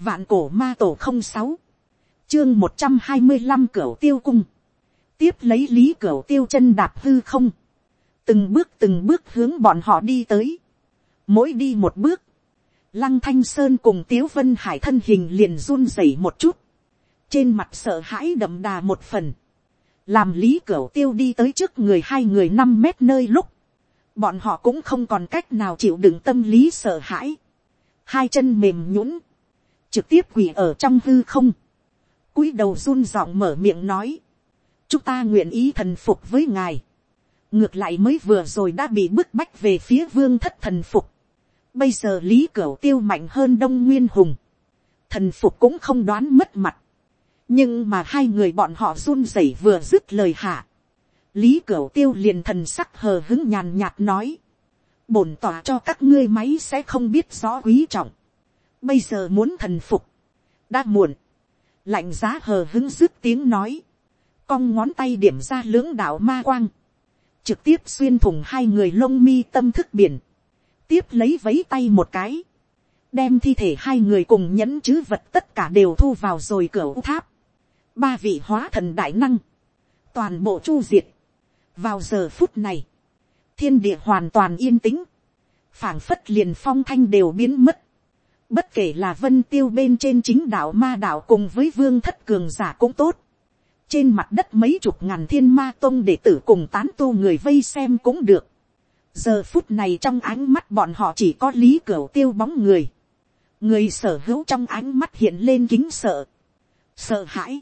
vạn cổ ma tổ không sáu, chương một trăm hai mươi năm cửa tiêu cung, tiếp lấy lý cửa tiêu chân đạp hư không, từng bước từng bước hướng bọn họ đi tới, mỗi đi một bước, lăng thanh sơn cùng tiếu vân hải thân hình liền run rẩy một chút, trên mặt sợ hãi đậm đà một phần, làm lý cửa tiêu đi tới trước người hai người năm mét nơi lúc, bọn họ cũng không còn cách nào chịu đựng tâm lý sợ hãi, hai chân mềm nhũn, trực tiếp quỳ ở trong hư không, cúi đầu run giọng mở miệng nói, chúng ta nguyện ý thần phục với ngài, ngược lại mới vừa rồi đã bị bức bách về phía vương thất thần phục, bây giờ lý cửu tiêu mạnh hơn đông nguyên hùng, thần phục cũng không đoán mất mặt, nhưng mà hai người bọn họ run rẩy vừa dứt lời hạ, lý cửu tiêu liền thần sắc hờ hứng nhàn nhạt nói, bổn tỏa cho các ngươi máy sẽ không biết rõ quý trọng, bây giờ muốn thần phục, đã muộn, lạnh giá hờ hứng dứt tiếng nói, cong ngón tay điểm ra lưỡng đạo ma quang, trực tiếp xuyên thủng hai người lông mi tâm thức biển, tiếp lấy vấy tay một cái, đem thi thể hai người cùng nhẫn chứ vật tất cả đều thu vào rồi cửa tháp, ba vị hóa thần đại năng, toàn bộ chu diệt, vào giờ phút này, thiên địa hoàn toàn yên tĩnh, phảng phất liền phong thanh đều biến mất, bất kể là vân tiêu bên trên chính đạo ma đạo cùng với vương thất cường giả cũng tốt, trên mặt đất mấy chục ngàn thiên ma tông để tử cùng tán tu người vây xem cũng được, giờ phút này trong ánh mắt bọn họ chỉ có lý cửa tiêu bóng người, người sở hữu trong ánh mắt hiện lên kính sợ, sợ hãi,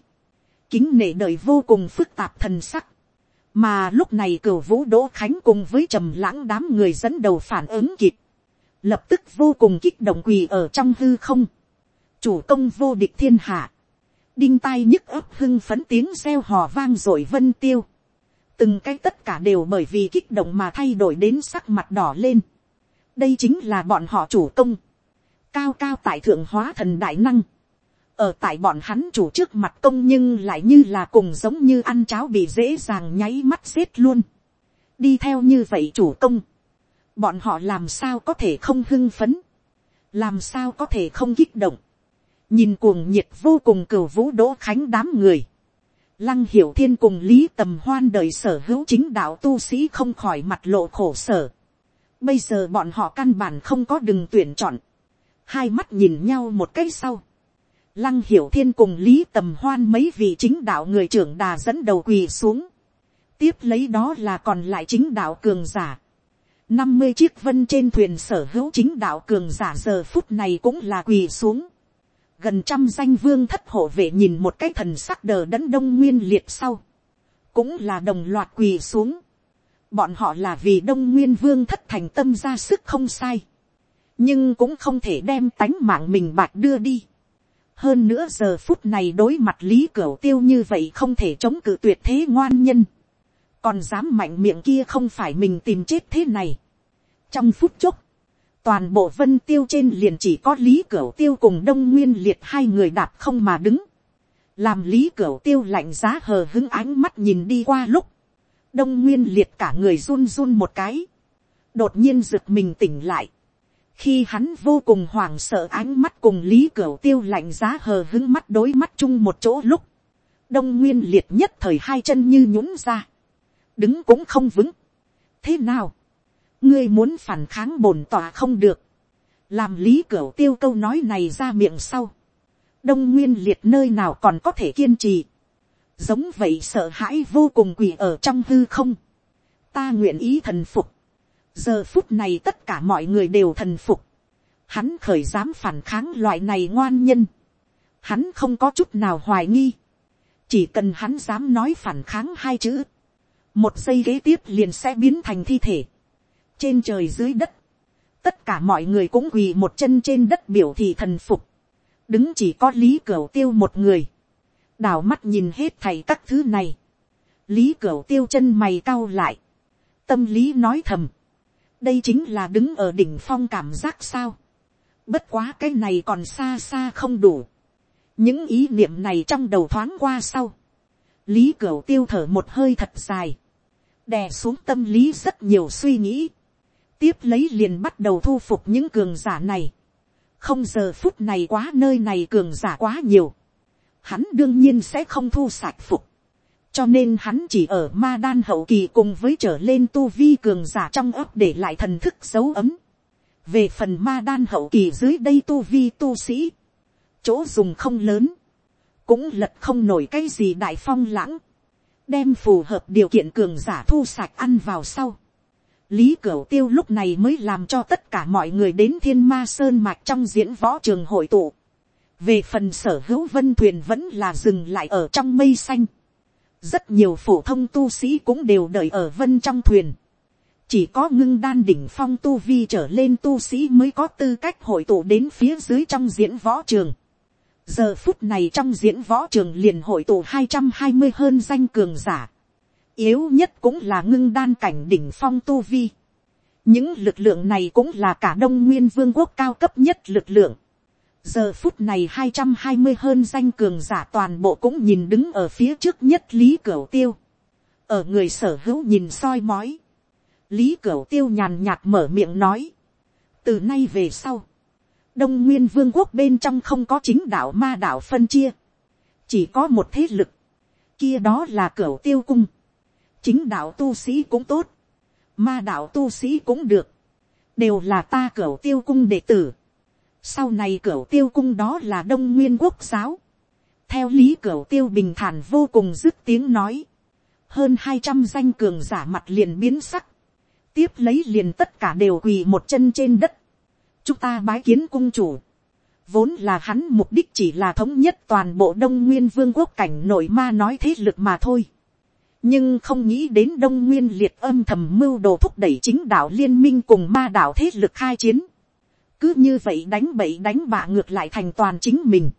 kính nể đời vô cùng phức tạp thần sắc, mà lúc này cửu vũ đỗ khánh cùng với trầm lãng đám người dẫn đầu phản ứng kịp, lập tức vô cùng kích động quỳ ở trong hư không, chủ công vô địch thiên hạ, đinh tai nhức ấp hưng phấn tiếng reo hò vang r ộ i vân tiêu, từng cái tất cả đều bởi vì kích động mà thay đổi đến sắc mặt đỏ lên, đây chính là bọn họ chủ công, cao cao tại thượng hóa thần đại năng, ở tại bọn hắn chủ trước mặt công nhưng lại như là cùng giống như ăn cháo bị dễ dàng nháy mắt xếp luôn. đi theo như vậy chủ công, bọn họ làm sao có thể không hưng phấn, làm sao có thể không kích động, nhìn cuồng nhiệt vô cùng cửu vũ đỗ khánh đám người, lăng hiểu thiên cùng lý tầm hoan đời sở hữu chính đạo tu sĩ không khỏi mặt lộ khổ sở. bây giờ bọn họ căn bản không có đừng tuyển chọn, hai mắt nhìn nhau một cái sau, Lăng hiểu thiên cùng lý tầm hoan mấy vị chính đạo người trưởng đà dẫn đầu quỳ xuống. Tiếp lấy đó là còn lại chính đạo cường giả năm mươi chiếc vân trên thuyền sở hữu chính đạo cường giả giờ phút này cũng là quỳ xuống. Gần trăm danh vương thất hộ vệ nhìn một cái thần sắc đờ đẫn đông nguyên liệt sau. Cũng là đồng loạt quỳ xuống. Bọn họ là vì đông nguyên vương thất thành tâm ra sức không sai. Nhưng cũng không thể đem tánh mạng mình bạc đưa đi hơn nữa giờ phút này đối mặt lý cửu tiêu như vậy không thể chống cự tuyệt thế ngoan nhân, còn dám mạnh miệng kia không phải mình tìm chết thế này trong phút chốc, toàn bộ vân tiêu trên liền chỉ có lý cửu tiêu cùng đông nguyên liệt hai người đạp không mà đứng, làm lý cửu tiêu lạnh giá hờ hứng ánh mắt nhìn đi qua lúc, đông nguyên liệt cả người run run một cái, đột nhiên giựt mình tỉnh lại, khi hắn vô cùng hoảng sợ ánh mắt cùng lý cửu tiêu lạnh giá hờ hứng mắt đối mắt chung một chỗ lúc, đông nguyên liệt nhất thời hai chân như nhũng ra, đứng cũng không vững. thế nào, ngươi muốn phản kháng bổn tòa không được, làm lý cửa tiêu câu nói này ra miệng sau, đông nguyên liệt nơi nào còn có thể kiên trì, giống vậy sợ hãi vô cùng quỳ ở trong hư không, ta nguyện ý thần phục, giờ phút này tất cả mọi người đều thần phục, hắn khởi dám phản kháng loại này ngoan nhân, hắn không có chút nào hoài nghi, chỉ cần hắn dám nói phản kháng hai chữ, một giây kế tiếp liền sẽ biến thành thi thể, trên trời dưới đất, tất cả mọi người cũng quỳ một chân trên đất biểu thị thần phục, đứng chỉ có lý cửu tiêu một người, đào mắt nhìn hết thầy các thứ này, lý cửu tiêu chân mày cau lại, tâm lý nói thầm, đây chính là đứng ở đỉnh phong cảm giác sao. bất quá cái này còn xa xa không đủ. những ý niệm này trong đầu thoáng qua sau. lý cửu tiêu thở một hơi thật dài. đè xuống tâm lý rất nhiều suy nghĩ tiếp lấy liền bắt đầu thu phục những cường giả này. không giờ phút này quá nơi này cường giả quá nhiều, hắn đương nhiên sẽ không thu sạch phục, cho nên hắn chỉ ở ma đan hậu kỳ cùng với trở lên tu vi cường giả trong ấp để lại thần thức dấu ấm. về phần ma đan hậu kỳ dưới đây tu vi tu sĩ, chỗ dùng không lớn, cũng lật không nổi cái gì đại phong lãng, đem phù hợp điều kiện cường giả thu sạch ăn vào sau. Lý Cửu Tiêu lúc này mới làm cho tất cả mọi người đến Thiên Ma Sơn Mạch trong diễn võ trường hội tụ. Về phần sở hữu vân thuyền vẫn là dừng lại ở trong mây xanh. Rất nhiều phổ thông tu sĩ cũng đều đợi ở vân trong thuyền. Chỉ có ngưng đan đỉnh phong tu vi trở lên tu sĩ mới có tư cách hội tụ đến phía dưới trong diễn võ trường giờ phút này trong diễn võ trường liền hội tụ hai trăm hai mươi hơn danh cường giả yếu nhất cũng là ngưng đan cảnh đỉnh phong tu vi. những lực lượng này cũng là cả đông nguyên vương quốc cao cấp nhất lực lượng. giờ phút này hai trăm hai mươi hơn danh cường giả toàn bộ cũng nhìn đứng ở phía trước nhất lý cửu tiêu. ở người sở hữu nhìn soi mói. lý cửu tiêu nhàn nhạt mở miệng nói. từ nay về sau đông nguyên vương quốc bên trong không có chính đạo ma đạo phân chia, chỉ có một thế lực, kia đó là Cửu tiêu cung, chính đạo tu sĩ cũng tốt, ma đạo tu sĩ cũng được, đều là ta cửa tiêu cung đệ tử, sau này cửa tiêu cung đó là đông nguyên quốc giáo, theo lý cửa tiêu bình thản vô cùng dứt tiếng nói, hơn hai trăm danh cường giả mặt liền biến sắc, tiếp lấy liền tất cả đều quỳ một chân trên đất, chúng ta bái kiến cung chủ. Vốn là hắn mục đích chỉ là thống nhất toàn bộ đông nguyên vương quốc cảnh nội ma nói thế lực mà thôi. Nhưng không nghĩ đến đông nguyên liệt âm thầm mưu đồ thúc đẩy chính đạo liên minh cùng ma đạo thế lực khai chiến. Cứ như vậy đánh bậy đánh bạ ngược lại thành toàn chính mình.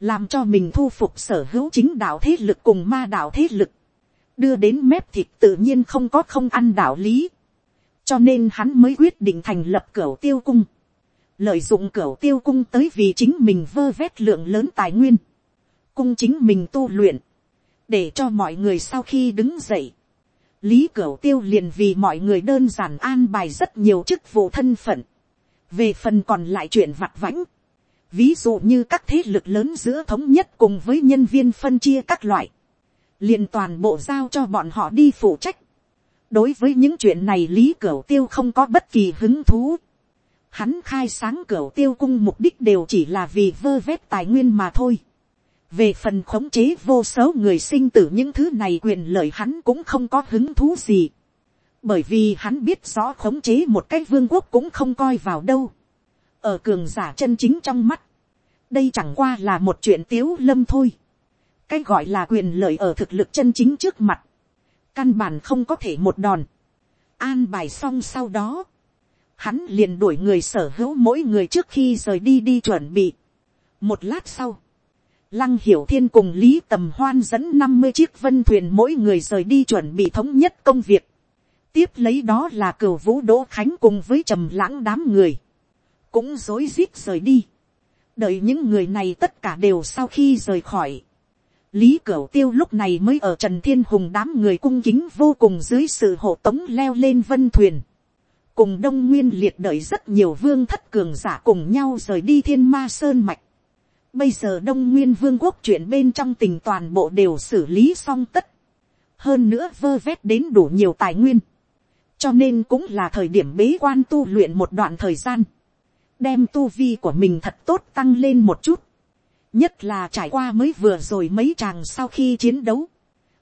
Làm cho mình thu phục sở hữu chính đạo thế lực cùng ma đạo thế lực. Đưa đến mép thịt tự nhiên không có không ăn đạo lý. Cho nên hắn mới quyết định thành lập cửa tiêu cung lợi dụng cửa tiêu cung tới vì chính mình vơ vét lượng lớn tài nguyên, cung chính mình tu luyện, để cho mọi người sau khi đứng dậy, lý cửu tiêu liền vì mọi người đơn giản an bài rất nhiều chức vụ thân phận, về phần còn lại chuyện vặt vãnh, ví dụ như các thế lực lớn giữa thống nhất cùng với nhân viên phân chia các loại, liền toàn bộ giao cho bọn họ đi phụ trách. đối với những chuyện này lý cửu tiêu không có bất kỳ hứng thú, hắn khai sáng Cửu tiêu cung mục đích đều chỉ là vì vơ vét tài nguyên mà thôi về phần khống chế vô số người sinh tử những thứ này quyền lợi hắn cũng không có hứng thú gì. bởi vì hắn biết rõ khống chế một cái vương quốc cũng không coi vào đâu. ở cường giả chân chính trong mắt, đây chẳng qua là một chuyện tiếu lâm thôi. cái gọi là quyền lợi ở thực lực chân chính trước mặt. căn bản không có thể một đòn. an bài xong sau đó hắn liền đuổi người sở hữu mỗi người trước khi rời đi đi chuẩn bị. một lát sau, lăng hiểu thiên cùng lý tầm hoan dẫn năm mươi chiếc vân thuyền mỗi người rời đi chuẩn bị thống nhất công việc. tiếp lấy đó là cửu vũ đỗ khánh cùng với trầm lãng đám người, cũng rối rít rời đi. đợi những người này tất cả đều sau khi rời khỏi. Lý Cửu Tiêu lúc này mới ở Trần Thiên Hùng đám người cung kính vô cùng dưới sự hộ tống leo lên vân thuyền cùng đông nguyên liệt đợi rất nhiều vương thất cường giả cùng nhau rời đi thiên ma sơn mạch. Bây giờ đông nguyên vương quốc chuyện bên trong tình toàn bộ đều xử lý xong tất. Hơn nữa vơ vét đến đủ nhiều tài nguyên. Cho nên cũng là thời điểm bế quan tu luyện một đoạn thời gian. Đem tu vi của mình thật tốt tăng lên một chút. Nhất là trải qua mới vừa rồi mấy chàng sau khi chiến đấu.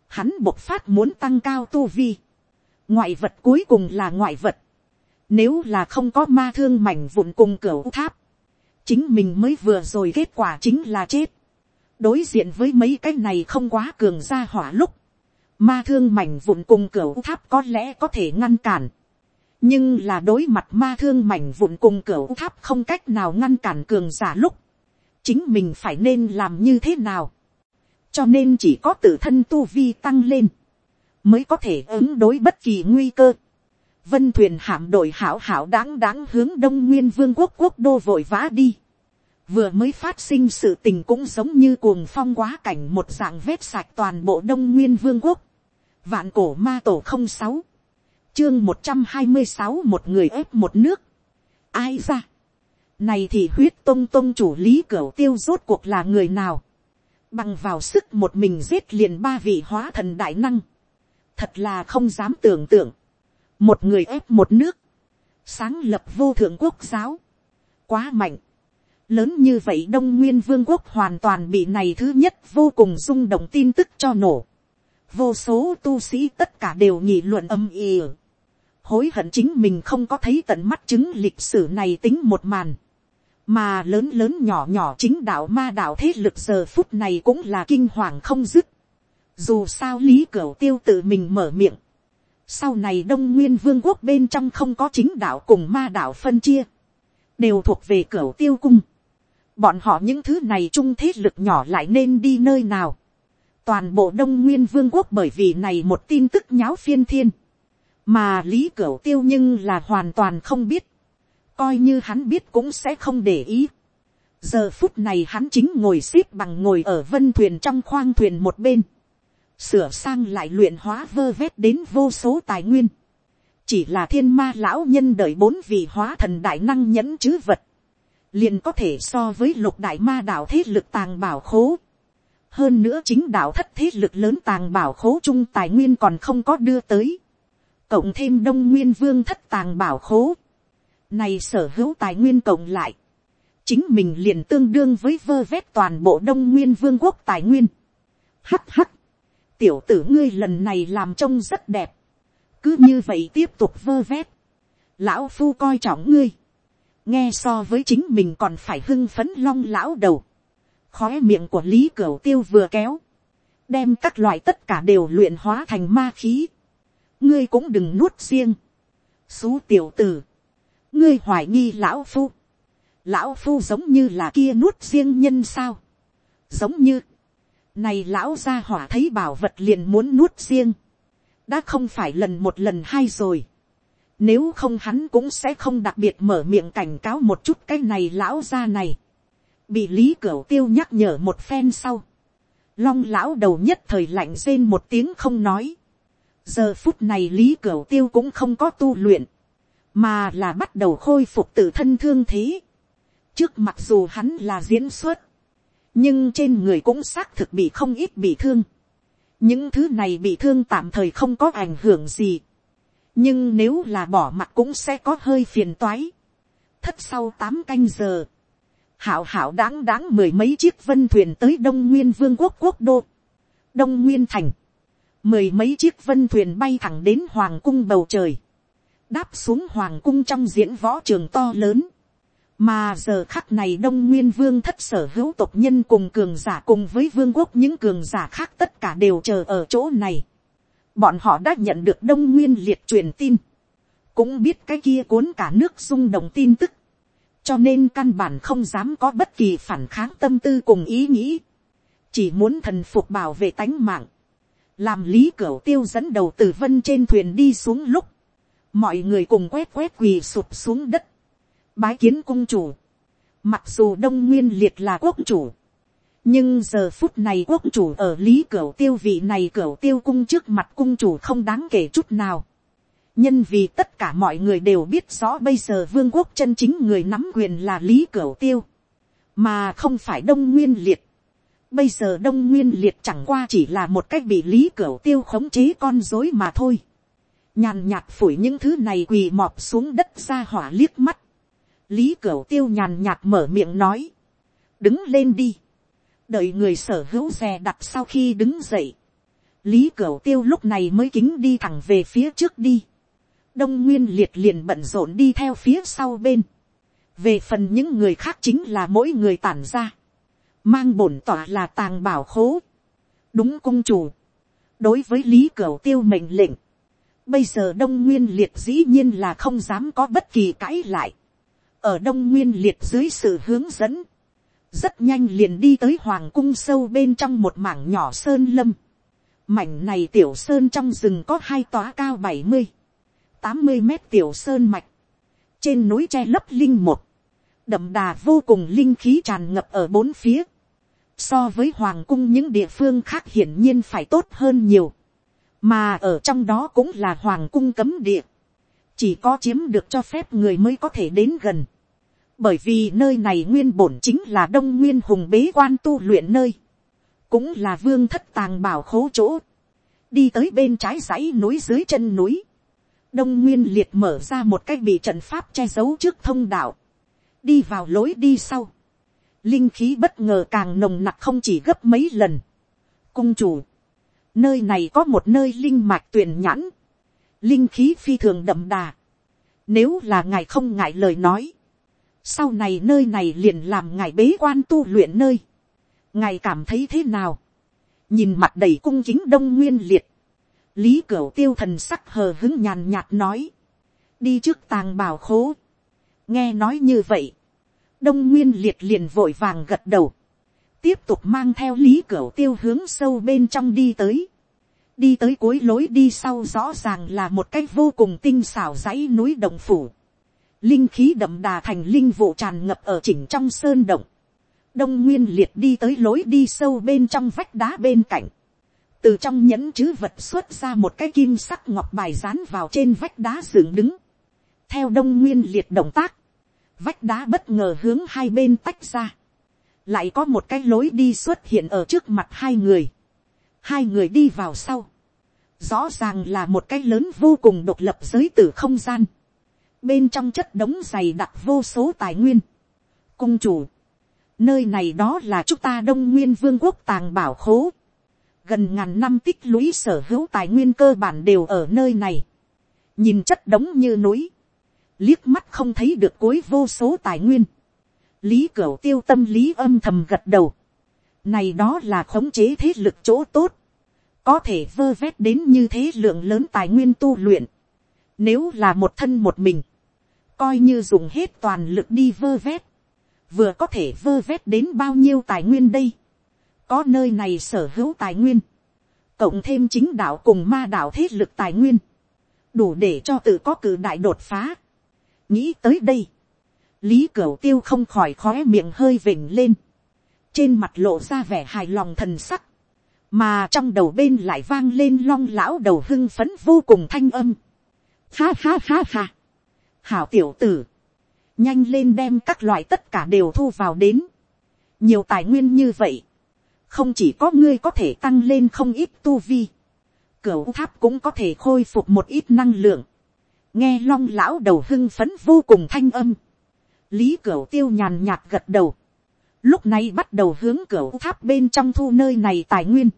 Hắn bộc phát muốn tăng cao tu vi. Ngoại vật cuối cùng là ngoại vật nếu là không có ma thương mảnh vụn cùng cửa tháp. Chính mình mới vừa rồi kết quả chính là chết. Đối diện với mấy cái này không quá cường ra hỏa lúc. Ma thương mảnh vụn cùng cửa tháp có lẽ có thể ngăn cản. Nhưng là đối mặt ma thương mảnh vụn cùng cửa tháp không cách nào ngăn cản cường giả lúc. Chính mình phải nên làm như thế nào. Cho nên chỉ có tự thân tu vi tăng lên. Mới có thể ứng đối bất kỳ nguy cơ vân thuyền hạm đội hảo hảo đáng đáng hướng đông nguyên vương quốc quốc đô vội vã đi. vừa mới phát sinh sự tình cũng giống như cuồng phong quá cảnh một dạng vết sạch toàn bộ đông nguyên vương quốc. vạn cổ ma tổ không sáu, chương một trăm hai mươi sáu một người ép một nước. ai ra. Này thì huyết tông tông chủ lý cửu tiêu rốt cuộc là người nào. Bằng vào sức một mình giết liền ba vị hóa thần đại năng. Thật là không dám tưởng tượng. Một người ép một nước. Sáng lập vô thượng quốc giáo. Quá mạnh. Lớn như vậy Đông Nguyên Vương quốc hoàn toàn bị này thứ nhất vô cùng rung động tin tức cho nổ. Vô số tu sĩ tất cả đều nhị luận âm ỉ. Hối hận chính mình không có thấy tận mắt chứng lịch sử này tính một màn mà lớn lớn nhỏ nhỏ chính đạo ma đạo thế lực giờ phút này cũng là kinh hoàng không dứt. Dù sao lý cửu tiêu tự mình mở miệng. Sau này đông nguyên vương quốc bên trong không có chính đạo cùng ma đạo phân chia. Đều thuộc về cửa tiêu cung. Bọn họ những thứ này chung thế lực nhỏ lại nên đi nơi nào. Toàn bộ đông nguyên vương quốc bởi vì này một tin tức nháo phiên thiên. Mà lý cửu tiêu nhưng là hoàn toàn không biết coi như hắn biết cũng sẽ không để ý. giờ phút này hắn chính ngồi x ế p bằng ngồi ở vân thuyền trong khoang thuyền một bên, sửa sang lại luyện hóa vơ vét đến vô số tài nguyên, chỉ là thiên ma lão nhân đợi bốn vị hóa thần đại năng nhẫn chứ vật, liền có thể so với lục đại ma đạo thế lực tàng bảo khố. hơn nữa chính đạo thất thế lực lớn tàng bảo khố chung tài nguyên còn không có đưa tới. cộng thêm đông nguyên vương thất tàng bảo khố này sở hữu tài nguyên cộng lại. Chính mình liền tương đương với vơ vét toàn bộ đông nguyên vương quốc tài nguyên. Hắt hắt. Tiểu tử ngươi lần này làm trông rất đẹp. Cứ như vậy tiếp tục vơ vét. Lão phu coi trọng ngươi. Nghe so với chính mình còn phải hưng phấn long lão đầu. Khóe miệng của Lý Cửu Tiêu vừa kéo. Đem các loại tất cả đều luyện hóa thành ma khí. Ngươi cũng đừng nuốt riêng. Xú tiểu tử ngươi hoài nghi lão phu, lão phu giống như là kia nuốt riêng nhân sao, giống như, này lão gia hỏa thấy bảo vật liền muốn nuốt riêng, đã không phải lần một lần hai rồi, nếu không hắn cũng sẽ không đặc biệt mở miệng cảnh cáo một chút cái này lão gia này, bị lý cửu tiêu nhắc nhở một phen sau, long lão đầu nhất thời lạnh rên một tiếng không nói, giờ phút này lý cửu tiêu cũng không có tu luyện, mà là bắt đầu khôi phục tự thân thương thế. trước mặc dù hắn là diễn xuất, nhưng trên người cũng xác thực bị không ít bị thương. những thứ này bị thương tạm thời không có ảnh hưởng gì. nhưng nếu là bỏ mặt cũng sẽ có hơi phiền toái. thất sau tám canh giờ, hảo hảo đáng đáng mười mấy chiếc vân thuyền tới đông nguyên vương quốc quốc đô, đông nguyên thành, mười mấy chiếc vân thuyền bay thẳng đến hoàng cung bầu trời, đáp xuống hoàng cung trong diễn võ trường to lớn. Mà giờ khắc này đông nguyên vương thất sở hữu tộc nhân cùng cường giả cùng với vương quốc những cường giả khác tất cả đều chờ ở chỗ này. Bọn họ đã nhận được đông nguyên liệt truyền tin. Cũng biết cái kia cuốn cả nước rung động tin tức. Cho nên căn bản không dám có bất kỳ phản kháng tâm tư cùng ý nghĩ. Chỉ muốn thần phục bảo vệ tánh mạng. Làm lý cửa tiêu dẫn đầu từ vân trên thuyền đi xuống lúc mọi người cùng quét quét quỳ sụp xuống đất, bái kiến cung chủ. Mặc dù đông nguyên liệt là quốc chủ, nhưng giờ phút này quốc chủ ở lý cửa tiêu vị này cửa tiêu cung trước mặt cung chủ không đáng kể chút nào. nhân vì tất cả mọi người đều biết rõ bây giờ vương quốc chân chính người nắm quyền là lý cửa tiêu, mà không phải đông nguyên liệt. bây giờ đông nguyên liệt chẳng qua chỉ là một cách bị lý cửa tiêu khống chế con dối mà thôi nhàn nhạt phủi những thứ này quỳ mọp xuống đất ra hỏa liếc mắt lý cửu tiêu nhàn nhạt mở miệng nói, đứng lên đi, đợi người sở hữu xe đặt sau khi đứng dậy. lý cửu tiêu lúc này mới kính đi thẳng về phía trước đi. đông nguyên liệt liền bận rộn đi theo phía sau bên. về phần những người khác chính là mỗi người tản ra. mang bổn tỏa là tàng bảo khố. đúng cung chủ. đối với lý cửu tiêu mệnh lệnh Bây giờ Đông Nguyên Liệt dĩ nhiên là không dám có bất kỳ cãi lại. Ở Đông Nguyên Liệt dưới sự hướng dẫn. Rất nhanh liền đi tới Hoàng cung sâu bên trong một mảng nhỏ sơn lâm. Mảnh này tiểu sơn trong rừng có hai tóa cao bảy mươi tám mươi mét tiểu sơn mạch. Trên núi tre lấp linh một. Đậm đà vô cùng linh khí tràn ngập ở bốn phía. So với Hoàng cung những địa phương khác hiển nhiên phải tốt hơn nhiều mà ở trong đó cũng là hoàng cung cấm địa, chỉ có chiếm được cho phép người mới có thể đến gần. bởi vì nơi này nguyên bổn chính là đông nguyên hùng bế quan tu luyện nơi, cũng là vương thất tàng bảo khố chỗ, đi tới bên trái dãy núi dưới chân núi, đông nguyên liệt mở ra một cái bị trận pháp che giấu trước thông đạo, đi vào lối đi sau, linh khí bất ngờ càng nồng nặc không chỉ gấp mấy lần. cung chủ, nơi này có một nơi linh mạch tuyển nhãn, linh khí phi thường đậm đà, nếu là ngài không ngại lời nói, sau này nơi này liền làm ngài bế quan tu luyện nơi, ngài cảm thấy thế nào, nhìn mặt đầy cung chính đông nguyên liệt, lý cửu tiêu thần sắc hờ hứng nhàn nhạt nói, đi trước tàng bảo khố, nghe nói như vậy, đông nguyên liệt liền vội vàng gật đầu, tiếp tục mang theo lý cửu tiêu hướng sâu bên trong đi tới, đi tới cuối lối đi sau rõ ràng là một cái vô cùng tinh xảo dãy núi động phủ, linh khí đậm đà thành linh vụ tràn ngập ở chỉnh trong sơn động, đông nguyên liệt đi tới lối đi sâu bên trong vách đá bên cạnh, từ trong nhẫn chứ vật xuất ra một cái kim sắc ngọc bài dán vào trên vách đá dựng đứng, theo đông nguyên liệt động tác, vách đá bất ngờ hướng hai bên tách ra, lại có một cái lối đi xuất hiện ở trước mặt hai người, hai người đi vào sau, rõ ràng là một cái lớn vô cùng độc lập giới t không gian, bên trong chất đống dày đặc vô số tài nguyên, cung chủ, nơi này đó là chúng ta đông nguyên vương quốc tàng bảo khố, gần ngàn năm tích lũy sở hữu tài nguyên cơ bản đều ở nơi này, nhìn chất đống như núi, liếc mắt không thấy được cuối vô số tài nguyên, lý cửu tiêu tâm lý âm thầm gật đầu, này đó là khống chế thế lực chỗ tốt, có thể vơ vét đến như thế lượng lớn tài nguyên tu luyện, nếu là một thân một mình, coi như dùng hết toàn lực đi vơ vét, vừa có thể vơ vét đến bao nhiêu tài nguyên đây, có nơi này sở hữu tài nguyên, cộng thêm chính đạo cùng ma đạo thế lực tài nguyên, đủ để cho tự có cử đại đột phá. nghĩ tới đây, lý cửu tiêu không khỏi khóe miệng hơi vỉnh lên, trên mặt lộ ra vẻ hài lòng thần sắc, mà trong đầu bên lại vang lên long lão đầu hưng phấn vô cùng thanh âm. Ha ha ha ha, hảo tiểu tử, nhanh lên đem các loại tất cả đều thu vào đến, nhiều tài nguyên như vậy, không chỉ có ngươi có thể tăng lên không ít tu vi, cửa tháp cũng có thể khôi phục một ít năng lượng, nghe long lão đầu hưng phấn vô cùng thanh âm, lý cửu tiêu nhàn nhạt gật đầu, lúc này bắt đầu hướng cửa tháp bên trong thu nơi này tài nguyên.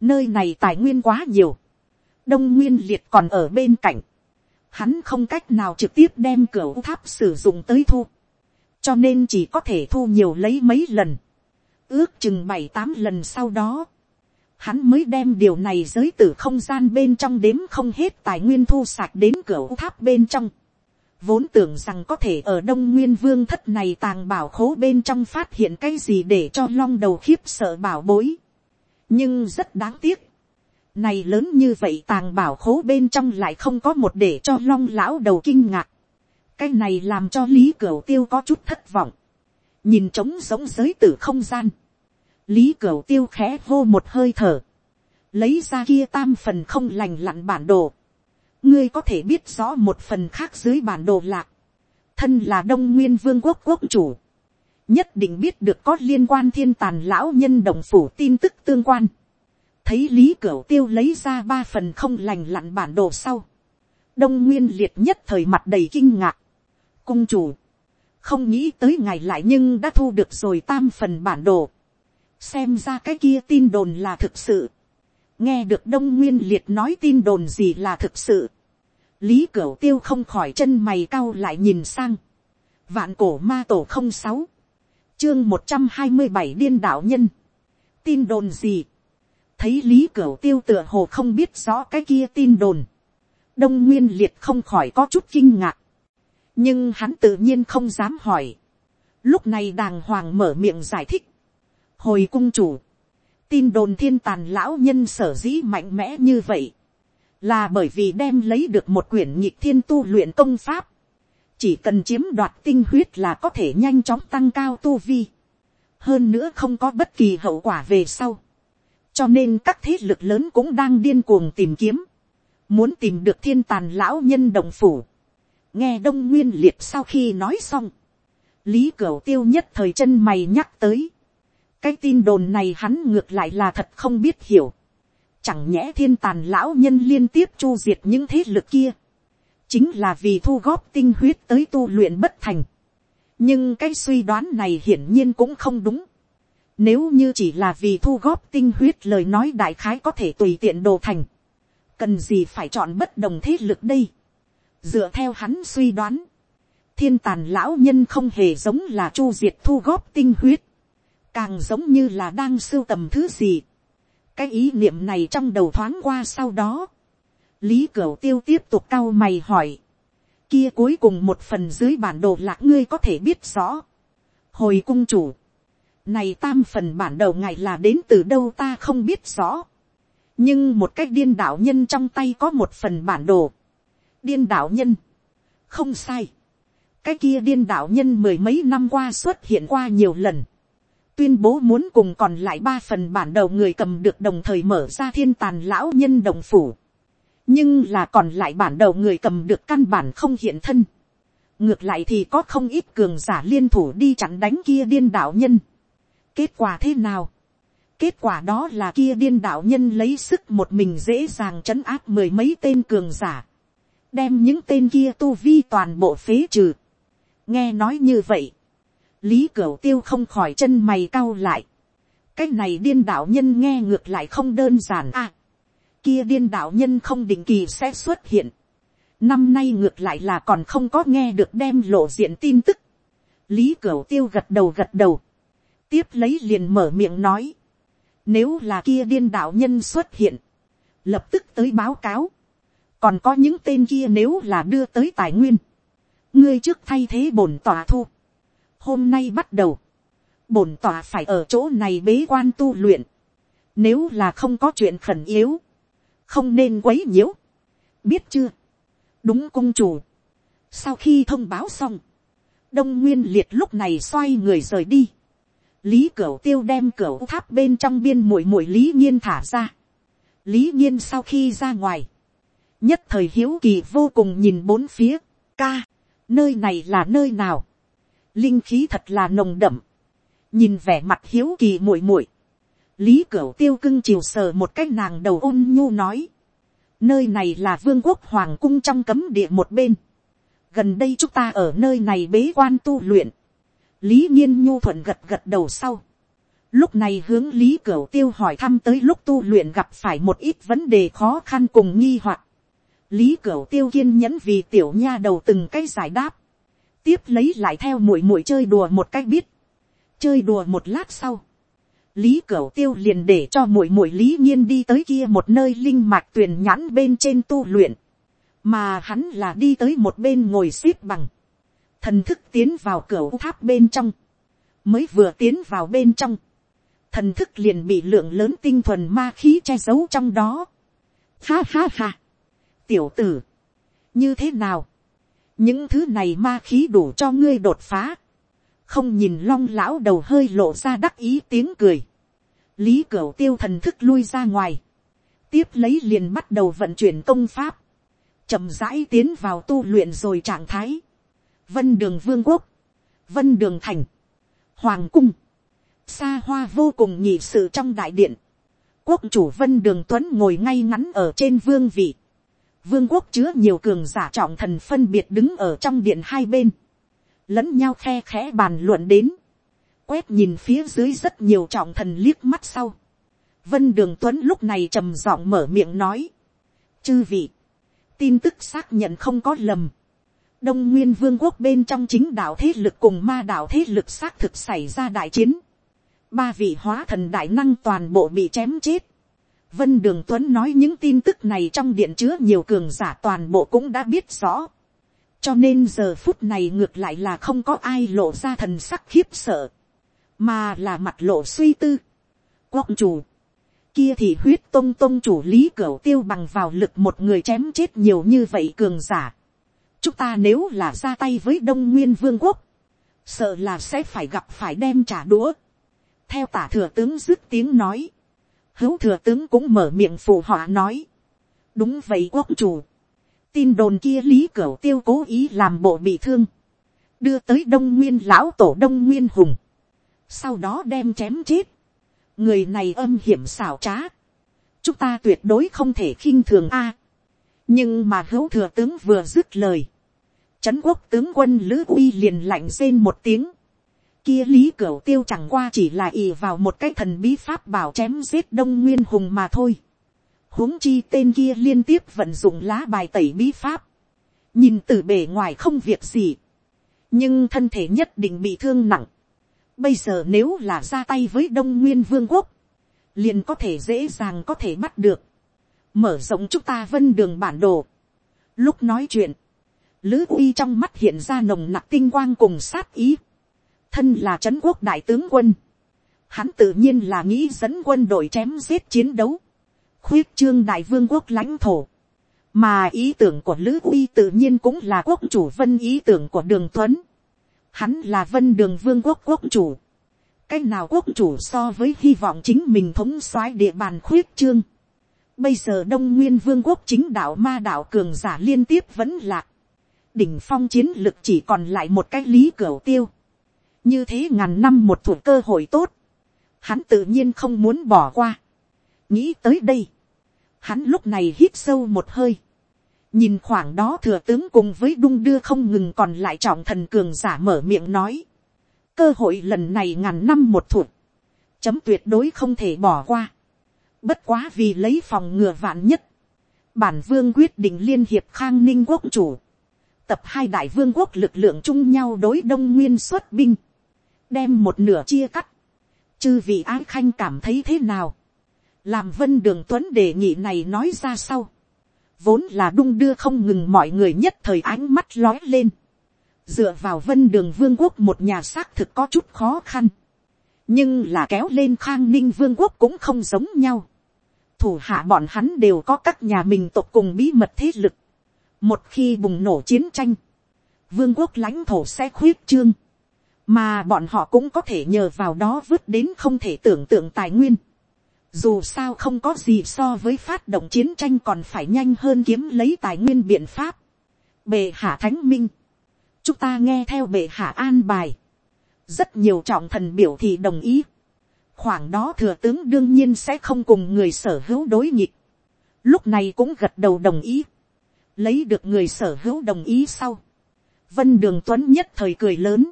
nơi này tài nguyên quá nhiều. đông nguyên liệt còn ở bên cạnh. hắn không cách nào trực tiếp đem cửa tháp sử dụng tới thu. cho nên chỉ có thể thu nhiều lấy mấy lần. ước chừng bảy tám lần sau đó. hắn mới đem điều này giới từ không gian bên trong đếm không hết tài nguyên thu sạc đến cửa tháp bên trong vốn tưởng rằng có thể ở đông nguyên vương thất này tàng bảo khố bên trong phát hiện cái gì để cho long đầu khiếp sợ bảo bối. nhưng rất đáng tiếc. này lớn như vậy tàng bảo khố bên trong lại không có một để cho long lão đầu kinh ngạc. cái này làm cho lý cửu tiêu có chút thất vọng. nhìn trống giống giới tử không gian. lý cửu tiêu khẽ hô một hơi thở. lấy ra kia tam phần không lành lặn bản đồ ngươi có thể biết rõ một phần khác dưới bản đồ lạc, thân là đông nguyên vương quốc quốc chủ, nhất định biết được có liên quan thiên tàn lão nhân đồng phủ tin tức tương quan. thấy lý cửu tiêu lấy ra ba phần không lành lặn bản đồ sau. đông nguyên liệt nhất thời mặt đầy kinh ngạc. cung chủ, không nghĩ tới ngày lại nhưng đã thu được rồi tam phần bản đồ. xem ra cái kia tin đồn là thực sự nghe được đông nguyên liệt nói tin đồn gì là thực sự. lý cửu tiêu không khỏi chân mày cau lại nhìn sang. vạn cổ ma tổ không sáu, chương một trăm hai mươi bảy điên đạo nhân. tin đồn gì. thấy lý cửu tiêu tựa hồ không biết rõ cái kia tin đồn. đông nguyên liệt không khỏi có chút kinh ngạc. nhưng hắn tự nhiên không dám hỏi. lúc này đàng hoàng mở miệng giải thích. hồi cung chủ tin đồn thiên tàn lão nhân sở dĩ mạnh mẽ như vậy, là bởi vì đem lấy được một quyển nhịp thiên tu luyện công pháp, chỉ cần chiếm đoạt tinh huyết là có thể nhanh chóng tăng cao tu vi, hơn nữa không có bất kỳ hậu quả về sau, cho nên các thế lực lớn cũng đang điên cuồng tìm kiếm, muốn tìm được thiên tàn lão nhân đồng phủ, nghe đông nguyên liệt sau khi nói xong, lý cửu tiêu nhất thời chân mày nhắc tới, cái tin đồn này hắn ngược lại là thật không biết hiểu, chẳng nhẽ thiên tàn lão nhân liên tiếp chu diệt những thế lực kia, chính là vì thu góp tinh huyết tới tu luyện bất thành, nhưng cái suy đoán này hiển nhiên cũng không đúng, nếu như chỉ là vì thu góp tinh huyết lời nói đại khái có thể tùy tiện đồ thành. Cần gì phải chọn bất đồng thế lực đây. Dựa theo hắn suy đoán. Thiên tàn lão nhân không hề giống là chu diệt thu góp tinh huyết. Càng giống như là đang sưu tầm thứ gì. Cái ý niệm này trong đầu thoáng qua sau đó. Lý Cửu Tiêu tiếp tục cau mày hỏi. Kia cuối cùng một phần dưới bản đồ lạc ngươi có thể biết rõ. Hồi cung chủ này tam phần bản đầu ngài là đến từ đâu ta không biết rõ. Nhưng một cách điên đạo nhân trong tay có một phần bản đồ. Điên đạo nhân. Không sai. Cái kia điên đạo nhân mười mấy năm qua xuất hiện qua nhiều lần. Tuyên bố muốn cùng còn lại ba phần bản đầu người cầm được đồng thời mở ra thiên tàn lão nhân đồng phủ. Nhưng là còn lại bản đầu người cầm được căn bản không hiện thân. Ngược lại thì có không ít cường giả liên thủ đi chặn đánh kia điên đạo nhân Kết quả thế nào? Kết quả đó là kia điên đạo nhân lấy sức một mình dễ dàng trấn áp mười mấy tên cường giả. Đem những tên kia tu vi toàn bộ phế trừ. Nghe nói như vậy. Lý Cửu Tiêu không khỏi chân mày cau lại. Cái này điên đạo nhân nghe ngược lại không đơn giản à. Kia điên đạo nhân không định kỳ sẽ xuất hiện. Năm nay ngược lại là còn không có nghe được đem lộ diện tin tức. Lý Cửu Tiêu gật đầu gật đầu tiếp lấy liền mở miệng nói, nếu là kia điên đạo nhân xuất hiện, lập tức tới báo cáo, còn có những tên kia nếu là đưa tới tài nguyên, ngươi trước thay thế bổn tòa thu, hôm nay bắt đầu, bổn tòa phải ở chỗ này bế quan tu luyện, nếu là không có chuyện khẩn yếu, không nên quấy nhiễu, biết chưa, đúng cung chủ, sau khi thông báo xong, đông nguyên liệt lúc này xoay người rời đi, lý cửu tiêu đem cửu tháp bên trong biên muội muội lý nhiên thả ra. lý nhiên sau khi ra ngoài, nhất thời hiếu kỳ vô cùng nhìn bốn phía, ca, nơi này là nơi nào, linh khí thật là nồng đậm, nhìn vẻ mặt hiếu kỳ muội muội, lý cửu tiêu cưng chiều sờ một cái nàng đầu ôn nhu nói, nơi này là vương quốc hoàng cung trong cấm địa một bên, gần đây chúng ta ở nơi này bế quan tu luyện, lý nhiên nhu thuận gật gật đầu sau. lúc này hướng lý cửu tiêu hỏi thăm tới lúc tu luyện gặp phải một ít vấn đề khó khăn cùng nghi hoặc. lý cửu tiêu kiên nhẫn vì tiểu nha đầu từng cái giải đáp tiếp lấy lại theo muội muội chơi đùa một cách biết. chơi đùa một lát sau. lý cửu tiêu liền để cho muội muội lý nhiên đi tới kia một nơi linh mạch tuyền nhãn bên trên tu luyện. mà hắn là đi tới một bên ngồi xếp bằng thần thức tiến vào cửa tháp bên trong, mới vừa tiến vào bên trong, thần thức liền bị lượng lớn tinh thuần ma khí che giấu trong đó. Ha ha ha, tiểu tử, như thế nào, những thứ này ma khí đủ cho ngươi đột phá, không nhìn long lão đầu hơi lộ ra đắc ý tiếng cười, lý cửu tiêu thần thức lui ra ngoài, tiếp lấy liền bắt đầu vận chuyển công pháp, chậm rãi tiến vào tu luyện rồi trạng thái, vân đường vương quốc, vân đường thành, hoàng cung, xa hoa vô cùng nhị sự trong đại điện, quốc chủ vân đường tuấn ngồi ngay ngắn ở trên vương vị, vương quốc chứa nhiều cường giả trọng thần phân biệt đứng ở trong điện hai bên, lẫn nhau khe khẽ bàn luận đến, quét nhìn phía dưới rất nhiều trọng thần liếc mắt sau, vân đường tuấn lúc này trầm giọng mở miệng nói, chư vị, tin tức xác nhận không có lầm, đông nguyên vương quốc bên trong chính đạo thế lực cùng ma đạo thế lực xác thực xảy ra đại chiến. ba vị hóa thần đại năng toàn bộ bị chém chết vân đường tuấn nói những tin tức này trong điện chứa nhiều cường giả toàn bộ cũng đã biết rõ. cho nên giờ phút này ngược lại là không có ai lộ ra thần sắc khiếp sợ, mà là mặt lộ suy tư. quốc chủ, kia thì huyết tông tông chủ lý cửu tiêu bằng vào lực một người chém chết nhiều như vậy cường giả chúng ta nếu là ra tay với đông nguyên vương quốc, sợ là sẽ phải gặp phải đem trả đũa. theo tả thừa tướng dứt tiếng nói, hữu thừa tướng cũng mở miệng phù họa nói, đúng vậy quốc chủ, tin đồn kia lý cửu tiêu cố ý làm bộ bị thương, đưa tới đông nguyên lão tổ đông nguyên hùng, sau đó đem chém chết, người này âm hiểm xảo trá, chúng ta tuyệt đối không thể khinh thường a, nhưng mà hữu thừa tướng vừa dứt lời, trấn quốc tướng quân lữ uy liền lạnh rên một tiếng, kia lý cửu tiêu chẳng qua chỉ là ì vào một cái thần bí pháp bảo chém giết đông nguyên hùng mà thôi. Huống chi tên kia liên tiếp vận dụng lá bài tẩy bí pháp, nhìn từ bề ngoài không việc gì, nhưng thân thể nhất định bị thương nặng. Bây giờ nếu là ra tay với đông nguyên vương quốc, liền có thể dễ dàng có thể bắt được, mở rộng chúng ta vân đường bản đồ. Lúc nói chuyện, lữ uy trong mắt hiện ra nồng nặc tinh quang cùng sát ý, thân là trấn quốc đại tướng quân, hắn tự nhiên là nghĩ dẫn quân đội chém giết chiến đấu, khuyết trương đại vương quốc lãnh thổ. Mà ý tưởng của Lữ Uy tự nhiên cũng là quốc chủ vân ý tưởng của đường Tuấn. Hắn là vân đường vương quốc quốc chủ. Cách nào quốc chủ so với hy vọng chính mình thống soái địa bàn khuyết trương. Bây giờ Đông Nguyên Vương quốc chính đạo ma đạo cường giả liên tiếp vẫn lạc. Đỉnh phong chiến lực chỉ còn lại một cái lý cửa tiêu. Như thế ngàn năm một thủ cơ hội tốt. Hắn tự nhiên không muốn bỏ qua. Nghĩ tới đây, hắn lúc này hít sâu một hơi, nhìn khoảng đó thừa tướng cùng với đung đưa không ngừng còn lại trọng thần cường giả mở miệng nói, cơ hội lần này ngàn năm một thuộc, chấm tuyệt đối không thể bỏ qua, bất quá vì lấy phòng ngừa vạn nhất, bản vương quyết định liên hiệp khang ninh quốc chủ, tập hai đại vương quốc lực lượng chung nhau đối đông nguyên xuất binh, đem một nửa chia cắt, chư vị ái khanh cảm thấy thế nào, làm vân đường tuấn đề nghị này nói ra sau, vốn là đung đưa không ngừng mọi người nhất thời ánh mắt lói lên, dựa vào vân đường vương quốc một nhà xác thực có chút khó khăn, nhưng là kéo lên khang ninh vương quốc cũng không giống nhau, thủ hạ bọn hắn đều có các nhà mình tộc cùng bí mật thế lực, một khi bùng nổ chiến tranh, vương quốc lãnh thổ sẽ khuyết trương, mà bọn họ cũng có thể nhờ vào đó vứt đến không thể tưởng tượng tài nguyên, dù sao không có gì so với phát động chiến tranh còn phải nhanh hơn kiếm lấy tài nguyên biện pháp. Bệ hạ thánh minh. Chúng ta nghe theo bệ hạ an bài. Rất nhiều trọng thần biểu thị đồng ý. Khoảng đó thừa tướng đương nhiên sẽ không cùng người sở hữu đối nghịch. Lúc này cũng gật đầu đồng ý. Lấy được người sở hữu đồng ý sau. Vân Đường Tuấn nhất thời cười lớn.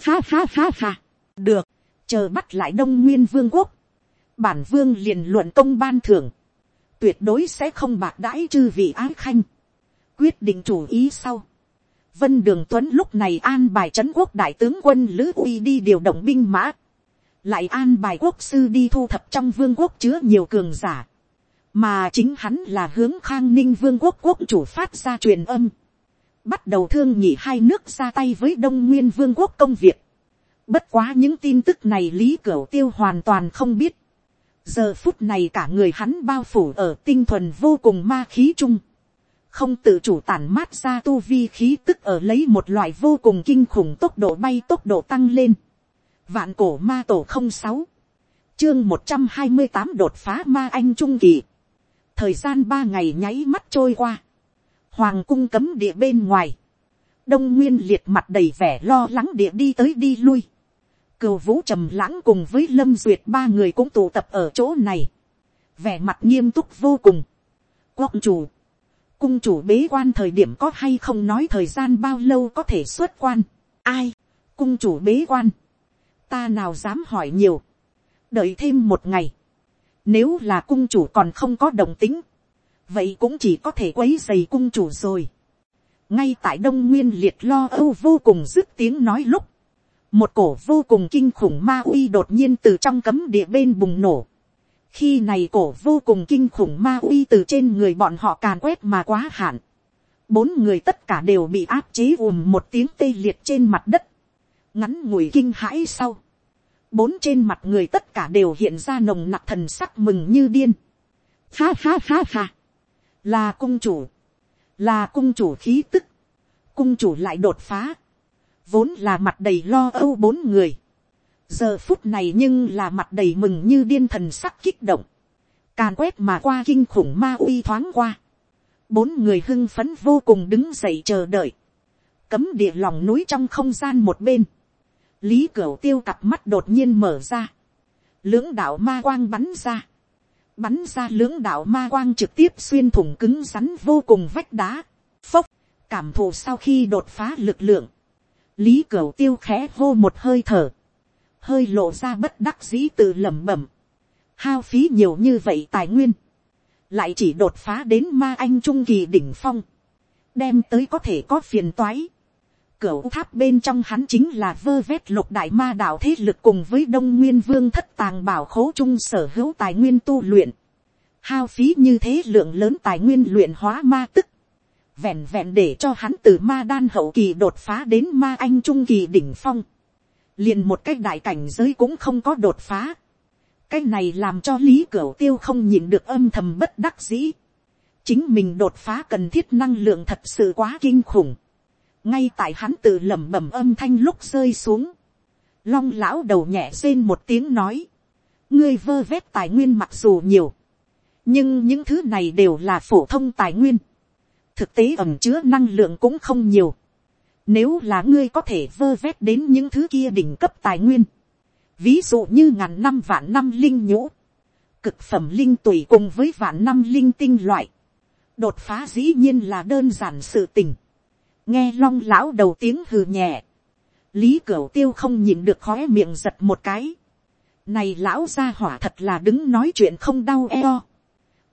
Ha ha ha ha. Được. Chờ bắt lại Đông Nguyên Vương quốc bản vương liền luận công ban thưởng, tuyệt đối sẽ không bạc đãi chư vị ái khanh, quyết định chủ ý sau. Vân Đường Tuấn lúc này an bài trấn quốc đại tướng quân Lữ Uy đi điều động binh mã. Lại an bài quốc sư đi thu thập trong vương quốc chứa nhiều cường giả. Mà chính hắn là hướng khang ninh vương quốc quốc chủ phát ra truyền âm. Bắt đầu thương nhị hai nước ra tay với đông nguyên vương quốc công việc. Bất quá những tin tức này Lý Cửu Tiêu hoàn toàn không biết giờ phút này cả người hắn bao phủ ở tinh thuần vô cùng ma khí chung, không tự chủ tản mát ra tu vi khí tức ở lấy một loại vô cùng kinh khủng tốc độ bay tốc độ tăng lên. Vạn cổ ma tổ không sáu, chương một trăm hai mươi tám đột phá ma anh trung kỳ. Thời gian ba ngày nháy mắt trôi qua. Hoàng cung cấm địa bên ngoài. Đông nguyên liệt mặt đầy vẻ lo lắng địa đi tới đi lui. Cừu vũ trầm lãng cùng với lâm duyệt ba người cũng tụ tập ở chỗ này, vẻ mặt nghiêm túc vô cùng. quốc chủ, cung chủ bế quan thời điểm có hay không nói thời gian bao lâu có thể xuất quan, ai, cung chủ bế quan, ta nào dám hỏi nhiều, đợi thêm một ngày, nếu là cung chủ còn không có đồng tính, vậy cũng chỉ có thể quấy dày cung chủ rồi. ngay tại đông nguyên liệt lo âu vô cùng dứt tiếng nói lúc, một cổ vô cùng kinh khủng ma uy đột nhiên từ trong cấm địa bên bùng nổ. khi này cổ vô cùng kinh khủng ma uy từ trên người bọn họ càn quét mà quá hạn. bốn người tất cả đều bị áp chế ùm một tiếng tê liệt trên mặt đất. ngắn ngủi kinh hãi sau. bốn trên mặt người tất cả đều hiện ra nồng nặc thần sắc mừng như điên. ha ha ha ha là cung chủ. là cung chủ khí tức. cung chủ lại đột phá vốn là mặt đầy lo âu bốn người, giờ phút này nhưng là mặt đầy mừng như điên thần sắc kích động, càn quét mà qua kinh khủng ma uy thoáng qua, bốn người hưng phấn vô cùng đứng dậy chờ đợi, cấm địa lòng núi trong không gian một bên, lý cửu tiêu cặp mắt đột nhiên mở ra, lưỡng đạo ma quang bắn ra, bắn ra lưỡng đạo ma quang trực tiếp xuyên thủng cứng rắn vô cùng vách đá, phốc, cảm thụ sau khi đột phá lực lượng, lý cửu tiêu khẽ hô một hơi thở, hơi lộ ra bất đắc dĩ từ lẩm bẩm, hao phí nhiều như vậy tài nguyên, lại chỉ đột phá đến ma anh trung kỳ đỉnh phong, đem tới có thể có phiền toái cửa tháp bên trong hắn chính là vơ vét lục đại ma đạo thế lực cùng với đông nguyên vương thất tàng bảo khố chung sở hữu tài nguyên tu luyện. Hao phí như thế lượng lớn tài nguyên luyện hóa ma tức. Vẹn vẹn để cho hắn từ ma đan hậu kỳ đột phá đến ma anh trung kỳ đỉnh phong. liền một cách đại cảnh giới cũng không có đột phá. cái này làm cho lý cửu tiêu không nhìn được âm thầm bất đắc dĩ chính mình đột phá cần thiết năng lượng thật sự quá kinh khủng ngay tại hắn tự lẩm bẩm âm thanh lúc rơi xuống. long lão đầu nhẹ rên một tiếng nói. ngươi vơ vét tài nguyên mặc dù nhiều. nhưng những thứ này đều là phổ thông tài nguyên. thực tế ẩm chứa năng lượng cũng không nhiều. nếu là ngươi có thể vơ vét đến những thứ kia đỉnh cấp tài nguyên. ví dụ như ngàn năm vạn năm linh nhũ cực phẩm linh tùy cùng với vạn năm linh tinh loại, đột phá dĩ nhiên là đơn giản sự tình nghe long lão đầu tiếng hừ nhẹ. lý cửu tiêu không nhìn được khói miệng giật một cái. này lão gia hỏa thật là đứng nói chuyện không đau eo.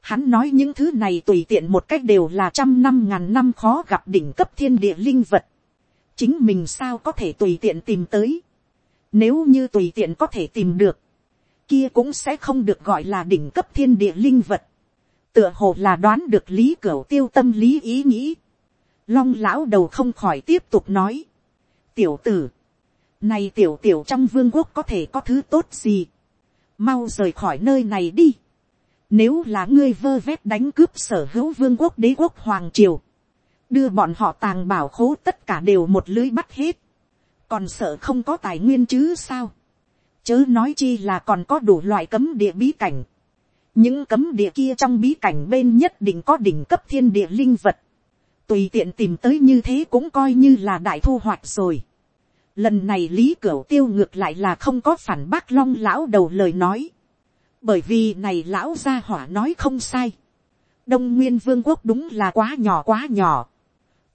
hắn nói những thứ này tùy tiện một cách đều là trăm năm ngàn năm khó gặp đỉnh cấp thiên địa linh vật. chính mình sao có thể tùy tiện tìm tới. nếu như tùy tiện có thể tìm được, kia cũng sẽ không được gọi là đỉnh cấp thiên địa linh vật tựa hồ là đoán được lý cửu tiêu tâm lý ý nghĩ long lão đầu không khỏi tiếp tục nói. tiểu tử, này tiểu tiểu trong vương quốc có thể có thứ tốt gì. mau rời khỏi nơi này đi. nếu là ngươi vơ vét đánh cướp sở hữu vương quốc đế quốc hoàng triều, đưa bọn họ tàng bảo khố tất cả đều một lưới bắt hết, còn sợ không có tài nguyên chứ sao. chớ nói chi là còn có đủ loại cấm địa bí cảnh những cấm địa kia trong bí cảnh bên nhất định có đỉnh cấp thiên địa linh vật, tùy tiện tìm tới như thế cũng coi như là đại thu hoạch rồi. Lần này lý cửu tiêu ngược lại là không có phản bác long lão đầu lời nói, bởi vì này lão gia hỏa nói không sai. đông nguyên vương quốc đúng là quá nhỏ quá nhỏ,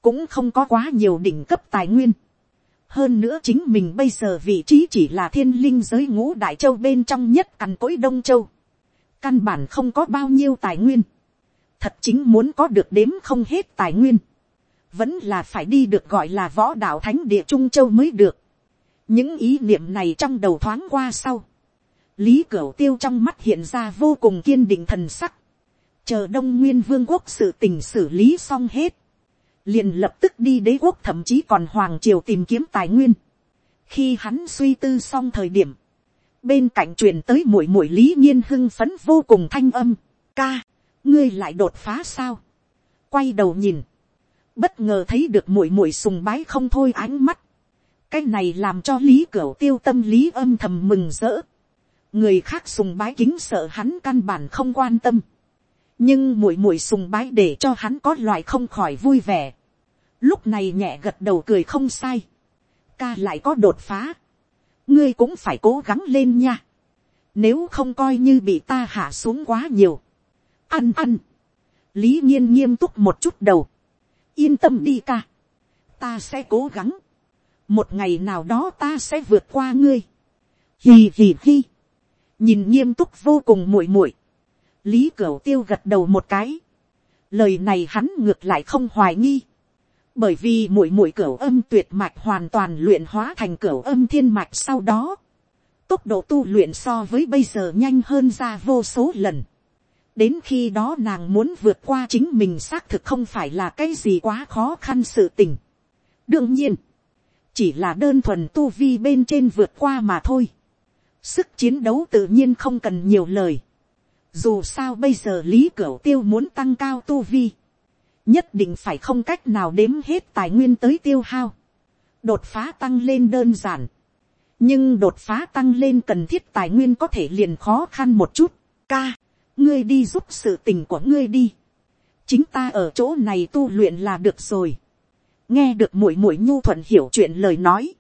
cũng không có quá nhiều đỉnh cấp tài nguyên. hơn nữa chính mình bây giờ vị trí chỉ là thiên linh giới ngũ đại châu bên trong nhất cằn cỗi đông châu căn bản không có bao nhiêu tài nguyên, thật chính muốn có được đếm không hết tài nguyên, vẫn là phải đi được gọi là võ đạo thánh địa trung châu mới được. những ý niệm này trong đầu thoáng qua sau, lý cửu tiêu trong mắt hiện ra vô cùng kiên định thần sắc, chờ đông nguyên vương quốc sự tình xử lý xong hết, liền lập tức đi đế quốc thậm chí còn hoàng triều tìm kiếm tài nguyên. khi hắn suy tư xong thời điểm, bên cạnh truyền tới mũi mũi lý nhiên hưng phấn vô cùng thanh âm. ca, ngươi lại đột phá sao. quay đầu nhìn, bất ngờ thấy được muội muội sùng bái không thôi ánh mắt. cái này làm cho lý cửu tiêu tâm lý âm thầm mừng rỡ. người khác sùng bái kính sợ hắn căn bản không quan tâm. nhưng muội muội sùng bái để cho hắn có loại không khỏi vui vẻ. lúc này nhẹ gật đầu cười không sai. ca lại có đột phá ngươi cũng phải cố gắng lên nha. Nếu không coi như bị ta hạ xuống quá nhiều. Ăn ăn. Lý nhiên nghiêm túc một chút đầu. Yên tâm đi ca. Ta sẽ cố gắng. Một ngày nào đó ta sẽ vượt qua ngươi. Hì hì hì. Nhìn nghiêm túc vô cùng muội muội. Lý Cửu tiêu gật đầu một cái. Lời này hắn ngược lại không hoài nghi bởi vì muội muội cửu âm tuyệt mạch hoàn toàn luyện hóa thành cửu âm thiên mạch sau đó, tốc độ tu luyện so với bây giờ nhanh hơn ra vô số lần đến khi đó nàng muốn vượt qua chính mình xác thực không phải là cái gì quá khó khăn sự tình. đương nhiên, chỉ là đơn thuần tu vi bên trên vượt qua mà thôi. sức chiến đấu tự nhiên không cần nhiều lời. dù sao bây giờ lý cửu tiêu muốn tăng cao tu vi nhất định phải không cách nào đếm hết tài nguyên tới tiêu hao. đột phá tăng lên đơn giản, nhưng đột phá tăng lên cần thiết tài nguyên có thể liền khó khăn một chút. ca, ngươi đi giúp sự tình của ngươi đi. chính ta ở chỗ này tu luyện là được rồi. nghe được muội muội nhu thuận hiểu chuyện lời nói,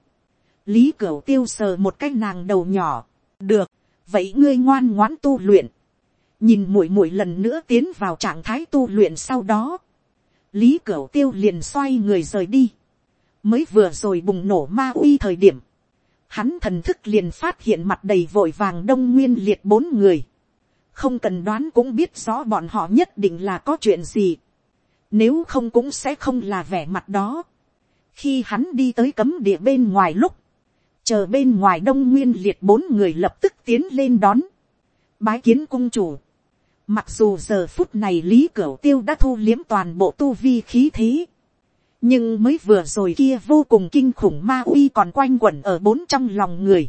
lý cửu tiêu sờ một cái nàng đầu nhỏ, được, vậy ngươi ngoan ngoãn tu luyện, nhìn muội muội lần nữa tiến vào trạng thái tu luyện sau đó, lý cửu tiêu liền xoay người rời đi, mới vừa rồi bùng nổ ma uy thời điểm, hắn thần thức liền phát hiện mặt đầy vội vàng đông nguyên liệt bốn người, không cần đoán cũng biết rõ bọn họ nhất định là có chuyện gì, nếu không cũng sẽ không là vẻ mặt đó. khi hắn đi tới cấm địa bên ngoài lúc, chờ bên ngoài đông nguyên liệt bốn người lập tức tiến lên đón, bái kiến cung chủ. mặc dù giờ phút này lý cửu tiêu đã thu liếm toàn bộ tu vi khí thế, nhưng mới vừa rồi kia vô cùng kinh khủng ma uy còn quanh quẩn ở bốn trong lòng người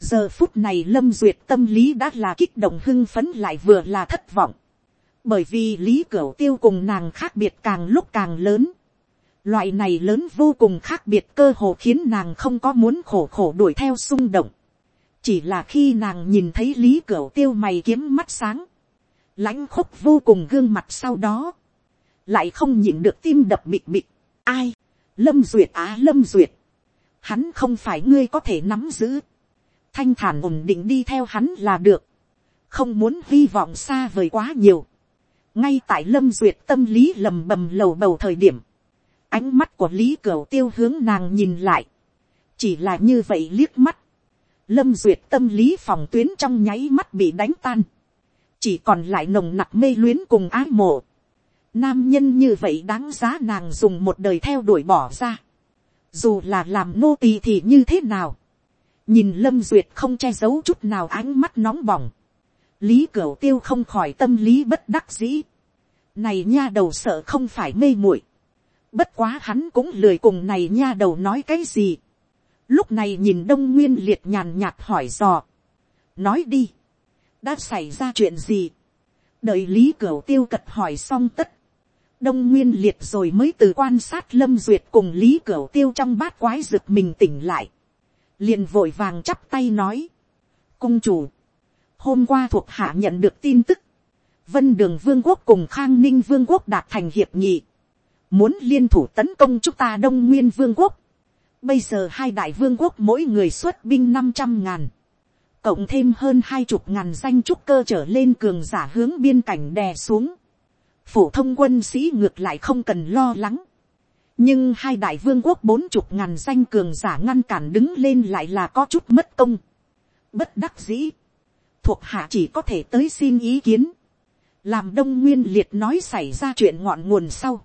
giờ phút này lâm duyệt tâm lý đã là kích động hưng phấn lại vừa là thất vọng bởi vì lý cửu tiêu cùng nàng khác biệt càng lúc càng lớn. loại này lớn vô cùng khác biệt cơ hồ khiến nàng không có muốn khổ khổ đuổi theo xung động. chỉ là khi nàng nhìn thấy lý cửu tiêu mày kiếm mắt sáng, lãnh khúc vô cùng gương mặt sau đó, lại không nhịn được tim đập bịt bịt. ai, lâm duyệt á lâm duyệt, hắn không phải ngươi có thể nắm giữ, thanh thản ổn định đi theo hắn là được, không muốn hy vọng xa vời quá nhiều. Ngay tại lâm duyệt tâm lý lầm bầm lầu bầu thời điểm, ánh mắt của lý cửu tiêu hướng nàng nhìn lại, chỉ là như vậy liếc mắt, lâm duyệt tâm lý phòng tuyến trong nháy mắt bị đánh tan, chỉ còn lại nồng nặc mê luyến cùng ái mộ, nam nhân như vậy đáng giá nàng dùng một đời theo đuổi bỏ ra, dù là làm nô tỳ thì như thế nào, nhìn lâm duyệt không che giấu chút nào ánh mắt nóng bỏng, lý cửu tiêu không khỏi tâm lý bất đắc dĩ. này nha đầu sợ không phải mê muội. bất quá hắn cũng lười cùng này nha đầu nói cái gì. lúc này nhìn đông nguyên liệt nhàn nhạt hỏi dò. nói đi. đã xảy ra chuyện gì. đợi lý cửu tiêu cật hỏi xong tất. đông nguyên liệt rồi mới từ quan sát lâm duyệt cùng lý cửu tiêu trong bát quái rực mình tỉnh lại liền vội vàng chắp tay nói. cung chủ hôm qua thuộc hạ nhận được tin tức, vân đường vương quốc cùng khang ninh vương quốc đạt thành hiệp nghị, muốn liên thủ tấn công chúng ta đông nguyên vương quốc. bây giờ hai đại vương quốc mỗi người xuất binh năm trăm ngàn, cộng thêm hơn hai chục ngàn danh trúc cơ trở lên cường giả hướng biên cảnh đè xuống. phổ thông quân sĩ ngược lại không cần lo lắng nhưng hai đại vương quốc bốn chục ngàn danh cường giả ngăn cản đứng lên lại là có chút mất công. bất đắc dĩ. Thuộc hạ chỉ có thể tới xin ý kiến, làm đông nguyên liệt nói xảy ra chuyện ngọn nguồn sau,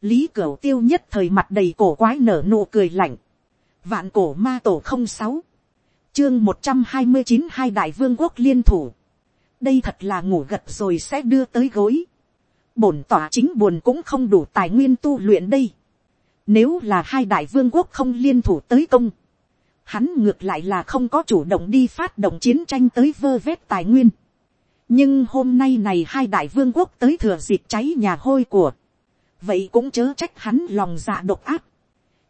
lý cửu tiêu nhất thời mặt đầy cổ quái nở nụ cười lạnh, vạn cổ ma tổ không sáu, chương một trăm hai mươi chín hai đại vương quốc liên thủ, đây thật là ngủ gật rồi sẽ đưa tới gối, bổn tỏa chính buồn cũng không đủ tài nguyên tu luyện đây, nếu là hai đại vương quốc không liên thủ tới công, hắn ngược lại là không có chủ động đi phát động chiến tranh tới vơ vét tài nguyên. nhưng hôm nay này hai đại vương quốc tới thừa dịp cháy nhà hôi của, vậy cũng chớ trách hắn lòng dạ độc ác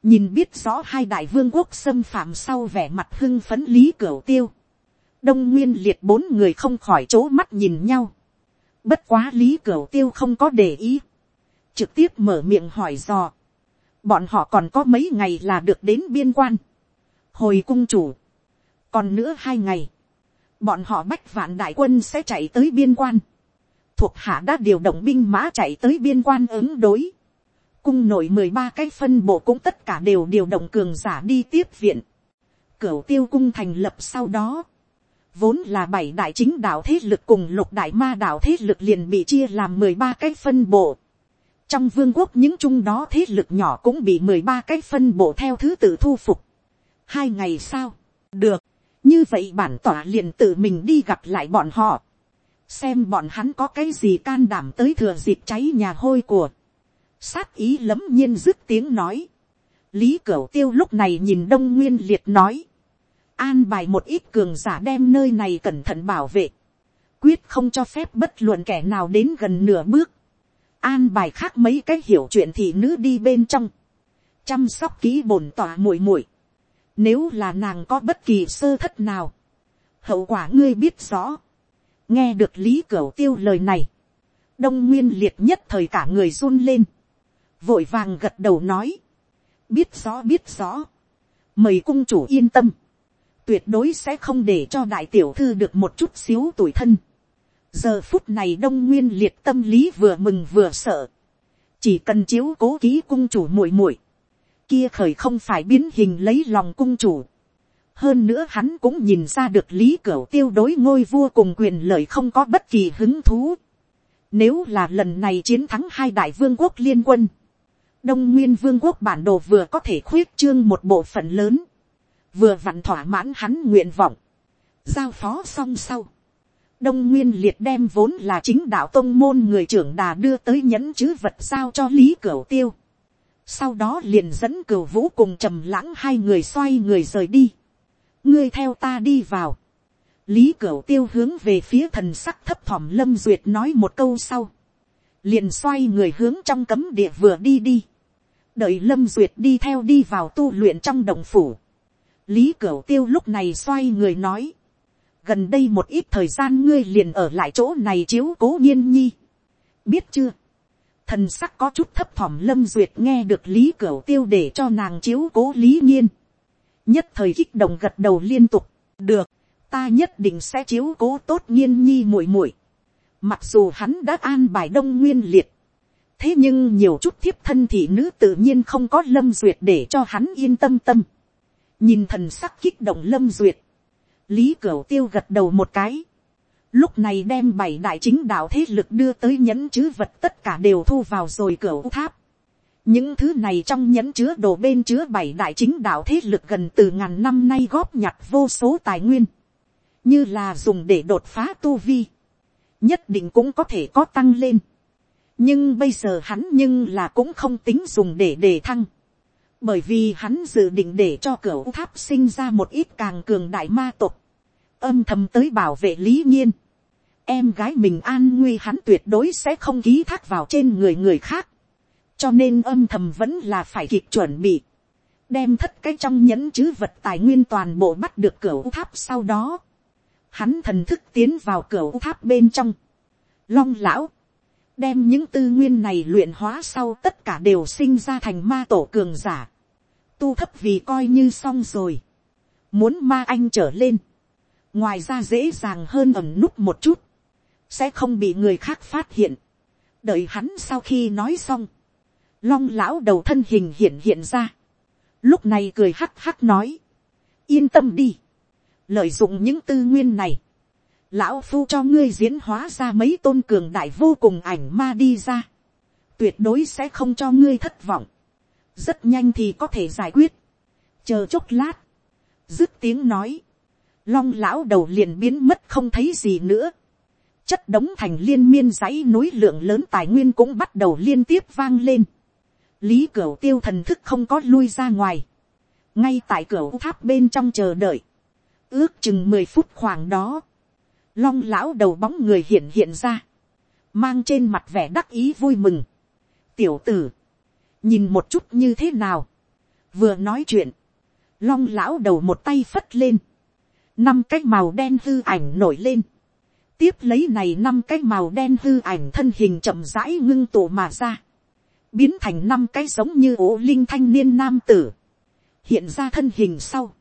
nhìn biết rõ hai đại vương quốc xâm phạm sau vẻ mặt hưng phấn lý cửu tiêu. đông nguyên liệt bốn người không khỏi chỗ mắt nhìn nhau. bất quá lý cửu tiêu không có để ý. trực tiếp mở miệng hỏi dò bọn họ còn có mấy ngày là được đến biên quan. Hồi cung chủ, còn nữa hai ngày, bọn họ bách vạn đại quân sẽ chạy tới biên quan, thuộc hạ đã điều động binh mã chạy tới biên quan ứng đối, cung nội mười ba cái phân bộ cũng tất cả đều điều động cường giả đi tiếp viện, cửa tiêu cung thành lập sau đó, vốn là bảy đại chính đạo thế lực cùng lục đại ma đạo thế lực liền bị chia làm mười ba cái phân bộ. Trong vương quốc những chung đó thế lực nhỏ cũng bị mười ba cái phân bộ theo thứ tự thu phục. Hai ngày sau được, như vậy bản tỏa liền tự mình đi gặp lại bọn họ, xem bọn hắn có cái gì can đảm tới thừa dịp cháy nhà hôi của, sát ý lấm nhiên dứt tiếng nói, lý cửu tiêu lúc này nhìn đông nguyên liệt nói, an bài một ít cường giả đem nơi này cẩn thận bảo vệ, quyết không cho phép bất luận kẻ nào đến gần nửa bước, an bài khác mấy cái hiểu chuyện thì nữ đi bên trong, chăm sóc kỹ bổn tỏa muội muội, nếu là nàng có bất kỳ sơ thất nào. Hậu quả ngươi biết rõ. Nghe được Lý Cửu Tiêu lời này. Đông Nguyên liệt nhất thời cả người run lên. Vội vàng gật đầu nói. biết rõ biết rõ, mời cung chủ yên tâm, tuyệt đối sẽ không để cho đại tiểu thư được một chút xíu tuổi thân giờ phút này đông nguyên liệt tâm lý vừa mừng vừa sợ, chỉ cần chiếu cố ký cung chủ muội muội, kia khởi không phải biến hình lấy lòng cung chủ. hơn nữa hắn cũng nhìn ra được lý cửu tiêu đối ngôi vua cùng quyền lợi không có bất kỳ hứng thú. nếu là lần này chiến thắng hai đại vương quốc liên quân, đông nguyên vương quốc bản đồ vừa có thể khuyết trương một bộ phận lớn, vừa vặn thỏa mãn hắn nguyện vọng, giao phó xong sau, đông nguyên liệt đem vốn là chính đạo tông môn người trưởng đà đưa tới nhẫn chữ vật giao cho lý cửu tiêu, sau đó liền dẫn cửu vũ cùng trầm lãng hai người xoay người rời đi, ngươi theo ta đi vào, lý cửu tiêu hướng về phía thần sắc thấp thỏm lâm duyệt nói một câu sau, liền xoay người hướng trong cấm địa vừa đi đi, đợi lâm duyệt đi theo đi vào tu luyện trong đồng phủ, lý cửu tiêu lúc này xoay người nói, gần đây một ít thời gian ngươi liền ở lại chỗ này chiếu cố nhiên nhi, biết chưa, thần sắc có chút thấp thỏm lâm duyệt nghe được lý cửa tiêu để cho nàng chiếu cố lý nhiên, nhất thời kích động gật đầu liên tục, được, ta nhất định sẽ chiếu cố tốt nhiên nhi muội muội, mặc dù hắn đã an bài đông nguyên liệt, thế nhưng nhiều chút thiếp thân thị nữ tự nhiên không có lâm duyệt để cho hắn yên tâm tâm. nhìn thần sắc kích động lâm duyệt, lý cửu tiêu gật đầu một cái, lúc này đem bảy đại chính đạo thế lực đưa tới nhẫn chứa vật tất cả đều thu vào rồi cửu tháp. những thứ này trong nhẫn chứa đồ bên chứa bảy đại chính đạo thế lực gần từ ngàn năm nay góp nhặt vô số tài nguyên, như là dùng để đột phá tu vi, nhất định cũng có thể có tăng lên. Nhưng bây giờ hắn nhưng là cũng không tính dùng để đề thăng, bởi vì hắn dự định để cho cửa tháp sinh ra một ít càng cường đại ma tục, âm thầm tới bảo vệ lý nhiên, em gái mình an nguy hắn tuyệt đối sẽ không ký thác vào trên người người khác, cho nên âm thầm vẫn là phải kịp chuẩn bị, đem thất cái trong nhẫn chứ vật tài nguyên toàn bộ bắt được cửa tháp sau đó, hắn thần thức tiến vào cửa tháp bên trong, long lão, đem những tư nguyên này luyện hóa sau tất cả đều sinh ra thành ma tổ cường giả. Tu thấp vì coi như xong rồi. Muốn ma anh trở lên. Ngoài ra dễ dàng hơn ẩm núp một chút. Sẽ không bị người khác phát hiện. Đợi hắn sau khi nói xong. Long lão đầu thân hình hiện hiện ra. Lúc này cười hắc hắc nói. Yên tâm đi. Lợi dụng những tư nguyên này lão phu cho ngươi diễn hóa ra mấy tôn cường đại vô cùng ảnh ma đi ra, tuyệt đối sẽ không cho ngươi thất vọng, rất nhanh thì có thể giải quyết, chờ chốc lát, dứt tiếng nói, long lão đầu liền biến mất không thấy gì nữa, chất đống thành liên miên dãy núi lượng lớn tài nguyên cũng bắt đầu liên tiếp vang lên, lý cửu tiêu thần thức không có lui ra ngoài, ngay tại cửa tháp bên trong chờ đợi, ước chừng mười phút khoảng đó, long lão đầu bóng người hiện hiện ra, mang trên mặt vẻ đắc ý vui mừng. tiểu tử, nhìn một chút như thế nào, vừa nói chuyện, long lão đầu một tay phất lên, năm cái màu đen hư ảnh nổi lên, tiếp lấy này năm cái màu đen hư ảnh thân hình chậm rãi ngưng tụ mà ra, biến thành năm cái giống như ố linh thanh niên nam tử, hiện ra thân hình sau,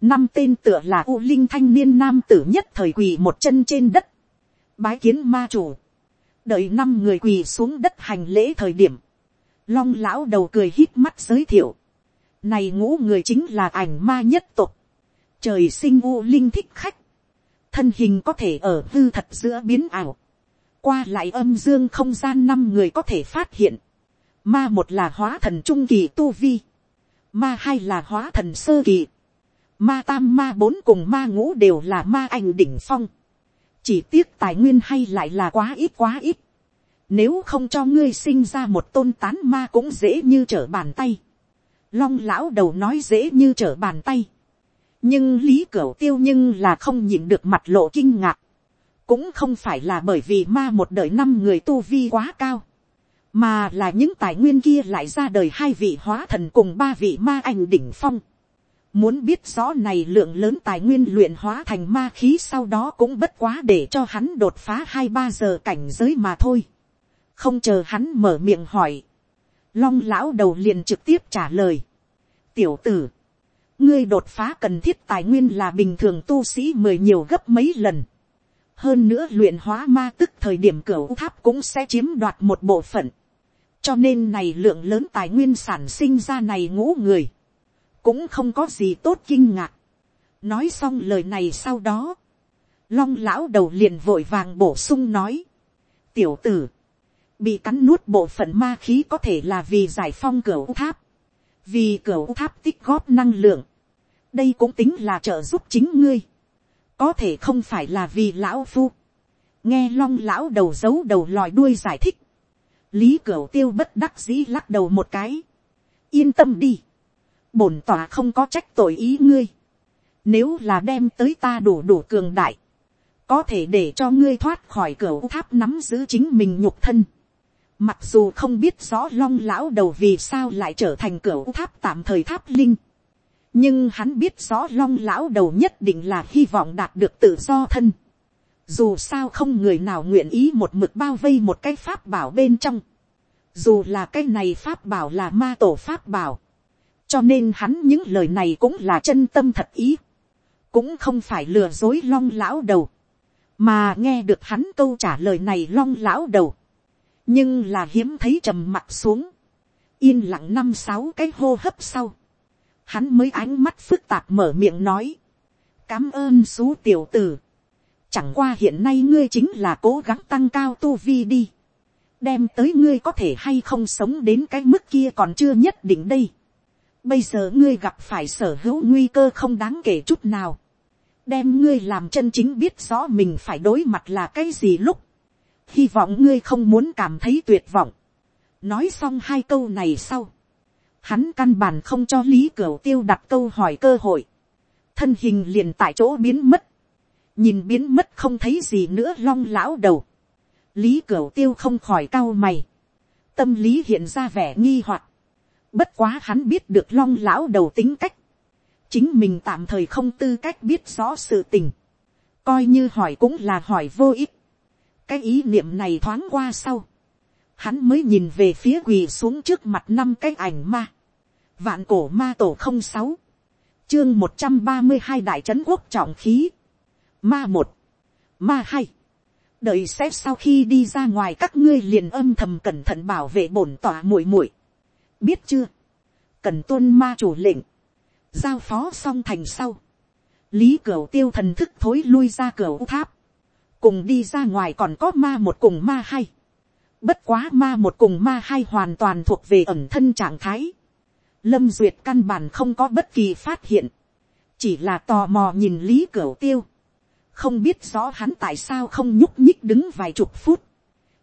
năm tên tựa là u linh thanh niên nam tử nhất thời quỳ một chân trên đất, bái kiến ma chủ, đợi năm người quỳ xuống đất hành lễ thời điểm, long lão đầu cười hít mắt giới thiệu, này ngũ người chính là ảnh ma nhất tục, trời sinh u linh thích khách, thân hình có thể ở hư thật giữa biến ảo, qua lại âm dương không gian năm người có thể phát hiện, ma một là hóa thần trung kỳ tu vi, ma hai là hóa thần sơ kỳ, Ma tam ma bốn cùng ma ngũ đều là ma ảnh đỉnh phong. Chỉ tiếc tài nguyên hay lại là quá ít quá ít. Nếu không cho ngươi sinh ra một tôn tán ma cũng dễ như trở bàn tay. Long lão đầu nói dễ như trở bàn tay. Nhưng lý cửu tiêu nhưng là không nhịn được mặt lộ kinh ngạc. Cũng không phải là bởi vì ma một đời năm người tu vi quá cao. Mà là những tài nguyên kia lại ra đời hai vị hóa thần cùng ba vị ma ảnh đỉnh phong Muốn biết rõ này lượng lớn tài nguyên luyện hóa thành ma khí sau đó cũng bất quá để cho hắn đột phá hai ba giờ cảnh giới mà thôi. Không chờ hắn mở miệng hỏi. Long lão đầu liền trực tiếp trả lời. tiểu tử, ngươi đột phá cần thiết tài nguyên là bình thường tu sĩ mười nhiều gấp mấy lần. hơn nữa luyện hóa ma tức thời điểm cửa tháp cũng sẽ chiếm đoạt một bộ phận. cho nên này lượng lớn tài nguyên sản sinh ra này ngũ người, cũng không có gì tốt kinh ngạc. nói xong lời này sau đó, long lão đầu liền vội vàng bổ sung nói, tiểu tử, bị cắn nuốt bộ phận ma khí có thể là vì giải phong cửa tháp, vì cửa tháp tích góp năng lượng, đây cũng tính là trợ giúp chính ngươi, có thể không phải là vì lão phu, nghe long lão đầu giấu đầu lòi đuôi giải thích, lý cửa tiêu bất đắc dĩ lắc đầu một cái, yên tâm đi, bổn tòa không có trách tội ý ngươi, nếu là đem tới ta đủ đủ cường đại, có thể để cho ngươi thoát khỏi cửa tháp nắm giữ chính mình nhục thân, Mặc dù không biết rõ long lão đầu vì sao lại trở thành cửa tháp tạm thời tháp linh. Nhưng hắn biết rõ long lão đầu nhất định là hy vọng đạt được tự do thân. Dù sao không người nào nguyện ý một mực bao vây một cái pháp bảo bên trong. Dù là cái này pháp bảo là ma tổ pháp bảo. Cho nên hắn những lời này cũng là chân tâm thật ý. Cũng không phải lừa dối long lão đầu. Mà nghe được hắn câu trả lời này long lão đầu nhưng là hiếm thấy trầm mặt xuống, yên lặng năm sáu cái hô hấp sau, hắn mới ánh mắt phức tạp mở miệng nói, cám ơn xú tiểu tử, chẳng qua hiện nay ngươi chính là cố gắng tăng cao tu vi đi, đem tới ngươi có thể hay không sống đến cái mức kia còn chưa nhất định đây. Bây giờ ngươi gặp phải sở hữu nguy cơ không đáng kể chút nào. Đem ngươi làm chân chính biết rõ mình phải đối mặt là cái gì lúc hy vọng ngươi không muốn cảm thấy tuyệt vọng. nói xong hai câu này sau, hắn căn bản không cho lý cửu tiêu đặt câu hỏi cơ hội, thân hình liền tại chỗ biến mất, nhìn biến mất không thấy gì nữa long lão đầu, lý cửu tiêu không khỏi cao mày, tâm lý hiện ra vẻ nghi hoặc, bất quá hắn biết được long lão đầu tính cách, chính mình tạm thời không tư cách biết rõ sự tình, coi như hỏi cũng là hỏi vô ích, cái ý niệm này thoáng qua sau, hắn mới nhìn về phía quỳ xuống trước mặt năm cái ảnh ma, vạn cổ ma tổ không sáu, chương một trăm ba mươi hai đại trấn quốc trọng khí, ma một, ma hai, đợi xét sau khi đi ra ngoài các ngươi liền âm thầm cẩn thận bảo vệ bổn tỏa muội muội, biết chưa, cần tuân ma chủ lệnh, giao phó xong thành sau, lý cửu tiêu thần thức thối lui ra cửa tháp, cùng đi ra ngoài còn có ma một cùng ma hai. Bất quá ma một cùng ma hai hoàn toàn thuộc về ẩn thân trạng thái. Lâm duyệt căn bản không có bất kỳ phát hiện. Chỉ là tò mò nhìn lý cửu tiêu. Không biết rõ hắn tại sao không nhúc nhích đứng vài chục phút.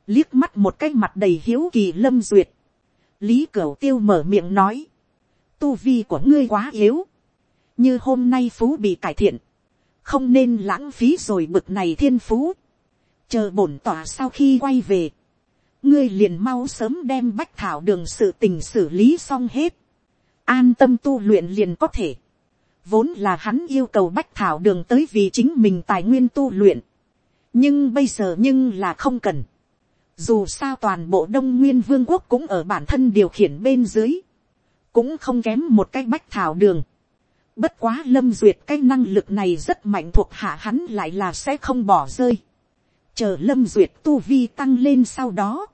Liếc mắt một cái mặt đầy hiếu kỳ lâm duyệt. Lý cửu tiêu mở miệng nói. Tu vi của ngươi quá yếu. Như hôm nay phú bị cải thiện không nên lãng phí rồi bực này thiên phú, chờ bổn tỏa sau khi quay về, ngươi liền mau sớm đem bách thảo đường sự tình xử lý xong hết, an tâm tu luyện liền có thể, vốn là hắn yêu cầu bách thảo đường tới vì chính mình tài nguyên tu luyện, nhưng bây giờ nhưng là không cần, dù sao toàn bộ đông nguyên vương quốc cũng ở bản thân điều khiển bên dưới, cũng không kém một cái bách thảo đường, Bất quá lâm duyệt cái năng lực này rất mạnh thuộc hạ hắn lại là sẽ không bỏ rơi. Chờ lâm duyệt tu vi tăng lên sau đó.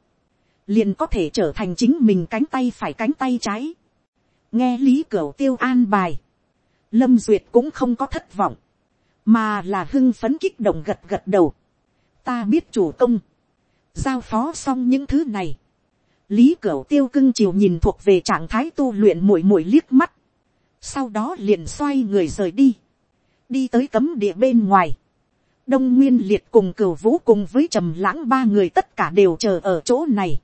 Liền có thể trở thành chính mình cánh tay phải cánh tay trái. Nghe lý cửu tiêu an bài. Lâm duyệt cũng không có thất vọng. Mà là hưng phấn kích động gật gật đầu. Ta biết chủ công. Giao phó xong những thứ này. Lý cửu tiêu cưng chiều nhìn thuộc về trạng thái tu luyện mũi mũi liếc mắt sau đó liền xoay người rời đi, đi tới cấm địa bên ngoài, đông nguyên liệt cùng cửu vũ cùng với trầm lãng ba người tất cả đều chờ ở chỗ này.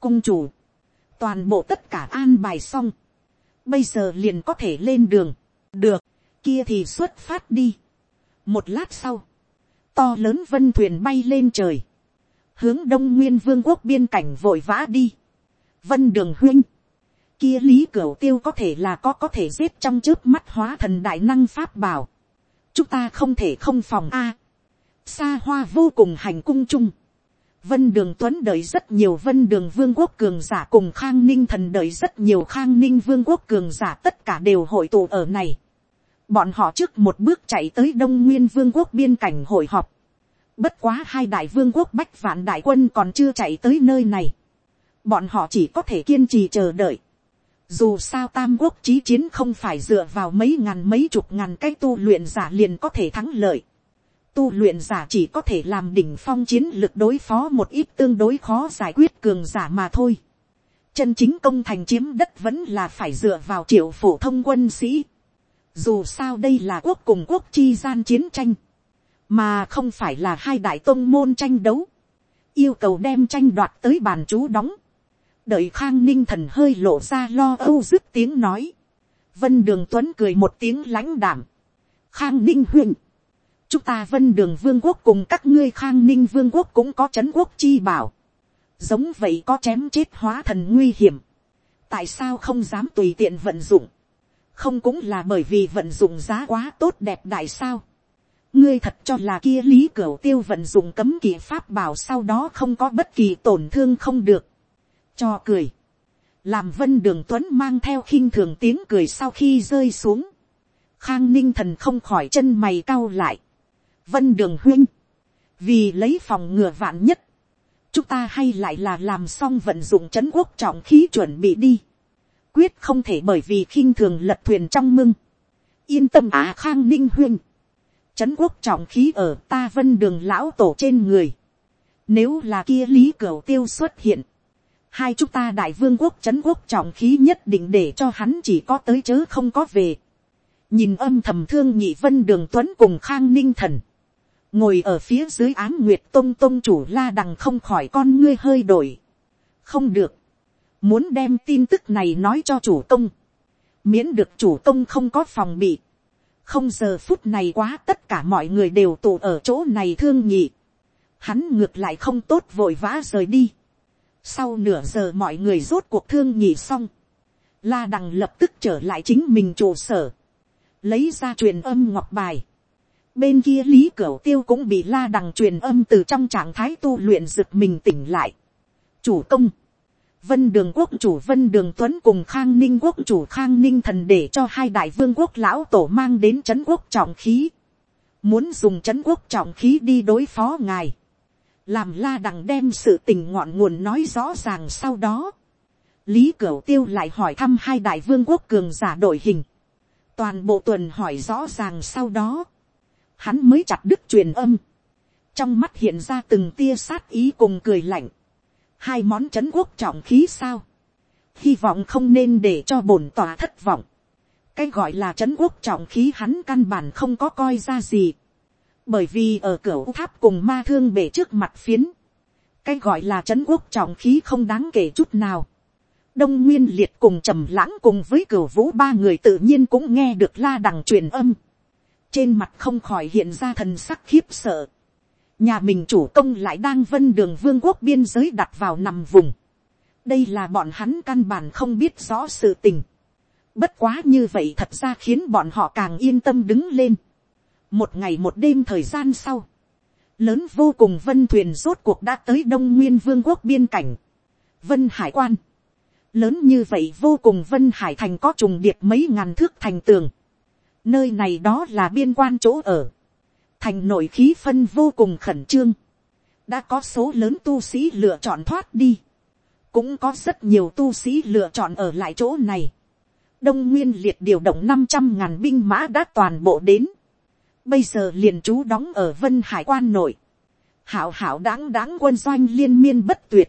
cung chủ, toàn bộ tất cả an bài xong, bây giờ liền có thể lên đường, được, kia thì xuất phát đi. một lát sau, to lớn vân thuyền bay lên trời, hướng đông nguyên vương quốc biên cảnh vội vã đi. vân đường huynh, kia lý cửu tiêu có thể là có có thể giết trong trước mắt hóa thần đại năng pháp bảo. chúng ta không thể không phòng a. xa hoa vô cùng hành cung chung. Vân Đường Tuấn đợi rất nhiều Vân Đường Vương quốc cường giả cùng Khang Ninh thần đợi rất nhiều Khang Ninh Vương quốc cường giả tất cả đều hội tụ ở này. Bọn họ trước một bước chạy tới Đông Nguyên Vương quốc biên cảnh hội họp. Bất quá hai đại vương quốc bách vạn đại quân còn chưa chạy tới nơi này. Bọn họ chỉ có thể kiên trì chờ đợi. Dù sao tam quốc chí chiến không phải dựa vào mấy ngàn mấy chục ngàn cái tu luyện giả liền có thể thắng lợi tu luyện giả chỉ có thể làm đỉnh phong chiến lực đối phó một ít tương đối khó giải quyết cường giả mà thôi. Chân chính công thành chiếm đất vẫn là phải dựa vào triệu phổ thông quân sĩ. Dù sao đây là quốc cùng quốc chi gian chiến tranh. Mà không phải là hai đại tôn môn tranh đấu. Yêu cầu đem tranh đoạt tới bàn chú đóng. Đợi khang ninh thần hơi lộ ra lo âu dứt tiếng nói. Vân đường tuấn cười một tiếng lãnh đảm. Khang ninh huynh chúng ta vân đường vương quốc cùng các ngươi khang ninh vương quốc cũng có c h ấ n quốc chi bảo, giống vậy có chém chết hóa thần nguy hiểm, tại sao không dám tùy tiện vận dụng, không cũng là bởi vì vận dụng giá quá tốt đẹp đại sao, ngươi thật cho là kia lý cửa tiêu vận dụng cấm kỳ pháp bảo sau đó không có bất kỳ tổn thương không được, cho cười, làm vân đường tuấn mang theo khinh thường tiếng cười sau khi rơi xuống, khang ninh thần không khỏi chân mày cau lại, vân đường huynh, vì lấy phòng ngừa vạn nhất, chúng ta hay lại là làm xong vận dụng c quốc trọng khí chuẩn bị đi, quyết không thể bởi vì khinh thường lật thuyền trong mưng, yên tâm á khang ninh huynh, c quốc trọng khí ở ta vân đường lão tổ trên người, nếu là kia lý cửu tiêu xuất hiện, hai chúng ta đại vương quốc c quốc trọng khí nhất định để cho hắn chỉ có tới chớ không có về. nhìn âm thầm thương nhị vân đường tuấn cùng khang ninh thần, ngồi ở phía dưới áng nguyệt tông tông chủ la đằng không khỏi con ngươi hơi đổi. không được, muốn đem tin tức này nói cho chủ công, miễn được chủ công không có phòng bị. không giờ phút này quá tất cả mọi người đều tụ ở chỗ này thương nhị. hắn ngược lại không tốt vội vã rời đi sau nửa giờ mọi người rốt cuộc thương nhị xong. La đằng lập tức trở lại chính mình trụ sở. lấy ra truyền âm ngọc bài bên kia lý cửu tiêu cũng bị la đằng truyền âm từ trong trạng thái tu luyện rực mình tỉnh lại. chủ công, vân đường quốc chủ vân đường tuấn cùng khang ninh quốc chủ khang ninh thần để cho hai đại vương quốc lão tổ mang đến chấn quốc trọng khí. muốn dùng chấn quốc trọng khí đi đối phó ngài làm la đằng đem sự tình ngọn nguồn nói rõ ràng sau đó. lý cửu tiêu lại hỏi thăm hai đại vương quốc cường giả đội hình. toàn bộ tuần hỏi rõ ràng sau đó. Hắn mới chặt đứt truyền âm, trong mắt hiện ra từng tia sát ý cùng cười lạnh, hai món c h ấ n quốc trọng khí sao, hy vọng không nên để cho bổn tòa thất vọng, cái gọi là c h ấ n quốc trọng khí hắn căn bản không có coi ra gì, bởi vì ở cửa tháp cùng ma thương bể trước mặt phiến, cái gọi là c quốc trọng khí không đáng kể chút nào, đông nguyên liệt cùng trầm lãng cùng với cửa vũ ba người tự nhiên cũng nghe được la đằng truyền âm, trên mặt không khỏi hiện ra thần sắc khiếp sợ. nhà mình chủ công lại đang vân đường vương quốc biên giới đặt vào nằm vùng. đây là bọn hắn căn bản không biết rõ sự tình. bất quá như vậy thật ra khiến bọn họ càng yên tâm đứng lên một ngày một đêm thời gian sau, lớn vô cùng vân thuyền rốt cuộc đã tới đông nguyên vương quốc biên cảnh. vân hải quan, lớn như vậy vô cùng vân hải thành có trùng điệp mấy ngàn thước thành tường Nơi này đó là biên quan chỗ ở. Thành nội khí phân vô cùng khẩn trương. Đã có số lớn tu sĩ lựa chọn thoát đi. Cũng có rất nhiều tu sĩ lựa chọn ở lại chỗ này. Đông Nguyên liệt điều động năm trăm ngàn binh mã đã toàn bộ đến. Bây giờ liền trú đóng ở Vân Hải quan nội. Hảo hảo đáng đáng quân doanh liên miên bất tuyệt.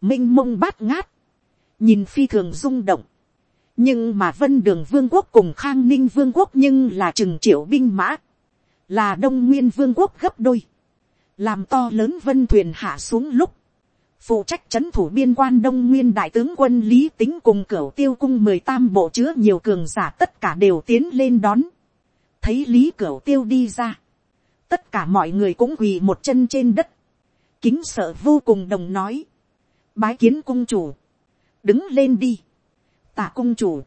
Minh mông bát ngát. Nhìn phi thường rung động nhưng mà vân đường vương quốc cùng khang ninh vương quốc nhưng là chừng triệu binh mã, là đông nguyên vương quốc gấp đôi, làm to lớn vân thuyền hạ xuống lúc, phụ trách c h ấ n thủ biên quan đông nguyên đại tướng quân lý tính cùng cửa tiêu cung mười tam bộ chứa nhiều cường giả tất cả đều tiến lên đón, thấy lý cửa tiêu đi ra, tất cả mọi người cũng quỳ một chân trên đất, kính sợ vô cùng đồng nói, bái kiến cung chủ, đứng lên đi, tạ cung chủ.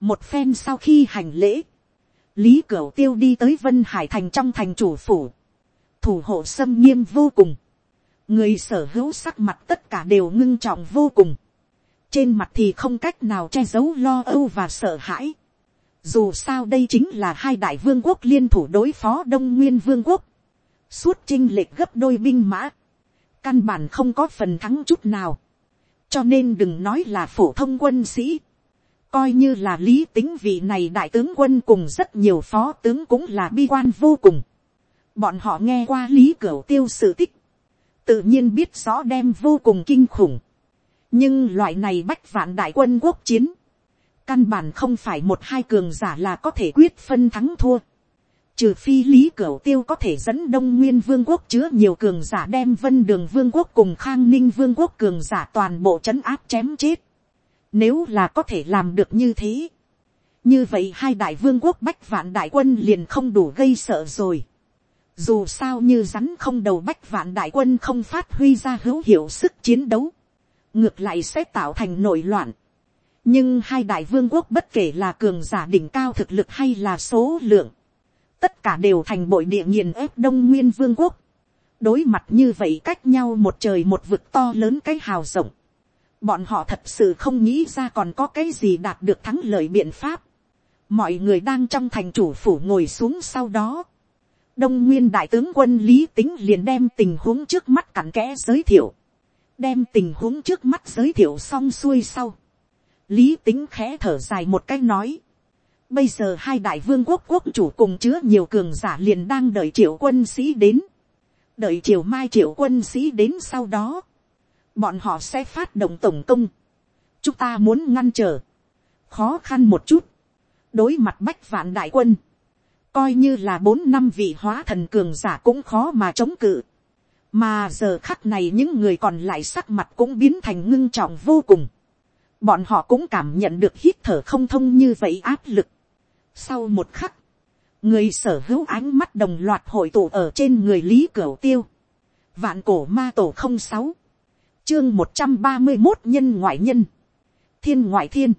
Một phen sau khi hành lễ. Lý Cửu Tiêu đi tới Vân Hải Thành trong thành chủ phủ. Thủ hộ xâm nghiêm vô cùng. người sở hữu sắc mặt tất cả đều ngưng trọng vô cùng, trên mặt thì không cách nào che giấu lo âu và sợ hãi. Dù sao đây chính là hai đại vương quốc liên thủ đối phó đông nguyên vương quốc, suốt chinh lệch gấp đôi binh mã, căn bản không có phần thắng chút nào, cho nên đừng nói là phổ thông quân sĩ, coi như là lý tính vị này đại tướng quân cùng rất nhiều phó tướng cũng là bi quan vô cùng. Bọn họ nghe qua lý cửu tiêu sự tích, tự nhiên biết rõ đem vô cùng kinh khủng. nhưng loại này bách vạn đại quân quốc chiến, căn bản không phải một hai cường giả là có thể quyết phân thắng thua. Trừ phi lý cửu tiêu có thể dẫn đông nguyên vương quốc chứa nhiều cường giả đem vân đường vương quốc cùng khang ninh vương quốc cường giả toàn bộ trấn áp chém chết nếu là có thể làm được như thế. Như vậy hai đại vương quốc bách vạn đại quân liền không đủ gây sợ rồi. Dù sao như rắn không đầu bách vạn đại quân không phát huy ra hữu hiệu sức chiến đấu. Ngược lại sẽ tạo thành nội loạn. Nhưng hai đại vương quốc bất kể là cường giả đỉnh cao thực lực hay là số lượng. Tất cả đều thành bội địa nghiền ép đông nguyên vương quốc. Đối mặt như vậy cách nhau một trời một vực to lớn cái hào rộng, bọn họ thật sự không nghĩ ra còn có cái gì đạt được thắng lợi biện pháp. mọi người đang trong thành chủ phủ ngồi xuống sau đó. đông nguyên đại tướng quân lý tính liền đem tình huống trước mắt cặn kẽ giới thiệu. đem tình huống trước mắt giới thiệu xong xuôi sau lý tính khẽ thở dài một cái nói. bây giờ hai đại vương quốc quốc chủ cùng chứa nhiều cường giả liền đang đợi triệu quân sĩ đến. đợi chiều mai triệu quân sĩ đến sau đó bọn họ sẽ phát động tổng công. chúng ta muốn ngăn trở, khó khăn một chút, đối mặt bách vạn đại quân, coi như là bốn năm vị hóa thần cường giả cũng khó mà chống cự. mà giờ khắc này những người còn lại sắc mặt cũng biến thành ngưng trọng vô cùng bọn họ cũng cảm nhận được hít thở không thông như vậy áp lực. sau một khắc, người sở hữu ánh mắt đồng loạt hội tụ ở trên người lý cửu tiêu. vạn cổ ma tổ không sáu. Chương một trăm ba mươi một nhân ngoại nhân, thiên ngoại thiên,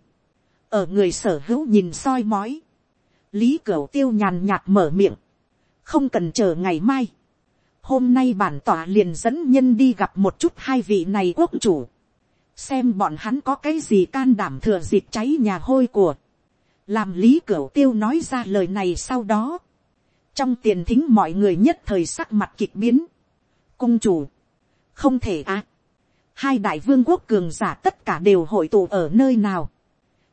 ở người sở hữu nhìn soi mói, lý cửu tiêu nhàn nhạt mở miệng, không cần chờ ngày mai, hôm nay bản tỏa liền dẫn nhân đi gặp một chút hai vị này quốc chủ, xem bọn hắn có cái gì can đảm thừa dịp cháy nhà hôi của, làm lý cửu tiêu nói ra lời này sau đó, trong tiền thính mọi người nhất thời sắc mặt kịch biến, cung chủ, không thể à, hai đại vương quốc cường giả tất cả đều hội tụ ở nơi nào.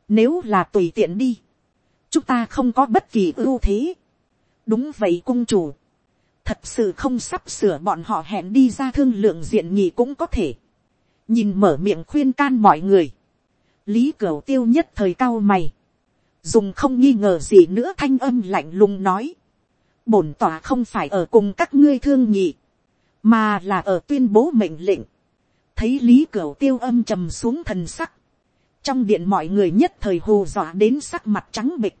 Nếu là tùy tiện đi, chúng ta không có bất kỳ ưu thế. đúng vậy cung chủ. thật sự không sắp sửa bọn họ hẹn đi ra thương lượng diện nhị cũng có thể nhìn mở miệng khuyên can mọi người. lý cửu tiêu nhất thời cao mày. dùng không nghi ngờ gì nữa thanh âm lạnh lùng nói. bổn tòa không phải ở cùng các ngươi thương nhị, mà là ở tuyên bố mệnh lệnh thấy lý cửu tiêu âm trầm xuống thần sắc, trong điện mọi người nhất thời hù dọa đến sắc mặt trắng bịch,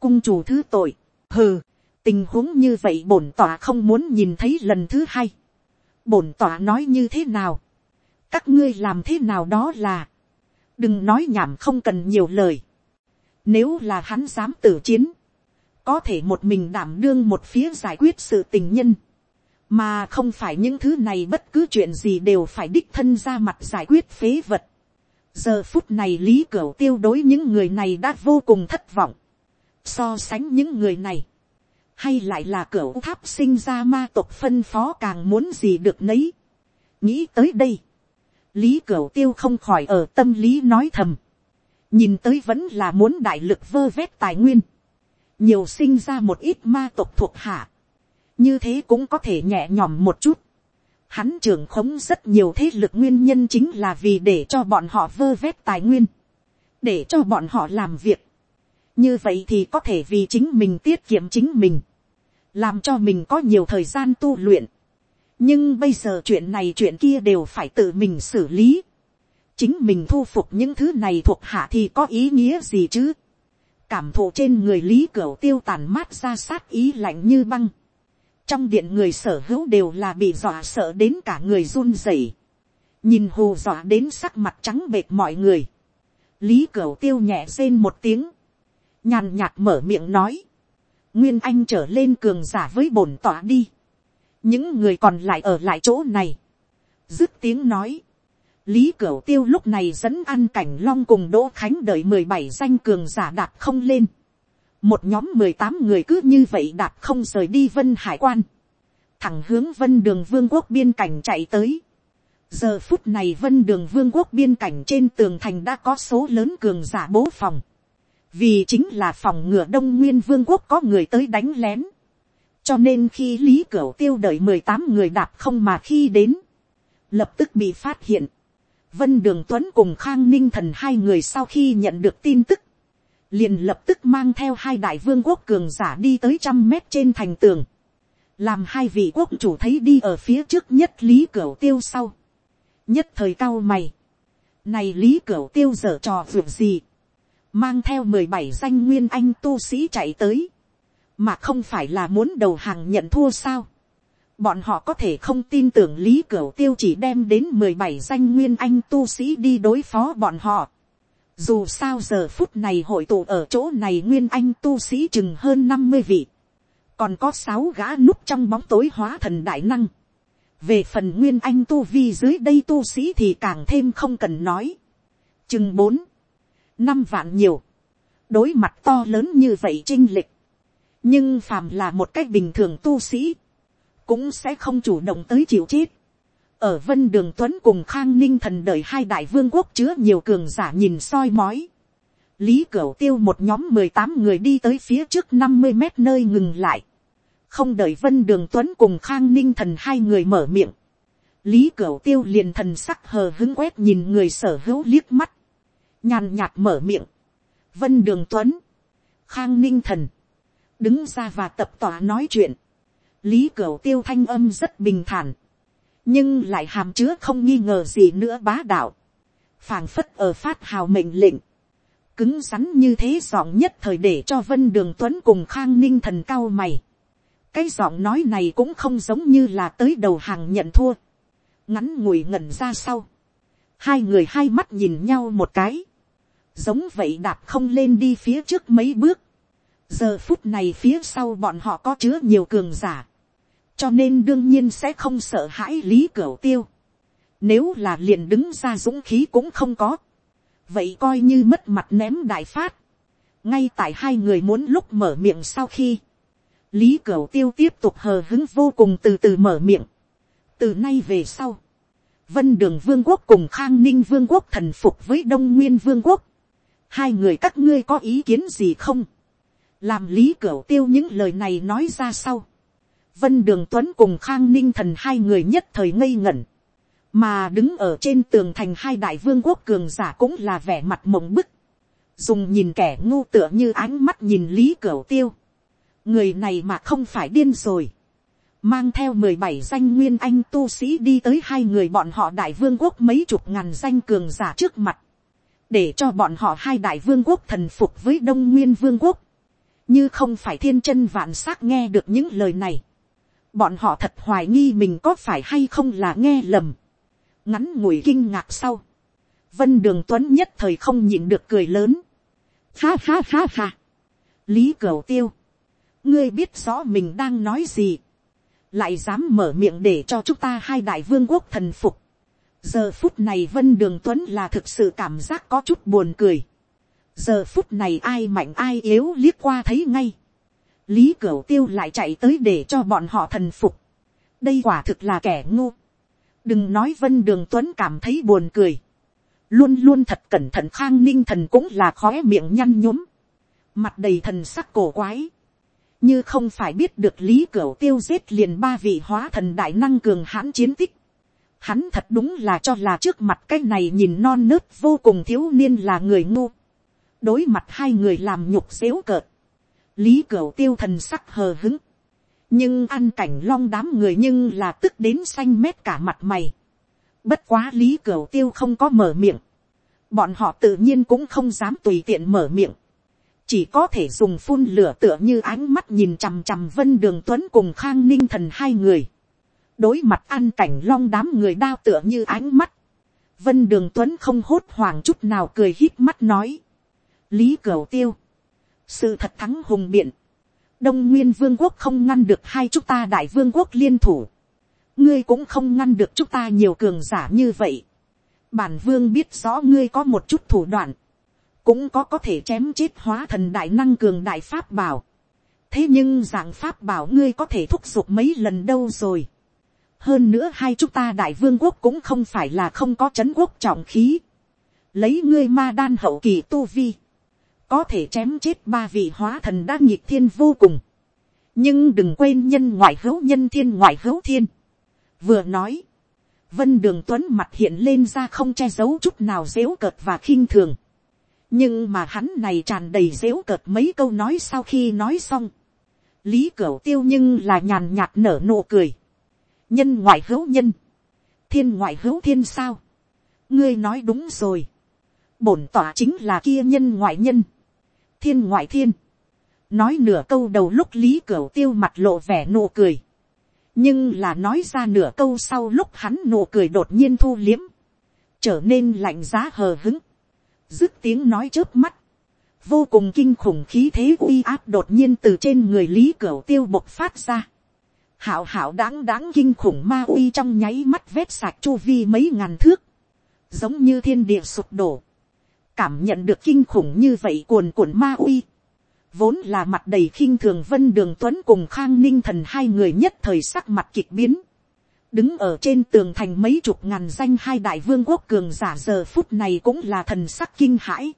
cung chủ thứ tội, hừ, tình huống như vậy bổn tỏa không muốn nhìn thấy lần thứ hai, bổn tỏa nói như thế nào, các ngươi làm thế nào đó là, đừng nói nhảm không cần nhiều lời, nếu là hắn dám tử chiến, có thể một mình đảm đương một phía giải quyết sự tình nhân, mà không phải những thứ này bất cứ chuyện gì đều phải đích thân ra mặt giải quyết phế vật. giờ phút này lý cửu tiêu đối những người này đã vô cùng thất vọng. so sánh những người này, hay lại là cửu tháp sinh ra ma tộc phân phó càng muốn gì được nấy. nghĩ tới đây, lý cửu tiêu không khỏi ở tâm lý nói thầm. nhìn tới vẫn là muốn đại lực vơ vét tài nguyên. nhiều sinh ra một ít ma tộc thuộc hạ như thế cũng có thể nhẹ nhõm một chút. Hắn trưởng khống rất nhiều thế lực nguyên nhân chính là vì để cho bọn họ vơ vét tài nguyên, để cho bọn họ làm việc. như vậy thì có thể vì chính mình tiết kiệm chính mình, làm cho mình có nhiều thời gian tu luyện nhưng bây giờ chuyện này chuyện kia đều phải tự mình xử lý. chính mình thu phục những thứ này thuộc hạ thì có ý nghĩa gì chứ. cảm thụ trên người lý cửu tiêu tàn mát ra sát ý lạnh như băng. Trong điện người sở hữu đều là bị dọa sợ đến cả người run rẩy, nhìn hù dọa đến sắc mặt trắng bệt mọi người, lý cửu tiêu nhẹ rên một tiếng, nhàn nhạt mở miệng nói, nguyên anh trở lên cường giả với bổn tỏa đi, những người còn lại ở lại chỗ này, dứt tiếng nói, lý cửu tiêu lúc này dẫn ăn cảnh long cùng đỗ khánh đợi mười bảy danh cường giả đạp không lên, một nhóm mười tám người cứ như vậy đạp không rời đi vân hải quan, thẳng hướng vân đường vương quốc biên cảnh chạy tới. giờ phút này vân đường vương quốc biên cảnh trên tường thành đã có số lớn cường giả bố phòng, vì chính là phòng ngừa đông nguyên vương quốc có người tới đánh lén, cho nên khi lý cửu tiêu đợi mười tám người đạp không mà khi đến, lập tức bị phát hiện. vân đường tuấn cùng khang ninh thần hai người sau khi nhận được tin tức, liền lập tức mang theo hai đại vương quốc cường giả đi tới trăm mét trên thành tường, làm hai vị quốc chủ thấy đi ở phía trước nhất lý cửu tiêu sau, nhất thời cao mày, này lý cửu tiêu dở trò việc gì, mang theo mười bảy danh nguyên anh tu sĩ chạy tới, mà không phải là muốn đầu hàng nhận thua sao. Bọn họ có thể không tin tưởng lý cửu tiêu chỉ đem đến mười bảy danh nguyên anh tu sĩ đi đối phó bọn họ. Dù sao giờ phút này hội tụ ở chỗ này nguyên anh tu sĩ chừng hơn năm mươi vị. Còn có sáu gã núp trong bóng tối hóa thần đại năng. Về phần nguyên anh tu vi dưới đây tu sĩ thì càng thêm không cần nói. Chừng bốn, năm vạn nhiều. Đối mặt to lớn như vậy trinh lịch nhưng phàm là một cách bình thường tu sĩ, cũng sẽ không chủ động tới chịu chết. ở vân đường tuấn cùng khang ninh thần đợi hai đại vương quốc chứa nhiều cường giả nhìn soi mói. lý cửu tiêu một nhóm mười tám người đi tới phía trước năm mươi mét nơi ngừng lại. không đợi vân đường tuấn cùng khang ninh thần hai người mở miệng. lý cửu tiêu liền thần sắc hờ hứng quét nhìn người sở hữu liếc mắt. nhàn nhạt mở miệng. vân đường tuấn, khang ninh thần, đứng ra và tập tỏa nói chuyện. lý cửu tiêu thanh âm rất bình thản, nhưng lại hàm chứa không nghi ngờ gì nữa bá đạo, phảng phất ở phát hào mệnh lệnh, cứng rắn như thế giọng nhất thời để cho vân đường tuấn cùng khang ninh thần cao mày. cái giọng nói này cũng không giống như là tới đầu hàng nhận thua, ngắn ngủi ngẩn ra sau, hai người hai mắt nhìn nhau một cái, giống vậy đạp không lên đi phía trước mấy bước, giờ phút này phía sau bọn họ có chứa nhiều cường giả, cho nên đương nhiên sẽ không sợ hãi lý cửu tiêu. Nếu là liền đứng ra dũng khí cũng không có, vậy coi như mất mặt ném đại phát. ngay tại hai người muốn lúc mở miệng sau khi, lý cửu tiêu tiếp tục hờ hứng vô cùng từ từ mở miệng. từ nay về sau, vân đường vương quốc cùng khang ninh vương quốc thần phục với đông nguyên vương quốc. hai người các ngươi có ý kiến gì không làm lý cửa tiêu những lời này nói ra sau. vân đường tuấn cùng khang ninh thần hai người nhất thời ngây ngẩn. mà đứng ở trên tường thành hai đại vương quốc cường giả cũng là vẻ mặt mộng bức. dùng nhìn kẻ ngu tựa như ánh mắt nhìn lý cửa tiêu. người này mà không phải điên rồi. mang theo mười bảy danh nguyên anh tu sĩ đi tới hai người bọn họ đại vương quốc mấy chục ngàn danh cường giả trước mặt để cho bọn họ hai đại vương quốc thần phục với đông nguyên vương quốc như không phải thiên chân vạn s á c nghe được những lời này, bọn họ thật hoài nghi mình có phải hay không là nghe lầm, ngắn ngủi kinh ngạc sau, vân đường tuấn nhất thời không nhịn được cười lớn, ha ha ha ha, lý cửu tiêu, ngươi biết rõ mình đang nói gì, lại dám mở miệng để cho chúng ta hai đại vương quốc thần phục, giờ phút này vân đường tuấn là thực sự cảm giác có chút buồn cười, giờ phút này ai mạnh ai yếu liếc qua thấy ngay. lý cửu tiêu lại chạy tới để cho bọn họ thần phục. đây quả thực là kẻ ngu. đừng nói vân đường tuấn cảm thấy buồn cười. luôn luôn thật cẩn thận khang ninh thần cũng là khó miệng nhăn nhúm. mặt đầy thần sắc cổ quái. như không phải biết được lý cửu tiêu giết liền ba vị hóa thần đại năng cường hãn chiến tích. Hắn thật đúng là cho là trước mặt cái này nhìn non nớt vô cùng thiếu niên là người ngu đối mặt hai người làm nhục xếu cợt, lý cửu tiêu thần sắc hờ hứng, nhưng ăn cảnh long đám người nhưng là tức đến xanh mét cả mặt mày. Bất quá lý cửu tiêu không có mở miệng, bọn họ tự nhiên cũng không dám tùy tiện mở miệng, chỉ có thể dùng phun lửa tựa như ánh mắt nhìn chằm chằm vân đường tuấn cùng khang ninh thần hai người, đối mặt ăn cảnh long đám người đao tựa như ánh mắt, vân đường tuấn không hốt hoảng chút nào cười hít mắt nói, lý cửu tiêu, sự thật thắng hùng biện, đông nguyên vương quốc không ngăn được hai chúng ta đại vương quốc liên thủ, ngươi cũng không ngăn được chúng ta nhiều cường giả như vậy. bản vương biết rõ ngươi có một chút thủ đoạn, cũng có có thể chém chết hóa thần đại năng cường đại pháp bảo. thế nhưng dạng pháp bảo ngươi có thể thúc giục mấy lần đâu rồi. hơn nữa hai chúng ta đại vương quốc cũng không phải là không có c h ấ n quốc trọng khí. lấy ngươi ma đan hậu kỳ tu vi, có thể chém chết ba vị hóa thần đã nhịp thiên vô cùng. nhưng đừng quên nhân ngoại hữu nhân thiên ngoại hữu thiên. vừa nói, vân đường tuấn mặt hiện lên ra không che giấu chút nào dếu cợt và khinh thường. Nhưng mà hắn này tràn đầy dếu cợt mấy câu nói sau khi nói xong, lý cửu tiêu nhưng là nhàn nhạt nở nụ cười, nhân ngoại hữu nhân, thiên ngoại hữu thiên sao, ngươi nói đúng rồi, bổn tỏa chính là kia nhân ngoại nhân, thiên ngoại thiên, nói nửa câu đầu lúc lý cửu tiêu mặt lộ vẻ nụ cười, nhưng là nói ra nửa câu sau lúc hắn nụ cười đột nhiên thu liếm, trở nên lạnh giá hờ hứng, dứt tiếng nói trước mắt, vô cùng kinh khủng khí thế uy áp đột nhiên từ trên người lý cửu tiêu bộc phát ra. hảo hảo đáng đáng kinh khủng ma uy trong nháy mắt vét sạch chu vi mấy ngàn thước, giống như thiên địa sụp đổ, cảm nhận được kinh khủng như vậy cuồn cuộn ma uy, vốn là mặt đầy khinh thường vân đường tuấn cùng khang ninh thần hai người nhất thời sắc mặt kịch biến, đứng ở trên tường thành mấy chục ngàn danh hai đại vương quốc cường giả giờ phút này cũng là thần sắc kinh hãi.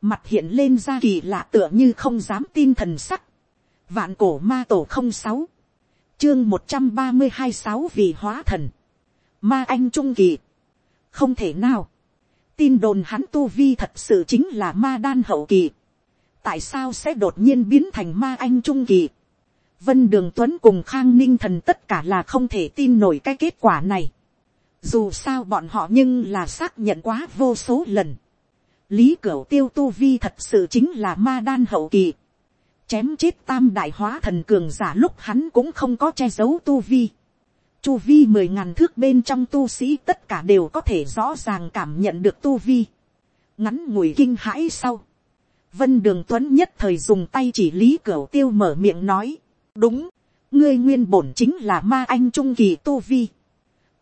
Mặt hiện lên ra kỳ lạ tựa như không dám tin thần sắc. Vạn cổ ma tổ không sáu Chương một trăm ba mươi hai sáu vì hóa thần. Ma anh trung kỳ. Không thể nào. Tin đồn hắn tu vi thật sự chính là ma đan hậu kỳ. Tại sao sẽ đột nhiên biến thành ma anh trung kỳ? Vân Đường Tuấn cùng Khang Ninh Thần tất cả là không thể tin nổi cái kết quả này. Dù sao bọn họ nhưng là xác nhận quá vô số lần. Lý Cửu Tiêu Tu Vi thật sự chính là ma đan hậu kỳ. Chém chết tam đại hóa thần cường giả lúc hắn cũng không có che giấu Tu Vi. Tu Vi mười ngàn thước bên trong tu sĩ tất cả đều có thể rõ ràng cảm nhận được Tu Vi. Ngắn ngủi kinh hãi sau. Vân Đường Tuấn nhất thời dùng tay chỉ Lý cửa Tiêu mở miệng nói đúng, ngươi nguyên bổn chính là ma anh trung kỳ tu vi.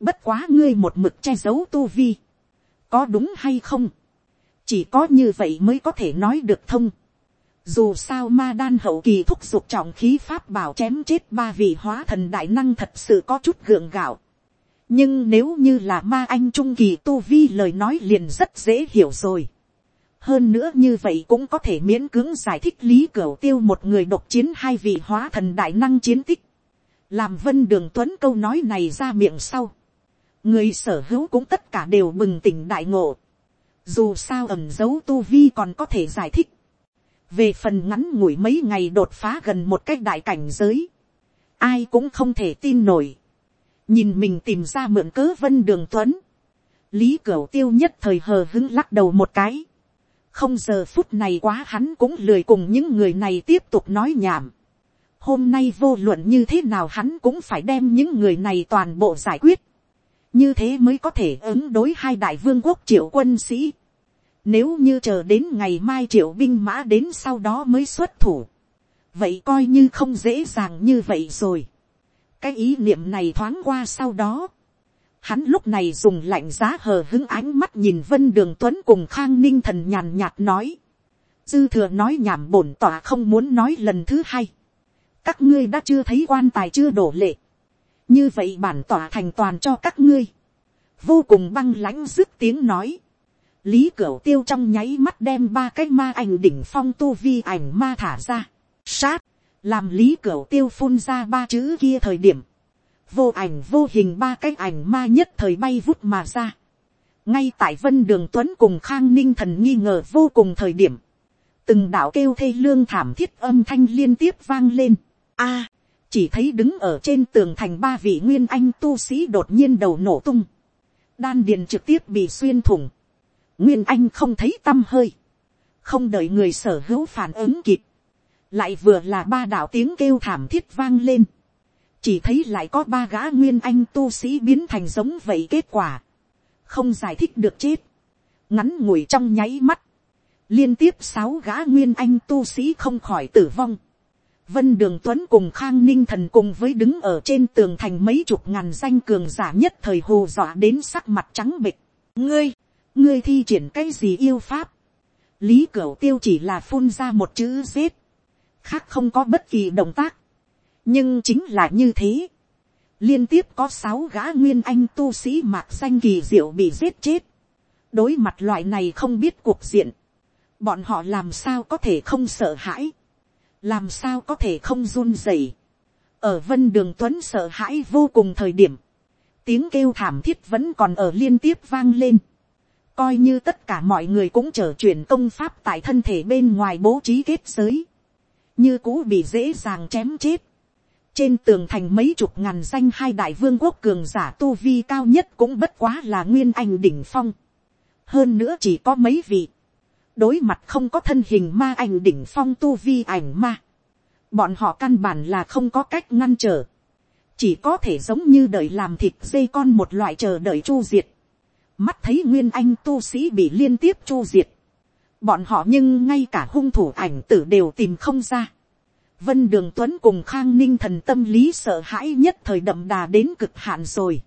bất quá ngươi một mực che giấu tu vi. có đúng hay không. chỉ có như vậy mới có thể nói được thông dù sao ma đan hậu kỳ thúc giục trọng khí pháp bảo chém chết ba vị hóa thần đại năng thật sự có chút gượng gạo. nhưng nếu như là ma anh trung kỳ tu vi lời nói liền rất dễ hiểu rồi hơn nữa như vậy cũng có thể miễn cưỡng giải thích lý cửa tiêu một người độc chiến hai vị hóa thần đại năng chiến tích. làm vân đường tuấn câu nói này ra miệng sau. người sở hữu cũng tất cả đều bừng tỉnh đại ngộ. dù sao ẩm dấu tu vi còn có thể giải thích về phần ngắn ngủi mấy ngày đột phá gần một cách đại cảnh giới. ai cũng không thể tin nổi. nhìn mình tìm ra mượn cớ vân đường tuấn. lý cửu tiêu nhất thời hờ hứng lắc đầu một cái không giờ phút này quá hắn cũng lười cùng những người này tiếp tục nói nhảm. hôm nay vô luận như thế nào hắn cũng phải đem những người này toàn bộ giải quyết. như thế mới có thể ứng đối hai đại vương quốc triệu quân sĩ nếu như chờ đến ngày mai triệu binh mã đến sau đó mới xuất thủ. vậy coi như không dễ dàng như vậy rồi. cái ý niệm này thoáng qua sau đó Hắn lúc này dùng lạnh giá hờ hứng ánh mắt nhìn vân đường tuấn cùng khang ninh thần nhàn nhạt nói. Dư thừa nói nhảm bổn tỏa không muốn nói lần thứ hai. Các ngươi đã chưa thấy quan tài chưa đổ lệ. Như vậy bản tỏa thành toàn cho các ngươi. Vô cùng băng lãnh dứt tiếng nói. Lý Cửu Tiêu trong nháy mắt đem ba cái ma ảnh đỉnh phong tu vi ảnh ma thả ra. Sát. Làm Lý Cửu Tiêu phun ra ba chữ kia thời điểm vô ảnh vô hình ba cái ảnh ma nhất thời bay vút mà ra. ngay tại vân đường tuấn cùng khang ninh thần nghi ngờ vô cùng thời điểm, từng đạo kêu thê lương thảm thiết âm thanh liên tiếp vang lên. a, chỉ thấy đứng ở trên tường thành ba vị nguyên anh tu sĩ đột nhiên đầu nổ tung, đan điền trực tiếp bị xuyên thủng, nguyên anh không thấy t â m hơi, không đợi người sở hữu phản ứng kịp, lại vừa là ba đạo tiếng kêu thảm thiết vang lên, chỉ thấy lại có ba gã nguyên anh tu sĩ biến thành giống vậy kết quả, không giải thích được chết, ngắn ngủi trong nháy mắt, liên tiếp sáu gã nguyên anh tu sĩ không khỏi tử vong, Vân Đường Tuấn cùng Khang Ninh Thần cùng với đứng ở trên tường thành mấy chục ngàn danh cường giả nhất thời hồ dọa đến sắc mặt trắng bịch. Ngươi, ngươi thi triển cái gì yêu pháp? Lý Cửu Tiêu chỉ là phun ra một chữ giết. Khác không có bất kỳ động tác. Nhưng chính là như thế. Liên tiếp có sáu gã nguyên anh tu sĩ mạc xanh kỳ diệu bị giết chết. Đối mặt loại này không biết cuộc diện. Bọn họ làm sao có thể không sợ hãi làm sao có thể không run rẩy. ở vân đường tuấn sợ hãi vô cùng thời điểm, tiếng kêu thảm thiết vẫn còn ở liên tiếp vang lên coi như tất cả mọi người cũng trở chuyển công pháp tại thân thể bên ngoài bố trí kết giới, như cũ bị dễ dàng chém chết. trên tường thành mấy chục ngàn danh hai đại vương quốc cường giả tu vi cao nhất cũng bất quá là nguyên anh đỉnh phong. hơn nữa chỉ có mấy vị. Đối mặt không có thân hình ma ảnh đỉnh phong tu vi ảnh ma, bọn họ căn bản là không có cách ngăn trở, chỉ có thể giống như đợi làm thịt dây con một loại chờ đợi chu diệt, mắt thấy nguyên anh tu sĩ bị liên tiếp chu diệt, bọn họ nhưng ngay cả hung thủ ảnh tử đều tìm không ra. Vân Đường Tuấn cùng Khang Ninh thần tâm lý sợ hãi nhất thời đậm đà đến cực hạn rồi.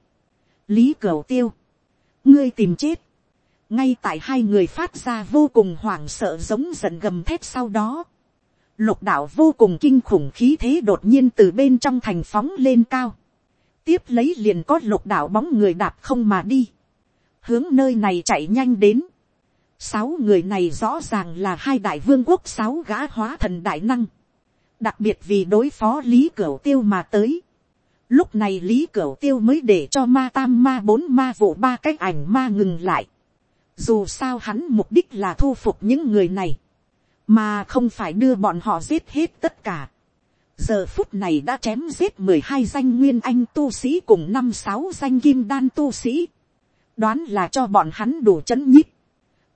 Lý Cửu Tiêu. Ngươi tìm chết ngay tại hai người phát ra vô cùng hoảng sợ giống giận gầm thép sau đó, lục đạo vô cùng kinh khủng khí thế đột nhiên từ bên trong thành phóng lên cao, tiếp lấy liền có lục đạo bóng người đạp không mà đi, hướng nơi này chạy nhanh đến, sáu người này rõ ràng là hai đại vương quốc sáu gã hóa thần đại năng, đặc biệt vì đối phó lý cửu tiêu mà tới, lúc này lý cửu tiêu mới để cho ma tam ma bốn ma vụ ba cái ảnh ma ngừng lại, dù sao hắn mục đích là thu phục những người này. Mà không phải đưa bọn họ giết hết tất cả. Giờ phút này đã chém giết mười hai danh nguyên anh tu sĩ cùng năm sáu danh kim đan tu sĩ. Đoán là cho bọn hắn đủ chấn nhíp.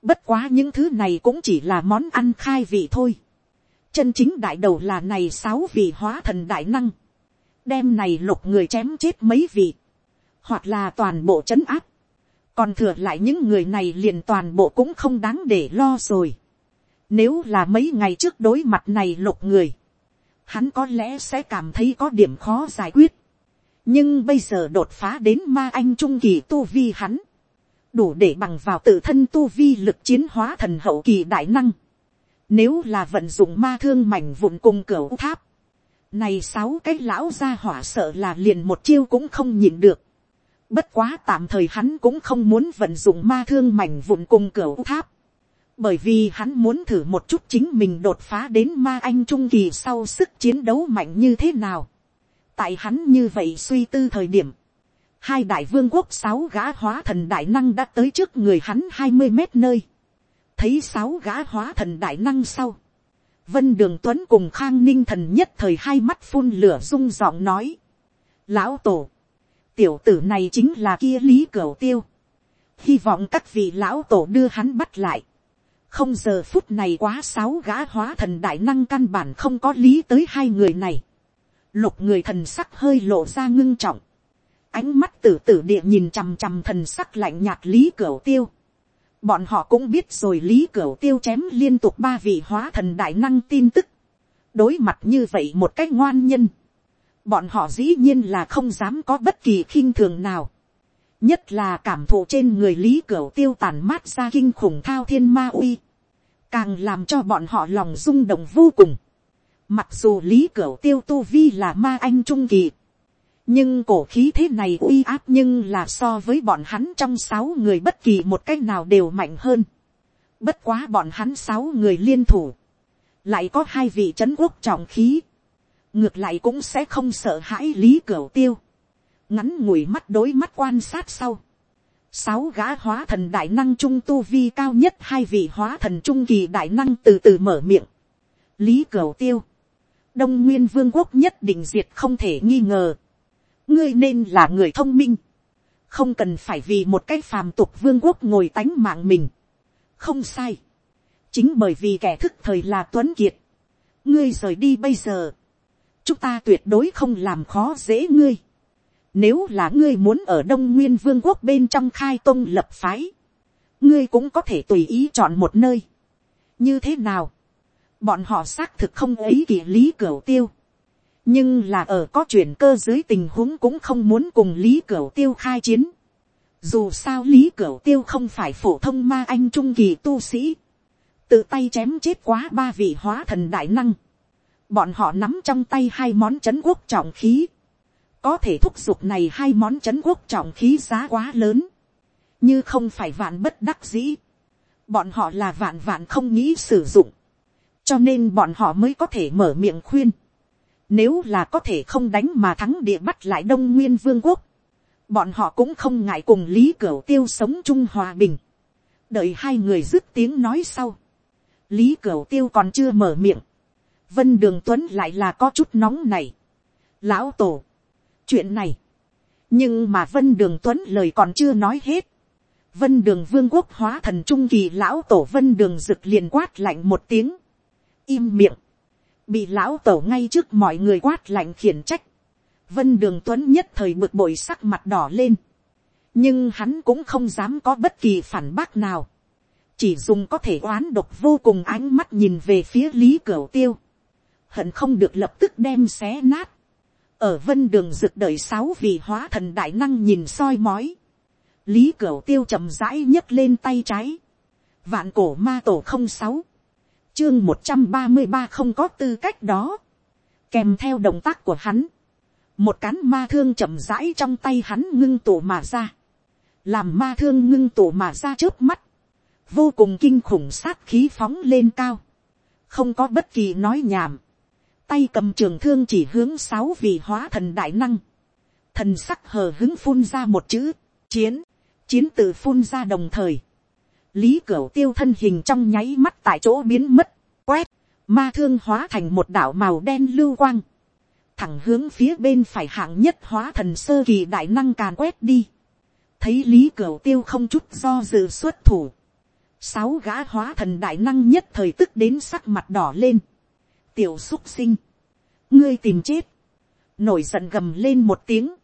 Bất quá những thứ này cũng chỉ là món ăn khai vị thôi. Chân chính đại đầu là này sáu vị hóa thần đại năng. Đem này lục người chém chết mấy vị. Hoặc là toàn bộ chấn áp còn thừa lại những người này liền toàn bộ cũng không đáng để lo rồi. Nếu là mấy ngày trước đối mặt này lục người, hắn có lẽ sẽ cảm thấy có điểm khó giải quyết. nhưng bây giờ đột phá đến ma anh trung kỳ tu vi hắn, đủ để bằng vào tự thân tu vi lực chiến hóa thần hậu kỳ đại năng. Nếu là vận dụng ma thương mảnh vụn cùng cửa tháp, này sáu cái lão gia hỏa sợ là liền một chiêu cũng không nhìn được. Bất quá tạm thời hắn cũng không muốn vận dụng ma thương mảnh vụn cùng cửa tháp. Bởi vì hắn muốn thử một chút chính mình đột phá đến ma anh trung kỳ sau sức chiến đấu mạnh như thế nào. Tại hắn như vậy suy tư thời điểm. Hai đại vương quốc sáu gã hóa thần đại năng đã tới trước người hắn hai mươi mét nơi. Thấy sáu gã hóa thần đại năng sau. Vân Đường Tuấn cùng Khang Ninh thần nhất thời hai mắt phun lửa rung giọng nói. Lão Tổ, tiểu tử này chính là kia lý cửu tiêu. hy vọng các vị lão tổ đưa hắn bắt lại. không giờ phút này quá sáu gã hóa thần đại năng căn bản không có lý tới hai người này. lục người thần sắc hơi lộ ra ngưng trọng ánh mắt tử tử địa nhìn chằm chằm thần sắc lạnh nhạt lý cửu tiêu. bọn họ cũng biết rồi lý cửu tiêu chém liên tục ba vị hóa thần đại năng tin tức. đối mặt như vậy một cách ngoan nhân bọn họ dĩ nhiên là không dám có bất kỳ khinh thường nào. nhất là cảm thụ trên người lý cửu tiêu tàn mát ra kinh khủng thao thiên ma uy. càng làm cho bọn họ lòng rung động vô cùng. mặc dù lý cửu tiêu tu vi là ma anh trung kỳ nhưng cổ khí thế này uy áp nhưng là so với bọn hắn trong sáu người bất kỳ một cách nào đều mạnh hơn. bất quá bọn hắn sáu người liên thủ. lại có hai vị c quốc trọng khí. Ngược lại cũng sẽ không sợ hãi lý cửu tiêu, ngắn ngủi mắt đối mắt quan sát sau, sáu gã hóa thần đại năng trung tu vi cao nhất hai vị hóa thần trung kỳ đại năng từ từ mở miệng, lý cửu tiêu, đông nguyên vương quốc nhất định diệt không thể nghi ngờ, ngươi nên là người thông minh, không cần phải vì một cái phàm tục vương quốc ngồi tánh mạng mình, không sai, chính bởi vì kẻ thức thời là tuấn kiệt, ngươi rời đi bây giờ, chúng ta tuyệt đối không làm khó dễ ngươi. Nếu là ngươi muốn ở Đông Nguyên Vương quốc bên trong khai tông lập phái, ngươi cũng có thể tùy ý chọn một nơi. Như thế nào? bọn họ xác thực không ấy kỳ lý cửa tiêu, nhưng là ở có chuyển cơ dưới tình huống cũng không muốn cùng lý cửu tiêu khai chiến. Dù sao lý cửu tiêu không phải phổ thông ma anh trung kỳ tu sĩ, tự tay chém chết quá ba vị hóa thần đại năng, bọn họ nắm trong tay hai món c h ấ n quốc trọng khí, có thể thúc giục này hai món c h ấ n quốc trọng khí giá quá lớn, như không phải vạn bất đắc dĩ, bọn họ là vạn vạn không nghĩ sử dụng, cho nên bọn họ mới có thể mở miệng khuyên, nếu là có thể không đánh mà thắng địa bắt lại đông nguyên vương quốc, bọn họ cũng không ngại cùng lý cửu tiêu sống chung hòa bình, đợi hai người dứt tiếng nói sau, lý cửu tiêu còn chưa mở miệng, vân đường tuấn lại là có chút nóng này. lão tổ, chuyện này, nhưng mà vân đường tuấn lời còn chưa nói hết. vân đường vương quốc hóa thần trung kỳ lão tổ vân đường rực liền quát lạnh một tiếng, im miệng, bị lão tẩu ngay trước mọi người quát lạnh khiển trách. vân đường tuấn nhất thời bực bội sắc mặt đỏ lên, nhưng hắn cũng không dám có bất kỳ phản bác nào, chỉ dùng có thể oán độc vô cùng ánh mắt nhìn về phía lý cửu tiêu hận không được lập tức đem xé nát. ở vân đường rực đợi sáu vị hóa thần đại năng nhìn soi mói. lý cửu tiêu chậm rãi nhấc lên tay trái. vạn cổ ma tổ không sáu chương một trăm ba mươi ba không có tư cách đó. kèm theo động tác của hắn. một cán ma thương chậm rãi trong tay hắn ngưng tụ mà ra. làm ma thương ngưng tụ mà ra trước mắt. vô cùng kinh khủng sát khí phóng lên cao. không có bất kỳ nói nhảm tay cầm trường thương chỉ hướng sáu vị hóa thần đại năng. Thần sắc hờ hứng phun ra một chữ, chiến, chiến tự phun ra đồng thời. Lý Cửu tiêu thân hình trong nháy mắt tại chỗ biến mất, quét, ma thương hóa thành một đảo màu đen lưu quang. Thẳng hướng phía bên phải hạng nhất hóa thần sơ kỳ đại năng càn quét đi. Thấy Lý Cửu tiêu không chút do dự xuất thủ. Sáu gã hóa thần đại năng nhất thời tức đến sắc mặt đỏ lên tiểu xúc sinh, ngươi tìm chết, nổi giận gầm lên một tiếng,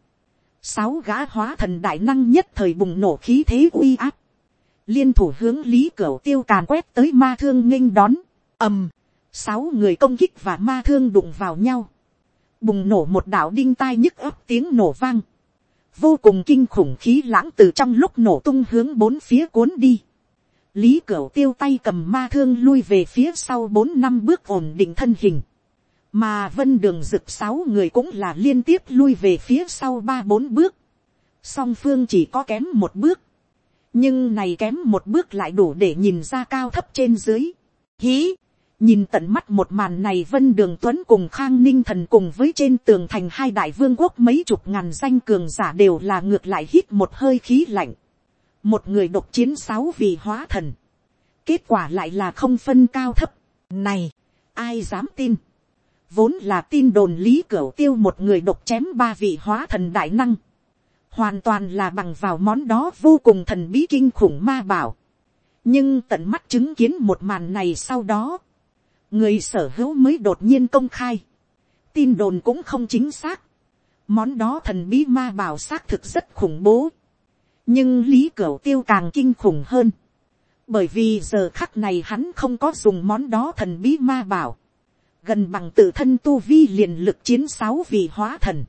sáu gã hóa thần đại năng nhất thời bùng nổ khí thế uy áp, liên thủ hướng lý cửa tiêu càn quét tới ma thương nghênh đón, ầm, sáu người công kích và ma thương đụng vào nhau, bùng nổ một đạo đinh tai nhức ấp tiếng nổ vang, vô cùng kinh khủng khí lãng từ trong lúc nổ tung hướng bốn phía cuốn đi, lý cửu tiêu tay cầm ma thương lui về phía sau bốn năm bước ổn định thân hình. mà vân đường rực sáu người cũng là liên tiếp lui về phía sau ba bốn bước. song phương chỉ có kém một bước nhưng này kém một bước lại đủ để nhìn ra cao thấp trên dưới. hí, nhìn tận mắt một màn này vân đường tuấn cùng khang ninh thần cùng với trên tường thành hai đại vương quốc mấy chục ngàn danh cường giả đều là ngược lại hít một hơi khí lạnh. Một người độc chiến sáu vì hóa thần, kết quả lại là không phân cao thấp, này, ai dám tin, vốn là tin đồn lý cửu tiêu một người độc chém ba vị hóa thần đại năng, hoàn toàn là bằng vào món đó vô cùng thần bí kinh khủng ma bảo, nhưng tận mắt chứng kiến một màn này sau đó, người sở hữu mới đột nhiên công khai, tin đồn cũng không chính xác, món đó thần bí ma bảo xác thực rất khủng bố, nhưng lý cửu tiêu càng kinh khủng hơn, bởi vì giờ khắc này hắn không có dùng món đó thần bí ma bảo, gần bằng tự thân tu vi liền lực chiến sáu vị hóa thần.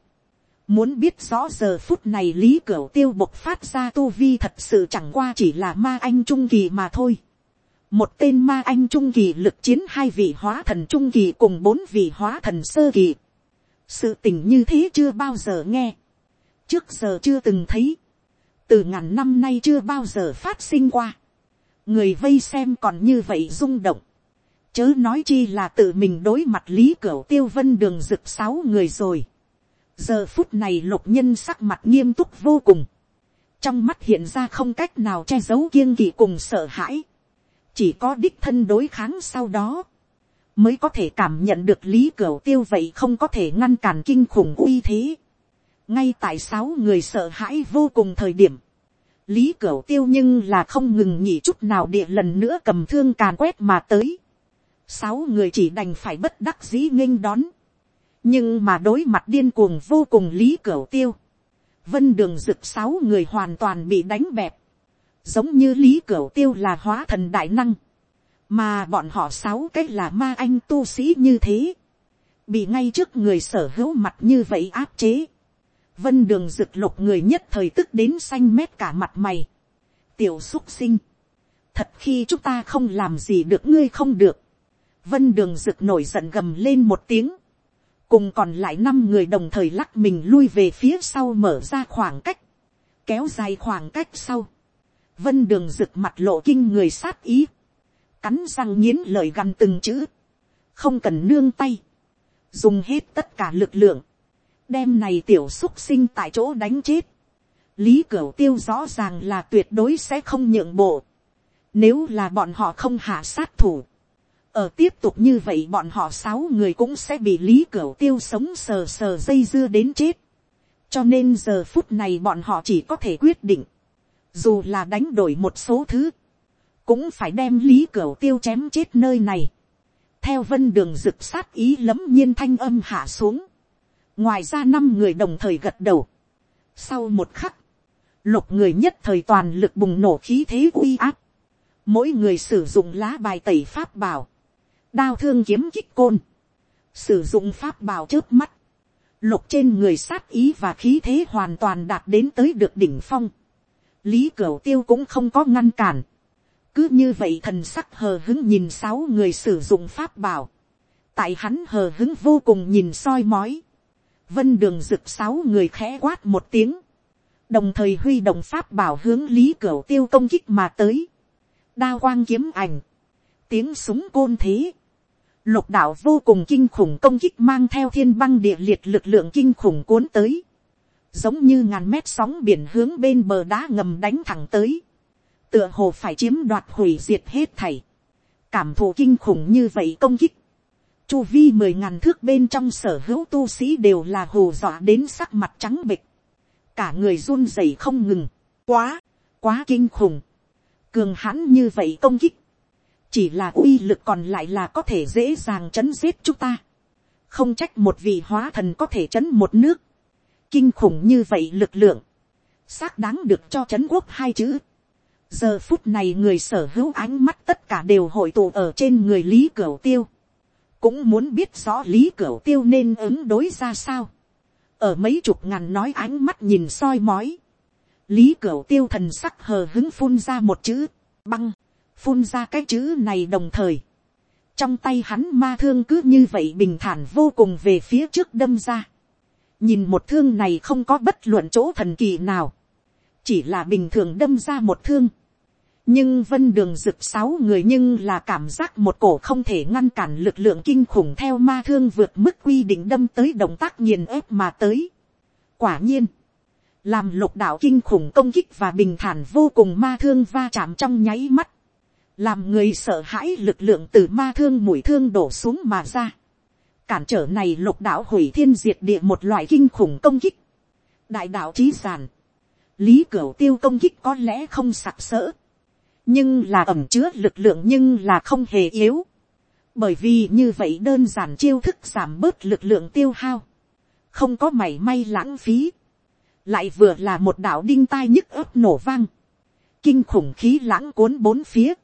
Muốn biết rõ giờ phút này lý cửu tiêu bộc phát ra tu vi thật sự chẳng qua chỉ là ma anh trung kỳ mà thôi. Một tên ma anh trung kỳ lực chiến hai vị hóa thần trung kỳ cùng bốn vị hóa thần sơ kỳ. Sự tình như thế chưa bao giờ nghe. Trước giờ chưa từng thấy từ ngàn năm nay chưa bao giờ phát sinh qua. người vây xem còn như vậy rung động. chớ nói chi là tự mình đối mặt lý cửu tiêu vân đường rực sáu người rồi giờ phút này lục nhân sắc mặt nghiêm túc vô cùng. trong mắt hiện ra không cách nào che giấu kiêng kỵ cùng sợ hãi. chỉ có đích thân đối kháng sau đó mới có thể cảm nhận được lý cửa tiêu vậy không có thể ngăn cản kinh khủng uy thế ngay tại sáu người sợ hãi vô cùng thời điểm, lý cửa tiêu nhưng là không ngừng nhỉ chút nào địa lần nữa cầm thương càn quét mà tới. sáu người chỉ đành phải bất đắc dĩ nghênh đón nhưng mà đối mặt điên cuồng vô cùng lý cẩu tiêu. vân đường rực sáu người hoàn toàn bị đánh bẹp. giống như lý cẩu tiêu là hóa thần đại năng. mà bọn họ sáu cái là ma anh tu sĩ như thế, bị ngay trước người sở hữu mặt như vậy áp chế, vân đường rực lục người nhất thời tức đến xanh mét cả mặt mày, tiểu xúc sinh, thật khi chúng ta không làm gì được ngươi không được, vân đường rực nổi giận gầm lên một tiếng, cùng còn lại năm người đồng thời lắc mình lui về phía sau mở ra khoảng cách, kéo dài khoảng cách sau, vân đường rực mặt lộ kinh người sát ý, cắn răng nghiến lời gằn từng chữ, không cần nương tay, dùng hết tất cả lực lượng, đem này tiểu xúc sinh tại chỗ đánh chết, lý cửu tiêu rõ ràng là tuyệt đối sẽ không nhượng bộ, nếu là bọn họ không hạ sát thủ, ở tiếp tục như vậy bọn họ sáu người cũng sẽ bị lý cửu tiêu sống sờ sờ dây dưa đến chết. cho nên giờ phút này bọn họ chỉ có thể quyết định, dù là đánh đổi một số thứ, cũng phải đem lý cửu tiêu chém chết nơi này. theo vân đường rực sát ý lấm nhiên thanh âm hạ xuống. ngoài ra năm người đồng thời gật đầu. sau một khắc, lục người nhất thời toàn lực bùng nổ khí thế uy áp. mỗi người sử dụng lá bài tẩy pháp bảo đao thương kiếm kích côn, sử dụng pháp bảo trước mắt, lục trên người sát ý và khí thế hoàn toàn đạt đến tới được đỉnh phong. lý cửu tiêu cũng không có ngăn cản, cứ như vậy thần sắc hờ hứng nhìn sáu người sử dụng pháp bảo, tại hắn hờ hứng vô cùng nhìn soi mói, vân đường rực sáu người khẽ quát một tiếng, đồng thời huy động pháp bảo hướng lý cửu tiêu công kích mà tới, đao quang kiếm ảnh, tiếng súng côn thế, lục đạo vô cùng kinh khủng công kích mang theo thiên băng địa liệt lực lượng kinh khủng cuốn tới, giống như ngàn mét sóng biển hướng bên bờ đá ngầm đánh thẳng tới, tựa hồ phải chiếm đoạt hủy diệt hết thảy, cảm thụ kinh khủng như vậy công kích, chu vi mười ngàn thước bên trong sở hữu tu sĩ đều là hồ dọa đến sắc mặt trắng bịch, cả người run rẩy không ngừng, quá, quá kinh khủng, cường hãn như vậy công kích, chỉ là uy lực còn lại là có thể dễ dàng chấn giết chúng ta. không trách một vị hóa thần có thể chấn một nước. kinh khủng như vậy lực lượng. xác đáng được cho chấn quốc hai chữ. giờ phút này người sở hữu ánh mắt tất cả đều hội tụ ở trên người lý cửu tiêu. cũng muốn biết rõ lý cửu tiêu nên ứng đối ra sao. ở mấy chục ngàn nói ánh mắt nhìn soi mói. lý cửu tiêu thần sắc hờ hứng phun ra một chữ băng phun ra cái chữ này đồng thời, trong tay hắn ma thương cứ như vậy bình thản vô cùng về phía trước đâm ra. nhìn một thương này không có bất luận chỗ thần kỳ nào, chỉ là bình thường đâm ra một thương. nhưng vân đường rực sáu người nhưng là cảm giác một cổ không thể ngăn cản lực lượng kinh khủng theo ma thương vượt mức quy định đâm tới động tác nghiền ép mà tới. quả nhiên, làm lục đạo kinh khủng công kích và bình thản vô cùng ma thương va chạm trong nháy mắt, làm người sợ hãi lực lượng từ ma thương mũi thương đổ xuống mà ra. cản trở này lục đạo hủy thiên diệt địa một loại kinh khủng công kích. đại đạo trí giản, lý cửu tiêu công kích có lẽ không sặc sỡ, nhưng là ẩm chứa lực lượng nhưng là không hề yếu. bởi vì như vậy đơn giản chiêu thức giảm bớt lực lượng tiêu hao, không có mảy may lãng phí, lại vừa là một đạo đinh tai nhức ấp nổ vang, kinh khủng khí lãng cuốn bốn phía,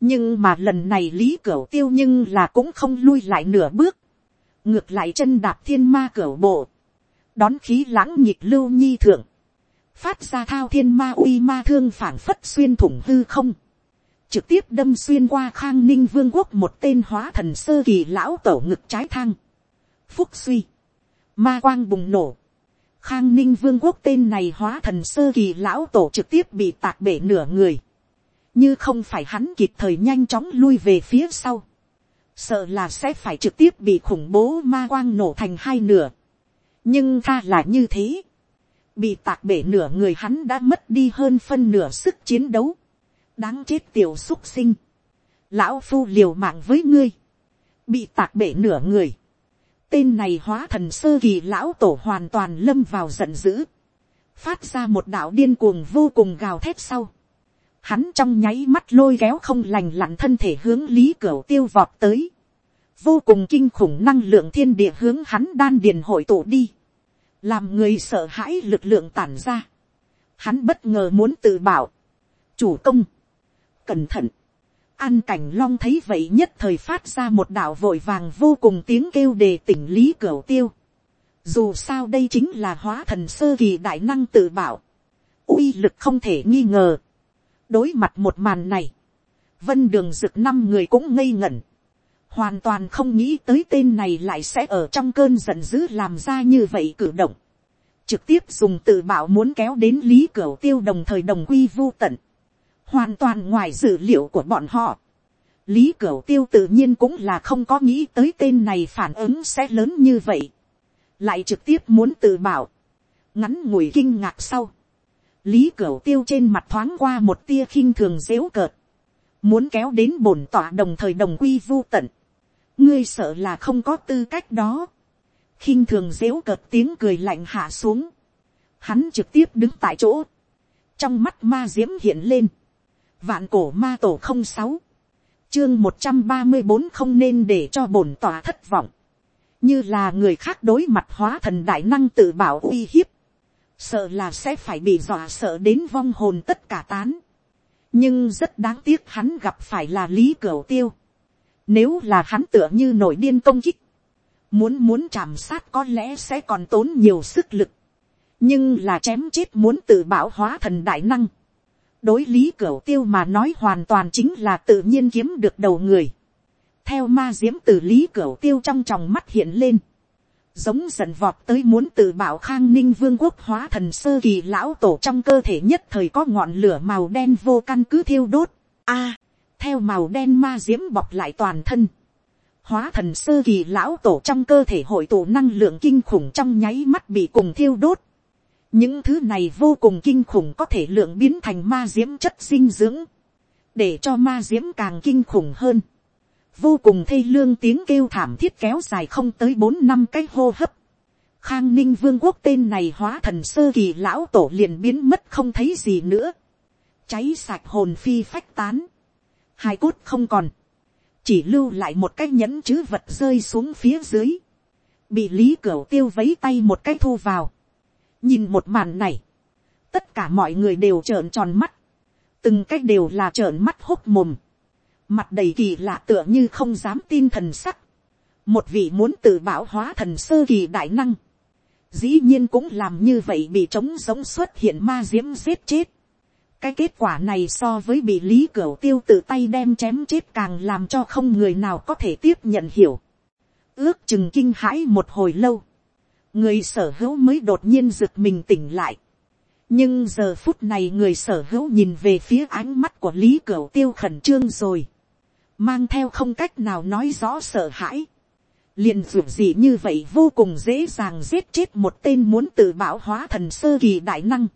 nhưng mà lần này lý cửu tiêu nhưng là cũng không lui lại nửa bước, ngược lại chân đạp thiên ma cửu bộ, đón khí lãng nhịp lưu nhi thượng, phát ra thao thiên ma uy ma thương phảng phất xuyên thủng hư không, trực tiếp đâm xuyên qua khang ninh vương quốc một tên hóa thần sơ kỳ lão tổ ngực trái thang, phúc suy, ma quang bùng nổ, khang ninh vương quốc tên này hóa thần sơ kỳ lão tổ trực tiếp bị tạc bể nửa người, như không phải hắn kịp thời nhanh chóng lui về phía sau, sợ là sẽ phải trực tiếp bị khủng bố ma quang nổ thành hai nửa. nhưng tha là như thế, bị tạc bể nửa người hắn đã mất đi hơn phân nửa sức chiến đấu, đáng chết tiểu xúc sinh, lão phu liều mạng với ngươi, bị tạc bể nửa người, tên này hóa thần sơ kỳ lão tổ hoàn toàn lâm vào giận dữ, phát ra một đạo điên cuồng vô cùng gào thét sau, hắn trong nháy mắt lôi kéo không lành lặn thân thể hướng lý cửa tiêu vọt tới, vô cùng kinh khủng năng lượng thiên địa hướng hắn đan điền hội tụ đi, làm người sợ hãi lực lượng tản ra, hắn bất ngờ muốn tự bảo, chủ công, cẩn thận, An cảnh long thấy vậy nhất thời phát ra một đạo vội vàng vô cùng tiếng kêu đề tỉnh lý cửu tiêu. Dù sao đây chính là hóa thần sơ kỳ đại năng tự bảo. uy lực không thể nghi ngờ. Đối mặt một màn này. Vân đường rực năm người cũng ngây ngẩn. Hoàn toàn không nghĩ tới tên này lại sẽ ở trong cơn giận dữ làm ra như vậy cử động. Trực tiếp dùng tự bảo muốn kéo đến lý cửa tiêu đồng thời đồng quy vô tận hoàn toàn ngoài dự liệu của bọn họ. lý cửa tiêu tự nhiên cũng là không có nghĩ tới tên này phản ứng sẽ lớn như vậy. lại trực tiếp muốn tự bảo. ngắn ngủi kinh ngạc sau lý cửu tiêu trên mặt thoáng qua một tia khinh thường dếu cợt. muốn kéo đến bổn tỏa đồng thời đồng quy vô tận. ngươi sợ là không có tư cách đó. khinh thường dếu cợt tiếng cười lạnh hạ xuống. hắn trực tiếp đứng tại chỗ. trong mắt ma diễm hiện lên Vạn cổ ma tổ không sáu Chương một trăm ba mươi bốn không nên để cho bổn tòa thất vọng. Như là người khác đối mặt hóa thần đại năng tự bảo uy hiếp. Sợ là sẽ phải bị dọa sợ đến vong hồn tất cả tán. Nhưng rất đáng tiếc hắn gặp phải là Lý Cửu Tiêu. Nếu là hắn tựa như nổi điên công kích. Muốn muốn chạm sát có lẽ sẽ còn tốn nhiều sức lực. Nhưng là chém chết muốn tự bảo hóa thần đại năng đối lý cửu tiêu mà nói hoàn toàn chính là tự nhiên kiếm được đầu người. theo ma diễm từ lý cửu tiêu trong tròng mắt hiện lên giống dần vọt tới muốn tự bảo khang ninh vương quốc hóa thần sơ kỳ lão tổ trong cơ thể nhất thời có ngọn lửa màu đen vô căn cứ thiêu đốt. a, theo màu đen ma diễm bọc lại toàn thân. hóa thần sơ kỳ lão tổ trong cơ thể hội tụ năng lượng kinh khủng trong nháy mắt bị cùng thiêu đốt những thứ này vô cùng kinh khủng có thể lượng biến thành ma diễm chất dinh dưỡng, để cho ma diễm càng kinh khủng hơn vô cùng thê lương tiếng kêu thảm thiết kéo dài không tới bốn năm cái hô hấp. khang ninh vương quốc tên này hóa thần sơ kỳ lão tổ liền biến mất không thấy gì nữa. cháy sạch hồn phi phách tán. hai cốt không còn. chỉ lưu lại một cái nhẫn chữ vật rơi xuống phía dưới. bị lý cửu tiêu vấy tay một cái thu vào nhìn một màn này, tất cả mọi người đều trợn tròn mắt, từng cách đều là trợn mắt hốc mồm, mặt đầy kỳ lạ tựa như không dám tin thần sắc, một vị muốn tự bảo hóa thần sơ kỳ đại năng, dĩ nhiên cũng làm như vậy bị trống giống xuất hiện ma diễm giết chết. cái kết quả này so với bị lý cửa tiêu tự tay đem chém chết càng làm cho không người nào có thể tiếp nhận hiểu. ước chừng kinh hãi một hồi lâu, người sở hữu mới đột nhiên giựt mình tỉnh lại. nhưng giờ phút này người sở hữu nhìn về phía ánh mắt của lý cửa tiêu khẩn trương rồi mang theo không cách nào nói rõ sợ hãi. liền dù gì như vậy vô cùng dễ dàng giết chết một tên muốn tự bảo hóa thần sơ kỳ đại năng.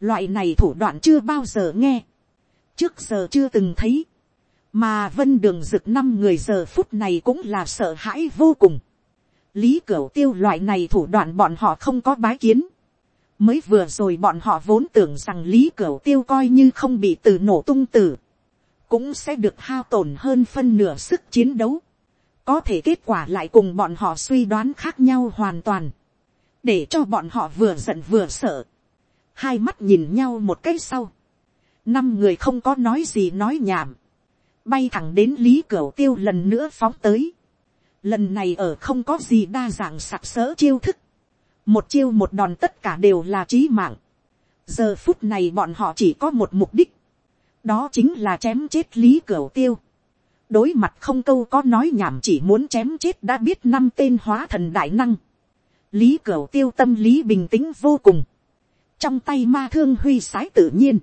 loại này thủ đoạn chưa bao giờ nghe. trước giờ chưa từng thấy. mà vân đường rực năm người giờ phút này cũng là sợ hãi vô cùng lý cửu tiêu loại này thủ đoạn bọn họ không có bái kiến. mới vừa rồi bọn họ vốn tưởng rằng lý cửu tiêu coi như không bị từ nổ tung tử, cũng sẽ được hao tổn hơn phân nửa sức chiến đấu. có thể kết quả lại cùng bọn họ suy đoán khác nhau hoàn toàn, để cho bọn họ vừa giận vừa sợ, hai mắt nhìn nhau một cái sau, năm người không có nói gì nói nhảm, bay thẳng đến lý cửa tiêu lần nữa phóng tới, lần này ở không có gì đa dạng sặc sỡ chiêu thức, một chiêu một đòn tất cả đều là trí mạng. giờ phút này bọn họ chỉ có một mục đích, đó chính là chém chết lý cửu tiêu. đối mặt không câu có nói nhảm chỉ muốn chém chết đã biết năm tên hóa thần đại năng. lý cửu tiêu tâm lý bình tĩnh vô cùng. trong tay ma thương huy sái tự nhiên.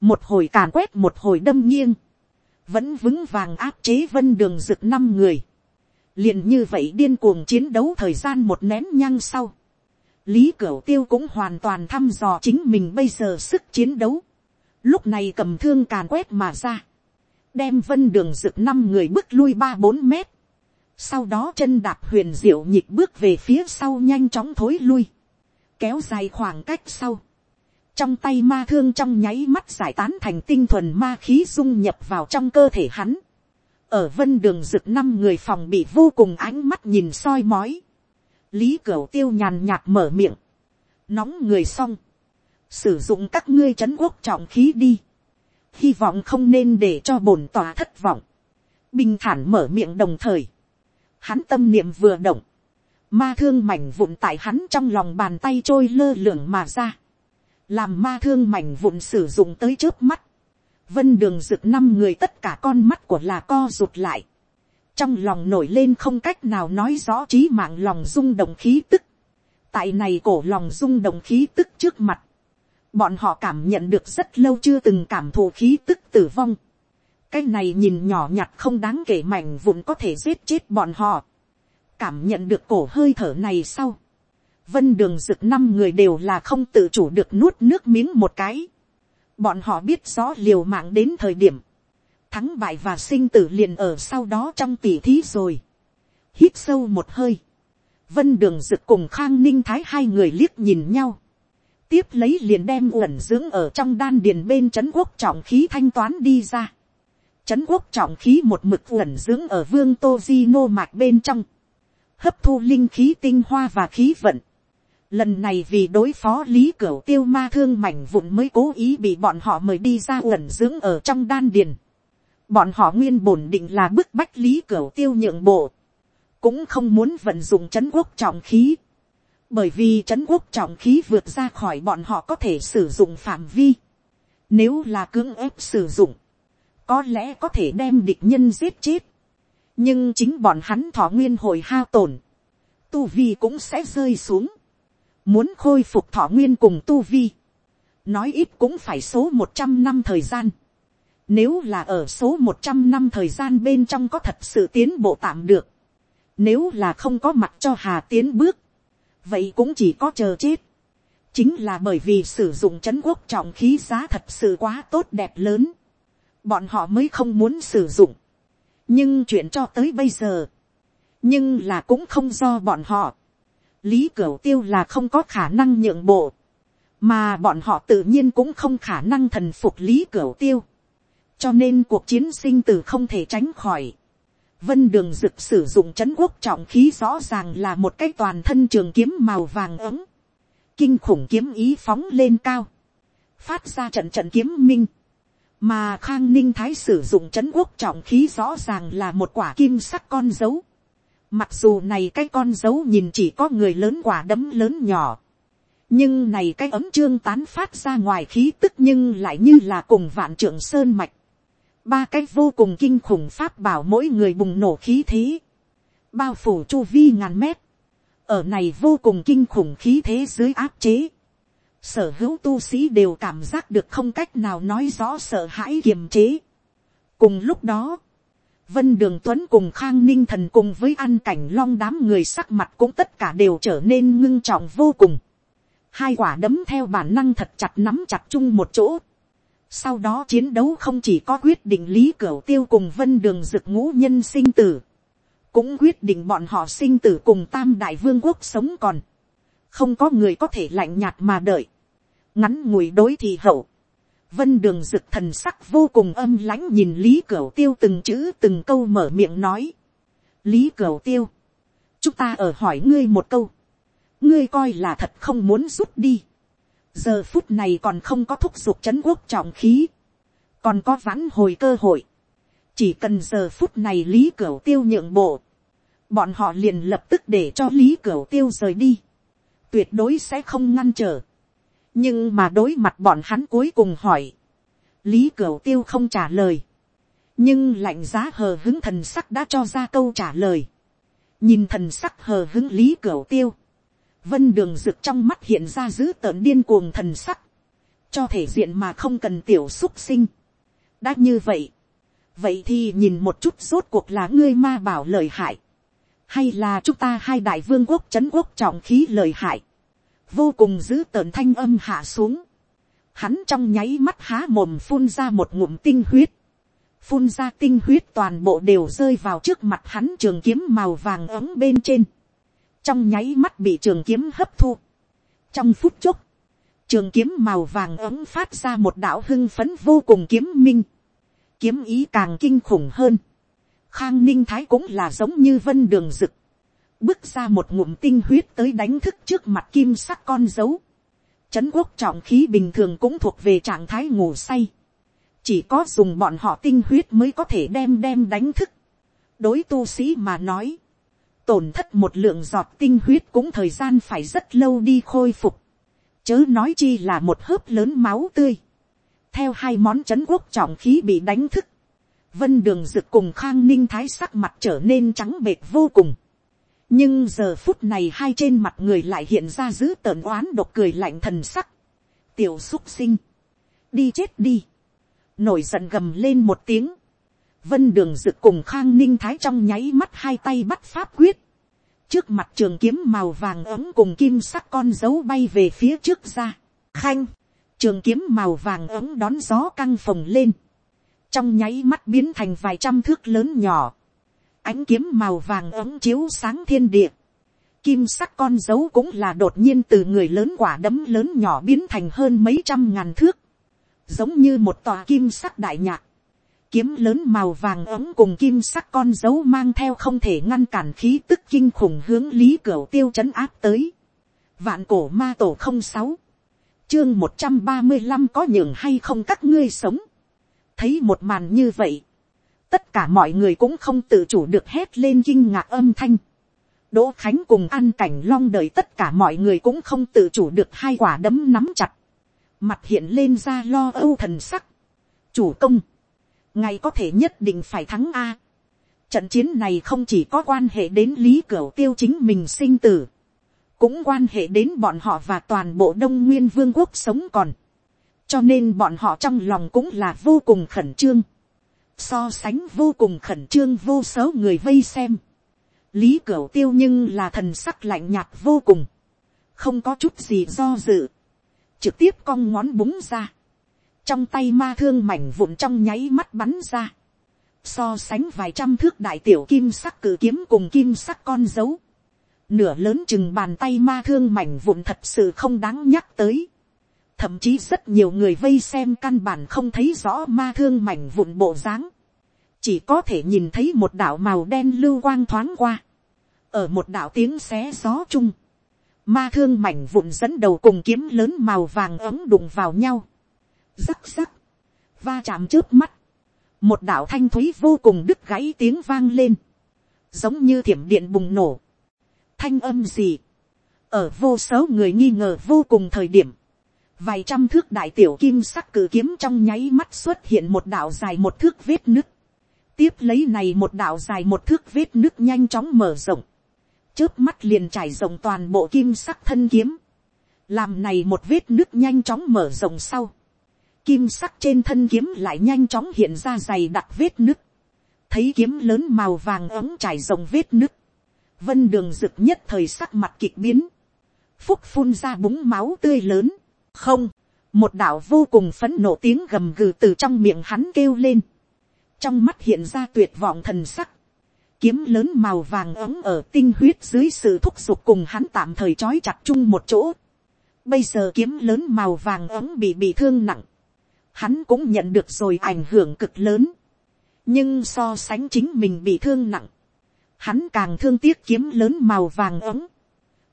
một hồi càn quét một hồi đâm nghiêng. vẫn vững vàng áp chế vân đường rực năm người liền như vậy điên cuồng chiến đấu thời gian một nén nhăng sau. lý cửu tiêu cũng hoàn toàn thăm dò chính mình bây giờ sức chiến đấu lúc này cầm thương càn quét mà ra. đem vân đường rực năm người bước lui ba bốn mét. sau đó chân đạp huyền diệu nhịp bước về phía sau nhanh chóng thối lui. kéo dài khoảng cách sau. trong tay ma thương trong nháy mắt giải tán thành tinh thuần ma khí dung nhập vào trong cơ thể hắn ở vân đường rực năm người phòng bị vô cùng ánh mắt nhìn soi mói. lý cửu tiêu nhàn nhạt mở miệng, nóng người xong, sử dụng các ngươi c quốc trọng khí đi, hy vọng không nên để cho bổn tòa thất vọng, bình thản mở miệng đồng thời, hắn tâm niệm vừa động, ma thương mảnh vụn tại hắn trong lòng bàn tay trôi lơ lửng mà ra, làm ma thương mảnh vụn sử dụng tới trước mắt, vân đường rực năm người tất cả con mắt của là co rụt lại, trong lòng nổi lên không cách nào nói rõ trí mạng lòng rung động khí tức, tại này cổ lòng rung động khí tức trước mặt, bọn họ cảm nhận được rất lâu chưa từng cảm thụ khí tức tử vong, cái này nhìn nhỏ nhặt không đáng kể mảnh vụn có thể giết chết bọn họ, cảm nhận được cổ hơi thở này sau, vân đường rực năm người đều là không tự chủ được nuốt nước miếng một cái, bọn họ biết rõ liều mạng đến thời điểm, thắng bại và sinh tử liền ở sau đó trong tỉ thí rồi. hít sâu một hơi, vân đường rực cùng khang ninh thái hai người liếc nhìn nhau, tiếp lấy liền đem uẩn dưỡng ở trong đan điền bên trấn quốc trọng khí thanh toán đi ra. trấn quốc trọng khí một mực uẩn dưỡng ở vương tô di nô mạch bên trong, hấp thu linh khí tinh hoa và khí vận. Lần này vì đối phó lý cửu tiêu ma thương mảnh vụn mới cố ý bị bọn họ mời đi ra uẩn dưỡng ở trong đan điền. Bọn họ nguyên bổn định là bức bách lý cửu tiêu nhượng bộ. Cũng không muốn vận dụng chấn quốc trọng khí. Bởi vì chấn quốc trọng khí vượt ra khỏi bọn họ có thể sử dụng phạm vi. Nếu là cưỡng ép sử dụng. Có lẽ có thể đem địch nhân giết chết. Nhưng chính bọn hắn thọ nguyên hồi hao tổn. Tu vi cũng sẽ rơi xuống. Muốn khôi phục thọ nguyên cùng tu vi. Nói ít cũng phải số một trăm năm thời gian nếu là ở số một trăm năm thời gian bên trong có thật sự tiến bộ tạm được. Nếu là không có mặt cho Hà tiến bước. Vậy cũng chỉ có chờ chết. Chính là bởi vì sử dụng chấn quốc trọng khí giá thật sự quá tốt đẹp lớn. Bọn họ mới không muốn sử dụng. Nhưng chuyện cho tới bây giờ. Nhưng là cũng không do bọn họ. Lý Cửu Tiêu là không có khả năng nhượng bộ. Mà bọn họ tự nhiên cũng không khả năng thần phục Lý Cửu Tiêu cho nên cuộc chiến sinh tử không thể tránh khỏi. Vân đường dực sử dụng chấn quốc trọng khí rõ ràng là một cái toàn thân trường kiếm màu vàng ấm. Kinh khủng kiếm ý phóng lên cao. Phát ra trận trận kiếm minh. Mà Khang Ninh Thái sử dụng chấn quốc trọng khí rõ ràng là một quả kim sắc con dấu. Mặc dù này cái con dấu nhìn chỉ có người lớn quả đấm lớn nhỏ. Nhưng này cái ấm trương tán phát ra ngoài khí tức nhưng lại như là cùng vạn trưởng sơn mạch ba cái vô cùng kinh khủng pháp bảo mỗi người bùng nổ khí thế, bao phủ chu vi ngàn mét, ở này vô cùng kinh khủng khí thế dưới áp chế, sở hữu tu sĩ đều cảm giác được không cách nào nói rõ sợ hãi kiềm chế. cùng lúc đó, vân đường tuấn cùng khang ninh thần cùng với an cảnh long đám người sắc mặt cũng tất cả đều trở nên ngưng trọng vô cùng. hai quả đấm theo bản năng thật chặt nắm chặt chung một chỗ sau đó chiến đấu không chỉ có quyết định lý cửa tiêu cùng vân đường dực ngũ nhân sinh tử. Cũng quyết định bọn họ sinh tử cùng tam đại vương quốc sống còn. Không có người có thể lạnh nhạt mà đợi. Ngắn ngủi đối thì hậu. Vân đường dực thần sắc vô cùng âm lãnh nhìn lý cửa tiêu từng chữ từng câu mở miệng nói. Lý cửa tiêu. Chúng ta ở hỏi ngươi một câu. Ngươi coi là thật không muốn rút đi giờ phút này còn không có thúc giục c h ấ n quốc trọng khí, còn có vãn hồi cơ hội, chỉ cần giờ phút này lý cửu tiêu nhượng bộ, bọn họ liền lập tức để cho lý cửu tiêu rời đi, tuyệt đối sẽ không ngăn trở, nhưng mà đối mặt bọn hắn cuối cùng hỏi, lý cửu tiêu không trả lời, nhưng lạnh giá hờ hứng thần sắc đã cho ra câu trả lời, nhìn thần sắc hờ hứng lý cửu tiêu, Vân đường rực trong mắt hiện ra dữ tợn điên cuồng thần sắc. Cho thể diện mà không cần tiểu xúc sinh. Đã như vậy. Vậy thì nhìn một chút rốt cuộc là ngươi ma bảo lời hại. Hay là chúng ta hai đại vương quốc chấn quốc trọng khí lời hại. Vô cùng dữ tợn thanh âm hạ xuống. Hắn trong nháy mắt há mồm phun ra một ngụm tinh huyết. Phun ra tinh huyết toàn bộ đều rơi vào trước mặt hắn trường kiếm màu vàng ấm bên trên trong nháy mắt bị trường kiếm hấp thu. trong phút chốc, trường kiếm màu vàng ấm phát ra một đạo hưng phấn vô cùng kiếm minh. kiếm ý càng kinh khủng hơn. khang ninh thái cũng là giống như vân đường rực. bước ra một ngụm tinh huyết tới đánh thức trước mặt kim sắc con dấu. Trấn quốc trọng khí bình thường cũng thuộc về trạng thái ngủ say. chỉ có dùng bọn họ tinh huyết mới có thể đem đem đánh thức. đối tu sĩ mà nói, tổn thất một lượng giọt tinh huyết cũng thời gian phải rất lâu đi khôi phục. chớ nói chi là một hớp lớn máu tươi. theo hai món c quốc trọng khí bị đánh thức, vân đường rực cùng khang ninh thái sắc mặt trở nên trắng bệt vô cùng. nhưng giờ phút này hai trên mặt người lại hiện ra giữ tợn oán độc cười lạnh thần sắc. tiểu xúc sinh, đi chết đi, nổi giận gầm lên một tiếng, vân đường rực cùng khang ninh thái trong nháy mắt hai tay bắt pháp quyết, trước mặt trường kiếm màu vàng ấm cùng kim sắc con dấu bay về phía trước ra, khanh, trường kiếm màu vàng ấm đón gió căng phồng lên, trong nháy mắt biến thành vài trăm thước lớn nhỏ, ánh kiếm màu vàng ấm chiếu sáng thiên địa, kim sắc con dấu cũng là đột nhiên từ người lớn quả đấm lớn nhỏ biến thành hơn mấy trăm ngàn thước, giống như một tòa kim sắc đại nhạc, kiếm lớn màu vàng ấm cùng kim sắc con dấu mang theo không thể ngăn cản khí tức kinh khủng hướng lý cửa tiêu chấn áp tới. Vạn cổ ma tổ không sáu chương một trăm ba mươi năm có nhường hay không các ngươi sống. thấy một màn như vậy, tất cả mọi người cũng không tự chủ được hét lên kinh ngạc âm thanh. đỗ khánh cùng ăn cảnh long đợi tất cả mọi người cũng không tự chủ được hai quả đấm nắm chặt. mặt hiện lên ra lo âu thần sắc. chủ công ngày có thể nhất định phải thắng a. Trận chiến này không chỉ có quan hệ đến lý cửu tiêu chính mình sinh tử, cũng quan hệ đến bọn họ và toàn bộ đông nguyên vương quốc sống còn. cho nên bọn họ trong lòng cũng là vô cùng khẩn trương. so sánh vô cùng khẩn trương vô số người vây xem. lý cửu tiêu nhưng là thần sắc lạnh nhạt vô cùng. không có chút gì do dự. trực tiếp cong ngón búng ra trong tay ma thương mảnh vụn trong nháy mắt bắn ra, so sánh vài trăm thước đại tiểu kim sắc cử kiếm cùng kim sắc con dấu, nửa lớn chừng bàn tay ma thương mảnh vụn thật sự không đáng nhắc tới, thậm chí rất nhiều người vây xem căn bản không thấy rõ ma thương mảnh vụn bộ dáng, chỉ có thể nhìn thấy một đạo màu đen lưu quang thoáng qua, ở một đạo tiếng xé gió chung, ma thương mảnh vụn dẫn đầu cùng kiếm lớn màu vàng ấm đụng vào nhau, rắc rắc, va chạm trước mắt, một đạo thanh thúy vô cùng đứt gãy tiếng vang lên, giống như thiểm điện bùng nổ, thanh âm gì, ở vô số người nghi ngờ vô cùng thời điểm, vài trăm thước đại tiểu kim sắc cử kiếm trong nháy mắt xuất hiện một đạo dài một thước vết nứt, tiếp lấy này một đạo dài một thước vết nứt nhanh chóng mở rộng, trước mắt liền trải rộng toàn bộ kim sắc thân kiếm, làm này một vết nứt nhanh chóng mở rộng sau, kim sắc trên thân kiếm lại nhanh chóng hiện ra dày đặc vết nứt, thấy kiếm lớn màu vàng ấm trải rộng vết nứt, vân đường rực nhất thời sắc mặt kịch biến, phúc phun ra búng máu tươi lớn, không, một đạo vô cùng phấn nộ tiếng gầm gừ từ trong miệng hắn kêu lên, trong mắt hiện ra tuyệt vọng thần sắc, kiếm lớn màu vàng ấm ở tinh huyết dưới sự thúc giục cùng hắn tạm thời trói chặt chung một chỗ. Bây giờ kiếm lớn màu vàng ấm bị bị thương nặng hắn cũng nhận được rồi ảnh hưởng cực lớn. nhưng so sánh chính mình bị thương nặng, hắn càng thương tiếc kiếm lớn màu vàng ấm.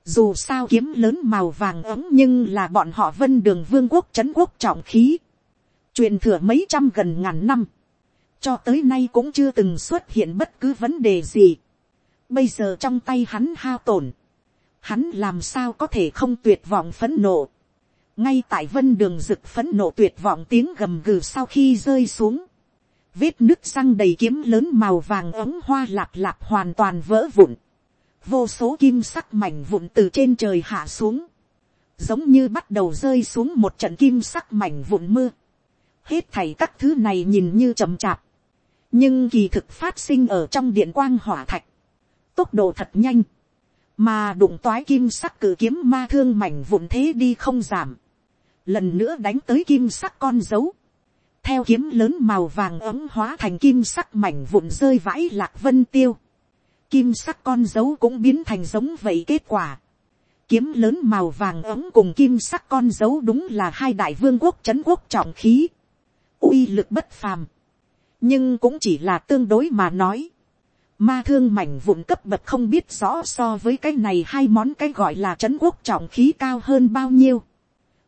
dù sao kiếm lớn màu vàng ấm nhưng là bọn họ vân đường vương quốc c quốc trọng khí. truyền thừa mấy trăm gần ngàn năm, cho tới nay cũng chưa từng xuất hiện bất cứ vấn đề gì. bây giờ trong tay hắn hao tổn, hắn làm sao có thể không tuyệt vọng phấn nộ ngay tại vân đường rực phấn nộ tuyệt vọng tiếng gầm gừ sau khi rơi xuống, vết nứt răng đầy kiếm lớn màu vàng ống hoa lạp lạp hoàn toàn vỡ vụn, vô số kim sắc mảnh vụn từ trên trời hạ xuống, giống như bắt đầu rơi xuống một trận kim sắc mảnh vụn mưa, hết thảy các thứ này nhìn như chậm chạp, nhưng kỳ thực phát sinh ở trong điện quang hỏa thạch, tốc độ thật nhanh, mà đụng toái kim sắc cử kiếm ma thương mảnh vụn thế đi không giảm, lần nữa đánh tới kim sắc con dấu, theo kiếm lớn màu vàng ấm hóa thành kim sắc mảnh vụn rơi vãi lạc vân tiêu, kim sắc con dấu cũng biến thành giống vậy kết quả, kiếm lớn màu vàng ấm cùng kim sắc con dấu đúng là hai đại vương quốc c quốc trọng khí, uy lực bất phàm, nhưng cũng chỉ là tương đối mà nói, ma thương mảnh vụn cấp bậc không biết rõ so với cái này hai món cái gọi là c quốc trọng khí cao hơn bao nhiêu,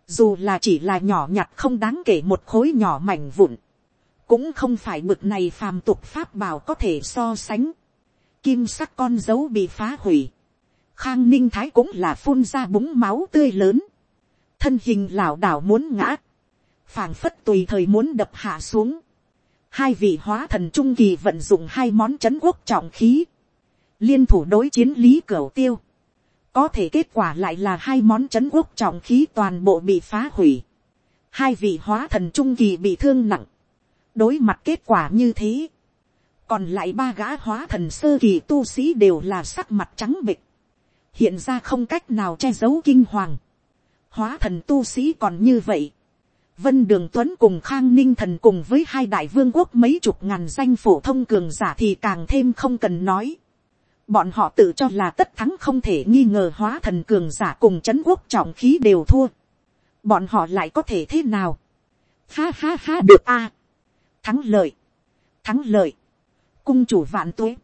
dù là chỉ là nhỏ nhặt không đáng kể một khối nhỏ mảnh vụn, cũng không phải mực này phàm tục pháp bảo có thể so sánh. Kim sắc con dấu bị phá hủy. Khang ninh thái cũng là phun ra búng máu tươi lớn. Thân hình lảo đảo muốn ngã. phảng phất tùy thời muốn đập hạ xuống. Hai vị hóa thần trung kỳ vận dụng hai món chấn quốc trọng khí. Liên thủ đối chiến lý cửu tiêu. Có thể kết quả lại là hai món chấn quốc trọng khí toàn bộ bị phá hủy. Hai vị hóa thần trung kỳ bị thương nặng. Đối mặt kết quả như thế. Còn lại ba gã hóa thần sơ kỳ tu sĩ đều là sắc mặt trắng bịch. Hiện ra không cách nào che giấu kinh hoàng. Hóa thần tu sĩ còn như vậy. Vân Đường Tuấn cùng Khang Ninh Thần cùng với hai đại vương quốc mấy chục ngàn danh phổ thông cường giả thì càng thêm không cần nói. Bọn họ tự cho là tất thắng không thể nghi ngờ hóa thần cường giả cùng chấn quốc trọng khí đều thua. Bọn họ lại có thể thế nào? Ha ha ha, được a Thắng lợi. Thắng lợi. Cung chủ vạn tuế.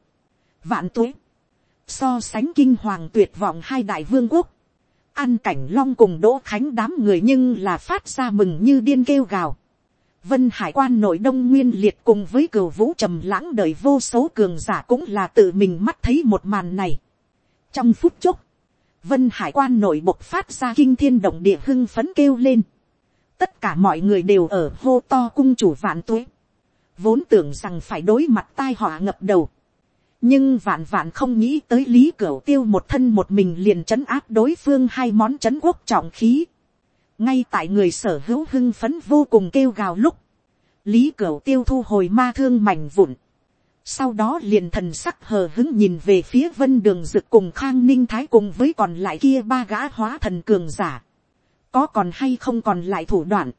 Vạn tuế. So sánh kinh hoàng tuyệt vọng hai đại vương quốc. An cảnh long cùng đỗ khánh đám người nhưng là phát ra mừng như điên kêu gào. Vân Hải quan nội đông nguyên liệt cùng với cửu vũ trầm lãng đời vô số cường giả cũng là tự mình mắt thấy một màn này. Trong phút chốc, Vân Hải quan nội bộc phát ra kinh thiên động địa hưng phấn kêu lên. Tất cả mọi người đều ở hô to cung chủ vạn tuế. Vốn tưởng rằng phải đối mặt tai họa ngập đầu. Nhưng vạn vạn không nghĩ tới lý cửu tiêu một thân một mình liền trấn áp đối phương hai món trấn quốc trọng khí ngay tại người sở hữu hưng phấn vô cùng kêu gào lúc, lý cửu tiêu thu hồi ma thương mảnh vụn, sau đó liền thần sắc hờ hứng nhìn về phía vân đường dực cùng khang ninh thái cùng với còn lại kia ba gã hóa thần cường giả, có còn hay không còn lại thủ đoạn,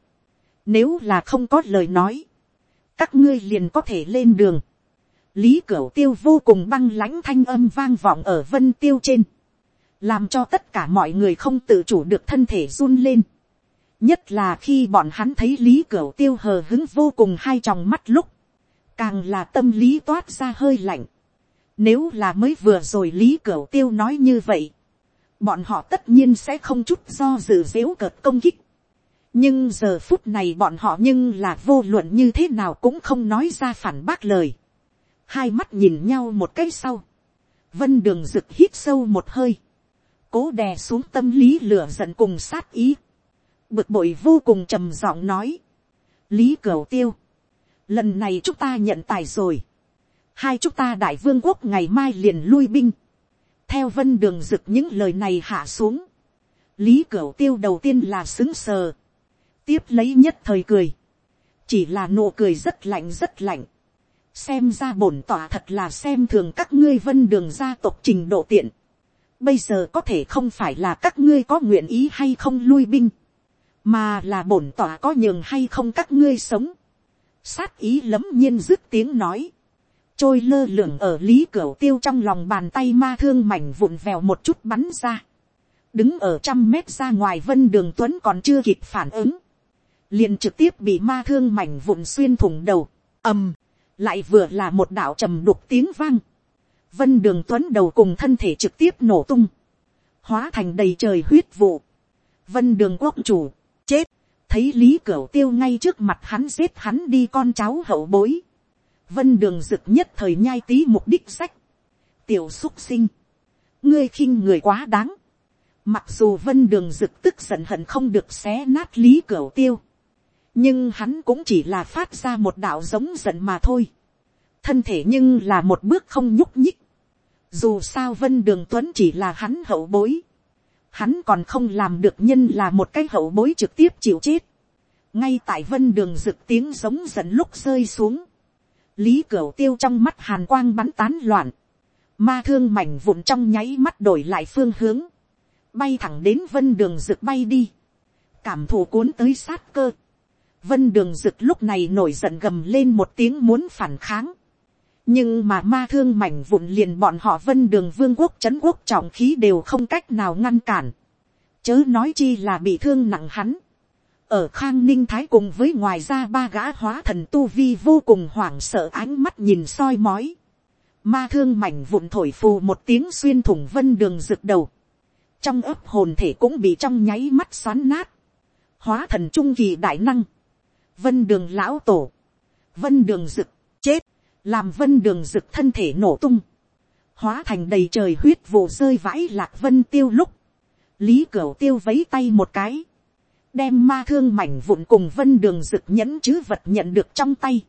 nếu là không có lời nói, các ngươi liền có thể lên đường, lý cửu tiêu vô cùng băng lãnh thanh âm vang vọng ở vân tiêu trên, làm cho tất cả mọi người không tự chủ được thân thể run lên nhất là khi bọn hắn thấy lý cửu tiêu hờ hứng vô cùng hai tròng mắt lúc, càng là tâm lý toát ra hơi lạnh. Nếu là mới vừa rồi lý cửu tiêu nói như vậy, bọn họ tất nhiên sẽ không chút do dự dễu cợt công kích. nhưng giờ phút này bọn họ nhưng là vô luận như thế nào cũng không nói ra phản bác lời. hai mắt nhìn nhau một cái sau, vân đường rực hít sâu một hơi, cố đè xuống tâm lý lửa giận cùng sát ý bực bội vô cùng trầm giọng nói, lý cửu tiêu, lần này chúng ta nhận tài rồi, hai chúng ta đại vương quốc ngày mai liền lui binh, theo vân đường rực những lời này hạ xuống, lý cửu tiêu đầu tiên là xứng sờ, tiếp lấy nhất thời cười, chỉ là nụ cười rất lạnh rất lạnh, xem ra bổn tỏa thật là xem thường các ngươi vân đường gia tộc trình độ tiện, bây giờ có thể không phải là các ngươi có nguyện ý hay không lui binh, mà là bổn tỏa có nhường hay không các ngươi sống. sát ý lấm nhiên dứt tiếng nói, trôi lơ lửng ở lý cửa tiêu trong lòng bàn tay ma thương mảnh vụn vèo một chút bắn ra. đứng ở trăm mét ra ngoài vân đường tuấn còn chưa kịp phản ứng. liền trực tiếp bị ma thương mảnh vụn xuyên thủng đầu, ầm, lại vừa là một đạo trầm đục tiếng vang. vân đường tuấn đầu cùng thân thể trực tiếp nổ tung, hóa thành đầy trời huyết vụ. vân đường quốc chủ, chết, thấy lý cửu tiêu ngay trước mặt hắn giết hắn đi con cháu hậu bối. vân đường rực nhất thời nhai tí mục đích sách. tiểu xúc sinh, ngươi khinh người quá đáng. mặc dù vân đường rực tức giận hận không được xé nát lý cửu tiêu. nhưng hắn cũng chỉ là phát ra một đạo giống giận mà thôi. thân thể nhưng là một bước không nhúc nhích. dù sao vân đường tuấn chỉ là hắn hậu bối hắn còn không làm được nhân là một cái hậu bối trực tiếp chịu chết. ngay tại vân đường rực tiếng giống dần lúc rơi xuống. lý cửu tiêu trong mắt hàn quang bắn tán loạn. ma thương mảnh vụn trong nháy mắt đổi lại phương hướng. bay thẳng đến vân đường rực bay đi. cảm thụ cuốn tới sát cơ. vân đường rực lúc này nổi giận gầm lên một tiếng muốn phản kháng nhưng mà ma thương mảnh vụn liền bọn họ vân đường vương quốc c h ấ n quốc trọng khí đều không cách nào ngăn cản, chớ nói chi là bị thương nặng hắn. ở khang ninh thái cùng với ngoài ra ba gã hóa thần tu vi vô cùng hoảng sợ ánh mắt nhìn soi mói. ma thương mảnh vụn thổi phù một tiếng xuyên thủng vân đường rực đầu. trong ấp hồn thể cũng bị trong nháy mắt xoắn nát. hóa thần trung kỳ đại năng. vân đường lão tổ vân đường rực, làm vân đường rực thân thể nổ tung, hóa thành đầy trời huyết vụ rơi vãi lạc vân tiêu lúc, lý cửu tiêu vấy tay một cái, đem ma thương mảnh vụn cùng vân đường rực nhẫn chứ vật nhận được trong tay,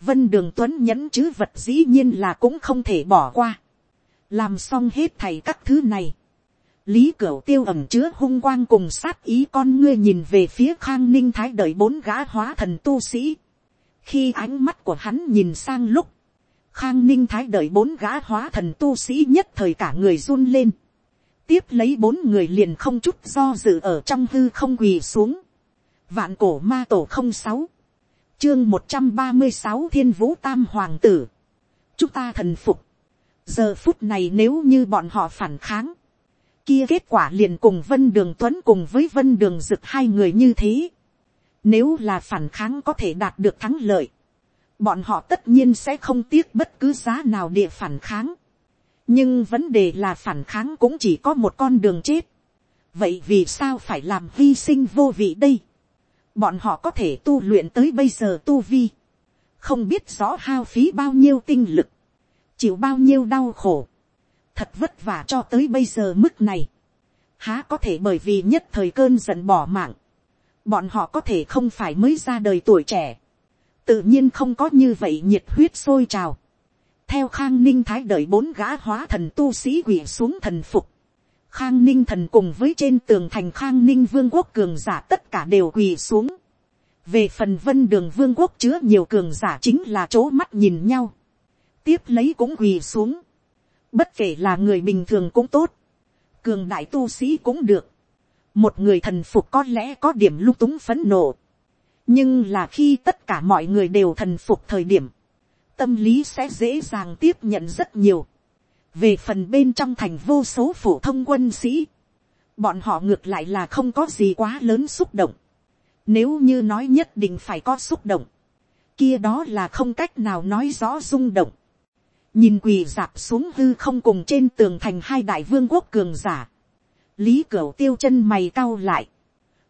vân đường tuấn nhẫn chứ vật dĩ nhiên là cũng không thể bỏ qua, làm xong hết thầy các thứ này, lý cửu tiêu ẩm chứa hung quang cùng sát ý con ngươi nhìn về phía khang ninh thái đợi bốn gã hóa thần tu sĩ, khi ánh mắt của hắn nhìn sang lúc, khang ninh thái đợi bốn gã hóa thần tu sĩ nhất thời cả người run lên, tiếp lấy bốn người liền không chút do dự ở trong hư không quỳ xuống, vạn cổ ma tổ không sáu, chương một trăm ba mươi sáu thiên vũ tam hoàng tử, chúng ta thần phục, giờ phút này nếu như bọn họ phản kháng, kia kết quả liền cùng vân đường tuấn cùng với vân đường dực hai người như thế, nếu là phản kháng có thể đạt được thắng lợi, bọn họ tất nhiên sẽ không tiếc bất cứ giá nào để phản kháng. nhưng vấn đề là phản kháng cũng chỉ có một con đường chết. vậy vì sao phải làm hy sinh vô vị đây. bọn họ có thể tu luyện tới bây giờ tu vi. không biết rõ hao phí bao nhiêu tinh lực, chịu bao nhiêu đau khổ. thật vất vả cho tới bây giờ mức này. há có thể bởi vì nhất thời cơn giận bỏ mạng bọn họ có thể không phải mới ra đời tuổi trẻ, tự nhiên không có như vậy nhiệt huyết sôi trào. theo khang ninh thái đợi bốn gã hóa thần tu sĩ quỷ xuống thần phục, khang ninh thần cùng với trên tường thành khang ninh vương quốc cường giả tất cả đều quỳ xuống. về phần vân đường vương quốc chứa nhiều cường giả chính là chỗ mắt nhìn nhau, tiếp lấy cũng quỳ xuống. bất kể là người bình thường cũng tốt, cường đại tu sĩ cũng được, một người thần phục có lẽ có điểm lung túng phấn nộ, nhưng là khi tất cả mọi người đều thần phục thời điểm, tâm lý sẽ dễ dàng tiếp nhận rất nhiều. về phần bên trong thành vô số phổ thông quân sĩ, bọn họ ngược lại là không có gì quá lớn xúc động. nếu như nói nhất định phải có xúc động, kia đó là không cách nào nói rõ rung động. nhìn quỳ dạp xuống hư không cùng trên tường thành hai đại vương quốc cường giả lý cửu tiêu chân mày cau lại,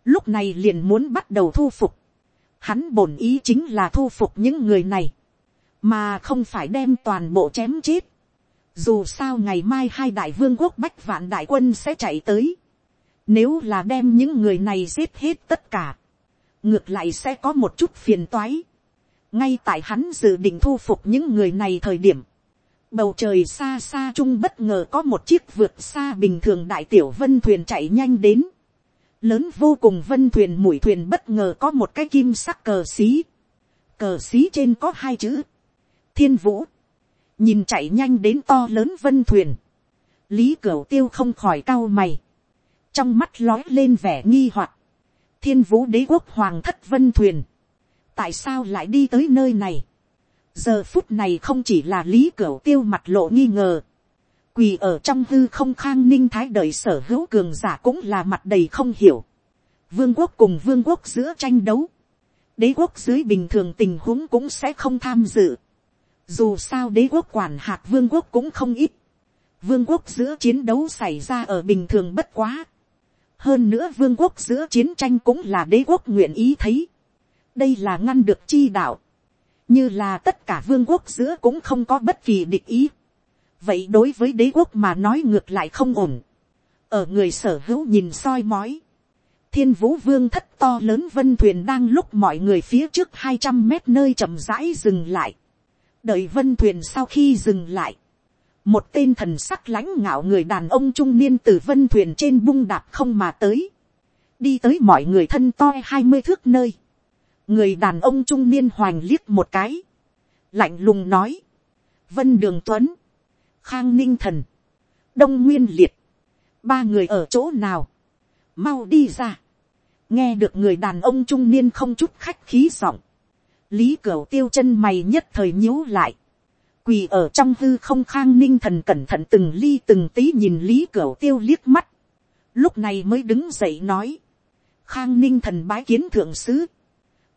lúc này liền muốn bắt đầu thu phục, hắn bổn ý chính là thu phục những người này, mà không phải đem toàn bộ chém chết. Dù sao ngày mai hai đại vương quốc bách vạn đại quân sẽ chạy tới. Nếu là đem những người này giết hết tất cả, ngược lại sẽ có một chút phiền toái. ngay tại hắn dự định thu phục những người này thời điểm, bầu trời xa xa chung bất ngờ có một chiếc vượt xa bình thường đại tiểu vân thuyền chạy nhanh đến. Lớn vô cùng vân thuyền mũi thuyền bất ngờ có một cái kim sắc cờ xí. Cờ xí trên có hai chữ. Thiên vũ. Nhìn chạy nhanh đến to lớn vân thuyền. Lý Cửu tiêu không khỏi cau mày. Trong mắt lói lên vẻ nghi hoặc Thiên vũ đế quốc hoàng thất vân thuyền. Tại sao lại đi tới nơi này? Giờ phút này không chỉ là lý cửu tiêu mặt lộ nghi ngờ, quỳ ở trong hư không khang ninh thái đời sở hữu cường giả cũng là mặt đầy không hiểu, vương quốc cùng vương quốc giữa tranh đấu, đế quốc dưới bình thường tình huống cũng sẽ không tham dự, dù sao đế quốc quản hạt vương quốc cũng không ít, vương quốc giữa chiến đấu xảy ra ở bình thường bất quá, hơn nữa vương quốc giữa chiến tranh cũng là đế quốc nguyện ý thấy, đây là ngăn được chi đạo, như là tất cả vương quốc giữa cũng không có bất kỳ địch ý. vậy đối với đế quốc mà nói ngược lại không ổn. ở người sở hữu nhìn soi mói. thiên vũ vương thất to lớn vân thuyền đang lúc mọi người phía trước hai trăm mét nơi chậm rãi dừng lại. đợi vân thuyền sau khi dừng lại. một tên thần sắc lãnh ngạo người đàn ông trung niên từ vân thuyền trên bung đạp không mà tới. đi tới mọi người thân toi hai mươi thước nơi người đàn ông trung niên hoành liếc một cái, lạnh lùng nói, vân đường tuấn, khang ninh thần, đông nguyên liệt, ba người ở chỗ nào, mau đi ra, nghe được người đàn ông trung niên không chút khách khí giọng, lý cửu tiêu chân mày nhất thời nhíu lại, quỳ ở trong hư không khang ninh thần cẩn thận từng ly từng tí nhìn lý cửu tiêu liếc mắt, lúc này mới đứng dậy nói, khang ninh thần bái kiến thượng sứ,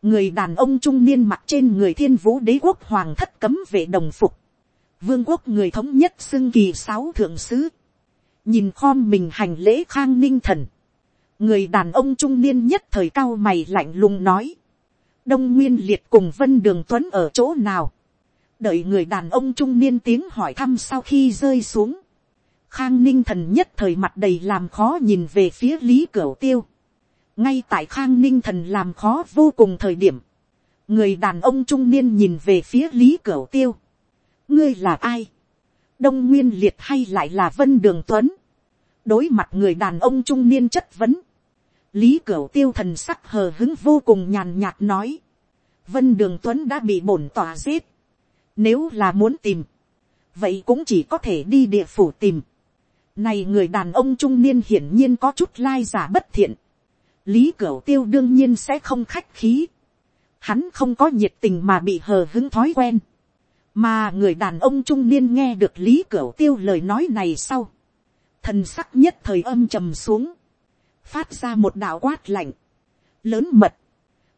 người đàn ông trung niên mặc trên người thiên vũ đế quốc hoàng thất cấm vệ đồng phục, vương quốc người thống nhất xưng kỳ sáu thượng sứ, nhìn khom mình hành lễ khang ninh thần, người đàn ông trung niên nhất thời cao mày lạnh lùng nói, đông nguyên liệt cùng vân đường tuấn ở chỗ nào, đợi người đàn ông trung niên tiếng hỏi thăm sau khi rơi xuống, khang ninh thần nhất thời mặt đầy làm khó nhìn về phía lý cửu tiêu, ngay tại khang ninh thần làm khó vô cùng thời điểm, người đàn ông trung niên nhìn về phía lý cửu tiêu, ngươi là ai, đông nguyên liệt hay lại là vân đường tuấn, đối mặt người đàn ông trung niên chất vấn, lý cửu tiêu thần sắc hờ hứng vô cùng nhàn nhạt nói, vân đường tuấn đã bị bổn tòa giết, nếu là muốn tìm, vậy cũng chỉ có thể đi địa phủ tìm. Này người đàn ông trung niên hiển nhiên có chút lai giả bất thiện. Lý Cửu Tiêu đương nhiên sẽ không khách khí. Hắn không có nhiệt tình mà bị hờ hứng thói quen. Mà người đàn ông trung niên nghe được Lý Cửu Tiêu lời nói này sau. Thần sắc nhất thời âm trầm xuống. Phát ra một đạo quát lạnh. Lớn mật.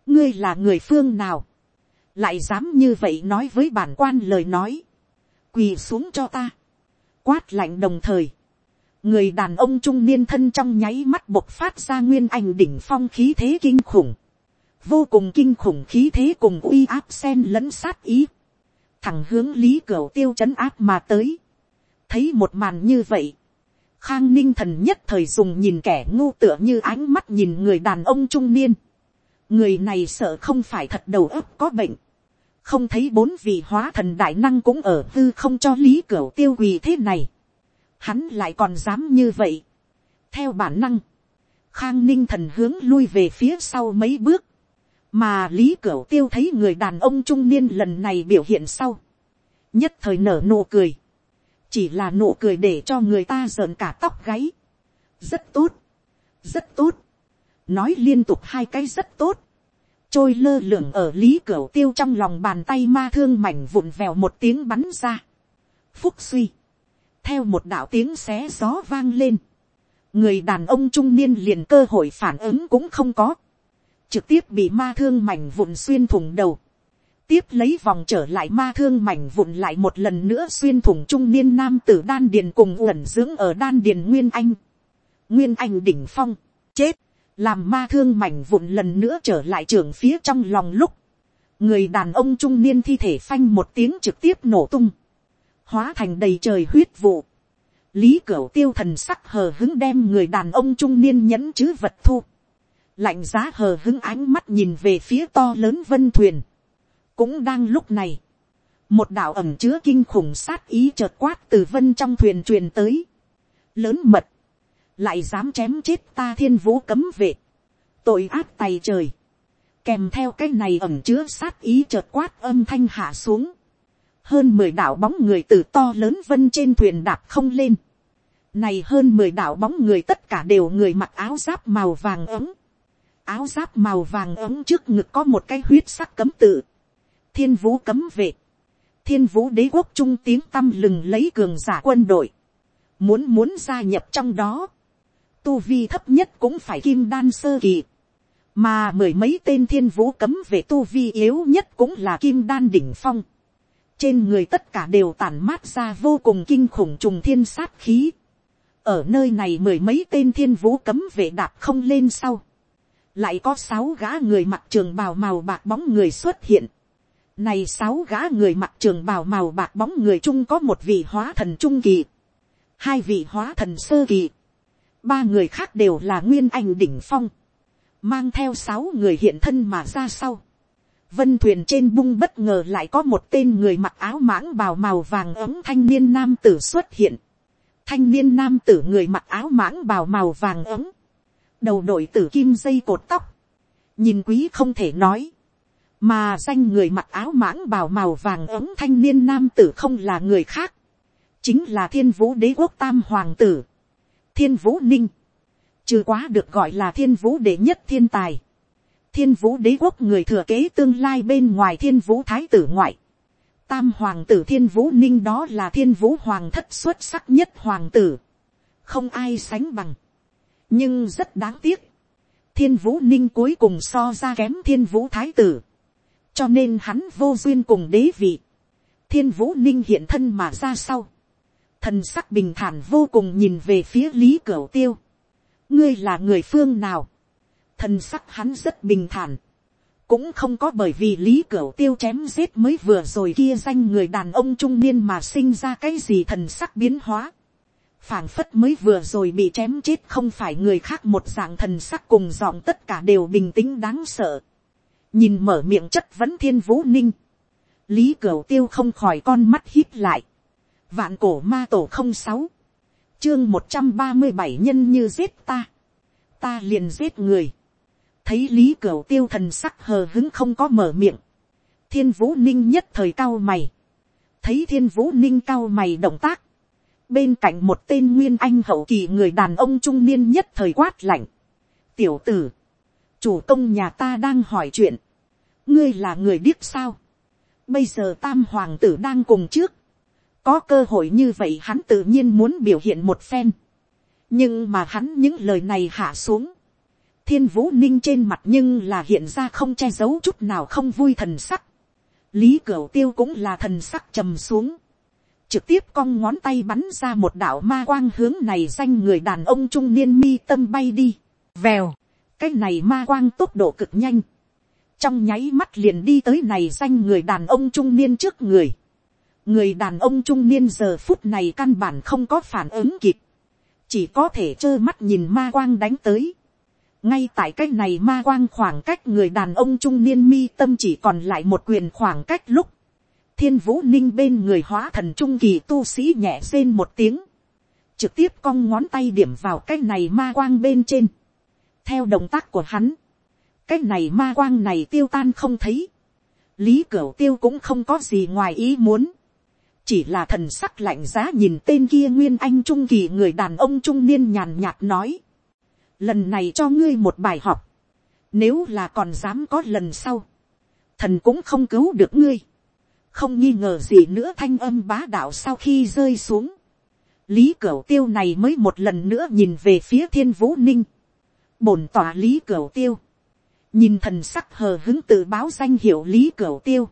Ngươi là người phương nào? lại dám như vậy nói với bản quan lời nói, quỳ xuống cho ta, quát lạnh đồng thời, người đàn ông trung niên thân trong nháy mắt bộc phát ra nguyên ảnh đỉnh phong khí thế kinh khủng, vô cùng kinh khủng khí thế cùng uy áp sen lẫn sát ý, thẳng hướng lý cửa tiêu c h ấ n áp mà tới, thấy một màn như vậy, khang ninh thần nhất thời dùng nhìn kẻ ngu tựa như ánh mắt nhìn người đàn ông trung niên, người này sợ không phải thật đầu óc có bệnh, không thấy bốn vị hóa thần đại năng cũng ở tư không cho lý cửa tiêu quỳ thế này. Hắn lại còn dám như vậy. theo bản năng, khang ninh thần hướng lui về phía sau mấy bước, mà lý cửu tiêu thấy người đàn ông trung niên lần này biểu hiện sau, nhất thời nở nụ cười, chỉ là nụ cười để cho người ta rợn cả tóc gáy, rất tốt, rất tốt, nói liên tục hai cái rất tốt, trôi lơ lửng ở lý cửu tiêu trong lòng bàn tay ma thương mảnh vụn vèo một tiếng bắn ra. Phúc suy. Theo một đạo tiếng xé gió vang lên. Người đàn ông trung niên liền cơ hội phản ứng cũng không có. Trực tiếp bị ma thương mảnh vụn xuyên thủng đầu. Tiếp lấy vòng trở lại ma thương mảnh vụn lại một lần nữa xuyên thủng trung niên nam tử đan điền cùng uẩn dưỡng ở đan điền Nguyên Anh. Nguyên Anh đỉnh phong. Chết làm ma thương mảnh vụn lần nữa trở lại trường phía trong lòng lúc, người đàn ông trung niên thi thể phanh một tiếng trực tiếp nổ tung, hóa thành đầy trời huyết vụ. lý cửu tiêu thần sắc hờ hứng đem người đàn ông trung niên nhẫn chứ vật thu, lạnh giá hờ hứng ánh mắt nhìn về phía to lớn vân thuyền. cũng đang lúc này, một đạo ẩm chứa kinh khủng sát ý chợt quát từ vân trong thuyền truyền tới. lớn mật, lại dám chém chết ta thiên vũ cấm vệ, tội ác tay trời, kèm theo cái này ẩm chứa sát ý chợt quát âm thanh hạ xuống, hơn mười đảo bóng người từ to lớn vân trên thuyền đạp không lên, này hơn mười đảo bóng người tất cả đều người mặc áo giáp màu vàng ấm, áo giáp màu vàng ấm trước ngực có một cái huyết sắc cấm tự, thiên vũ cấm vệ, thiên vũ đế quốc trung tiếng tâm lừng lấy cường giả quân đội, muốn muốn gia nhập trong đó, tu vi thấp nhất cũng phải kim đan sơ kỳ, mà mười mấy tên thiên vũ cấm vệ tu vi yếu nhất cũng là kim đan đỉnh phong trên người tất cả đều tản mát ra vô cùng kinh khủng trùng thiên sát khí. ở nơi này mười mấy tên thiên vũ cấm vệ đạp không lên sau. lại có sáu gã người mặc trường bào màu bạc bóng người xuất hiện. này sáu gã người mặc trường bào màu bạc bóng người chung có một vị hóa thần trung kỳ. hai vị hóa thần sơ kỳ ba người khác đều là nguyên anh đỉnh phong, mang theo sáu người hiện thân mà ra sau. Vân thuyền trên bung bất ngờ lại có một tên người mặc áo mãng bào màu vàng ấm thanh niên nam tử xuất hiện. Thanh niên nam tử người mặc áo mãng bào màu vàng ấm. Đầu đội tử kim dây cột tóc. Nhìn quý không thể nói. Mà danh người mặc áo mãng bào màu vàng ấm thanh niên nam tử không là người khác. Chính là thiên vũ đế quốc tam hoàng tử thiên vũ ninh, Chứ quá được gọi là thiên vũ đệ nhất thiên tài, thiên vũ đế quốc người thừa kế tương lai bên ngoài thiên vũ thái tử ngoại, tam hoàng tử thiên vũ ninh đó là thiên vũ hoàng thất xuất sắc nhất hoàng tử, không ai sánh bằng, nhưng rất đáng tiếc, thiên vũ ninh cuối cùng so ra kém thiên vũ thái tử, cho nên hắn vô duyên cùng đế vị, thiên vũ ninh hiện thân mà ra sau, thần sắc bình thản vô cùng nhìn về phía lý cửu tiêu. ngươi là người phương nào thần sắc hắn rất bình thản. cũng không có bởi vì lý cửu tiêu chém giết mới vừa rồi kia danh người đàn ông trung niên mà sinh ra cái gì thần sắc biến hóa. phảng phất mới vừa rồi bị chém chết không phải người khác một dạng thần sắc cùng giọng tất cả đều bình tĩnh đáng sợ. nhìn mở miệng chất vấn thiên vũ ninh. lý cửu tiêu không khỏi con mắt hít lại. vạn cổ ma tổ không sáu chương một trăm ba mươi bảy nhân như giết ta. ta liền giết người thấy lý cửu tiêu thần sắc hờ hứng không có mở miệng, thiên vũ ninh nhất thời cao mày, thấy thiên vũ ninh cao mày động tác, bên cạnh một tên nguyên anh hậu kỳ người đàn ông trung niên nhất thời quát lạnh, tiểu tử, chủ công nhà ta đang hỏi chuyện, ngươi là người điếc sao, bây giờ tam hoàng tử đang cùng trước, có cơ hội như vậy hắn tự nhiên muốn biểu hiện một phen, nhưng mà hắn những lời này hạ xuống, thiên vũ ninh trên mặt nhưng là hiện ra không che giấu chút nào không vui thần sắc. lý cửu tiêu cũng là thần sắc trầm xuống. trực tiếp cong ngón tay bắn ra một đạo ma quang hướng này danh người đàn ông trung niên mi tâm bay đi. vèo, cái này ma quang tốc độ cực nhanh. trong nháy mắt liền đi tới này danh người đàn ông trung niên trước người. người đàn ông trung niên giờ phút này căn bản không có phản ứng kịp. chỉ có thể trơ mắt nhìn ma quang đánh tới ngay tại cái này ma quang khoảng cách người đàn ông trung niên mi tâm chỉ còn lại một quyền khoảng cách lúc, thiên vũ ninh bên người hóa thần trung kỳ tu sĩ nhẹ rên một tiếng, trực tiếp cong ngón tay điểm vào cái này ma quang bên trên. theo động tác của hắn, cái này ma quang này tiêu tan không thấy, lý cửu tiêu cũng không có gì ngoài ý muốn, chỉ là thần sắc lạnh giá nhìn tên kia nguyên anh trung kỳ người đàn ông trung niên nhàn nhạt nói, lần này cho ngươi một bài học, nếu là còn dám có lần sau, thần cũng không cứu được ngươi, không nghi ngờ gì nữa thanh âm bá đạo sau khi rơi xuống, lý cửu tiêu này mới một lần nữa nhìn về phía thiên vũ ninh, bổn tỏa lý cửu tiêu, nhìn thần sắc hờ hứng tự báo danh hiệu lý cửu tiêu,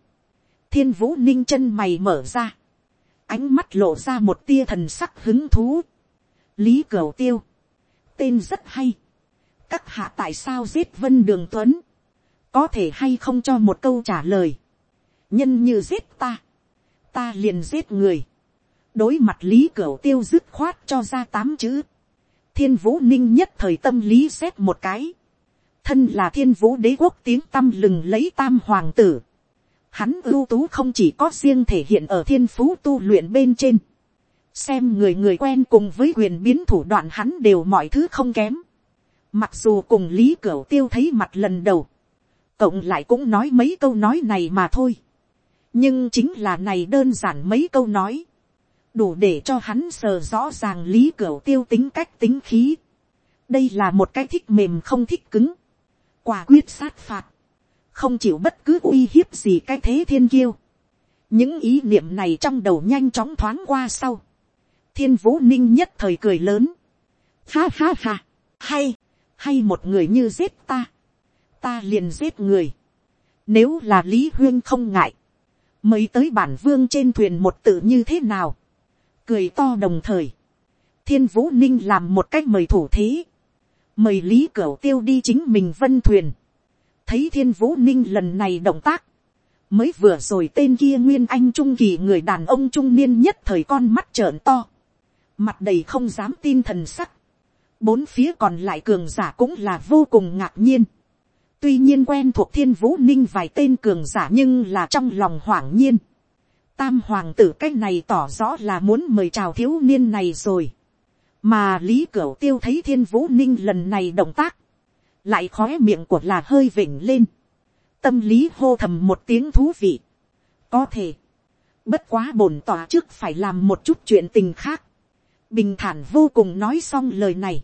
thiên vũ ninh chân mày mở ra, ánh mắt lộ ra một tia thần sắc hứng thú, lý cửu tiêu, tên rất hay. các hạ tại sao giết vân đường tuấn, có thể hay không cho một câu trả lời. nhân như giết ta, ta liền giết người. đối mặt lý cửu tiêu dứt khoát cho ra tám chữ. thiên vũ ninh nhất thời tâm lý xét một cái. thân là thiên vũ đế quốc tiếng tâm lừng lấy tam hoàng tử. Hắn ưu tú không chỉ có riêng thể hiện ở thiên phú tu luyện bên trên xem người người quen cùng với quyền biến thủ đoạn hắn đều mọi thứ không kém. Mặc dù cùng lý cửu tiêu thấy mặt lần đầu, cộng lại cũng nói mấy câu nói này mà thôi. nhưng chính là này đơn giản mấy câu nói, đủ để cho hắn sờ rõ ràng lý cửu tiêu tính cách tính khí. đây là một cái thích mềm không thích cứng, quả quyết sát phạt, không chịu bất cứ uy hiếp gì cái thế thiên kiêu. những ý niệm này trong đầu nhanh chóng thoáng qua sau, thiên vũ ninh nhất thời cười lớn. Ha ha ha, hay, hay một người như giết ta, ta liền giết người. Nếu là lý huyên không ngại, mới tới bản vương trên thuyền một tự như thế nào. Cười to đồng thời, thiên vũ ninh làm một cách mời thủ thế. Mời lý cửu tiêu đi chính mình vân thuyền. Thấy thiên vũ ninh lần này động tác, mới vừa rồi tên kia nguyên anh trung kỳ người đàn ông trung niên nhất thời con mắt trợn to mặt đầy không dám tin thần sắc, bốn phía còn lại cường giả cũng là vô cùng ngạc nhiên. tuy nhiên quen thuộc thiên vũ ninh vài tên cường giả nhưng là trong lòng hoảng nhiên. tam hoàng tử cách này tỏ rõ là muốn mời chào thiếu niên này rồi. mà lý cửu tiêu thấy thiên vũ ninh lần này động tác, lại khóe miệng của là hơi vỉnh lên. tâm lý hô thầm một tiếng thú vị. có thể, bất quá bổn tỏa trước phải làm một chút chuyện tình khác bình thản vô cùng nói xong lời này,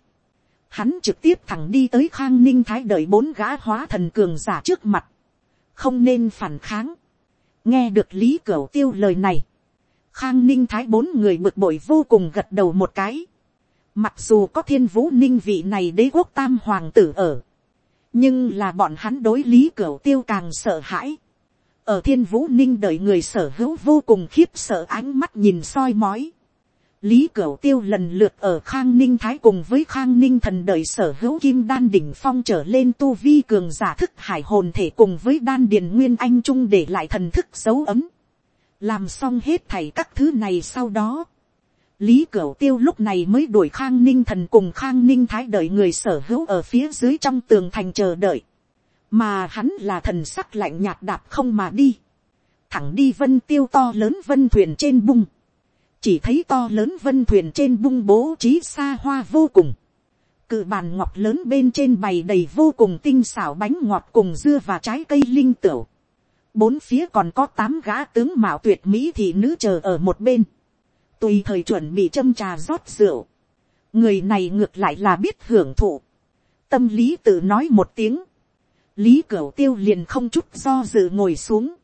hắn trực tiếp thẳng đi tới khang ninh thái đợi bốn gã hóa thần cường giả trước mặt, không nên phản kháng, nghe được lý cửu tiêu lời này, khang ninh thái bốn người bực bội vô cùng gật đầu một cái, mặc dù có thiên vũ ninh vị này đế quốc tam hoàng tử ở, nhưng là bọn hắn đối lý cửu tiêu càng sợ hãi, ở thiên vũ ninh đợi người sở hữu vô cùng khiếp sợ ánh mắt nhìn soi mói, Lý Cửu Tiêu lần lượt ở Khang Ninh Thái cùng với Khang Ninh thần đời sở hữu kim đan đỉnh phong trở lên tu vi cường giả thức hải hồn thể cùng với đan điền nguyên anh trung để lại thần thức dấu ấm. Làm xong hết thảy các thứ này sau đó. Lý Cửu Tiêu lúc này mới đuổi Khang Ninh thần cùng Khang Ninh Thái đợi người sở hữu ở phía dưới trong tường thành chờ đợi. Mà hắn là thần sắc lạnh nhạt đạp không mà đi. Thẳng đi vân tiêu to lớn vân thuyền trên bung chỉ thấy to lớn vân thuyền trên bung bố trí xa hoa vô cùng. Cự bàn ngọc lớn bên trên bày đầy vô cùng tinh xảo bánh ngọt cùng dưa và trái cây linh tửu. Bốn phía còn có tám gã tướng mạo tuyệt mỹ thị nữ chờ ở một bên. Tùy thời chuẩn bị châm trà rót rượu. Người này ngược lại là biết hưởng thụ. Tâm lý tự nói một tiếng. Lý Cửu Tiêu liền không chút do dự ngồi xuống.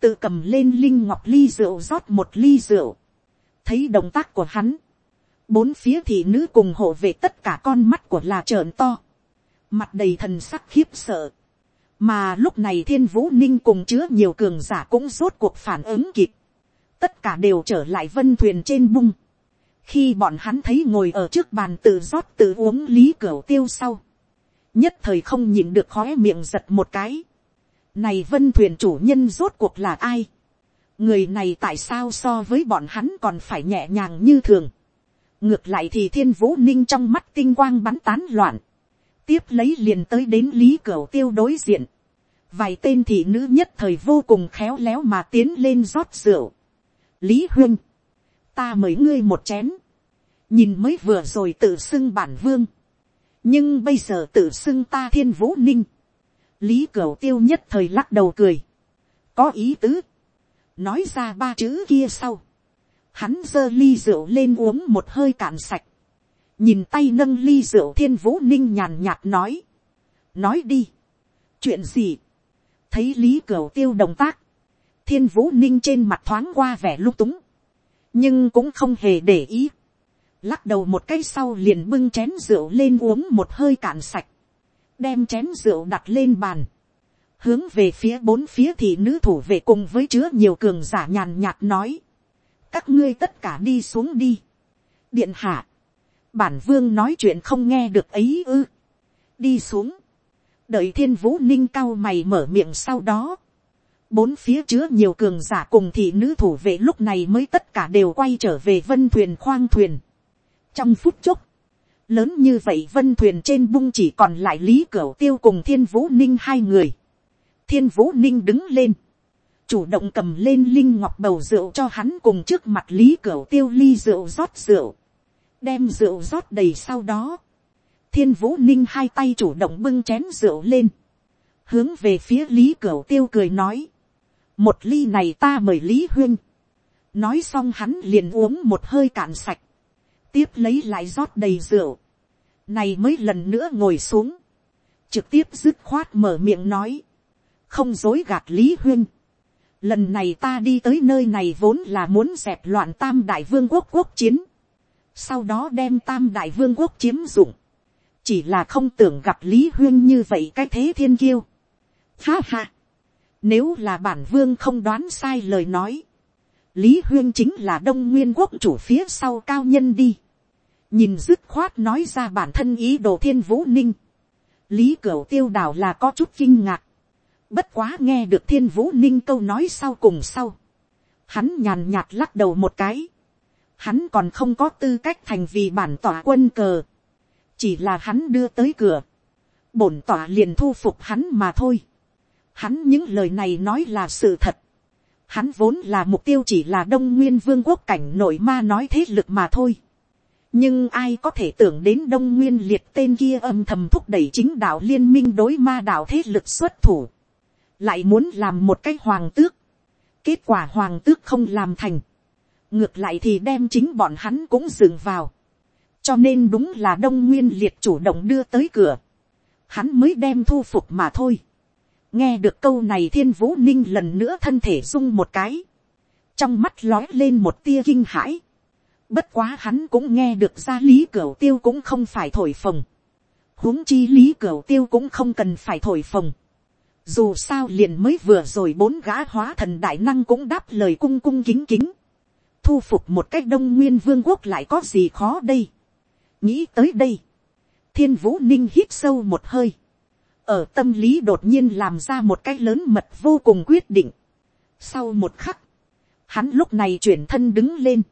Tự cầm lên linh ngọc ly rượu rót một ly rượu thấy động tác của hắn, bốn phía thị nữ cùng hộ về tất cả con mắt của là trợn to, mặt đầy thần sắc khiếp sợ, mà lúc này thiên vũ ninh cùng chứa nhiều cường giả cũng rốt cuộc phản ứng kịp, tất cả đều trở lại vân thuyền trên bung, khi bọn hắn thấy ngồi ở trước bàn tự rót tự uống lý cửa tiêu sau, nhất thời không nhìn được khói miệng giật một cái, này vân thuyền chủ nhân rốt cuộc là ai, người này tại sao so với bọn hắn còn phải nhẹ nhàng như thường. ngược lại thì thiên vũ ninh trong mắt tinh quang bắn tán loạn. tiếp lấy liền tới đến lý cửa tiêu đối diện. vài tên thị nữ nhất thời vô cùng khéo léo mà tiến lên rót rượu. lý huyên, ta mời ngươi một chén. nhìn mới vừa rồi tự xưng bản vương. nhưng bây giờ tự xưng ta thiên vũ ninh. lý cửa tiêu nhất thời lắc đầu cười. có ý tứ nói ra ba chữ kia sau, hắn giơ ly rượu lên uống một hơi cạn sạch, nhìn tay nâng ly rượu thiên vũ ninh nhàn nhạt nói, nói đi, chuyện gì, thấy lý cửu tiêu động tác, thiên vũ ninh trên mặt thoáng qua vẻ lung túng, nhưng cũng không hề để ý, lắc đầu một cái sau liền bưng chén rượu lên uống một hơi cạn sạch, đem chén rượu đặt lên bàn, hướng về phía bốn phía thì nữ thủ vệ cùng với chứa nhiều cường giả nhàn nhạt nói, các ngươi tất cả đi xuống đi. điện hạ, bản vương nói chuyện không nghe được ấy ư, đi xuống, đợi thiên vũ ninh cao mày mở miệng sau đó, bốn phía chứa nhiều cường giả cùng thị nữ thủ vệ lúc này mới tất cả đều quay trở về vân thuyền khoang thuyền. trong phút chốc, lớn như vậy vân thuyền trên bung chỉ còn lại lý cửa tiêu cùng thiên vũ ninh hai người thiên vũ ninh đứng lên, chủ động cầm lên linh ngọc bầu rượu cho hắn cùng trước mặt lý cửa tiêu ly rượu rót rượu, đem rượu rót đầy sau đó, thiên vũ ninh hai tay chủ động bưng chén rượu lên, hướng về phía lý cửa tiêu cười nói, một ly này ta mời lý huyên, nói xong hắn liền uống một hơi cạn sạch, tiếp lấy lại rót đầy rượu, này mới lần nữa ngồi xuống, trực tiếp dứt khoát mở miệng nói, không dối gạt lý huyên. lần này ta đi tới nơi này vốn là muốn dẹp loạn tam đại vương quốc quốc chiến. sau đó đem tam đại vương quốc chiếm dụng. chỉ là không tưởng gặp lý huyên như vậy cái thế thiên kiêu. ha ha. nếu là bản vương không đoán sai lời nói. lý huyên chính là đông nguyên quốc chủ phía sau cao nhân đi. nhìn dứt khoát nói ra bản thân ý đồ thiên vũ ninh. lý cửu tiêu đảo là có chút kinh ngạc Bất quá nghe được thiên vũ ninh câu nói sau cùng sau. Hắn nhàn nhạt lắc đầu một cái. Hắn còn không có tư cách thành vì bản tỏa quân cờ. Chỉ là hắn đưa tới cửa. Bổn tỏa liền thu phục hắn mà thôi. Hắn những lời này nói là sự thật. Hắn vốn là mục tiêu chỉ là đông nguyên vương quốc cảnh nội ma nói thế lực mà thôi nhưng ai có thể tưởng đến đông nguyên liệt tên kia âm thầm thúc đẩy chính đạo liên minh đối ma đạo thế lực xuất thủ lại muốn làm một cái hoàng tước, kết quả hoàng tước không làm thành, ngược lại thì đem chính bọn hắn cũng dừng vào, cho nên đúng là đông nguyên liệt chủ động đưa tới cửa, hắn mới đem thu phục mà thôi. nghe được câu này thiên vũ ninh lần nữa thân thể rung một cái, trong mắt lói lên một tia kinh hãi, bất quá hắn cũng nghe được ra lý cửa tiêu cũng không phải thổi phồng, huống chi lý cửa tiêu cũng không cần phải thổi phồng, dù sao liền mới vừa rồi bốn gã hóa thần đại năng cũng đáp lời cung cung kính kính. thu phục một cách đông nguyên vương quốc lại có gì khó đây. nghĩ tới đây, thiên vũ ninh hít sâu một hơi, ở tâm lý đột nhiên làm ra một cái lớn mật vô cùng quyết định. sau một khắc, hắn lúc này chuyển thân đứng lên,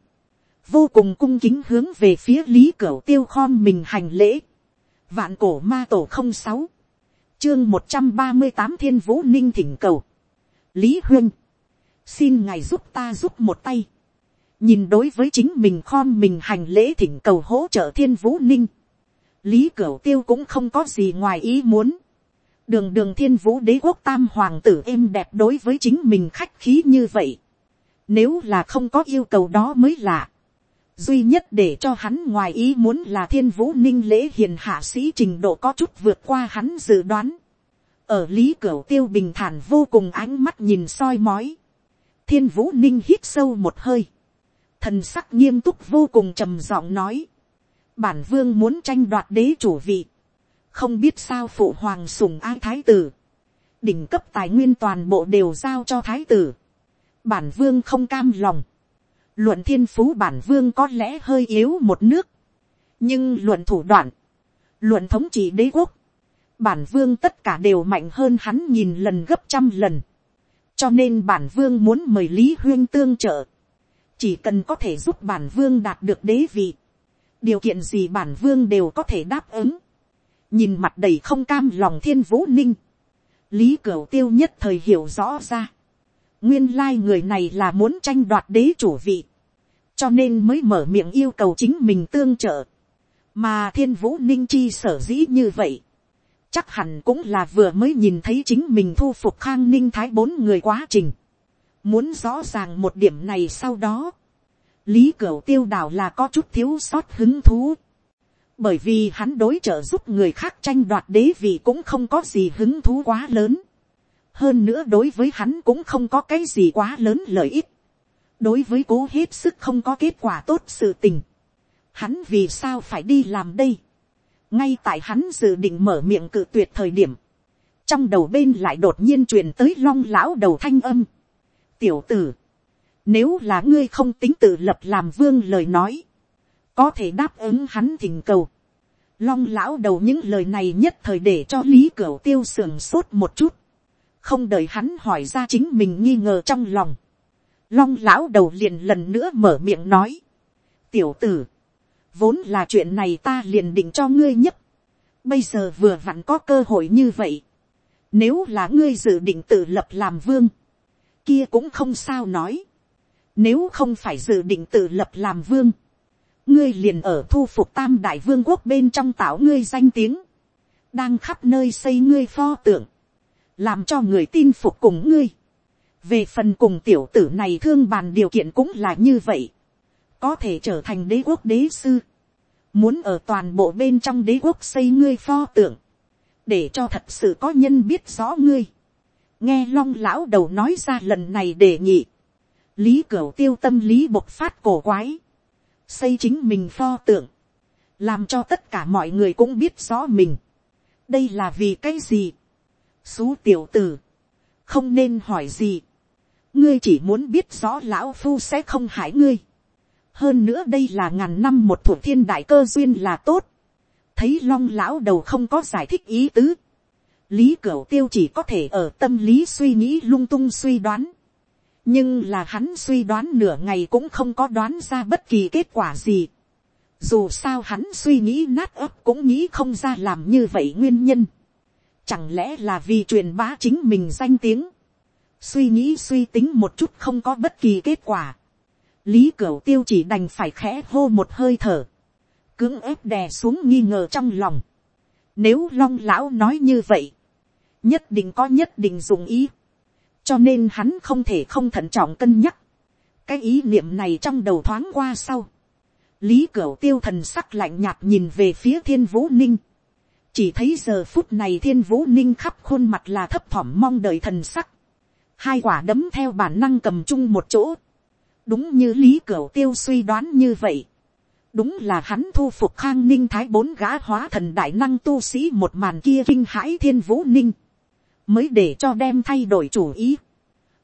vô cùng cung kính hướng về phía lý cửa tiêu khom mình hành lễ. vạn cổ ma tổ không sáu, chương một trăm ba mươi tám thiên vũ ninh thỉnh cầu. lý huyên, xin ngài giúp ta giúp một tay. nhìn đối với chính mình khom mình hành lễ thỉnh cầu hỗ trợ thiên vũ ninh. lý cửu tiêu cũng không có gì ngoài ý muốn. đường đường thiên vũ đế quốc tam hoàng tử êm đẹp đối với chính mình khách khí như vậy. nếu là không có yêu cầu đó mới lạ duy nhất để cho hắn ngoài ý muốn là thiên vũ ninh lễ hiền hạ sĩ trình độ có chút vượt qua hắn dự đoán. ở lý cửu tiêu bình thản vô cùng ánh mắt nhìn soi mói. thiên vũ ninh hít sâu một hơi. thần sắc nghiêm túc vô cùng trầm giọng nói. bản vương muốn tranh đoạt đế chủ vị. không biết sao phụ hoàng sùng ai thái tử. đỉnh cấp tài nguyên toàn bộ đều giao cho thái tử. bản vương không cam lòng luận thiên phú bản vương có lẽ hơi yếu một nước, nhưng luận thủ đoạn, luận thống trị đế quốc, bản vương tất cả đều mạnh hơn hắn nhìn lần gấp trăm lần, cho nên bản vương muốn mời lý huyên tương trợ, chỉ cần có thể giúp bản vương đạt được đế vị, điều kiện gì bản vương đều có thể đáp ứng, nhìn mặt đầy không cam lòng thiên vũ ninh, lý cửu tiêu nhất thời hiểu rõ ra, nguyên lai người này là muốn tranh đoạt đế chủ vị, cho nên mới mở miệng yêu cầu chính mình tương trợ, mà thiên vũ ninh chi sở dĩ như vậy, chắc hẳn cũng là vừa mới nhìn thấy chính mình thu phục khang ninh thái bốn người quá trình, muốn rõ ràng một điểm này sau đó, lý cửu tiêu đảo là có chút thiếu sót hứng thú, bởi vì hắn đối trợ giúp người khác tranh đoạt đế vị cũng không có gì hứng thú quá lớn, hơn nữa đối với hắn cũng không có cái gì quá lớn lợi ích, đối với cố hết sức không có kết quả tốt sự tình, hắn vì sao phải đi làm đây, ngay tại hắn dự định mở miệng cự tuyệt thời điểm, trong đầu bên lại đột nhiên truyền tới long lão đầu thanh âm, tiểu tử, nếu là ngươi không tính tự lập làm vương lời nói, có thể đáp ứng hắn thỉnh cầu. Long lão đầu những lời này nhất thời để cho lý cửu tiêu sưởng sốt một chút. Không đợi hắn hỏi ra chính mình nghi ngờ trong lòng. Long lão đầu liền lần nữa mở miệng nói, tiểu tử, vốn là chuyện này ta liền định cho ngươi nhất, bây giờ vừa vặn có cơ hội như vậy, nếu là ngươi dự định tự lập làm vương, kia cũng không sao nói, nếu không phải dự định tự lập làm vương, ngươi liền ở thu phục tam đại vương quốc bên trong tạo ngươi danh tiếng, đang khắp nơi xây ngươi pho tượng, làm cho người tin phục cùng ngươi, về phần cùng tiểu tử này thương bàn điều kiện cũng là như vậy, có thể trở thành đế quốc đế sư, muốn ở toàn bộ bên trong đế quốc xây ngươi pho tượng, để cho thật sự có nhân biết rõ ngươi. nghe long lão đầu nói ra lần này đề nghị, lý cửu tiêu tâm lý bộc phát cổ quái, xây chính mình pho tượng, làm cho tất cả mọi người cũng biết rõ mình. đây là vì cái gì xú tiểu tử, không nên hỏi gì ngươi chỉ muốn biết rõ lão phu sẽ không hại ngươi. hơn nữa đây là ngàn năm một thuộc thiên đại cơ duyên là tốt. thấy long lão đầu không có giải thích ý tứ. lý cửu tiêu chỉ có thể ở tâm lý suy nghĩ lung tung suy đoán. nhưng là hắn suy đoán nửa ngày cũng không có đoán ra bất kỳ kết quả gì. dù sao hắn suy nghĩ nát ấp cũng nghĩ không ra làm như vậy nguyên nhân chẳng lẽ là vì truyền bá chính mình danh tiếng suy nghĩ suy tính một chút không có bất kỳ kết quả. lý cửu tiêu chỉ đành phải khẽ hô một hơi thở, cưỡng ép đè xuống nghi ngờ trong lòng. nếu long lão nói như vậy, nhất định có nhất định dùng ý, cho nên hắn không thể không thận trọng cân nhắc. cái ý niệm này trong đầu thoáng qua sau, lý cửu tiêu thần sắc lạnh nhạt nhìn về phía thiên vũ ninh, chỉ thấy giờ phút này thiên vũ ninh khắp khuôn mặt là thấp thỏm mong đợi thần sắc, hai quả đấm theo bản năng cầm chung một chỗ, đúng như lý cửu tiêu suy đoán như vậy, đúng là hắn thu phục khang ninh thái bốn gã hóa thần đại năng tu sĩ một màn kia kinh hãi thiên vũ ninh, mới để cho đem thay đổi chủ ý,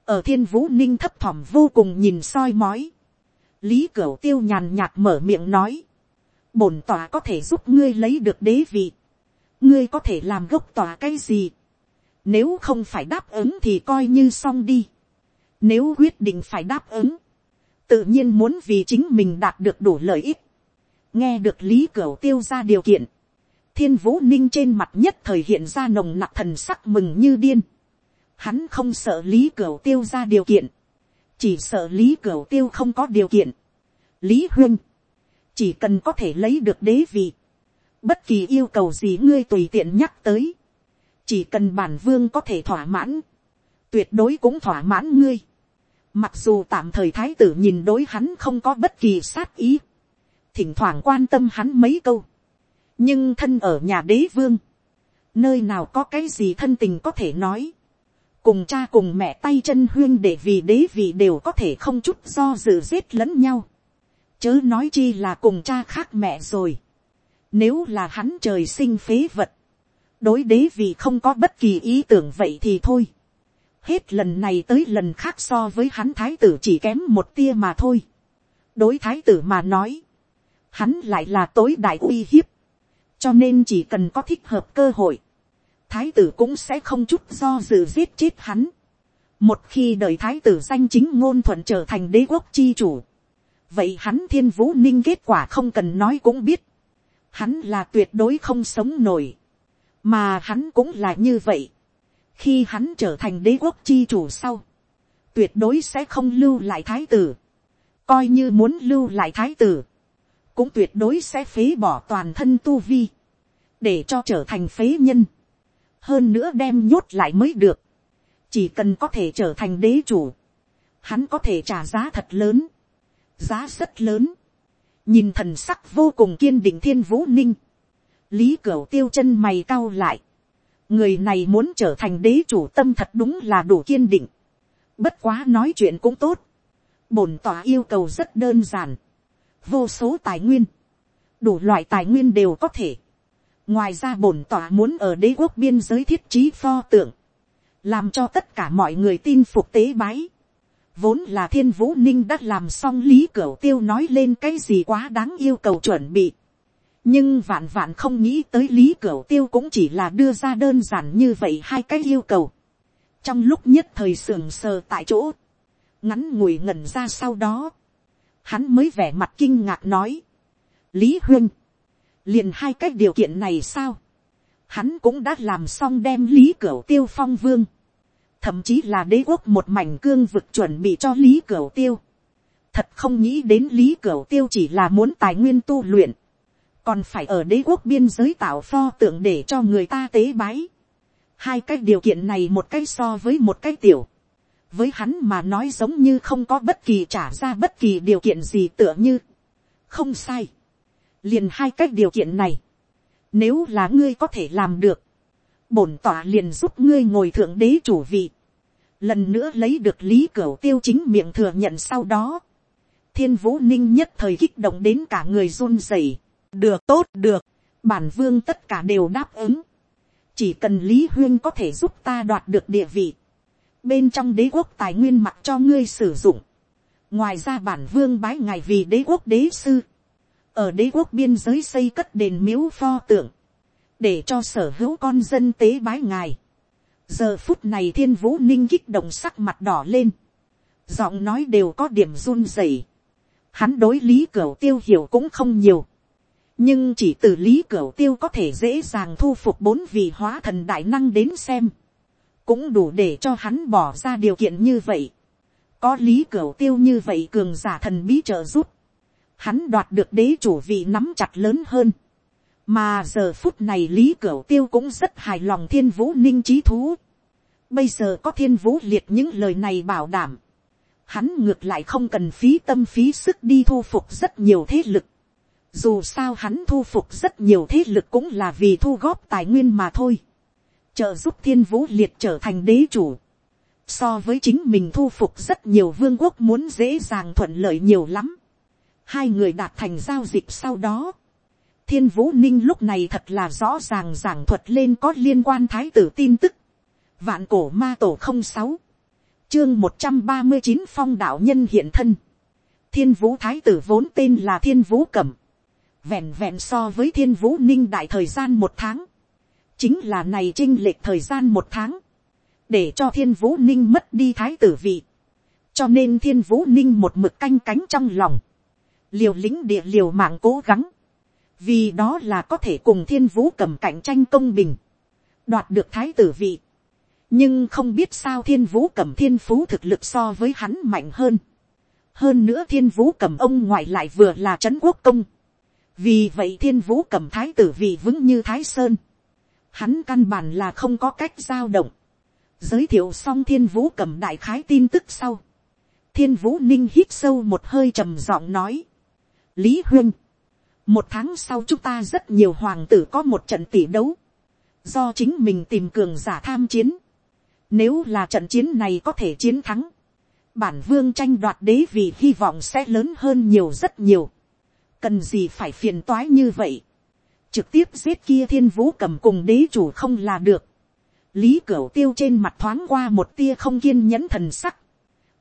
ở thiên vũ ninh thấp thỏm vô cùng nhìn soi mói, lý cửu tiêu nhàn nhạt mở miệng nói, bổn tòa có thể giúp ngươi lấy được đế vị, ngươi có thể làm gốc tòa cái gì, nếu không phải đáp ứng thì coi như xong đi, nếu quyết định phải đáp ứng, tự nhiên muốn vì chính mình đạt được đủ lợi ích, nghe được lý cửu tiêu ra điều kiện, thiên vũ ninh trên mặt nhất thời hiện ra nồng nặc thần sắc mừng như điên, hắn không sợ lý cửu tiêu ra điều kiện, chỉ sợ lý cửu tiêu không có điều kiện. lý huyên, chỉ cần có thể lấy được đế vị, bất kỳ yêu cầu gì ngươi tùy tiện nhắc tới, chỉ cần bản vương có thể thỏa mãn, tuyệt đối cũng thỏa mãn ngươi. Mặc dù tạm thời thái tử nhìn đối hắn không có bất kỳ sát ý, thỉnh thoảng quan tâm hắn mấy câu, nhưng thân ở nhà đế vương, nơi nào có cái gì thân tình có thể nói, cùng cha cùng mẹ tay chân huyên để vì đế vị đều có thể không chút do dự giết lẫn nhau, chớ nói chi là cùng cha khác mẹ rồi, nếu là hắn trời sinh phế vật, đối đế vì không có bất kỳ ý tưởng vậy thì thôi, hết lần này tới lần khác so với hắn thái tử chỉ kém một tia mà thôi, đối thái tử mà nói, hắn lại là tối đại uy hiếp, cho nên chỉ cần có thích hợp cơ hội, thái tử cũng sẽ không chút do dự giết chết hắn. một khi đời thái tử danh chính ngôn thuận trở thành đế quốc chi chủ, vậy hắn thiên vũ ninh kết quả không cần nói cũng biết, hắn là tuyệt đối không sống nổi, mà hắn cũng là như vậy. khi hắn trở thành đế quốc chi chủ sau, tuyệt đối sẽ không lưu lại thái tử, coi như muốn lưu lại thái tử, cũng tuyệt đối sẽ phế bỏ toàn thân tu vi, để cho trở thành phế nhân. Hơn nữa đem nhốt lại mới được, chỉ cần có thể trở thành đế chủ, hắn có thể trả giá thật lớn, giá rất lớn, nhìn thần sắc vô cùng kiên định thiên vũ ninh, lý cửu tiêu chân mày cao lại, người này muốn trở thành đế chủ tâm thật đúng là đủ kiên định, bất quá nói chuyện cũng tốt, bổn tòa yêu cầu rất đơn giản, vô số tài nguyên, đủ loại tài nguyên đều có thể, ngoài ra bổn tỏa muốn ở đế quốc biên giới thiết trí pho tượng, làm cho tất cả mọi người tin phục tế bái vốn là thiên vũ ninh đã làm xong lý cửu tiêu nói lên cái gì quá đáng yêu cầu chuẩn bị. nhưng vạn vạn không nghĩ tới lý cửu tiêu cũng chỉ là đưa ra đơn giản như vậy hai cái yêu cầu. trong lúc nhất thời sưởng sờ tại chỗ, ngắn ngủi ngẩn ra sau đó, hắn mới vẻ mặt kinh ngạc nói, lý huyên, liền hai cái điều kiện này sao, hắn cũng đã làm xong đem lý cửu tiêu phong vương, thậm chí là đế quốc một mảnh cương vực chuẩn bị cho lý cửu tiêu. thật không nghĩ đến lý cửu tiêu chỉ là muốn tài nguyên tu luyện, còn phải ở đế quốc biên giới tạo pho tượng để cho người ta tế bái. hai cái điều kiện này một cái so với một cái tiểu, với hắn mà nói giống như không có bất kỳ trả ra bất kỳ điều kiện gì tựa như, không sai. Liền hai cách điều kiện này, nếu là ngươi có thể làm được, bổn tỏa liền giúp ngươi ngồi thượng đế chủ vị, lần nữa lấy được lý cửu tiêu chính miệng thừa nhận sau đó, thiên vũ ninh nhất thời kích động đến cả người run rẩy, được tốt được, bản vương tất cả đều đáp ứng, chỉ cần lý huyên có thể giúp ta đoạt được địa vị, bên trong đế quốc tài nguyên mặc cho ngươi sử dụng, ngoài ra bản vương bái ngài vì đế quốc đế sư, ở đế quốc biên giới xây cất đền miếu pho tượng, để cho sở hữu con dân tế bái ngài. giờ phút này thiên vũ ninh kích động sắc mặt đỏ lên, giọng nói đều có điểm run rẩy. hắn đối lý cửa tiêu hiểu cũng không nhiều, nhưng chỉ từ lý cửa tiêu có thể dễ dàng thu phục bốn vị hóa thần đại năng đến xem, cũng đủ để cho hắn bỏ ra điều kiện như vậy. có lý cửa tiêu như vậy cường giả thần bí trợ giúp, hắn đoạt được đế chủ vị nắm chặt lớn hơn mà giờ phút này lý cửu tiêu cũng rất hài lòng thiên vũ ninh trí thú. bây giờ có thiên vũ liệt những lời này bảo đảm. hắn ngược lại không cần phí tâm phí sức đi thu phục rất nhiều thế lực. dù sao hắn thu phục rất nhiều thế lực cũng là vì thu góp tài nguyên mà thôi. trợ giúp thiên vũ liệt trở thành đế chủ so với chính mình thu phục rất nhiều vương quốc muốn dễ dàng thuận lợi nhiều lắm hai người đạt thành giao dịch sau đó, thiên vũ ninh lúc này thật là rõ ràng giảng thuật lên có liên quan thái tử tin tức, vạn cổ ma tổ không sáu, chương một trăm ba mươi chín phong đạo nhân hiện thân, thiên vũ thái tử vốn tên là thiên vũ cẩm, vẹn vẹn so với thiên vũ ninh đại thời gian một tháng, chính là này trinh lệch thời gian một tháng, để cho thiên vũ ninh mất đi thái tử vị, cho nên thiên vũ ninh một mực canh cánh trong lòng, liều lĩnh địa liều mạng cố gắng, vì đó là có thể cùng thiên vũ cầm cạnh tranh công bình, đoạt được thái tử vị. nhưng không biết sao thiên vũ cầm thiên phú thực lực so với hắn mạnh hơn. hơn nữa thiên vũ cầm ông ngoại lại vừa là trấn quốc công. vì vậy thiên vũ cầm thái tử vị vững như thái sơn. hắn căn bản là không có cách giao động. giới thiệu xong thiên vũ cầm đại khái tin tức sau. thiên vũ ninh hít sâu một hơi trầm giọng nói. lý huynh một tháng sau chúng ta rất nhiều hoàng tử có một trận tỷ đấu, do chính mình tìm cường giả tham chiến. Nếu là trận chiến này có thể chiến thắng, bản vương tranh đoạt đế vì hy vọng sẽ lớn hơn nhiều rất nhiều. Cần gì phải phiền toái như vậy. Trực tiếp giết kia thiên vũ cầm cùng đế chủ không là được. Lý Cửu tiêu trên mặt thoáng qua một tia không kiên nhẫn thần sắc.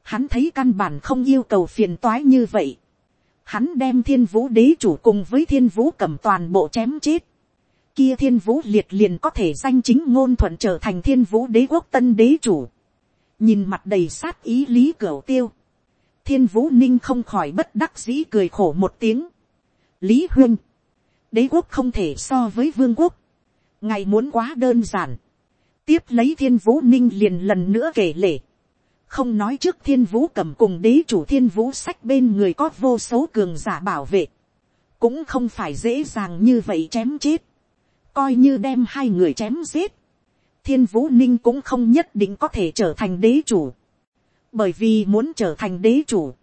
Hắn thấy căn bản không yêu cầu phiền toái như vậy hắn đem thiên vũ đế chủ cùng với thiên vũ cầm toàn bộ chém chết. Kia thiên vũ liệt liền có thể danh chính ngôn thuận trở thành thiên vũ đế quốc tân đế chủ. Nhìn mặt đầy sát ý lý cửa tiêu. Thiên vũ ninh không khỏi bất đắc dĩ cười khổ một tiếng. Lý huyên Đế quốc không thể so với vương quốc. Ngày muốn quá đơn giản. Tiếp lấy thiên vũ ninh liền lần nữa kể lể không nói trước thiên vũ cầm cùng đế chủ thiên vũ sách bên người có vô số cường giả bảo vệ, cũng không phải dễ dàng như vậy chém chết, coi như đem hai người chém giết, thiên vũ ninh cũng không nhất định có thể trở thành đế chủ, bởi vì muốn trở thành đế chủ,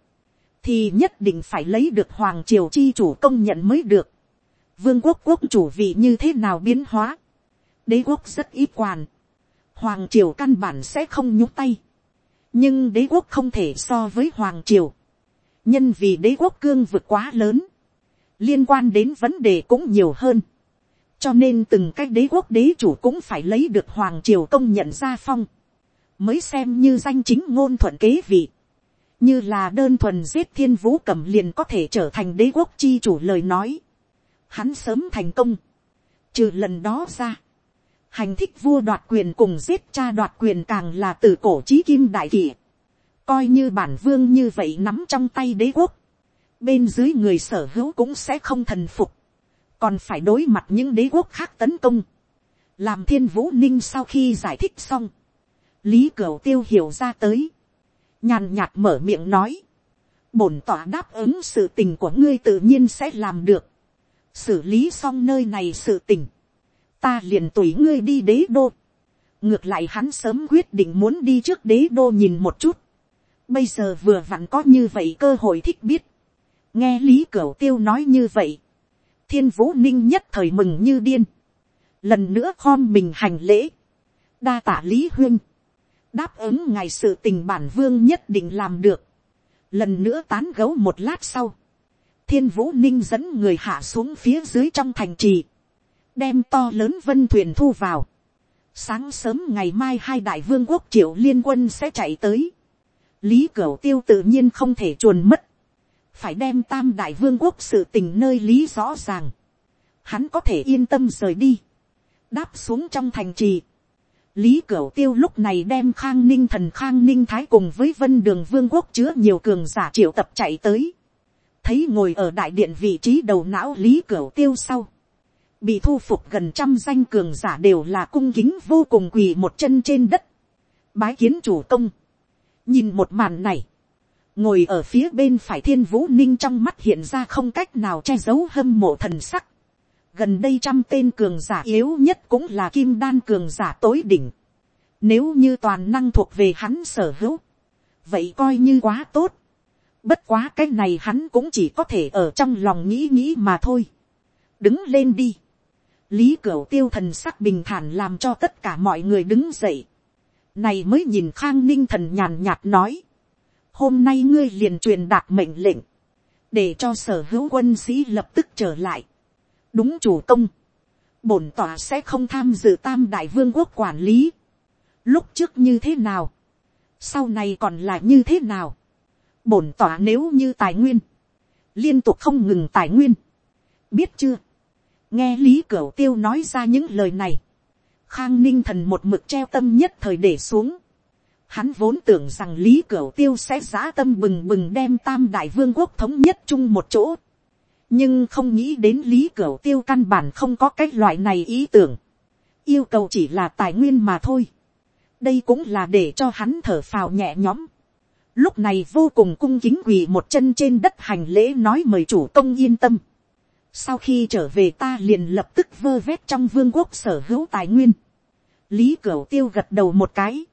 thì nhất định phải lấy được hoàng triều chi chủ công nhận mới được, vương quốc quốc chủ vị như thế nào biến hóa, đế quốc rất ít quan, hoàng triều căn bản sẽ không nhúc tay, nhưng đế quốc không thể so với hoàng triều, nhân vì đế quốc cương vực quá lớn, liên quan đến vấn đề cũng nhiều hơn, cho nên từng cái đế quốc đế chủ cũng phải lấy được hoàng triều công nhận ra phong, mới xem như danh chính ngôn thuận kế vị, như là đơn thuần giết thiên vũ cầm liền có thể trở thành đế quốc chi chủ lời nói, hắn sớm thành công, trừ lần đó ra, hành thích vua đoạt quyền cùng giết cha đoạt quyền càng là từ cổ trí kim đại kỷ. Coi như bản vương như vậy nắm trong tay đế quốc. Bên dưới người sở hữu cũng sẽ không thần phục. Còn phải đối mặt những đế quốc khác tấn công. Làm thiên vũ ninh sau khi giải thích xong. Lý Cửu tiêu hiểu ra tới. Nhàn nhạt mở miệng nói. Bổn tỏa đáp ứng sự tình của ngươi tự nhiên sẽ làm được. Xử lý xong nơi này sự tình ta liền tùy ngươi đi đế đô. ngược lại hắn sớm quyết định muốn đi trước đế đô nhìn một chút. bây giờ vừa vặn có như vậy cơ hội thích biết. nghe lý cửu tiêu nói như vậy. thiên vũ ninh nhất thời mừng như điên. lần nữa khom mình hành lễ. đa tả lý huyên. đáp ứng ngài sự tình bản vương nhất định làm được. lần nữa tán gấu một lát sau. thiên vũ ninh dẫn người hạ xuống phía dưới trong thành trì đem to lớn vân thuyền thu vào. Sáng sớm ngày mai hai đại vương quốc triệu liên quân sẽ chạy tới. Lý Cửu tiêu tự nhiên không thể chuồn mất. Phải đem tam đại vương quốc sự tình nơi lý rõ ràng. Hắn có thể yên tâm rời đi. Đáp xuống trong thành trì. Lý Cửu tiêu lúc này đem khang ninh thần khang ninh thái cùng với vân đường vương quốc chứa nhiều cường giả triệu tập chạy tới. Thấy ngồi ở đại điện vị trí đầu não Lý Cửu tiêu sau bị thu phục gần trăm danh cường giả đều là cung kính vô cùng quỳ một chân trên đất, bái kiến chủ công, nhìn một màn này, ngồi ở phía bên phải thiên vũ ninh trong mắt hiện ra không cách nào che giấu hâm mộ thần sắc, gần đây trăm tên cường giả yếu nhất cũng là kim đan cường giả tối đỉnh, nếu như toàn năng thuộc về hắn sở hữu, vậy coi như quá tốt, bất quá cái này hắn cũng chỉ có thể ở trong lòng nghĩ nghĩ mà thôi, đứng lên đi, lý cửu tiêu thần sắc bình thản làm cho tất cả mọi người đứng dậy. này mới nhìn khang ninh thần nhàn nhạt nói. hôm nay ngươi liền truyền đạt mệnh lệnh, để cho sở hữu quân sĩ lập tức trở lại. đúng chủ công, bổn tòa sẽ không tham dự tam đại vương quốc quản lý. lúc trước như thế nào, sau này còn là như thế nào. bổn tòa nếu như tài nguyên, liên tục không ngừng tài nguyên, biết chưa, nghe lý cửu tiêu nói ra những lời này, khang ninh thần một mực treo tâm nhất thời để xuống, hắn vốn tưởng rằng lý cửu tiêu sẽ giã tâm bừng bừng đem tam đại vương quốc thống nhất chung một chỗ, nhưng không nghĩ đến lý cửu tiêu căn bản không có cái loại này ý tưởng, yêu cầu chỉ là tài nguyên mà thôi, đây cũng là để cho hắn thở phào nhẹ nhõm, lúc này vô cùng cung kính quỳ một chân trên đất hành lễ nói mời chủ công yên tâm sau khi trở về ta liền lập tức vơ vét trong vương quốc sở hữu tài nguyên. lý cửu tiêu gật đầu một cái,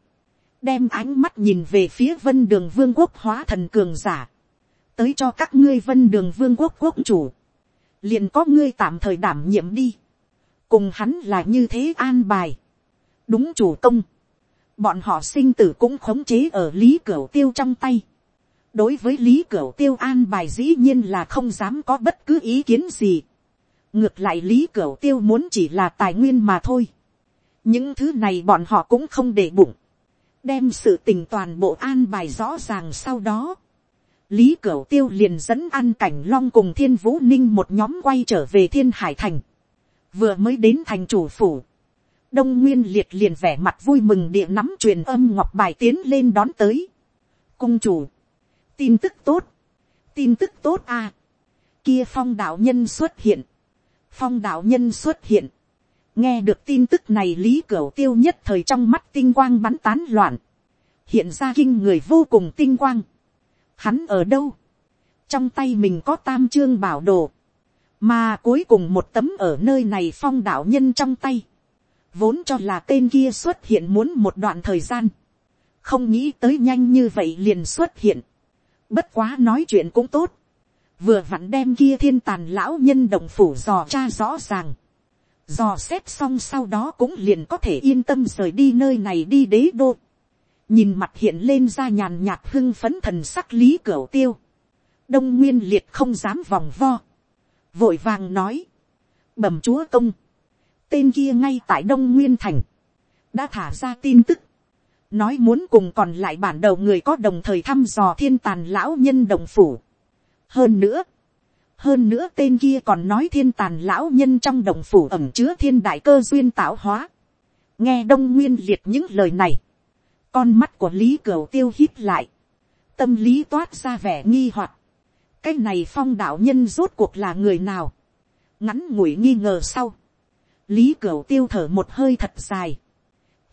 đem ánh mắt nhìn về phía vân đường vương quốc hóa thần cường giả, tới cho các ngươi vân đường vương quốc quốc chủ, liền có ngươi tạm thời đảm nhiệm đi, cùng hắn là như thế an bài, đúng chủ công, bọn họ sinh tử cũng khống chế ở lý cửu tiêu trong tay đối với lý cửu tiêu an bài dĩ nhiên là không dám có bất cứ ý kiến gì. ngược lại lý cửu tiêu muốn chỉ là tài nguyên mà thôi. những thứ này bọn họ cũng không để bụng. đem sự tình toàn bộ an bài rõ ràng sau đó. lý cửu tiêu liền dẫn ăn cảnh long cùng thiên vũ ninh một nhóm quay trở về thiên hải thành. vừa mới đến thành chủ phủ đông nguyên liệt liền vẻ mặt vui mừng địa nắm truyền âm ngọc bài tiến lên đón tới. cung chủ, tin tức tốt, tin tức tốt a, kia phong đạo nhân xuất hiện, phong đạo nhân xuất hiện, nghe được tin tức này lý cửa tiêu nhất thời trong mắt tinh quang bắn tán loạn, hiện ra kinh người vô cùng tinh quang, hắn ở đâu, trong tay mình có tam chương bảo đồ, mà cuối cùng một tấm ở nơi này phong đạo nhân trong tay, vốn cho là tên kia xuất hiện muốn một đoạn thời gian, không nghĩ tới nhanh như vậy liền xuất hiện, bất quá nói chuyện cũng tốt, vừa vặn đem kia thiên tàn lão nhân đồng phủ dò cha rõ ràng, dò xét xong sau đó cũng liền có thể yên tâm rời đi nơi này đi đế đô, nhìn mặt hiện lên ra nhàn nhạt hưng phấn thần sắc lý cửa tiêu, đông nguyên liệt không dám vòng vo, vội vàng nói, bẩm chúa công, tên kia ngay tại đông nguyên thành, đã thả ra tin tức, nói muốn cùng còn lại bản đầu người có đồng thời thăm dò thiên tàn lão nhân đồng phủ. hơn nữa, hơn nữa tên kia còn nói thiên tàn lão nhân trong đồng phủ ẩm chứa thiên đại cơ duyên tạo hóa. nghe đông nguyên liệt những lời này, con mắt của lý cửu tiêu hít lại, tâm lý toát ra vẻ nghi hoặc, cái này phong đạo nhân rốt cuộc là người nào, ngắn ngủi nghi ngờ sau, lý cửu tiêu thở một hơi thật dài,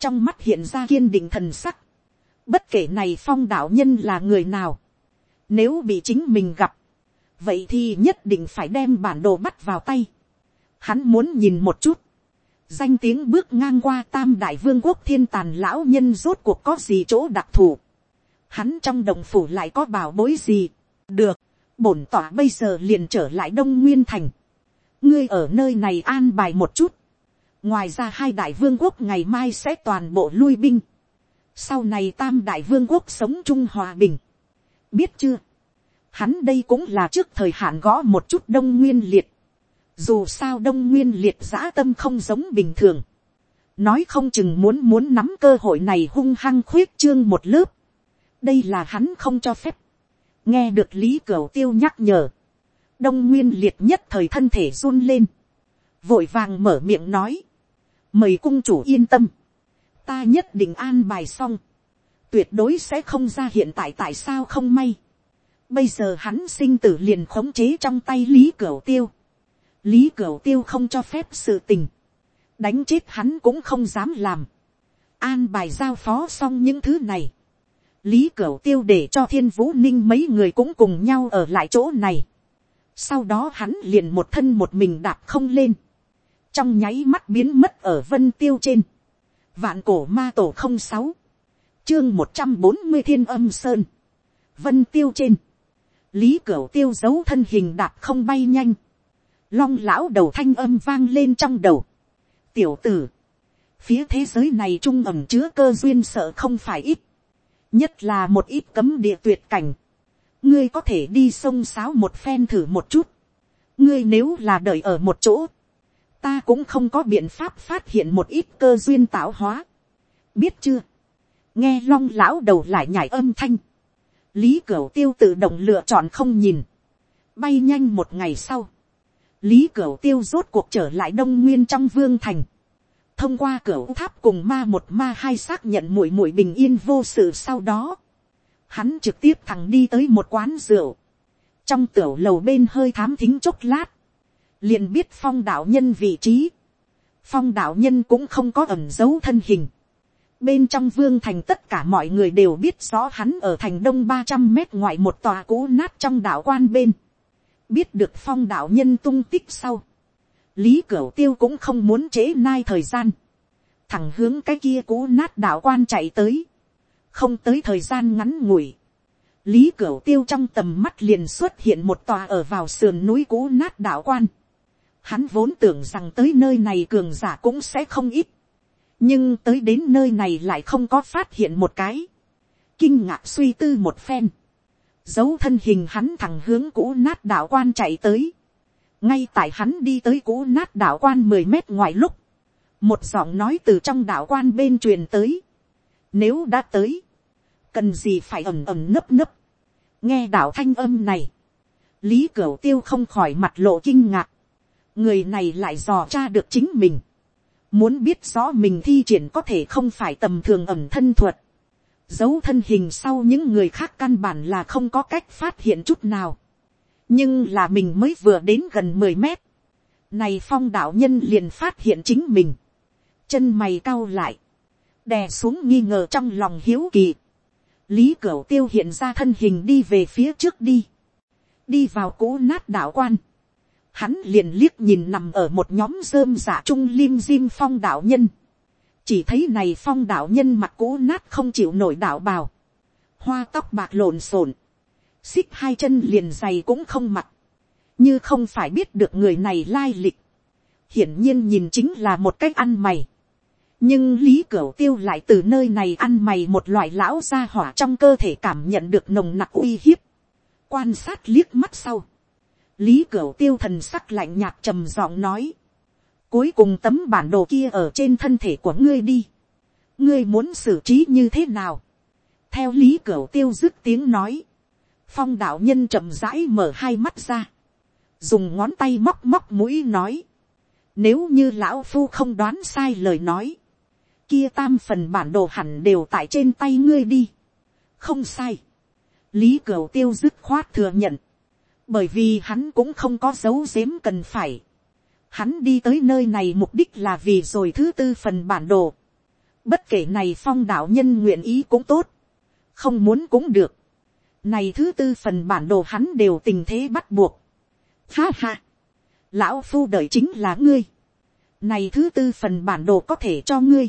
trong mắt hiện ra kiên định thần sắc, bất kể này phong đạo nhân là người nào, nếu bị chính mình gặp, vậy thì nhất định phải đem bản đồ bắt vào tay. Hắn muốn nhìn một chút, danh tiếng bước ngang qua tam đại vương quốc thiên tàn lão nhân rốt cuộc có gì chỗ đặc thù. Hắn trong đồng phủ lại có bảo bối gì. được, bổn tỏa bây giờ liền trở lại đông nguyên thành. ngươi ở nơi này an bài một chút, ngoài ra hai đại vương quốc ngày mai sẽ toàn bộ lui binh. sau này tam đại vương quốc sống chung hòa bình. biết chưa, hắn đây cũng là trước thời hạn gõ một chút đông nguyên liệt. dù sao đông nguyên liệt giã tâm không giống bình thường. nói không chừng muốn muốn nắm cơ hội này hung hăng khuyết trương một lớp. đây là hắn không cho phép. nghe được lý cửu tiêu nhắc nhở. đông nguyên liệt nhất thời thân thể run lên. vội vàng mở miệng nói mời cung chủ yên tâm, ta nhất định an bài xong, tuyệt đối sẽ không ra hiện tại tại sao không may. Bây giờ hắn sinh tử liền khống chế trong tay lý cửu tiêu, lý cửu tiêu không cho phép sự tình, đánh chết hắn cũng không dám làm, an bài giao phó xong những thứ này, lý cửu tiêu để cho thiên vũ ninh mấy người cũng cùng nhau ở lại chỗ này, sau đó hắn liền một thân một mình đạp không lên, trong nháy mắt biến mất ở vân tiêu trên, vạn cổ ma tổ không sáu, chương một trăm bốn mươi thiên âm sơn, vân tiêu trên, lý cửu tiêu giấu thân hình đạp không bay nhanh, long lão đầu thanh âm vang lên trong đầu, tiểu tử, phía thế giới này trung ẩm chứa cơ duyên sợ không phải ít, nhất là một ít cấm địa tuyệt cảnh, ngươi có thể đi sông sáo một phen thử một chút, ngươi nếu là đợi ở một chỗ, ta cũng không có biện pháp phát hiện một ít cơ duyên tạo hóa. biết chưa, nghe long lão đầu lại nhảy âm thanh, lý cửu tiêu tự động lựa chọn không nhìn, bay nhanh một ngày sau, lý cửu tiêu rốt cuộc trở lại đông nguyên trong vương thành, thông qua cửa tháp cùng ma một ma hai xác nhận mùi mùi bình yên vô sự sau đó, hắn trực tiếp thẳng đi tới một quán rượu, trong tiểu lầu bên hơi thám thính chốc lát, liền biết phong đạo nhân vị trí, phong đạo nhân cũng không có ẩn dấu thân hình, bên trong vương thành tất cả mọi người đều biết rõ hắn ở thành đông ba trăm mét ngoài một tòa cũ nát trong đạo quan bên, biết được phong đạo nhân tung tích sau, lý cửu tiêu cũng không muốn chế nai thời gian, thẳng hướng cái kia cũ nát đạo quan chạy tới, không tới thời gian ngắn ngủi, lý cửu tiêu trong tầm mắt liền xuất hiện một tòa ở vào sườn núi cũ nát đạo quan, hắn vốn tưởng rằng tới nơi này cường giả cũng sẽ không ít, nhưng tới đến nơi này lại không có phát hiện một cái, kinh ngạc suy tư một phen, dấu thân hình hắn thẳng hướng cũ nát đạo quan chạy tới, ngay tại hắn đi tới cũ nát đạo quan mười mét ngoài lúc, một giọng nói từ trong đạo quan bên truyền tới, nếu đã tới, cần gì phải ẩm ẩm nấp nấp, nghe đạo thanh âm này, lý cửu tiêu không khỏi mặt lộ kinh ngạc, người này lại dò tra được chính mình, muốn biết rõ mình thi triển có thể không phải tầm thường ẩm thân thuật, giấu thân hình sau những người khác căn bản là không có cách phát hiện chút nào, nhưng là mình mới vừa đến gần mười mét, này phong đạo nhân liền phát hiện chính mình, chân mày cau lại, đè xuống nghi ngờ trong lòng hiếu kỳ, lý cửu tiêu hiện ra thân hình đi về phía trước đi, đi vào cỗ nát đạo quan, hắn liền liếc nhìn nằm ở một nhóm rơm giả trung lim dim phong đạo nhân, chỉ thấy này phong đạo nhân mặt cũ nát không chịu nổi đạo bào, hoa tóc bạc lộn xộn, xích hai chân liền dày cũng không mặc, như không phải biết được người này lai lịch, hiển nhiên nhìn chính là một cách ăn mày, nhưng lý cửu tiêu lại từ nơi này ăn mày một loại lão gia hỏa trong cơ thể cảm nhận được nồng nặc uy hiếp, quan sát liếc mắt sau, lý cửu tiêu thần sắc lạnh nhạt trầm giọng nói, cuối cùng tấm bản đồ kia ở trên thân thể của ngươi đi, ngươi muốn xử trí như thế nào, theo lý cửu tiêu dứt tiếng nói, phong đạo nhân chậm rãi mở hai mắt ra, dùng ngón tay móc móc mũi nói, nếu như lão phu không đoán sai lời nói, kia tam phần bản đồ hẳn đều tại trên tay ngươi đi. không sai. lý cửu tiêu dứt khoát thừa nhận bởi vì hắn cũng không có dấu dếm cần phải. hắn đi tới nơi này mục đích là vì rồi thứ tư phần bản đồ. bất kể này phong đạo nhân nguyện ý cũng tốt. không muốn cũng được. này thứ tư phần bản đồ hắn đều tình thế bắt buộc. ha ha. lão phu đợi chính là ngươi. này thứ tư phần bản đồ có thể cho ngươi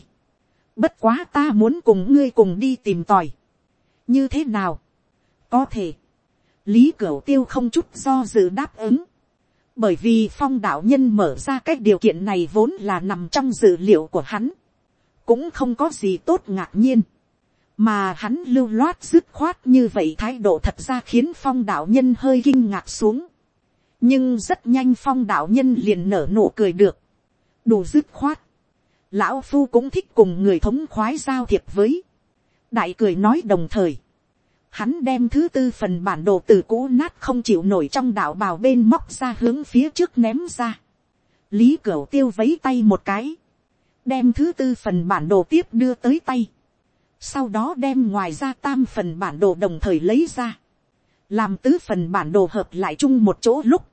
Bất quá ta muốn cùng ngươi cùng đi tìm tòi. Như thế nào? Có thể. Lý Cửu Tiêu không chút do dự đáp ứng. Bởi vì phong đạo nhân mở ra cái điều kiện này vốn là nằm trong dự liệu của hắn. Cũng không có gì tốt ngạc nhiên. Mà hắn lưu loát dứt khoát như vậy thái độ thật ra khiến phong đạo nhân hơi kinh ngạc xuống. Nhưng rất nhanh phong đạo nhân liền nở nụ cười được. Đủ dứt khoát lão phu cũng thích cùng người thống khoái giao thiệp với. đại cười nói đồng thời, hắn đem thứ tư phần bản đồ từ cũ nát không chịu nổi trong đạo bào bên móc ra hướng phía trước ném ra. lý cửu tiêu vấy tay một cái, đem thứ tư phần bản đồ tiếp đưa tới tay. sau đó đem ngoài ra tam phần bản đồ đồng thời lấy ra. làm tứ phần bản đồ hợp lại chung một chỗ lúc,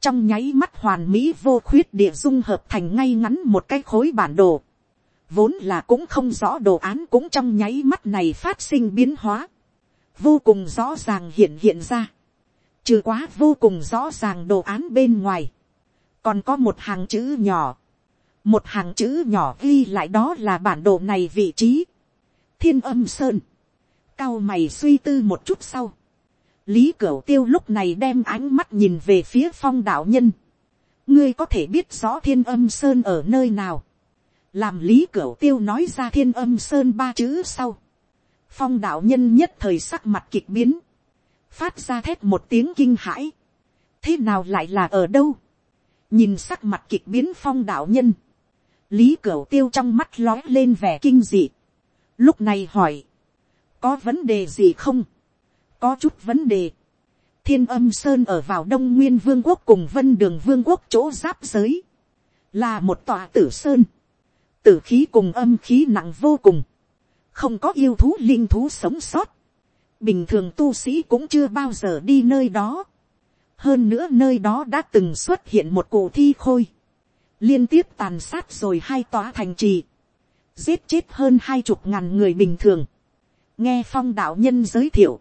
trong nháy mắt hoàn mỹ vô khuyết địa dung hợp thành ngay ngắn một cái khối bản đồ, vốn là cũng không rõ đồ án cũng trong nháy mắt này phát sinh biến hóa, vô cùng rõ ràng hiện hiện ra, trừ quá vô cùng rõ ràng đồ án bên ngoài, còn có một hàng chữ nhỏ, một hàng chữ nhỏ ghi lại đó là bản đồ này vị trí, thiên âm sơn, cao mày suy tư một chút sau, lý cửu tiêu lúc này đem ánh mắt nhìn về phía phong đạo nhân. ngươi có thể biết rõ thiên âm sơn ở nơi nào. làm lý cửu tiêu nói ra thiên âm sơn ba chữ sau phong đạo nhân nhất thời sắc mặt kịch biến. phát ra thét một tiếng kinh hãi. thế nào lại là ở đâu. nhìn sắc mặt kịch biến phong đạo nhân. lý cửu tiêu trong mắt lói lên vẻ kinh dị. lúc này hỏi. có vấn đề gì không có chút vấn đề. thiên âm sơn ở vào đông nguyên vương quốc cùng vân đường vương quốc chỗ giáp giới, là một tòa tử sơn, tử khí cùng âm khí nặng vô cùng, không có yêu thú linh thú sống sót, bình thường tu sĩ cũng chưa bao giờ đi nơi đó, hơn nữa nơi đó đã từng xuất hiện một cụ thi khôi, liên tiếp tàn sát rồi hai tòa thành trì, giết chết hơn hai chục ngàn người bình thường, nghe phong đạo nhân giới thiệu,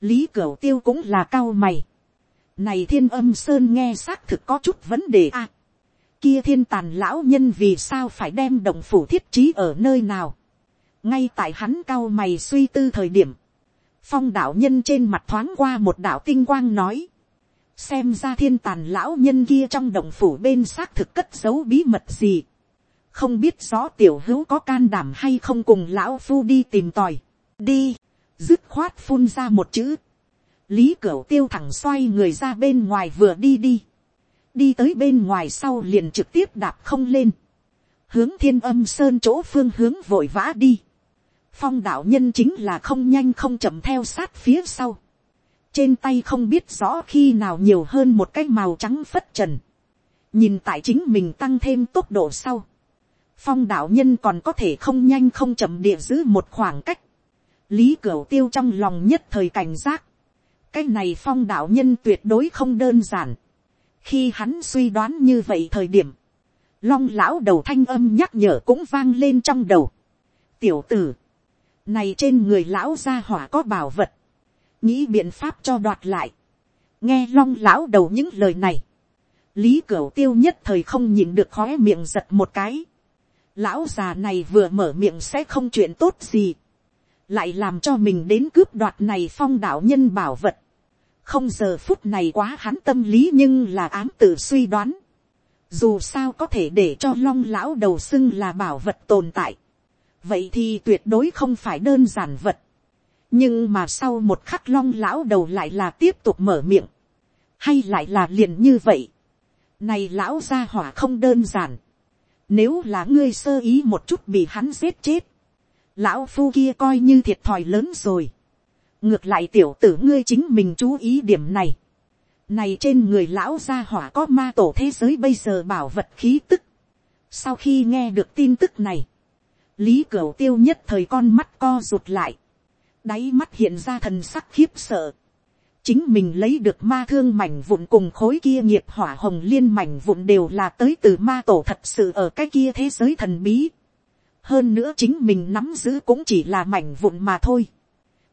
lý cửu tiêu cũng là cao mày, này thiên âm sơn nghe xác thực có chút vấn đề a, kia thiên tàn lão nhân vì sao phải đem đồng phủ thiết trí ở nơi nào, ngay tại hắn cao mày suy tư thời điểm, phong đạo nhân trên mặt thoáng qua một đạo tinh quang nói, xem ra thiên tàn lão nhân kia trong đồng phủ bên xác thực cất giấu bí mật gì, không biết rõ tiểu hữu có can đảm hay không cùng lão phu đi tìm tòi, đi, dứt khoát phun ra một chữ, lý cửu tiêu thẳng xoay người ra bên ngoài vừa đi đi, đi tới bên ngoài sau liền trực tiếp đạp không lên, hướng thiên âm sơn chỗ phương hướng vội vã đi, phong đạo nhân chính là không nhanh không chậm theo sát phía sau, trên tay không biết rõ khi nào nhiều hơn một cái màu trắng phất trần, nhìn tại chính mình tăng thêm tốc độ sau, phong đạo nhân còn có thể không nhanh không chậm địa giữ một khoảng cách, lý cửu tiêu trong lòng nhất thời cảnh giác, cái này phong đạo nhân tuyệt đối không đơn giản, khi hắn suy đoán như vậy thời điểm, long lão đầu thanh âm nhắc nhở cũng vang lên trong đầu, tiểu tử, này trên người lão gia hỏa có bảo vật, nghĩ biện pháp cho đoạt lại, nghe long lão đầu những lời này, lý cửu tiêu nhất thời không nhìn được khó miệng giật một cái, lão già này vừa mở miệng sẽ không chuyện tốt gì, lại làm cho mình đến cướp đoạt này phong đạo nhân bảo vật, không giờ phút này quá hắn tâm lý nhưng là ám tự suy đoán, dù sao có thể để cho long lão đầu xưng là bảo vật tồn tại, vậy thì tuyệt đối không phải đơn giản vật, nhưng mà sau một khắc long lão đầu lại là tiếp tục mở miệng, hay lại là liền như vậy, này lão gia hỏa không đơn giản, nếu là ngươi sơ ý một chút bị hắn giết chết, lão phu kia coi như thiệt thòi lớn rồi, ngược lại tiểu tử ngươi chính mình chú ý điểm này, này trên người lão gia hỏa có ma tổ thế giới bây giờ bảo vật khí tức, sau khi nghe được tin tức này, lý cửu tiêu nhất thời con mắt co rụt lại, đáy mắt hiện ra thần sắc khiếp sợ. chính mình lấy được ma thương mảnh vụn cùng khối kia nghiệp hỏa hồng liên mảnh vụn đều là tới từ ma tổ thật sự ở cái kia thế giới thần bí. hơn nữa chính mình nắm giữ cũng chỉ là mảnh vụn mà thôi.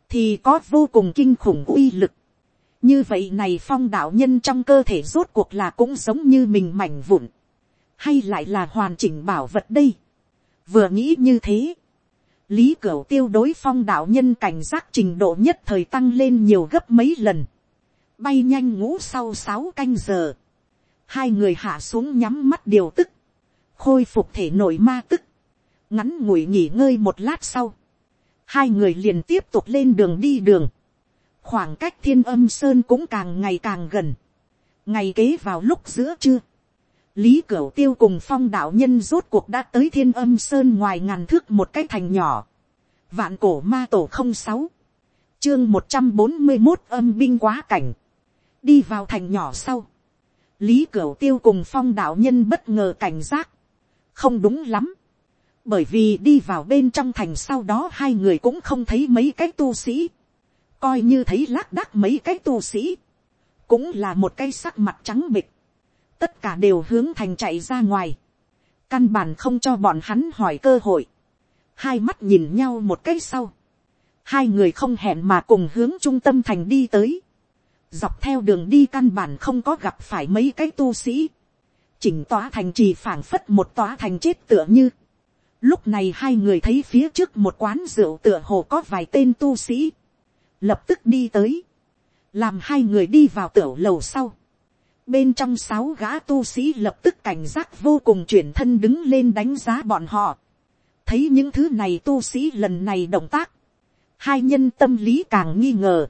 thì có vô cùng kinh khủng uy lực. như vậy này phong đạo nhân trong cơ thể rốt cuộc là cũng giống như mình mảnh vụn. hay lại là hoàn chỉnh bảo vật đây vừa nghĩ như thế. Lý cửu tiêu đối phong đạo nhân cảnh giác trình độ nhất thời tăng lên nhiều gấp mấy lần, bay nhanh ngủ sau sáu canh giờ, hai người hạ xuống nhắm mắt điều tức, khôi phục thể nội ma tức, ngắn ngủi nghỉ ngơi một lát sau, hai người liền tiếp tục lên đường đi đường, khoảng cách thiên âm sơn cũng càng ngày càng gần, ngày kế vào lúc giữa trưa, lý cửu tiêu cùng phong đạo nhân rốt cuộc đã tới thiên âm sơn ngoài ngàn thước một cái thành nhỏ. vạn cổ ma tổ không sáu, chương một trăm bốn mươi một âm binh quá cảnh, đi vào thành nhỏ sau. lý cửu tiêu cùng phong đạo nhân bất ngờ cảnh giác, không đúng lắm, bởi vì đi vào bên trong thành sau đó hai người cũng không thấy mấy cái tu sĩ, coi như thấy lác đác mấy cái tu sĩ, cũng là một cái sắc mặt trắng bịch, tất cả đều hướng thành chạy ra ngoài, căn bản không cho bọn hắn hỏi cơ hội, hai mắt nhìn nhau một cái sau, hai người không hẹn mà cùng hướng trung tâm thành đi tới, dọc theo đường đi căn bản không có gặp phải mấy cái tu sĩ, chỉnh tòa thành trì phảng phất một tòa thành chết tựa như, lúc này hai người thấy phía trước một quán rượu tựa hồ có vài tên tu sĩ, lập tức đi tới, làm hai người đi vào tiểu lầu sau, bên trong sáu gã tu sĩ lập tức cảnh giác vô cùng chuyển thân đứng lên đánh giá bọn họ. thấy những thứ này tu sĩ lần này động tác, hai nhân tâm lý càng nghi ngờ,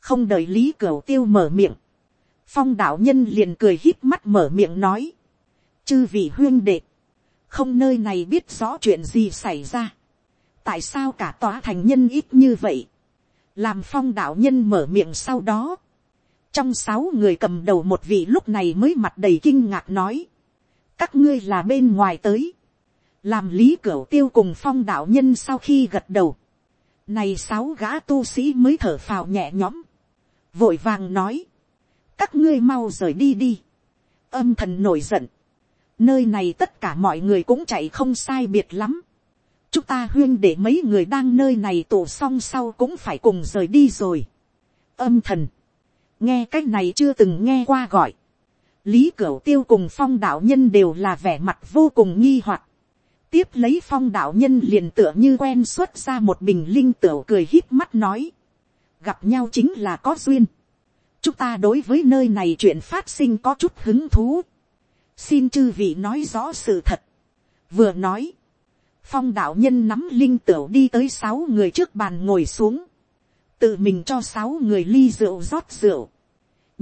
không đợi lý cửu tiêu mở miệng, phong đạo nhân liền cười híp mắt mở miệng nói, chư vị huyên đệ, không nơi này biết rõ chuyện gì xảy ra, tại sao cả tòa thành nhân ít như vậy, làm phong đạo nhân mở miệng sau đó, trong sáu người cầm đầu một vị lúc này mới mặt đầy kinh ngạc nói, các ngươi là bên ngoài tới, làm lý cửa tiêu cùng phong đạo nhân sau khi gật đầu, này sáu gã tu sĩ mới thở phào nhẹ nhõm, vội vàng nói, các ngươi mau rời đi đi, âm thần nổi giận, nơi này tất cả mọi người cũng chạy không sai biệt lắm, chúng ta huyên để mấy người đang nơi này tổ xong sau cũng phải cùng rời đi rồi. âm thần, nghe cái này chưa từng nghe qua gọi. lý cửu tiêu cùng phong đạo nhân đều là vẻ mặt vô cùng nghi hoặc. tiếp lấy phong đạo nhân liền tựa như quen xuất ra một bình linh tửu cười hít mắt nói. gặp nhau chính là có duyên. chúng ta đối với nơi này chuyện phát sinh có chút hứng thú. xin chư vị nói rõ sự thật. vừa nói, phong đạo nhân nắm linh tửu đi tới sáu người trước bàn ngồi xuống, tự mình cho sáu người ly rượu rót rượu,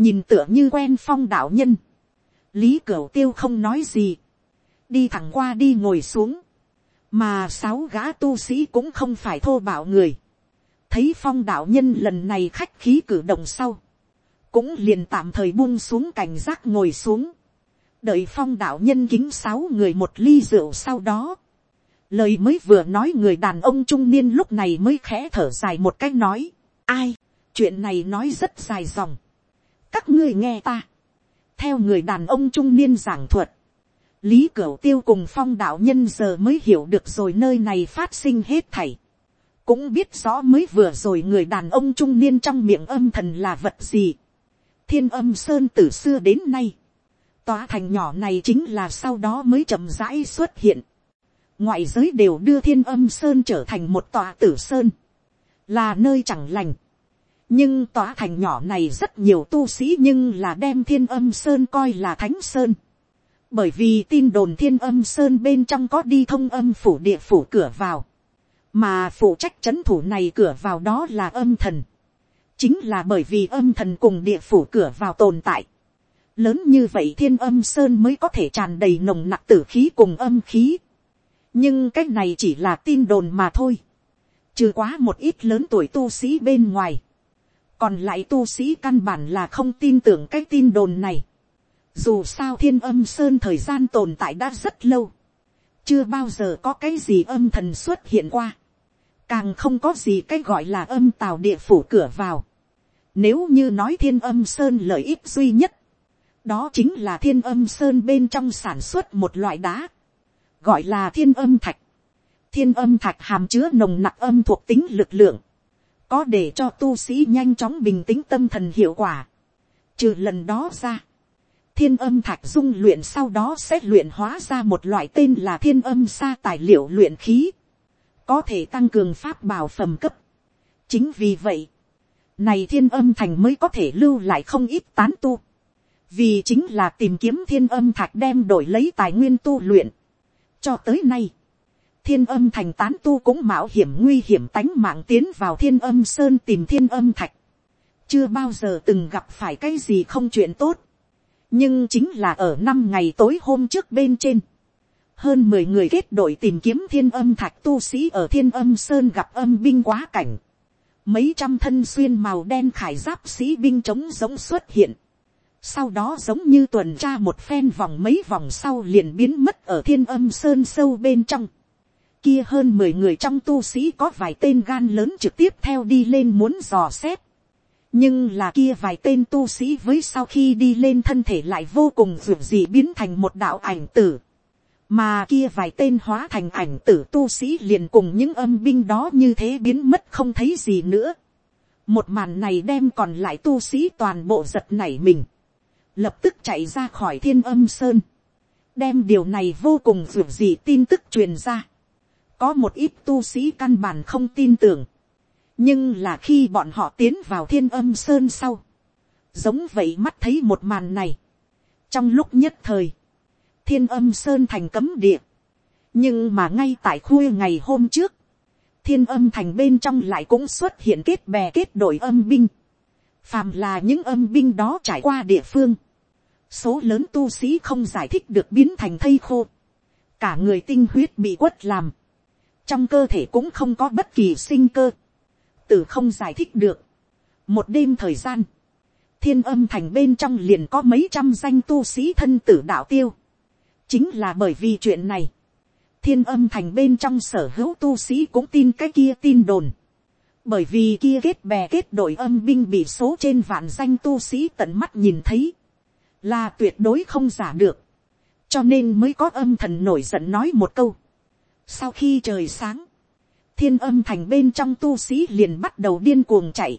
nhìn tựa như quen phong đạo nhân, lý cửu tiêu không nói gì, đi thẳng qua đi ngồi xuống, mà sáu gã tu sĩ cũng không phải thô bạo người, thấy phong đạo nhân lần này khách khí cử động sau, cũng liền tạm thời buông xuống cảnh giác ngồi xuống, đợi phong đạo nhân kính sáu người một ly rượu sau đó, lời mới vừa nói người đàn ông trung niên lúc này mới khẽ thở dài một cách nói, ai, chuyện này nói rất dài dòng, các ngươi nghe ta, theo người đàn ông trung niên giảng thuật, lý cửu tiêu cùng phong đạo nhân giờ mới hiểu được rồi nơi này phát sinh hết thảy, cũng biết rõ mới vừa rồi người đàn ông trung niên trong miệng âm thần là vật gì, thiên âm sơn từ xưa đến nay, tòa thành nhỏ này chính là sau đó mới chậm rãi xuất hiện, ngoại giới đều đưa thiên âm sơn trở thành một tòa tử sơn, là nơi chẳng lành nhưng tòa thành nhỏ này rất nhiều tu sĩ nhưng là đem thiên âm sơn coi là thánh sơn. bởi vì tin đồn thiên âm sơn bên trong có đi thông âm phủ địa phủ cửa vào, mà phụ trách c h ấ n thủ này cửa vào đó là âm thần. chính là bởi vì âm thần cùng địa phủ cửa vào tồn tại. lớn như vậy thiên âm sơn mới có thể tràn đầy nồng nặc tử khí cùng âm khí nhưng cái này chỉ là tin đồn mà thôi, trừ quá một ít lớn tuổi tu sĩ bên ngoài, còn lại tu sĩ căn bản là không tin tưởng cái tin đồn này, dù sao thiên âm sơn thời gian tồn tại đã rất lâu, chưa bao giờ có cái gì âm thần xuất hiện qua, càng không có gì cái gọi là âm tào địa phủ cửa vào. Nếu như nói thiên âm sơn lợi ích duy nhất, đó chính là thiên âm sơn bên trong sản xuất một loại đá, gọi là thiên âm thạch. thiên âm thạch hàm chứa nồng nặc âm thuộc tính lực lượng, có để cho tu sĩ nhanh chóng bình tĩnh tâm thần hiệu quả. trừ lần đó ra, thiên âm thạch dung luyện sau đó sẽ luyện hóa ra một loại tên là thiên âm sa tài liệu luyện khí, có thể tăng cường pháp bảo phẩm cấp. chính vì vậy, này thiên âm thành mới có thể lưu lại không ít tán tu, vì chính là tìm kiếm thiên âm thạch đem đổi lấy tài nguyên tu luyện, cho tới nay, thiên âm thành tán tu cũng mạo hiểm nguy hiểm tánh mạng tiến vào thiên âm sơn tìm thiên âm thạch. Chưa bao giờ từng gặp phải cái gì không chuyện tốt. Nhưng chính là ở năm ngày tối hôm trước bên trên. Hơn mười người kết đội tìm kiếm thiên âm thạch tu sĩ ở thiên âm sơn gặp âm binh quá cảnh. Mấy trăm thân xuyên màu đen khải giáp sĩ binh chống giống xuất hiện sau đó giống như tuần tra một phen vòng mấy vòng sau liền biến mất ở thiên âm sơn sâu bên trong. Kia hơn mười người trong tu sĩ có vài tên gan lớn trực tiếp theo đi lên muốn dò xét. Nhưng là kia vài tên tu sĩ với sau khi đi lên thân thể lại vô cùng ruột gì biến thành một đạo ảnh tử. Mà kia vài tên hóa thành ảnh tử tu sĩ liền cùng những âm binh đó như thế biến mất không thấy gì nữa. Một màn này đem còn lại tu sĩ toàn bộ giật nảy mình lập tức chạy ra khỏi thiên âm sơn, đem điều này vô cùng ruột gì tin tức truyền ra có một ít tu sĩ căn bản không tin tưởng, nhưng là khi bọn họ tiến vào thiên âm sơn sau, giống vậy mắt thấy một màn này, trong lúc nhất thời, thiên âm sơn thành cấm địa, nhưng mà ngay tại khuya ngày hôm trước, thiên âm thành bên trong lại cũng xuất hiện kết bè kết đội âm binh, phàm là những âm binh đó trải qua địa phương, số lớn tu sĩ không giải thích được biến thành thây khô, cả người tinh huyết bị quất làm, trong cơ thể cũng không có bất kỳ sinh cơ, tử không giải thích được. một đêm thời gian, thiên âm thành bên trong liền có mấy trăm danh tu sĩ thân tử đạo tiêu. chính là bởi vì chuyện này, thiên âm thành bên trong sở hữu tu sĩ cũng tin cái kia tin đồn. bởi vì kia kết bè kết đội âm binh bị số trên vạn danh tu sĩ tận mắt nhìn thấy, là tuyệt đối không giả được. cho nên mới có âm thần nổi giận nói một câu sau khi trời sáng, thiên âm thành bên trong tu sĩ liền bắt đầu điên cuồng chạy.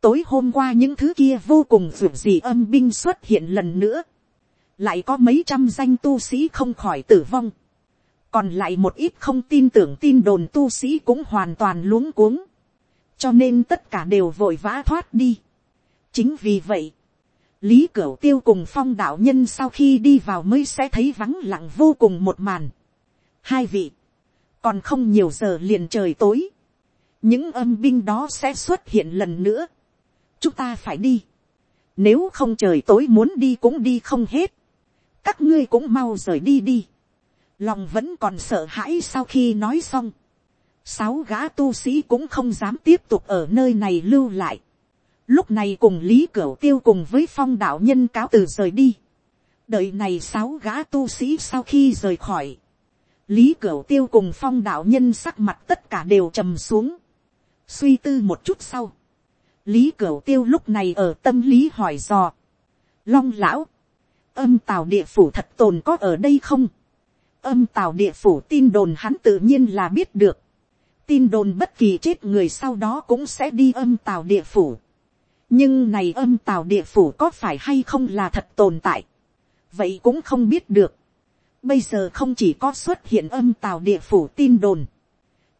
tối hôm qua những thứ kia vô cùng vượt gì âm binh xuất hiện lần nữa. lại có mấy trăm danh tu sĩ không khỏi tử vong còn lại một ít không tin tưởng tin đồn tu sĩ cũng hoàn toàn luống cuống, cho nên tất cả đều vội vã thoát đi. chính vì vậy, lý cửu tiêu cùng phong đạo nhân sau khi đi vào mới sẽ thấy vắng lặng vô cùng một màn. hai vị, còn không nhiều giờ liền trời tối, những âm binh đó sẽ xuất hiện lần nữa. chúng ta phải đi, nếu không trời tối muốn đi cũng đi không hết, các ngươi cũng mau rời đi đi lòng vẫn còn sợ hãi sau khi nói xong, sáu gã tu sĩ cũng không dám tiếp tục ở nơi này lưu lại. Lúc này cùng lý cửu tiêu cùng với phong đạo nhân cáo từ rời đi. đợi này sáu gã tu sĩ sau khi rời khỏi lý cửu tiêu cùng phong đạo nhân sắc mặt tất cả đều trầm xuống. suy tư một chút sau. lý cửu tiêu lúc này ở tâm lý hỏi dò. long lão, âm tào địa phủ thật tồn có ở đây không âm tào địa phủ tin đồn hắn tự nhiên là biết được. tin đồn bất kỳ chết người sau đó cũng sẽ đi âm tào địa phủ. nhưng này âm tào địa phủ có phải hay không là thật tồn tại. vậy cũng không biết được bây giờ không chỉ có xuất hiện âm tào địa phủ tin đồn.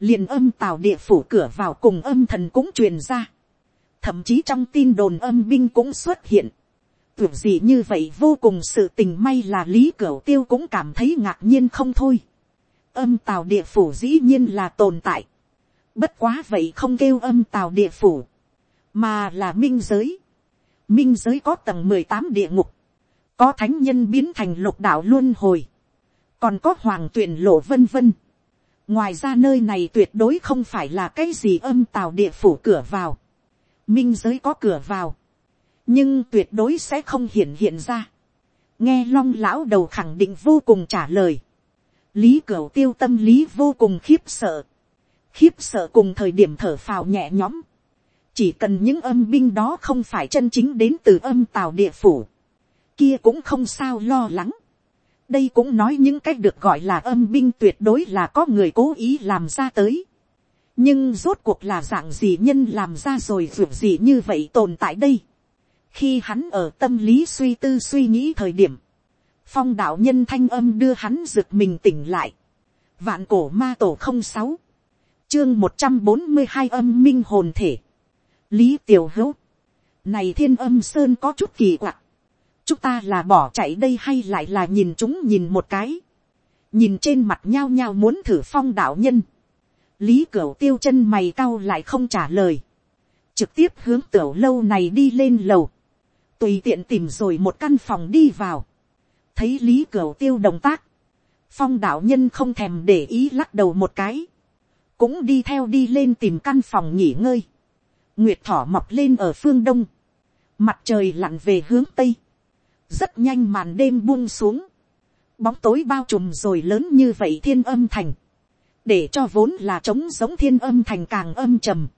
liền âm tào địa phủ cửa vào cùng âm thần cũng truyền ra. thậm chí trong tin đồn âm binh cũng xuất hiện tưởng gì như vậy vô cùng sự tình may là lý cửu tiêu cũng cảm thấy ngạc nhiên không thôi. âm tào địa phủ dĩ nhiên là tồn tại. bất quá vậy không kêu âm tào địa phủ, mà là minh giới. minh giới có tầng mười tám địa ngục, có thánh nhân biến thành lục đạo luân hồi, còn có hoàng tuyển lộ vân vân. ngoài ra nơi này tuyệt đối không phải là cái gì âm tào địa phủ cửa vào. minh giới có cửa vào nhưng tuyệt đối sẽ không hiện hiện ra. nghe long lão đầu khẳng định vô cùng trả lời. lý cửu tiêu tâm lý vô cùng khiếp sợ. khiếp sợ cùng thời điểm thở phào nhẹ nhõm. chỉ cần những âm binh đó không phải chân chính đến từ âm tào địa phủ. kia cũng không sao lo lắng đây cũng nói những cách được gọi là âm binh tuyệt đối là có người cố ý làm ra tới. nhưng rốt cuộc là dạng gì nhân làm ra rồi ruột gì như vậy tồn tại đây khi hắn ở tâm lý suy tư suy nghĩ thời điểm, phong đạo nhân thanh âm đưa hắn rực mình tỉnh lại. vạn cổ ma tổ không sáu, chương một trăm bốn mươi hai âm minh hồn thể. lý tiểu hữu, này thiên âm sơn có chút kỳ quặc chúng ta là bỏ chạy đây hay lại là nhìn chúng nhìn một cái. nhìn trên mặt nhao nhao muốn thử phong đạo nhân. lý cửu tiêu chân mày cau lại không trả lời. trực tiếp hướng tiểu lâu này đi lên lầu. Tùy tiện tìm rồi một căn phòng đi vào, thấy lý cửu tiêu động tác, phong đạo nhân không thèm để ý lắc đầu một cái, cũng đi theo đi lên tìm căn phòng nghỉ ngơi, nguyệt thỏ mọc lên ở phương đông, mặt trời lặn về hướng tây, rất nhanh màn đêm buông xuống, bóng tối bao trùm rồi lớn như vậy thiên âm thành, để cho vốn là trống giống thiên âm thành càng âm trầm,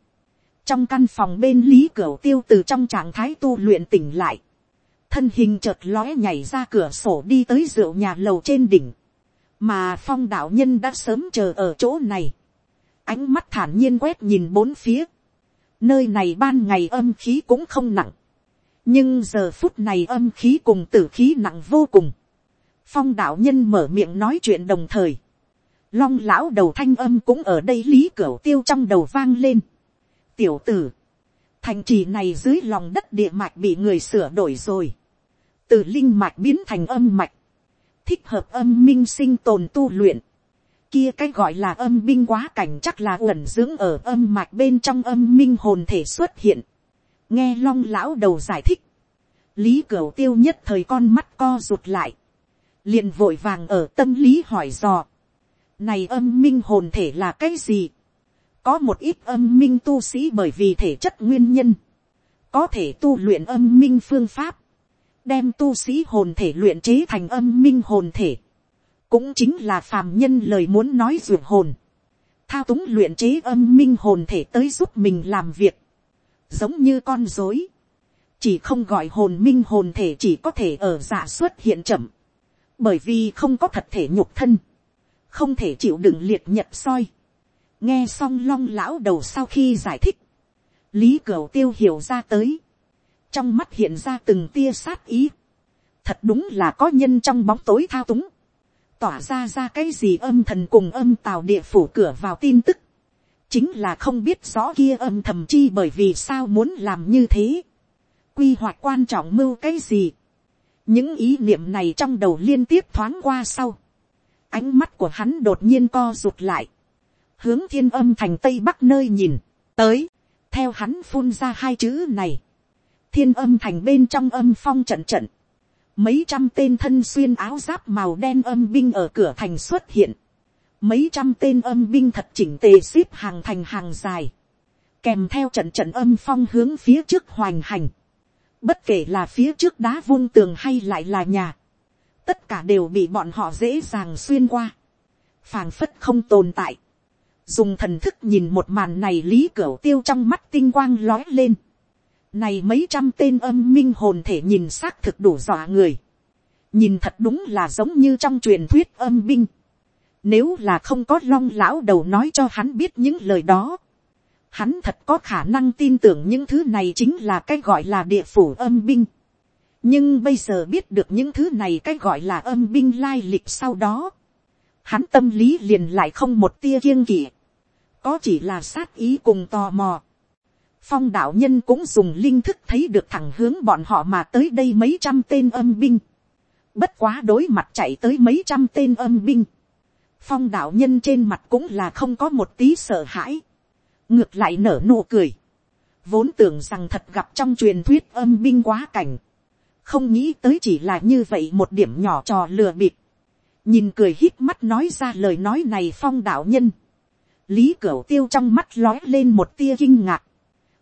trong căn phòng bên lý cửa tiêu từ trong trạng thái tu luyện tỉnh lại, thân hình chợt lóe nhảy ra cửa sổ đi tới rượu nhà lầu trên đỉnh, mà phong đạo nhân đã sớm chờ ở chỗ này, ánh mắt thản nhiên quét nhìn bốn phía, nơi này ban ngày âm khí cũng không nặng, nhưng giờ phút này âm khí cùng tử khí nặng vô cùng, phong đạo nhân mở miệng nói chuyện đồng thời, long lão đầu thanh âm cũng ở đây lý cửa tiêu trong đầu vang lên, tiểu tử, thành trì này dưới lòng đất địa mạch bị người sửa đổi rồi, từ linh mạch biến thành âm mạch, thích hợp âm minh sinh tồn tu luyện, kia cái gọi là âm binh quá cảnh chắc là uẩn dưỡng ở âm mạch bên trong âm minh hồn thể xuất hiện, nghe long lão đầu giải thích, lý cửu tiêu nhất thời con mắt co rụt lại, liền vội vàng ở tâm lý hỏi dò, này âm minh hồn thể là cái gì, có một ít âm minh tu sĩ bởi vì thể chất nguyên nhân, có thể tu luyện âm minh phương pháp, đem tu sĩ hồn thể luyện chế thành âm minh hồn thể, cũng chính là phàm nhân lời muốn nói ruột hồn, thao túng luyện chế âm minh hồn thể tới giúp mình làm việc, giống như con dối, chỉ không gọi hồn minh hồn thể chỉ có thể ở giả xuất hiện chậm, bởi vì không có thật thể nhục thân, không thể chịu đựng liệt nhật soi. nghe xong long lão đầu sau khi giải thích, lý cửu tiêu hiểu ra tới, trong mắt hiện ra từng tia sát ý, thật đúng là có nhân trong bóng tối thao túng, tỏa ra ra cái gì âm thần cùng âm tào địa phủ cửa vào tin tức, chính là không biết rõ kia âm thầm chi bởi vì sao muốn làm như thế, quy hoạch quan trọng mưu cái gì, những ý niệm này trong đầu liên tiếp thoáng qua sau, ánh mắt của hắn đột nhiên co rụt lại, hướng thiên âm thành tây bắc nơi nhìn, tới, theo hắn phun ra hai chữ này, thiên âm thành bên trong âm phong trận trận, mấy trăm tên thân xuyên áo giáp màu đen âm binh ở cửa thành xuất hiện, mấy trăm tên âm binh thật chỉnh tề xếp hàng thành hàng dài, kèm theo trận trận âm phong hướng phía trước hoành hành, bất kể là phía trước đá vung tường hay lại là nhà, tất cả đều bị bọn họ dễ dàng xuyên qua, phàng phất không tồn tại, dùng thần thức nhìn một màn này lý cửa tiêu trong mắt tinh quang lói lên, này mấy trăm tên âm minh hồn thể nhìn xác thực đủ dọa người. Nhìn thật đúng là giống như trong truyền thuyết âm binh. Nếu là không có long lão đầu nói cho hắn biết những lời đó. Hắn thật có khả năng tin tưởng những thứ này chính là cái gọi là địa phủ âm binh. Nhưng bây giờ biết được những thứ này cái gọi là âm binh lai lịch sau đó. Hắn tâm lý liền lại không một tia kiêng kỵ. Có chỉ là sát ý cùng tò mò phong đạo nhân cũng dùng linh thức thấy được thẳng hướng bọn họ mà tới đây mấy trăm tên âm binh. bất quá đối mặt chạy tới mấy trăm tên âm binh phong đạo nhân trên mặt cũng là không có một tí sợ hãi. ngược lại nở nụ cười. vốn tưởng rằng thật gặp trong truyền thuyết âm binh quá cảnh. không nghĩ tới chỉ là như vậy một điểm nhỏ trò lừa bịp. nhìn cười hít mắt nói ra lời nói này phong đạo nhân. lý cửu tiêu trong mắt lói lên một tia kinh ngạc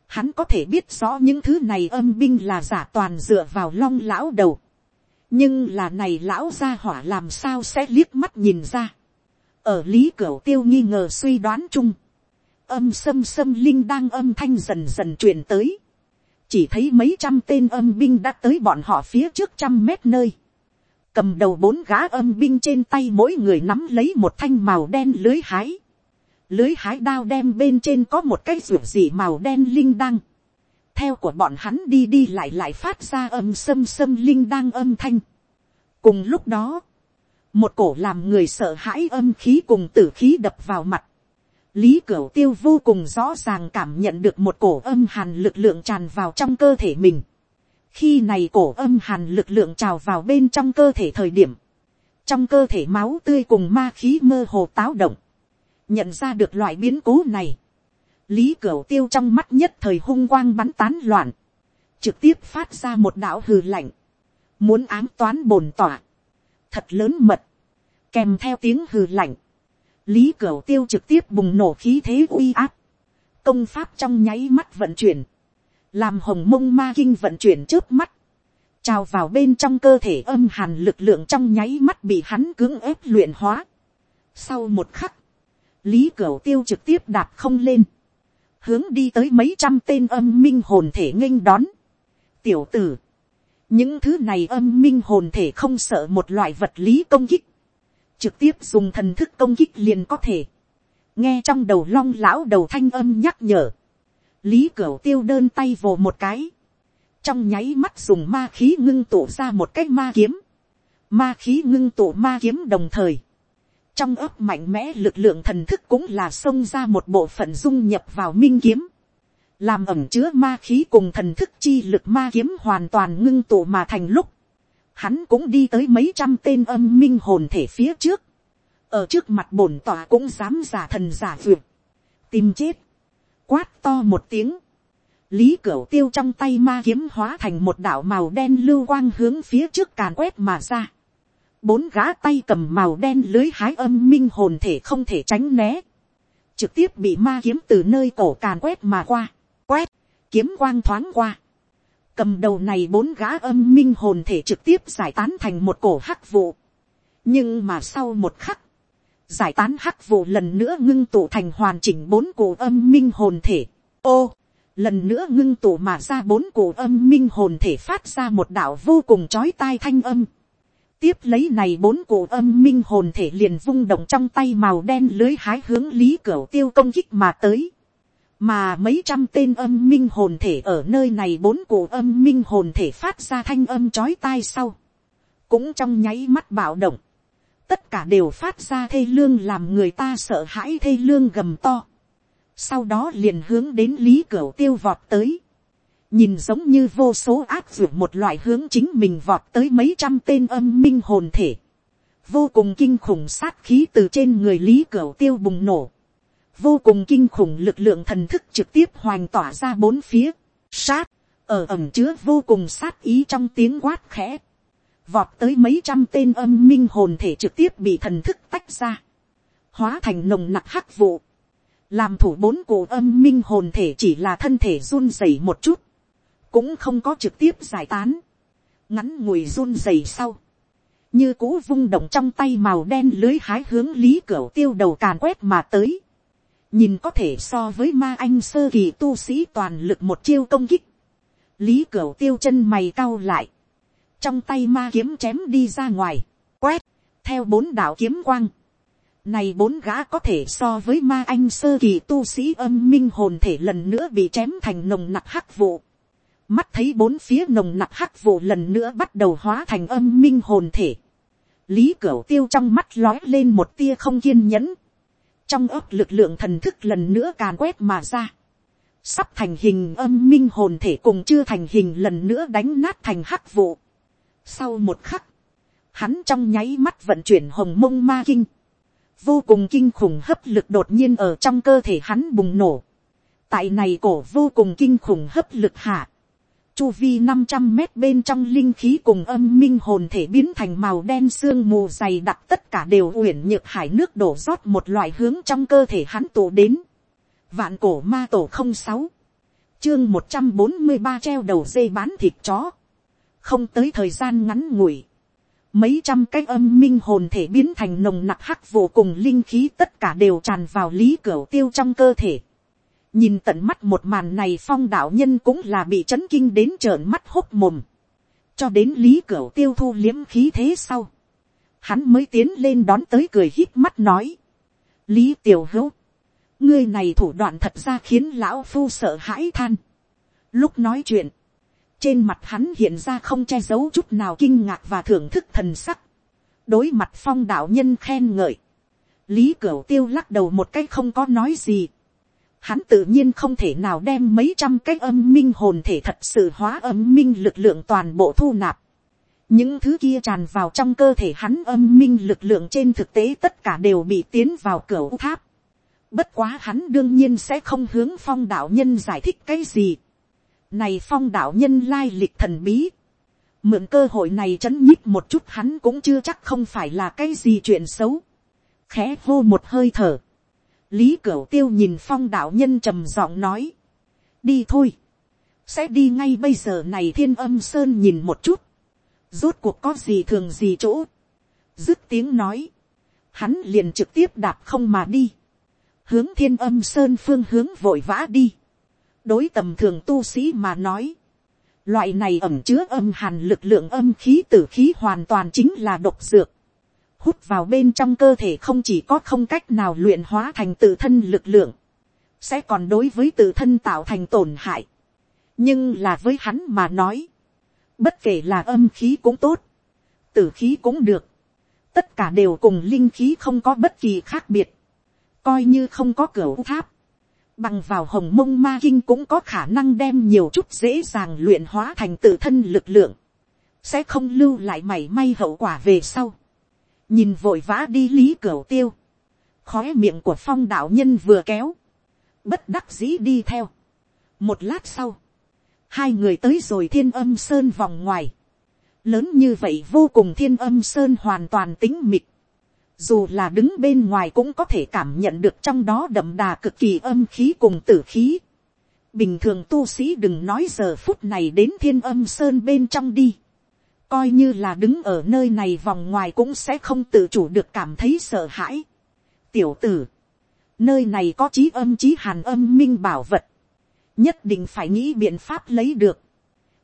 Hắn có thể biết rõ những thứ này âm binh là giả toàn dựa vào long lão đầu. Nhưng là này lão gia hỏa làm sao sẽ liếc mắt nhìn ra. Ở lý cửu tiêu nghi ngờ suy đoán chung. Âm sâm sâm linh đang âm thanh dần dần truyền tới. Chỉ thấy mấy trăm tên âm binh đã tới bọn họ phía trước trăm mét nơi. Cầm đầu bốn gã âm binh trên tay mỗi người nắm lấy một thanh màu đen lưới hái lưới hái đao đem bên trên có một cái ruột gì màu đen linh đăng. theo của bọn hắn đi đi lại lại phát ra âm sâm sâm linh đăng âm thanh. cùng lúc đó, một cổ làm người sợ hãi âm khí cùng tử khí đập vào mặt. lý cửu tiêu vô cùng rõ ràng cảm nhận được một cổ âm hàn lực lượng tràn vào trong cơ thể mình. khi này cổ âm hàn lực lượng trào vào bên trong cơ thể thời điểm, trong cơ thể máu tươi cùng ma khí mơ hồ táo động nhận ra được loại biến cố này, lý cửu tiêu trong mắt nhất thời hung quang bắn tán loạn, trực tiếp phát ra một đạo hừ lạnh, muốn ám toán bồn tỏa, thật lớn mật, kèm theo tiếng hừ lạnh, lý cửu tiêu trực tiếp bùng nổ khí thế uy áp, công pháp trong nháy mắt vận chuyển, làm hồng mông ma kinh vận chuyển trước mắt, trào vào bên trong cơ thể âm hàn lực lượng trong nháy mắt bị hắn cưỡng ép luyện hóa. Sau một khắc, lý cửu tiêu trực tiếp đạp không lên, hướng đi tới mấy trăm tên âm minh hồn thể nghênh đón. tiểu tử, những thứ này âm minh hồn thể không sợ một loại vật lý công kích, trực tiếp dùng thần thức công kích liền có thể, nghe trong đầu long lão đầu thanh âm nhắc nhở, lý cửa tiêu đơn tay vồ một cái, trong nháy mắt dùng ma khí ngưng tụ ra một cái ma kiếm, ma khí ngưng tụ ma kiếm đồng thời, trong ấp mạnh mẽ lực lượng thần thức cũng là xông ra một bộ phận dung nhập vào minh kiếm, làm ẩm chứa ma khí cùng thần thức chi lực ma kiếm hoàn toàn ngưng tụ mà thành lúc, hắn cũng đi tới mấy trăm tên âm minh hồn thể phía trước, ở trước mặt bổn tòa cũng dám giả thần giả vượt, tìm chết, quát to một tiếng, lý cửu tiêu trong tay ma kiếm hóa thành một đạo màu đen lưu quang hướng phía trước càn quét mà ra, bốn gã tay cầm màu đen lưới hái âm minh hồn thể không thể tránh né, trực tiếp bị ma kiếm từ nơi cổ càn quét mà qua, quét, kiếm quang thoáng qua, cầm đầu này bốn gã âm minh hồn thể trực tiếp giải tán thành một cổ hắc vụ, nhưng mà sau một khắc, giải tán hắc vụ lần nữa ngưng tụ thành hoàn chỉnh bốn cổ âm minh hồn thể. ô, lần nữa ngưng tụ mà ra bốn cổ âm minh hồn thể phát ra một đạo vô cùng chói tai thanh âm. tiếp lấy này bốn cổ âm minh hồn thể liền vung động trong tay màu đen lưới hái hướng lý cửa tiêu công kích mà tới mà mấy trăm tên âm minh hồn thể ở nơi này bốn cổ âm minh hồn thể phát ra thanh âm chói tai sau. cũng trong nháy mắt bạo động tất cả đều phát ra thê lương làm người ta sợ hãi thê lương gầm to. sau đó liền hướng đến lý cửa tiêu vọt tới. nhìn giống như vô số ác dược một loại hướng chính mình vọt tới mấy trăm tên âm minh hồn thể. vô cùng kinh khủng sát khí từ trên người lý cửa tiêu bùng nổ vô cùng kinh khủng lực lượng thần thức trực tiếp hoành tỏa ra bốn phía. sát, ở ẩm chứa vô cùng sát ý trong tiếng quát khẽ. Vọt tới mấy trăm tên âm minh hồn thể trực tiếp bị thần thức tách ra, hóa thành nồng nặc hắc vụ, làm thủ bốn cổ âm minh hồn thể chỉ là thân thể run rẩy một chút, cũng không có trực tiếp giải tán, ngắn ngùi run rẩy sau, như cũ vung động trong tay màu đen lưới hái hướng lý cửa tiêu đầu càn quét mà tới, nhìn có thể so với ma anh sơ kỳ tu sĩ toàn lực một chiêu công kích, lý cửu tiêu chân mày cau lại, trong tay ma kiếm chém đi ra ngoài, quét, theo bốn đạo kiếm quang. Này bốn gã có thể so với ma anh sơ kỳ tu sĩ âm minh hồn thể lần nữa bị chém thành nồng nặc hắc vụ. Mắt thấy bốn phía nồng nặc hắc vụ lần nữa bắt đầu hóa thành âm minh hồn thể. Lý Cửu tiêu trong mắt lói lên một tia không kiên nhẫn. Trong ấp lực lượng thần thức lần nữa càn quét mà ra. Sắp thành hình âm minh hồn thể cùng chưa thành hình lần nữa đánh nát thành hắc vụ sau một khắc, hắn trong nháy mắt vận chuyển hồng mông ma kinh. Vô cùng kinh khủng hấp lực đột nhiên ở trong cơ thể hắn bùng nổ. Tại này cổ vô cùng kinh khủng hấp lực hạ. Chu vi năm trăm mét bên trong linh khí cùng âm minh hồn thể biến thành màu đen sương mù dày đặc tất cả đều uyển nhược hải nước đổ rót một loại hướng trong cơ thể hắn tụ đến. Vạn cổ ma tổ không sáu Chương một trăm bốn mươi ba treo đầu dây bán thịt chó không tới thời gian ngắn ngủi, mấy trăm cái âm minh hồn thể biến thành nồng nặc hắc vô cùng linh khí tất cả đều tràn vào lý cửa tiêu trong cơ thể nhìn tận mắt một màn này phong đạo nhân cũng là bị chấn kinh đến trợn mắt hốc mồm. cho đến lý cửa tiêu thu liếm khí thế sau. hắn mới tiến lên đón tới cười hít mắt nói. lý tiểu hữu, ngươi này thủ đoạn thật ra khiến lão phu sợ hãi than. lúc nói chuyện, trên mặt hắn hiện ra không che giấu chút nào kinh ngạc và thưởng thức thần sắc. đối mặt phong đạo nhân khen ngợi. lý cửu tiêu lắc đầu một cái không có nói gì hắn tự nhiên không thể nào đem mấy trăm cái âm minh hồn thể thật sự hóa âm minh lực lượng toàn bộ thu nạp. những thứ kia tràn vào trong cơ thể hắn âm minh lực lượng trên thực tế tất cả đều bị tiến vào cửa tháp. bất quá hắn đương nhiên sẽ không hướng phong đạo nhân giải thích cái gì này phong đạo nhân lai lịch thần bí. Mượn cơ hội này chấn nhích một chút hắn cũng chưa chắc không phải là cái gì chuyện xấu. Khẽ hô một hơi thở. Lý Cửu Tiêu nhìn phong đạo nhân trầm giọng nói. Đi thôi. Sẽ đi ngay bây giờ này thiên âm sơn nhìn một chút. Rốt cuộc có gì thường gì chỗ. Dứt tiếng nói. Hắn liền trực tiếp đạp không mà đi. Hướng thiên âm sơn phương hướng vội vã đi đối tầm thường tu sĩ mà nói, loại này ẩm chứa âm hàn lực lượng âm khí tử khí hoàn toàn chính là độc dược, hút vào bên trong cơ thể không chỉ có không cách nào luyện hóa thành tự thân lực lượng, sẽ còn đối với tự thân tạo thành tổn hại. nhưng là với hắn mà nói, bất kể là âm khí cũng tốt, tử khí cũng được, tất cả đều cùng linh khí không có bất kỳ khác biệt, coi như không có cửa tháp, bằng vào hồng mông ma kinh cũng có khả năng đem nhiều chút dễ dàng luyện hóa thành tự thân lực lượng, sẽ không lưu lại mảy may hậu quả về sau nhìn vội vã đi lý cửa tiêu, khói miệng của phong đạo nhân vừa kéo, bất đắc dĩ đi theo. một lát sau, hai người tới rồi thiên âm sơn vòng ngoài, lớn như vậy vô cùng thiên âm sơn hoàn toàn tính mịt, dù là đứng bên ngoài cũng có thể cảm nhận được trong đó đậm đà cực kỳ âm khí cùng tử khí. bình thường tu sĩ đừng nói giờ phút này đến thiên âm sơn bên trong đi coi như là đứng ở nơi này vòng ngoài cũng sẽ không tự chủ được cảm thấy sợ hãi. tiểu tử, nơi này có trí âm trí hàn âm minh bảo vật, nhất định phải nghĩ biện pháp lấy được.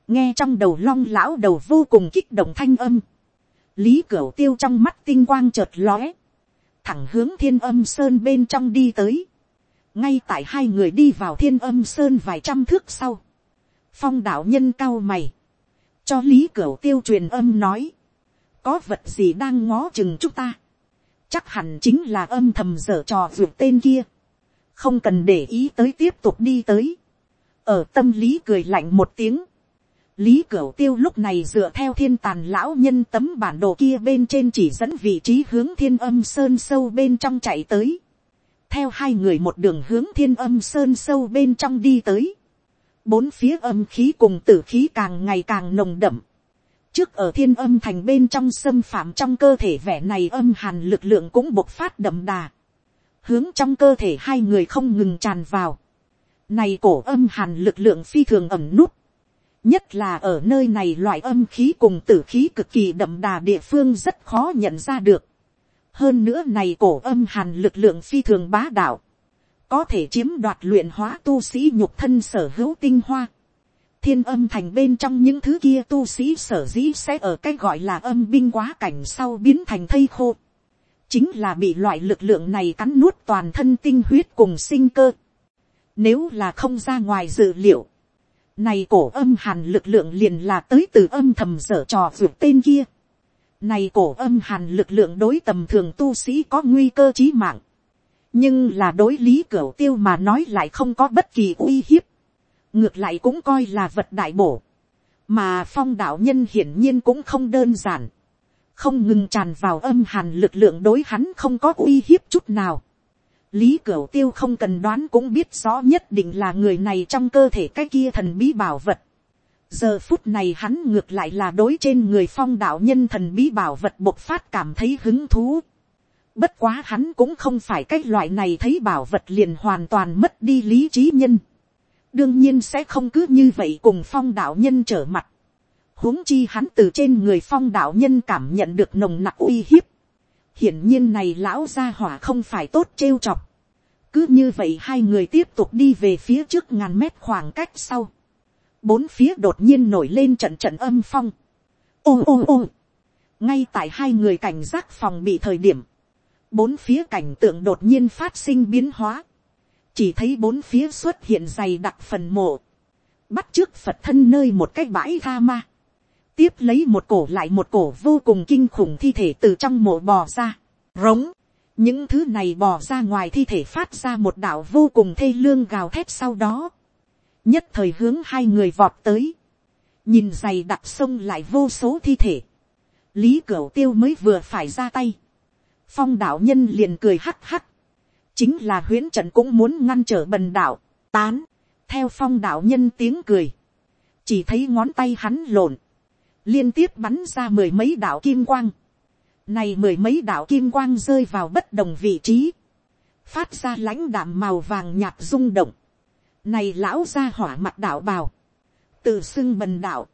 nghe trong đầu long lão đầu vô cùng kích động thanh âm. Lý cửu tiêu trong mắt tinh quang chợt lóe, thẳng hướng thiên âm sơn bên trong đi tới, ngay tại hai người đi vào thiên âm sơn vài trăm thước sau, phong đạo nhân cao mày, cho lý cửu tiêu truyền âm nói, có vật gì đang ngó chừng chúng ta, chắc hẳn chính là âm thầm dở trò ruột tên kia, không cần để ý tới tiếp tục đi tới, ở tâm lý cười lạnh một tiếng, Lý Cửu Tiêu lúc này dựa theo thiên tàn lão nhân tấm bản đồ kia bên trên chỉ dẫn vị trí hướng thiên âm sơn sâu bên trong chạy tới. Theo hai người một đường hướng thiên âm sơn sâu bên trong đi tới. Bốn phía âm khí cùng tử khí càng ngày càng nồng đậm. Trước ở thiên âm thành bên trong xâm phạm trong cơ thể vẻ này âm hàn lực lượng cũng bộc phát đậm đà. Hướng trong cơ thể hai người không ngừng tràn vào. Này cổ âm hàn lực lượng phi thường ẩm nút nhất là ở nơi này loại âm khí cùng tử khí cực kỳ đậm đà địa phương rất khó nhận ra được. hơn nữa này cổ âm hàn lực lượng phi thường bá đạo, có thể chiếm đoạt luyện hóa tu sĩ nhục thân sở hữu tinh hoa. thiên âm thành bên trong những thứ kia tu sĩ sở dĩ sẽ ở cái gọi là âm binh quá cảnh sau biến thành thây khô. chính là bị loại lực lượng này cắn nuốt toàn thân tinh huyết cùng sinh cơ. nếu là không ra ngoài dự liệu, này cổ âm hàn lực lượng liền là tới từ âm thầm dở trò vượt tên kia. Này cổ âm hàn lực lượng đối tầm thường tu sĩ có nguy cơ chí mạng. Nhưng là đối lý cửa tiêu mà nói lại không có bất kỳ uy hiếp. Ngược lại cũng coi là vật đại bổ. Mà phong đạo nhân hiển nhiên cũng không đơn giản. Không ngừng tràn vào âm hàn lực lượng đối hắn không có uy hiếp chút nào Lý cửa Tiêu không cần đoán cũng biết rõ nhất định là người này trong cơ thể cái kia thần bí bảo vật. Giờ phút này hắn ngược lại là đối trên người phong đạo nhân thần bí bảo vật bộc phát cảm thấy hứng thú. Bất quá hắn cũng không phải cái loại này thấy bảo vật liền hoàn toàn mất đi lý trí nhân. Đương nhiên sẽ không cứ như vậy cùng phong đạo nhân trở mặt. huống chi hắn từ trên người phong đạo nhân cảm nhận được nồng nặc uy hiếp hiển nhiên này lão gia hỏa không phải tốt trêu chọc. cứ như vậy hai người tiếp tục đi về phía trước ngàn mét khoảng cách sau. bốn phía đột nhiên nổi lên trận trận âm phong. ô ô ô. ngay tại hai người cảnh giác phòng bị thời điểm, bốn phía cảnh tượng đột nhiên phát sinh biến hóa. chỉ thấy bốn phía xuất hiện dày đặc phần mộ. bắt trước phật thân nơi một cái bãi tha ma. Tiếp lấy một cổ lại một cổ vô cùng kinh khủng thi thể từ trong mộ bò ra, rống, những thứ này bò ra ngoài thi thể phát ra một đạo vô cùng thê lương gào thét sau đó, nhất thời hướng hai người vọt tới, nhìn giày đặc sông lại vô số thi thể, lý cửu tiêu mới vừa phải ra tay, phong đạo nhân liền cười hắc hắc, chính là huyễn trận cũng muốn ngăn trở bần đạo, tán, theo phong đạo nhân tiếng cười, chỉ thấy ngón tay hắn lộn, liên tiếp bắn ra mười mấy đạo kim quang. Này mười mấy đạo kim quang rơi vào bất đồng vị trí, phát ra lãnh đạm màu vàng nhạt rung động. Này lão ra hỏa mặt đạo bào, tự xưng bần đạo,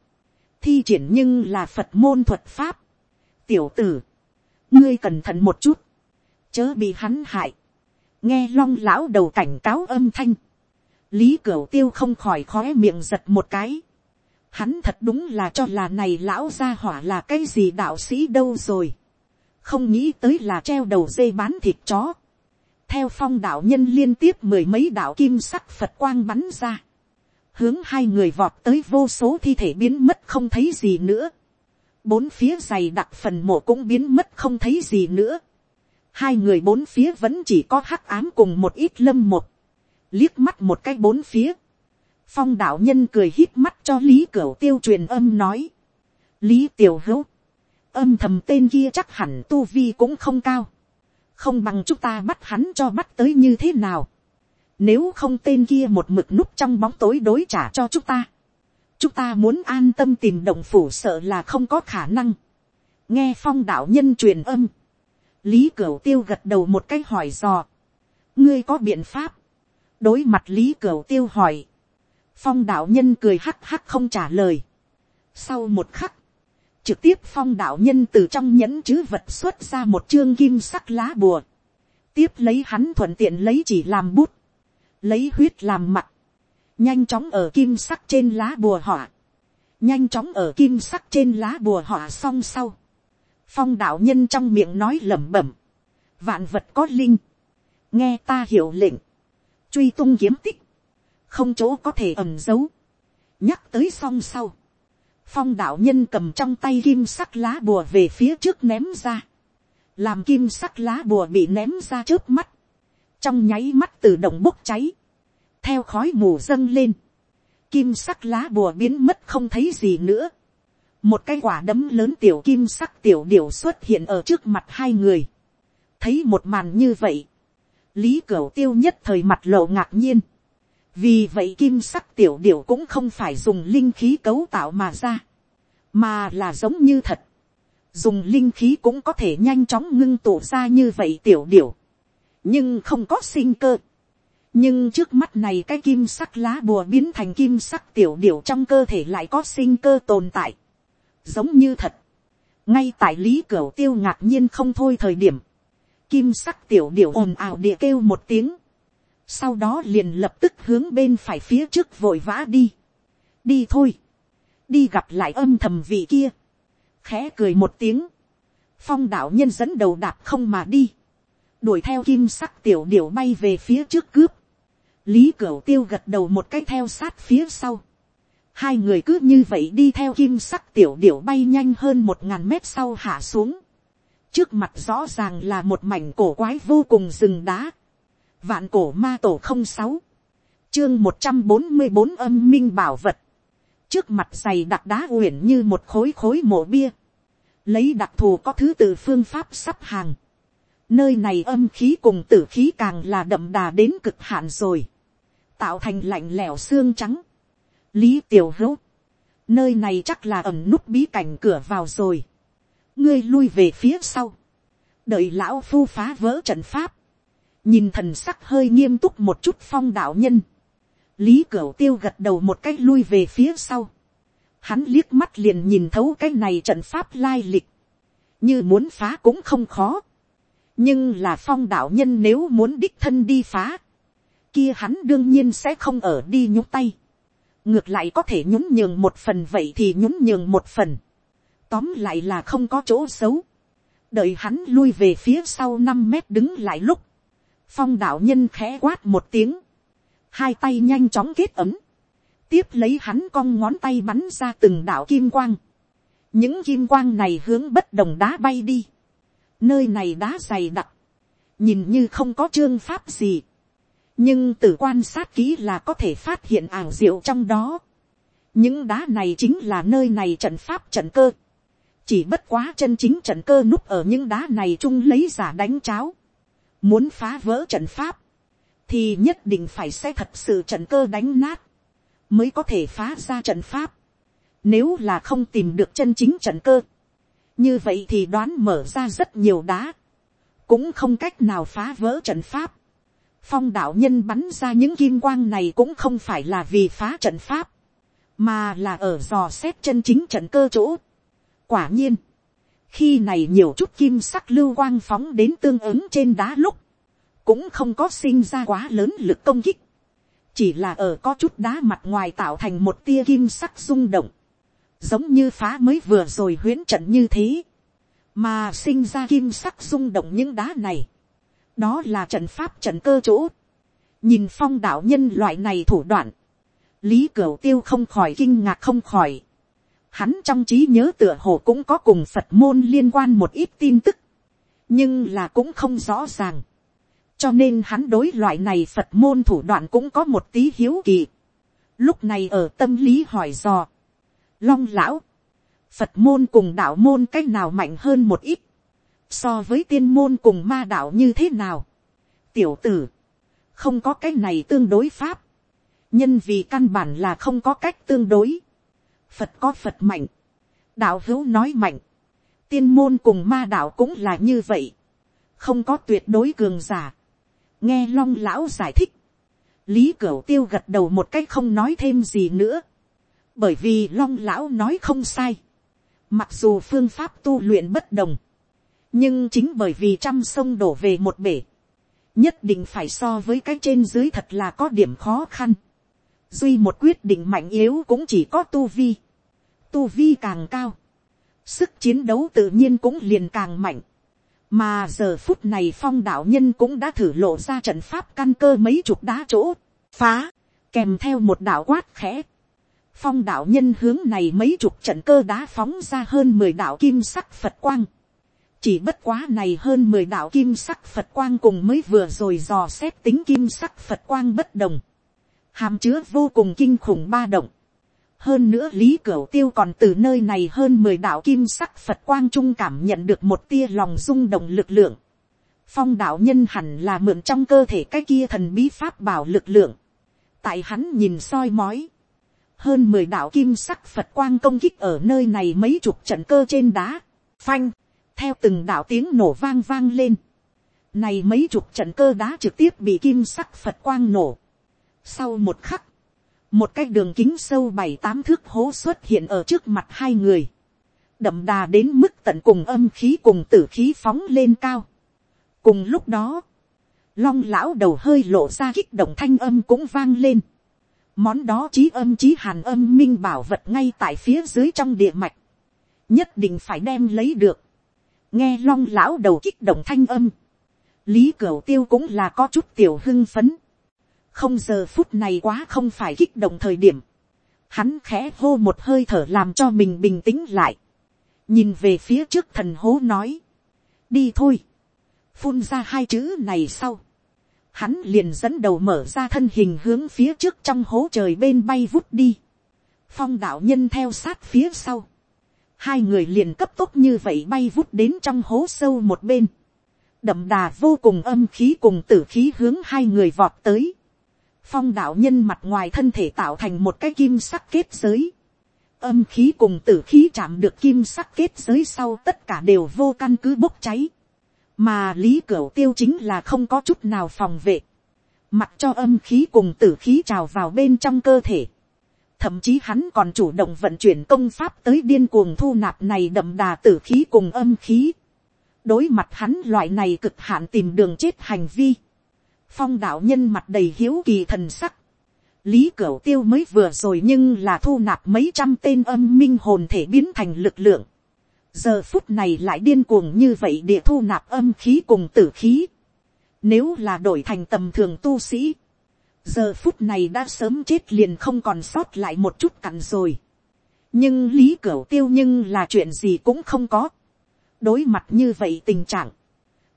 thi triển nhưng là Phật môn thuật pháp. Tiểu tử, ngươi cẩn thận một chút, chớ bị hắn hại. Nghe long lão đầu cảnh cáo âm thanh, lý cửu tiêu không khỏi khói miệng giật một cái Hắn thật đúng là cho là này lão gia hỏa là cái gì đạo sĩ đâu rồi. Không nghĩ tới là treo đầu dây bán thịt chó. Theo phong đạo nhân liên tiếp mười mấy đạo kim sắc Phật quang bắn ra. Hướng hai người vọt tới vô số thi thể biến mất không thấy gì nữa. Bốn phía dày đặc phần mộ cũng biến mất không thấy gì nữa. Hai người bốn phía vẫn chỉ có hắc ám cùng một ít lâm một. Liếc mắt một cái bốn phía phong đạo nhân cười hít mắt cho lý cửu tiêu truyền âm nói. lý tiểu hữu, âm thầm tên kia chắc hẳn tu vi cũng không cao. không bằng chúng ta bắt hắn cho bắt tới như thế nào. nếu không tên kia một mực núp trong bóng tối đối trả cho chúng ta chúng ta muốn an tâm tìm đồng phủ sợ là không có khả năng. nghe phong đạo nhân truyền âm. lý cửu tiêu gật đầu một cái hỏi dò, ngươi có biện pháp, đối mặt lý cửu tiêu hỏi, phong đạo nhân cười hắc hắc không trả lời. sau một khắc, trực tiếp phong đạo nhân từ trong nhẫn chữ vật xuất ra một chương kim sắc lá bùa, tiếp lấy hắn thuận tiện lấy chỉ làm bút, lấy huyết làm mặt, nhanh chóng ở kim sắc trên lá bùa họa, nhanh chóng ở kim sắc trên lá bùa họa xong sau, phong đạo nhân trong miệng nói lẩm bẩm, vạn vật có linh, nghe ta hiểu lệnh, truy tung kiếm tích, không chỗ có thể ẩm giấu, nhắc tới xong sau, phong đạo nhân cầm trong tay kim sắc lá bùa về phía trước ném ra, làm kim sắc lá bùa bị ném ra trước mắt, trong nháy mắt tự động bốc cháy, theo khói mù dâng lên, kim sắc lá bùa biến mất không thấy gì nữa, một cái quả đấm lớn tiểu kim sắc tiểu điểu xuất hiện ở trước mặt hai người, thấy một màn như vậy, lý cửu tiêu nhất thời mặt lộ ngạc nhiên, vì vậy kim sắc tiểu điểu cũng không phải dùng linh khí cấu tạo mà ra, mà là giống như thật, dùng linh khí cũng có thể nhanh chóng ngưng tụ ra như vậy tiểu điểu, nhưng không có sinh cơ nhưng trước mắt này cái kim sắc lá bùa biến thành kim sắc tiểu điểu trong cơ thể lại có sinh cơ tồn tại, giống như thật. ngay tại lý cửa tiêu ngạc nhiên không thôi thời điểm, kim sắc tiểu điểu ồn ào địa kêu một tiếng, sau đó liền lập tức hướng bên phải phía trước vội vã đi. đi thôi, đi gặp lại âm thầm vị kia, khẽ cười một tiếng, phong đạo nhân dẫn đầu đạp không mà đi, đuổi theo kim sắc tiểu điểu bay về phía trước cướp, lý cửu tiêu gật đầu một cái theo sát phía sau, hai người cứ như vậy đi theo kim sắc tiểu điểu bay nhanh hơn một ngàn mét sau hạ xuống, trước mặt rõ ràng là một mảnh cổ quái vô cùng rừng đá, vạn cổ ma tổ không sáu, chương một trăm bốn mươi bốn âm minh bảo vật, trước mặt dày đặc đá uyển như một khối khối mộ bia, lấy đặc thù có thứ tự phương pháp sắp hàng, nơi này âm khí cùng tử khí càng là đậm đà đến cực hạn rồi, tạo thành lạnh lẽo xương trắng, lý tiểu hữu, nơi này chắc là ẩm nút bí cảnh cửa vào rồi, ngươi lui về phía sau, đợi lão phu phá vỡ trận pháp, nhìn thần sắc hơi nghiêm túc một chút phong đạo nhân, lý cửu tiêu gật đầu một cách lui về phía sau, hắn liếc mắt liền nhìn thấu cái này trận pháp lai lịch, như muốn phá cũng không khó, nhưng là phong đạo nhân nếu muốn đích thân đi phá, kia hắn đương nhiên sẽ không ở đi nhúc tay, ngược lại có thể nhún nhường một phần vậy thì nhún nhường một phần, tóm lại là không có chỗ xấu, đợi hắn lui về phía sau năm mét đứng lại lúc, phong đạo nhân khẽ quát một tiếng, hai tay nhanh chóng kết ấm, tiếp lấy hắn cong ngón tay bắn ra từng đạo kim quang, những kim quang này hướng bất đồng đá bay đi, nơi này đá dày đặc, nhìn như không có chương pháp gì, nhưng từ quan sát kỹ là có thể phát hiện ảo diệu trong đó. những đá này chính là nơi này trận pháp trận cơ, chỉ bất quá chân chính trận cơ núp ở những đá này chung lấy giả đánh cháo, muốn phá vỡ trận pháp, thì nhất định phải sẽ thật sự trận cơ đánh nát, mới có thể phá ra trận pháp. Nếu là không tìm được chân chính trận cơ, như vậy thì đoán mở ra rất nhiều đá, cũng không cách nào phá vỡ trận pháp. Phong đạo nhân bắn ra những kim quang này cũng không phải là vì phá trận pháp, mà là ở dò xét chân chính trận cơ chỗ. Quả nhiên, khi này nhiều chút kim sắc lưu quang phóng đến tương ứng trên đá lúc, cũng không có sinh ra quá lớn lực công kích, chỉ là ở có chút đá mặt ngoài tạo thành một tia kim sắc rung động, giống như phá mới vừa rồi huyễn trận như thế, mà sinh ra kim sắc rung động những đá này, đó là trận pháp trận cơ chỗ, nhìn phong đạo nhân loại này thủ đoạn, lý cửu tiêu không khỏi kinh ngạc không khỏi, hắn trong trí nhớ tựa hồ cũng có cùng phật môn liên quan một ít tin tức, nhưng là cũng không rõ ràng, cho nên hắn đối loại này phật môn thủ đoạn cũng có một tí hiếu kỳ, lúc này ở tâm lý hỏi dò, long lão, phật môn cùng đạo môn c á c h nào mạnh hơn một ít, so với tiên môn cùng ma đạo như thế nào, tiểu tử, không có cái này tương đối pháp, nhân vì căn bản là không có cách tương đối, phật có phật mạnh, đạo hữu nói mạnh, tiên môn cùng ma đạo cũng là như vậy, không có tuyệt đối cường giả, nghe long lão giải thích, lý cửu tiêu gật đầu một cách không nói thêm gì nữa, bởi vì long lão nói không sai, mặc dù phương pháp tu luyện bất đồng, nhưng chính bởi vì trăm sông đổ về một bể, nhất định phải so với cái trên dưới thật là có điểm khó khăn. duy một quyết định mạnh yếu cũng chỉ có tu vi. tu vi càng cao, sức chiến đấu tự nhiên cũng liền càng mạnh. mà giờ phút này phong đạo nhân cũng đã thử lộ ra trận pháp căn cơ mấy chục đá chỗ, phá, kèm theo một đạo quát khẽ. phong đạo nhân hướng này mấy chục trận cơ đá phóng ra hơn mười đạo kim sắc phật quang chỉ bất quá này hơn mười đạo kim sắc phật quang cùng mới vừa rồi dò xét tính kim sắc phật quang bất đồng, hàm chứa vô cùng kinh khủng ba động. hơn nữa lý cửu tiêu còn từ nơi này hơn mười đạo kim sắc phật quang trung cảm nhận được một tia lòng rung động lực lượng. phong đạo nhân hẳn là mượn trong cơ thể cái kia thần bí pháp bảo lực lượng. tại hắn nhìn soi mói. hơn mười đạo kim sắc phật quang công kích ở nơi này mấy chục trận cơ trên đá. phanh theo từng đạo tiếng nổ vang vang lên, này mấy chục trận cơ đá trực tiếp bị kim sắc phật quang nổ. sau một khắc, một cái đường kính sâu bảy tám thước hố xuất hiện ở trước mặt hai người, đậm đà đến mức tận cùng âm khí cùng tử khí phóng lên cao. cùng lúc đó, long lão đầu hơi lộ ra kích động thanh âm cũng vang lên. món đó trí âm trí hàn âm minh bảo vật ngay tại phía dưới trong địa mạch, nhất định phải đem lấy được nghe long lão đầu kích động thanh âm, lý cửu tiêu cũng là có chút tiểu hưng phấn, không giờ phút này quá không phải kích động thời điểm, hắn khẽ hô một hơi thở làm cho mình bình tĩnh lại, nhìn về phía trước thần hố nói, đi thôi, phun ra hai chữ này sau, hắn liền dẫn đầu mở ra thân hình hướng phía trước trong hố trời bên bay vút đi, phong đạo nhân theo sát phía sau, hai người liền cấp tốc như vậy bay vút đến trong hố sâu một bên, đậm đà vô cùng âm khí cùng tử khí hướng hai người vọt tới, phong đạo nhân mặt ngoài thân thể tạo thành một cái kim sắc kết giới, âm khí cùng tử khí chạm được kim sắc kết giới sau tất cả đều vô căn cứ bốc cháy, mà lý cửu tiêu chính là không có chút nào phòng vệ, mặc cho âm khí cùng tử khí trào vào bên trong cơ thể, Thậm chí hắn còn chủ động vận chuyển công pháp tới điên cuồng thu nạp này đậm đà tử khí cùng âm khí. Đối mặt hắn loại này cực hạn tìm đường chết hành vi. Phong đạo nhân mặt đầy hiếu kỳ thần sắc. Lý Cửu Tiêu mới vừa rồi nhưng là thu nạp mấy trăm tên âm minh hồn thể biến thành lực lượng. Giờ phút này lại điên cuồng như vậy địa thu nạp âm khí cùng tử khí. Nếu là đổi thành tầm thường tu sĩ giờ phút này đã sớm chết liền không còn sót lại một chút cặn rồi. nhưng lý cửu tiêu nhưng là chuyện gì cũng không có. đối mặt như vậy tình trạng,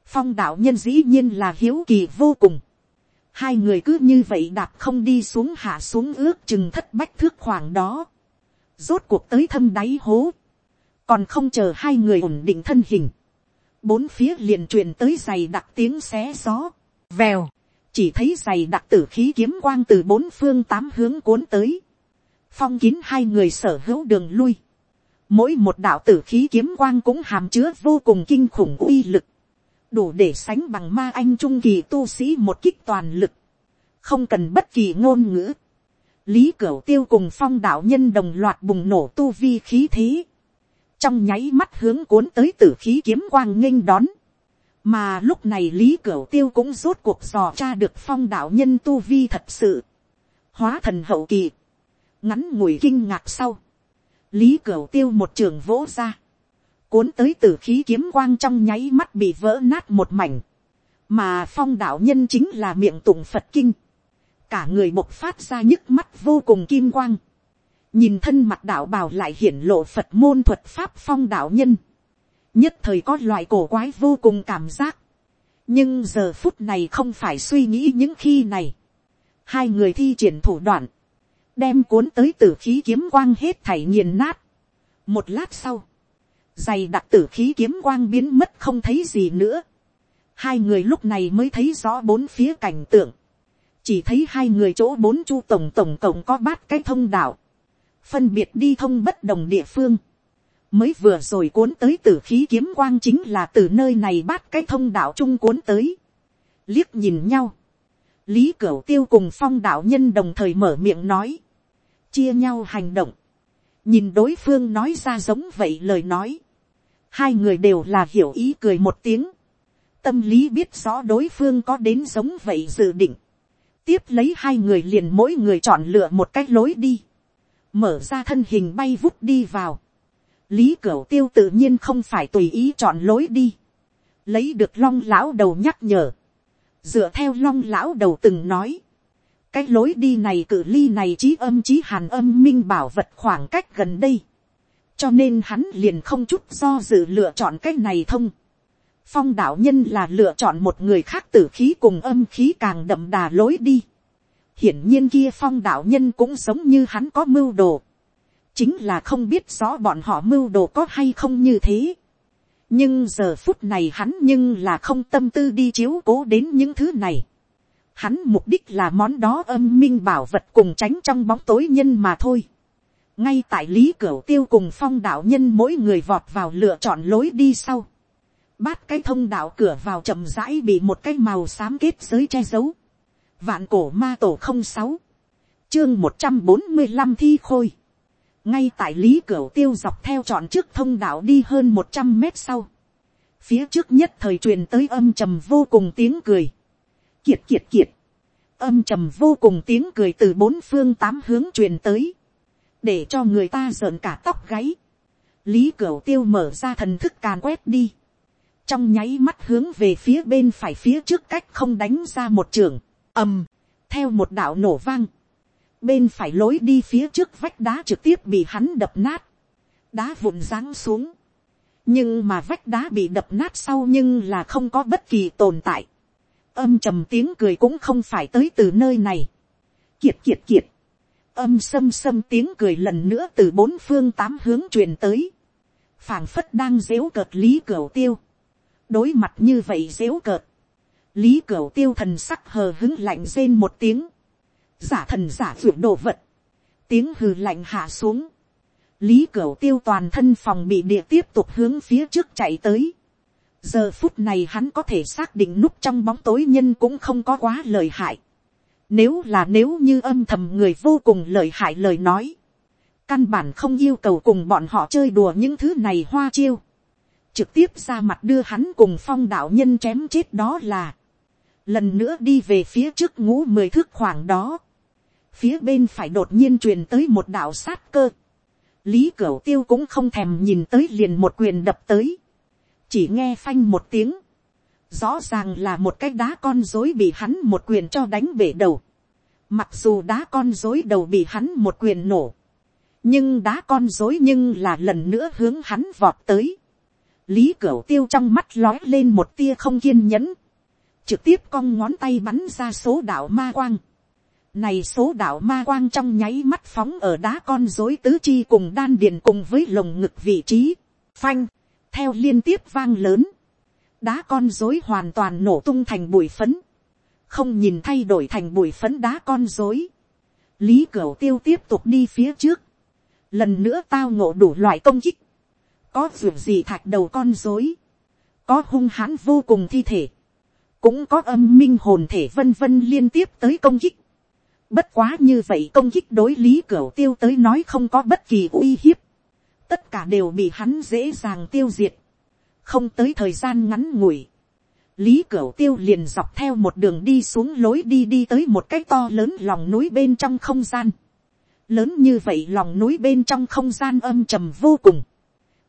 phong đạo nhân dĩ nhiên là hiếu kỳ vô cùng. hai người cứ như vậy đạp không đi xuống hạ xuống ước chừng thất bách thước khoảng đó. rốt cuộc tới thâm đáy hố. còn không chờ hai người ổn định thân hình. bốn phía liền truyền tới giày đặc tiếng xé gió. vèo chỉ thấy giày đặc tử khí kiếm quang từ bốn phương tám hướng cuốn tới, phong kín hai người sở hữu đường lui, mỗi một đạo tử khí kiếm quang cũng hàm chứa vô cùng kinh khủng uy lực, đủ để sánh bằng ma anh trung kỳ tu sĩ một kích toàn lực, không cần bất kỳ ngôn ngữ. lý cửu tiêu cùng phong đạo nhân đồng loạt bùng nổ tu vi khí thế, trong nháy mắt hướng cuốn tới tử khí kiếm quang nghênh đón, mà lúc này lý cửu tiêu cũng rốt cuộc dò tra được phong đạo nhân tu vi thật sự. hóa thần hậu kỳ. ngắn ngủi kinh ngạc sau. lý cửu tiêu một trường vỗ ra. cuốn tới t ử khí kiếm quang trong nháy mắt bị vỡ nát một mảnh. mà phong đạo nhân chính là miệng tụng phật kinh. cả người bộc phát ra nhức mắt vô cùng kim quang. nhìn thân mặt đạo bào lại hiển lộ phật môn thuật pháp phong đạo nhân nhất thời có loại cổ quái vô cùng cảm giác. nhưng giờ phút này không phải suy nghĩ những khi này. hai người thi triển thủ đoạn, đem cuốn tới tử khí kiếm quang hết thảy nghiền nát. một lát sau, dày đặc tử khí kiếm quang biến mất không thấy gì nữa. hai người lúc này mới thấy rõ bốn phía cảnh tượng. chỉ thấy hai người chỗ bốn chu tổng tổng cộng có bát cái thông đạo. phân biệt đi thông bất đồng địa phương mới vừa rồi cuốn tới t ử khí kiếm quang chính là từ nơi này bắt cái thông đạo chung cuốn tới, liếc nhìn nhau, lý cửu tiêu cùng phong đạo nhân đồng thời mở miệng nói, chia nhau hành động, nhìn đối phương nói ra giống vậy lời nói, hai người đều là hiểu ý cười một tiếng, tâm lý biết rõ đối phương có đến giống vậy dự định, tiếp lấy hai người liền mỗi người chọn lựa một cách lối đi, mở ra thân hình bay vút đi vào, lý cửu tiêu tự nhiên không phải tùy ý chọn lối đi, lấy được long lão đầu nhắc nhở, dựa theo long lão đầu từng nói, cái lối đi này cử ly này trí âm trí hàn âm minh bảo vật khoảng cách gần đây, cho nên hắn liền không chút do dự lựa chọn cái này thông. phong đạo nhân là lựa chọn một người khác tử khí cùng âm khí càng đậm đà lối đi. hiển nhiên kia phong đạo nhân cũng giống như hắn có mưu đồ chính là không biết rõ bọn họ mưu đồ có hay không như thế. nhưng giờ phút này hắn nhưng là không tâm tư đi chiếu cố đến những thứ này. Hắn mục đích là món đó âm minh bảo vật cùng tránh trong bóng tối nhân mà thôi ngay tại lý cửu tiêu cùng phong đạo nhân mỗi người vọt vào lựa chọn lối đi sau. bát cái thông đạo cửa vào chậm rãi bị một cái màu xám kết giới che giấu. vạn cổ ma tổ không sáu, chương một trăm bốn mươi năm thi khôi ngay tại lý cửu tiêu dọc theo chọn trước thông đạo đi hơn một trăm mét sau. phía trước nhất thời truyền tới âm trầm vô cùng tiếng cười. kiệt kiệt kiệt. âm trầm vô cùng tiếng cười từ bốn phương tám hướng truyền tới để cho người ta rợn cả tóc gáy. lý cửu tiêu mở ra thần thức càn quét đi. trong nháy mắt hướng về phía bên phải phía trước cách không đánh ra một trường, ầm, theo một đạo nổ vang bên phải lối đi phía trước vách đá trực tiếp bị hắn đập nát, đá vụn ráng xuống. nhưng mà vách đá bị đập nát sau nhưng là không có bất kỳ tồn tại. âm trầm tiếng cười cũng không phải tới từ nơi này. kiệt kiệt kiệt âm xâm xâm tiếng cười lần nữa từ bốn phương tám hướng truyền tới, phảng phất đang dếu cợt lý cửa tiêu, đối mặt như vậy dếu cợt, lý cửa tiêu thần sắc hờ hứng lạnh rên một tiếng, giả thần giả vượt đồ vật, tiếng hừ lạnh hạ xuống, lý cửu tiêu toàn thân phòng bị địa tiếp tục hướng phía trước chạy tới, giờ phút này hắn có thể xác định núp trong bóng tối nhân cũng không có quá lời hại, nếu là nếu như âm thầm người vô cùng lợi hại lời nói. Căn bản không yêu cầu cùng bọn họ chơi đùa những thứ này hoa chiêu. Trực tiếp ra mặt đưa hắn cùng phong đạo nhân chém chết đó là. Lần nữa đi về phía trước ngũ mười thước khoảng đó. Phía bên phải đột nhiên truyền tới một đạo sát cơ. Lý Cửu Tiêu cũng không thèm nhìn tới liền một quyền đập tới. Chỉ nghe phanh một tiếng rõ ràng là một cái đá con dối bị hắn một quyền cho đánh bể đầu. Mặc dù đá con dối đầu bị hắn một quyền nổ, nhưng đá con dối nhưng là lần nữa hướng hắn vọt tới. lý cửu tiêu trong mắt lói lên một tia không kiên nhẫn, trực tiếp cong ngón tay bắn ra số đạo ma quang. Này số đạo ma quang trong nháy mắt phóng ở đá con dối tứ chi cùng đan điền cùng với lồng ngực vị trí. Phanh, theo liên tiếp vang lớn đá con dối hoàn toàn nổ tung thành bụi phấn, không nhìn thay đổi thành bụi phấn đá con dối. lý cửu tiêu tiếp tục đi phía trước, lần nữa tao ngộ đủ loại công kích, có ruộng gì thạch đầu con dối, có hung hãn vô cùng thi thể, cũng có âm minh hồn thể vân vân liên tiếp tới công kích. Bất quá như vậy công kích đối lý cửu tiêu tới nói không có bất kỳ uy hiếp. Tất cả đều bị hắn dễ dàng tiêu diệt không tới thời gian ngắn ngủi, lý cửu tiêu liền dọc theo một đường đi xuống lối đi đi tới một cái to lớn lòng núi bên trong không gian. lớn như vậy lòng núi bên trong không gian âm trầm vô cùng,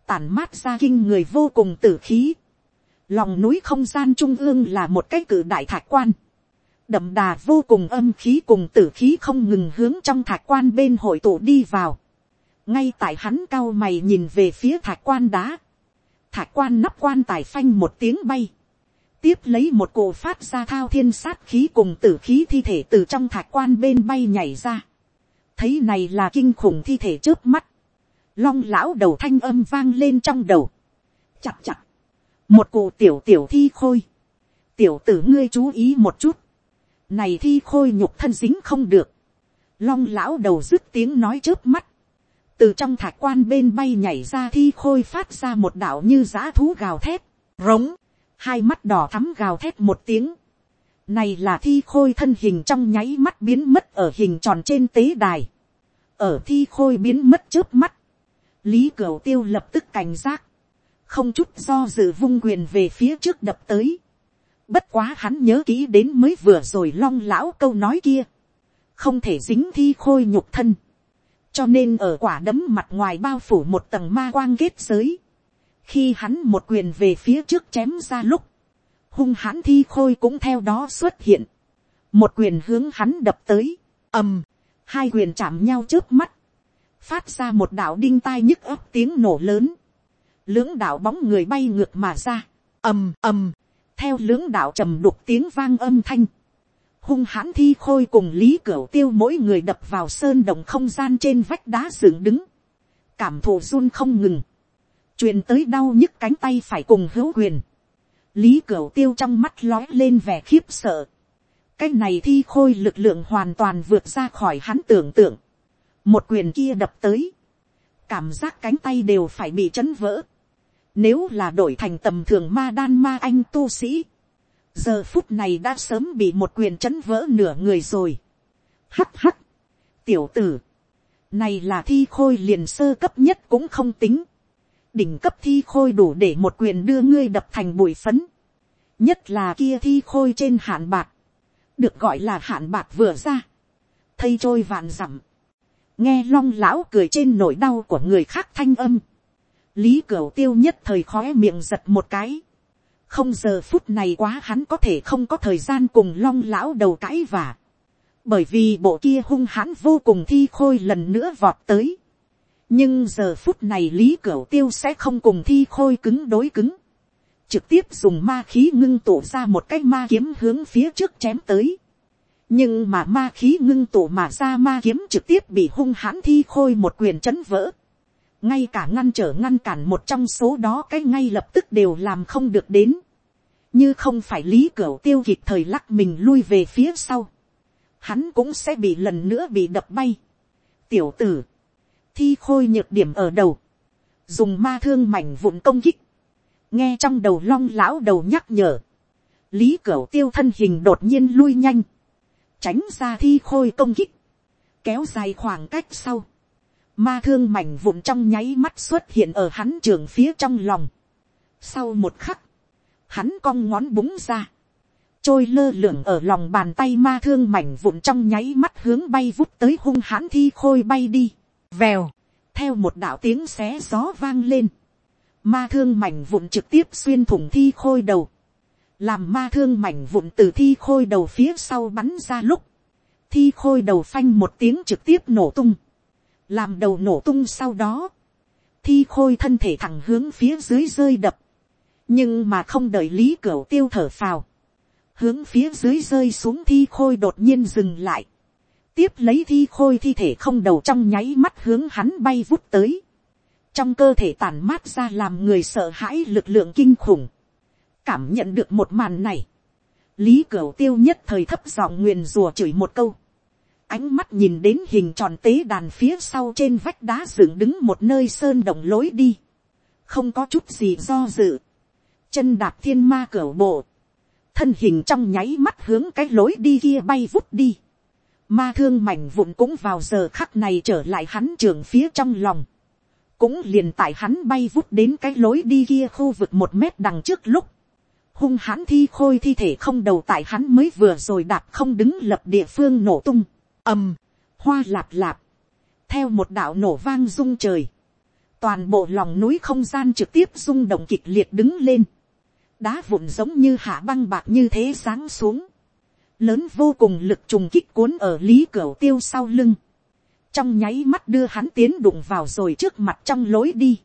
tản mát ra kinh người vô cùng tử khí. lòng núi không gian trung ương là một cái cử đại thạch quan, đậm đà vô cùng âm khí cùng tử khí không ngừng hướng trong thạch quan bên hội tụ đi vào. ngay tại hắn cao mày nhìn về phía thạch quan đá, thạch quan nắp quan tài phanh một tiếng bay. Tiếp lấy một cổ phát ra thao thiên sát khí cùng tử khí thi thể từ trong thạch quan bên bay nhảy ra. Thấy này là kinh khủng thi thể trước mắt. Long lão đầu thanh âm vang lên trong đầu. Chặt chặt. Một cổ tiểu tiểu thi khôi. Tiểu tử ngươi chú ý một chút. Này thi khôi nhục thân dính không được. Long lão đầu dứt tiếng nói trước mắt từ trong thạch quan bên bay nhảy ra thi khôi phát ra một đạo như giã thú gào thét, rống, hai mắt đỏ thắm gào thét một tiếng. Này là thi khôi thân hình trong nháy mắt biến mất ở hình tròn trên tế đài. Ở thi khôi biến mất trước mắt. Lý Cửu Tiêu lập tức cảnh giác. Không chút do dự vung quyền về phía trước đập tới. Bất quá hắn nhớ kỹ đến mới vừa rồi long lão câu nói kia. Không thể dính thi khôi nhục thân. Cho nên ở quả đấm mặt ngoài bao phủ một tầng ma quang kết giới. Khi hắn một quyền về phía trước chém ra lúc. Hung hãn thi khôi cũng theo đó xuất hiện. Một quyền hướng hắn đập tới. ầm. Hai quyền chạm nhau trước mắt. Phát ra một đạo đinh tai nhức ấp tiếng nổ lớn. Lưỡng đạo bóng người bay ngược mà ra. ầm ầm theo lưỡng đạo trầm đục tiếng vang âm thanh, hung hãn thi khôi cùng lý cửu tiêu mỗi người đập vào sơn động không gian trên vách đá dựng đứng, cảm thụ run không ngừng, truyền tới đau nhức cánh tay phải cùng hữu quyền, lý cửu tiêu trong mắt lói lên vẻ khiếp sợ, cái này thi khôi lực lượng hoàn toàn vượt ra khỏi hắn tưởng tượng, một quyền kia đập tới, cảm giác cánh tay đều phải bị chấn vỡ, nếu là đổi thành tầm thường ma đan ma anh tu sĩ. Giờ phút này đã sớm bị một quyền chấn vỡ nửa người rồi. Hắt hắt. Tiểu tử. Này là thi khôi liền sơ cấp nhất cũng không tính. Đỉnh cấp thi khôi đủ để một quyền đưa ngươi đập thành bụi phấn. Nhất là kia thi khôi trên hạn bạc. Được gọi là hạn bạc vừa ra. Thây trôi vạn dặm. Nghe long lão cười trên nỗi đau của người khác thanh âm lý cửu tiêu nhất thời khói miệng giật một cái. không giờ phút này quá hắn có thể không có thời gian cùng long lão đầu cãi vả. bởi vì bộ kia hung hãn vô cùng thi khôi lần nữa vọt tới. nhưng giờ phút này lý cửu tiêu sẽ không cùng thi khôi cứng đối cứng. trực tiếp dùng ma khí ngưng tụ ra một cái ma kiếm hướng phía trước chém tới. nhưng mà ma khí ngưng tụ mà ra ma kiếm trực tiếp bị hung hãn thi khôi một quyền chấn vỡ ngay cả ngăn trở ngăn cản một trong số đó cái ngay lập tức đều làm không được đến, như không phải lý cửa tiêu kịp thời lắc mình lui về phía sau, hắn cũng sẽ bị lần nữa bị đập bay. tiểu tử, thi khôi nhược điểm ở đầu, dùng ma thương mảnh vụn công kích, nghe trong đầu long lão đầu nhắc nhở, lý cửa tiêu thân hình đột nhiên lui nhanh, tránh ra thi khôi công kích, kéo dài khoảng cách sau, Ma thương mảnh vụn trong nháy mắt xuất hiện ở hắn trường phía trong lòng. Sau một khắc, hắn cong ngón búng ra. Trôi lơ lửng ở lòng bàn tay ma thương mảnh vụn trong nháy mắt hướng bay vút tới hung hãn thi khôi bay đi. Vèo, theo một đạo tiếng xé gió vang lên. Ma thương mảnh vụn trực tiếp xuyên thủng thi khôi đầu. Làm ma thương mảnh vụn từ thi khôi đầu phía sau bắn ra lúc. Thi khôi đầu phanh một tiếng trực tiếp nổ tung làm đầu nổ tung sau đó, thi khôi thân thể thẳng hướng phía dưới rơi đập, nhưng mà không đợi lý cửa tiêu thở phào, hướng phía dưới rơi xuống thi khôi đột nhiên dừng lại, tiếp lấy thi khôi thi thể không đầu trong nháy mắt hướng hắn bay vút tới, trong cơ thể tàn mát ra làm người sợ hãi lực lượng kinh khủng, cảm nhận được một màn này, lý cửa tiêu nhất thời thấp giọng nguyền rùa chửi một câu, ánh mắt nhìn đến hình tròn tế đàn phía sau trên vách đá dựng đứng một nơi sơn động lối đi, không có chút gì do dự, chân đạp thiên ma cửa bộ, thân hình trong nháy mắt hướng cái lối đi kia bay vút đi, ma thương mảnh vụn cũng vào giờ khắc này trở lại hắn trường phía trong lòng, cũng liền tại hắn bay vút đến cái lối đi kia khu vực một mét đằng trước lúc, hung hãn thi khôi thi thể không đầu tại hắn mới vừa rồi đạp không đứng lập địa phương nổ tung ầm, hoa lạp lạp, theo một đạo nổ vang rung trời, toàn bộ lòng núi không gian trực tiếp rung động kịch liệt đứng lên, đá vụn giống như hạ băng bạc như thế sáng xuống, lớn vô cùng lực trùng kích cuốn ở lý cửa tiêu sau lưng, trong nháy mắt đưa hắn tiến đụng vào rồi trước mặt trong lối đi,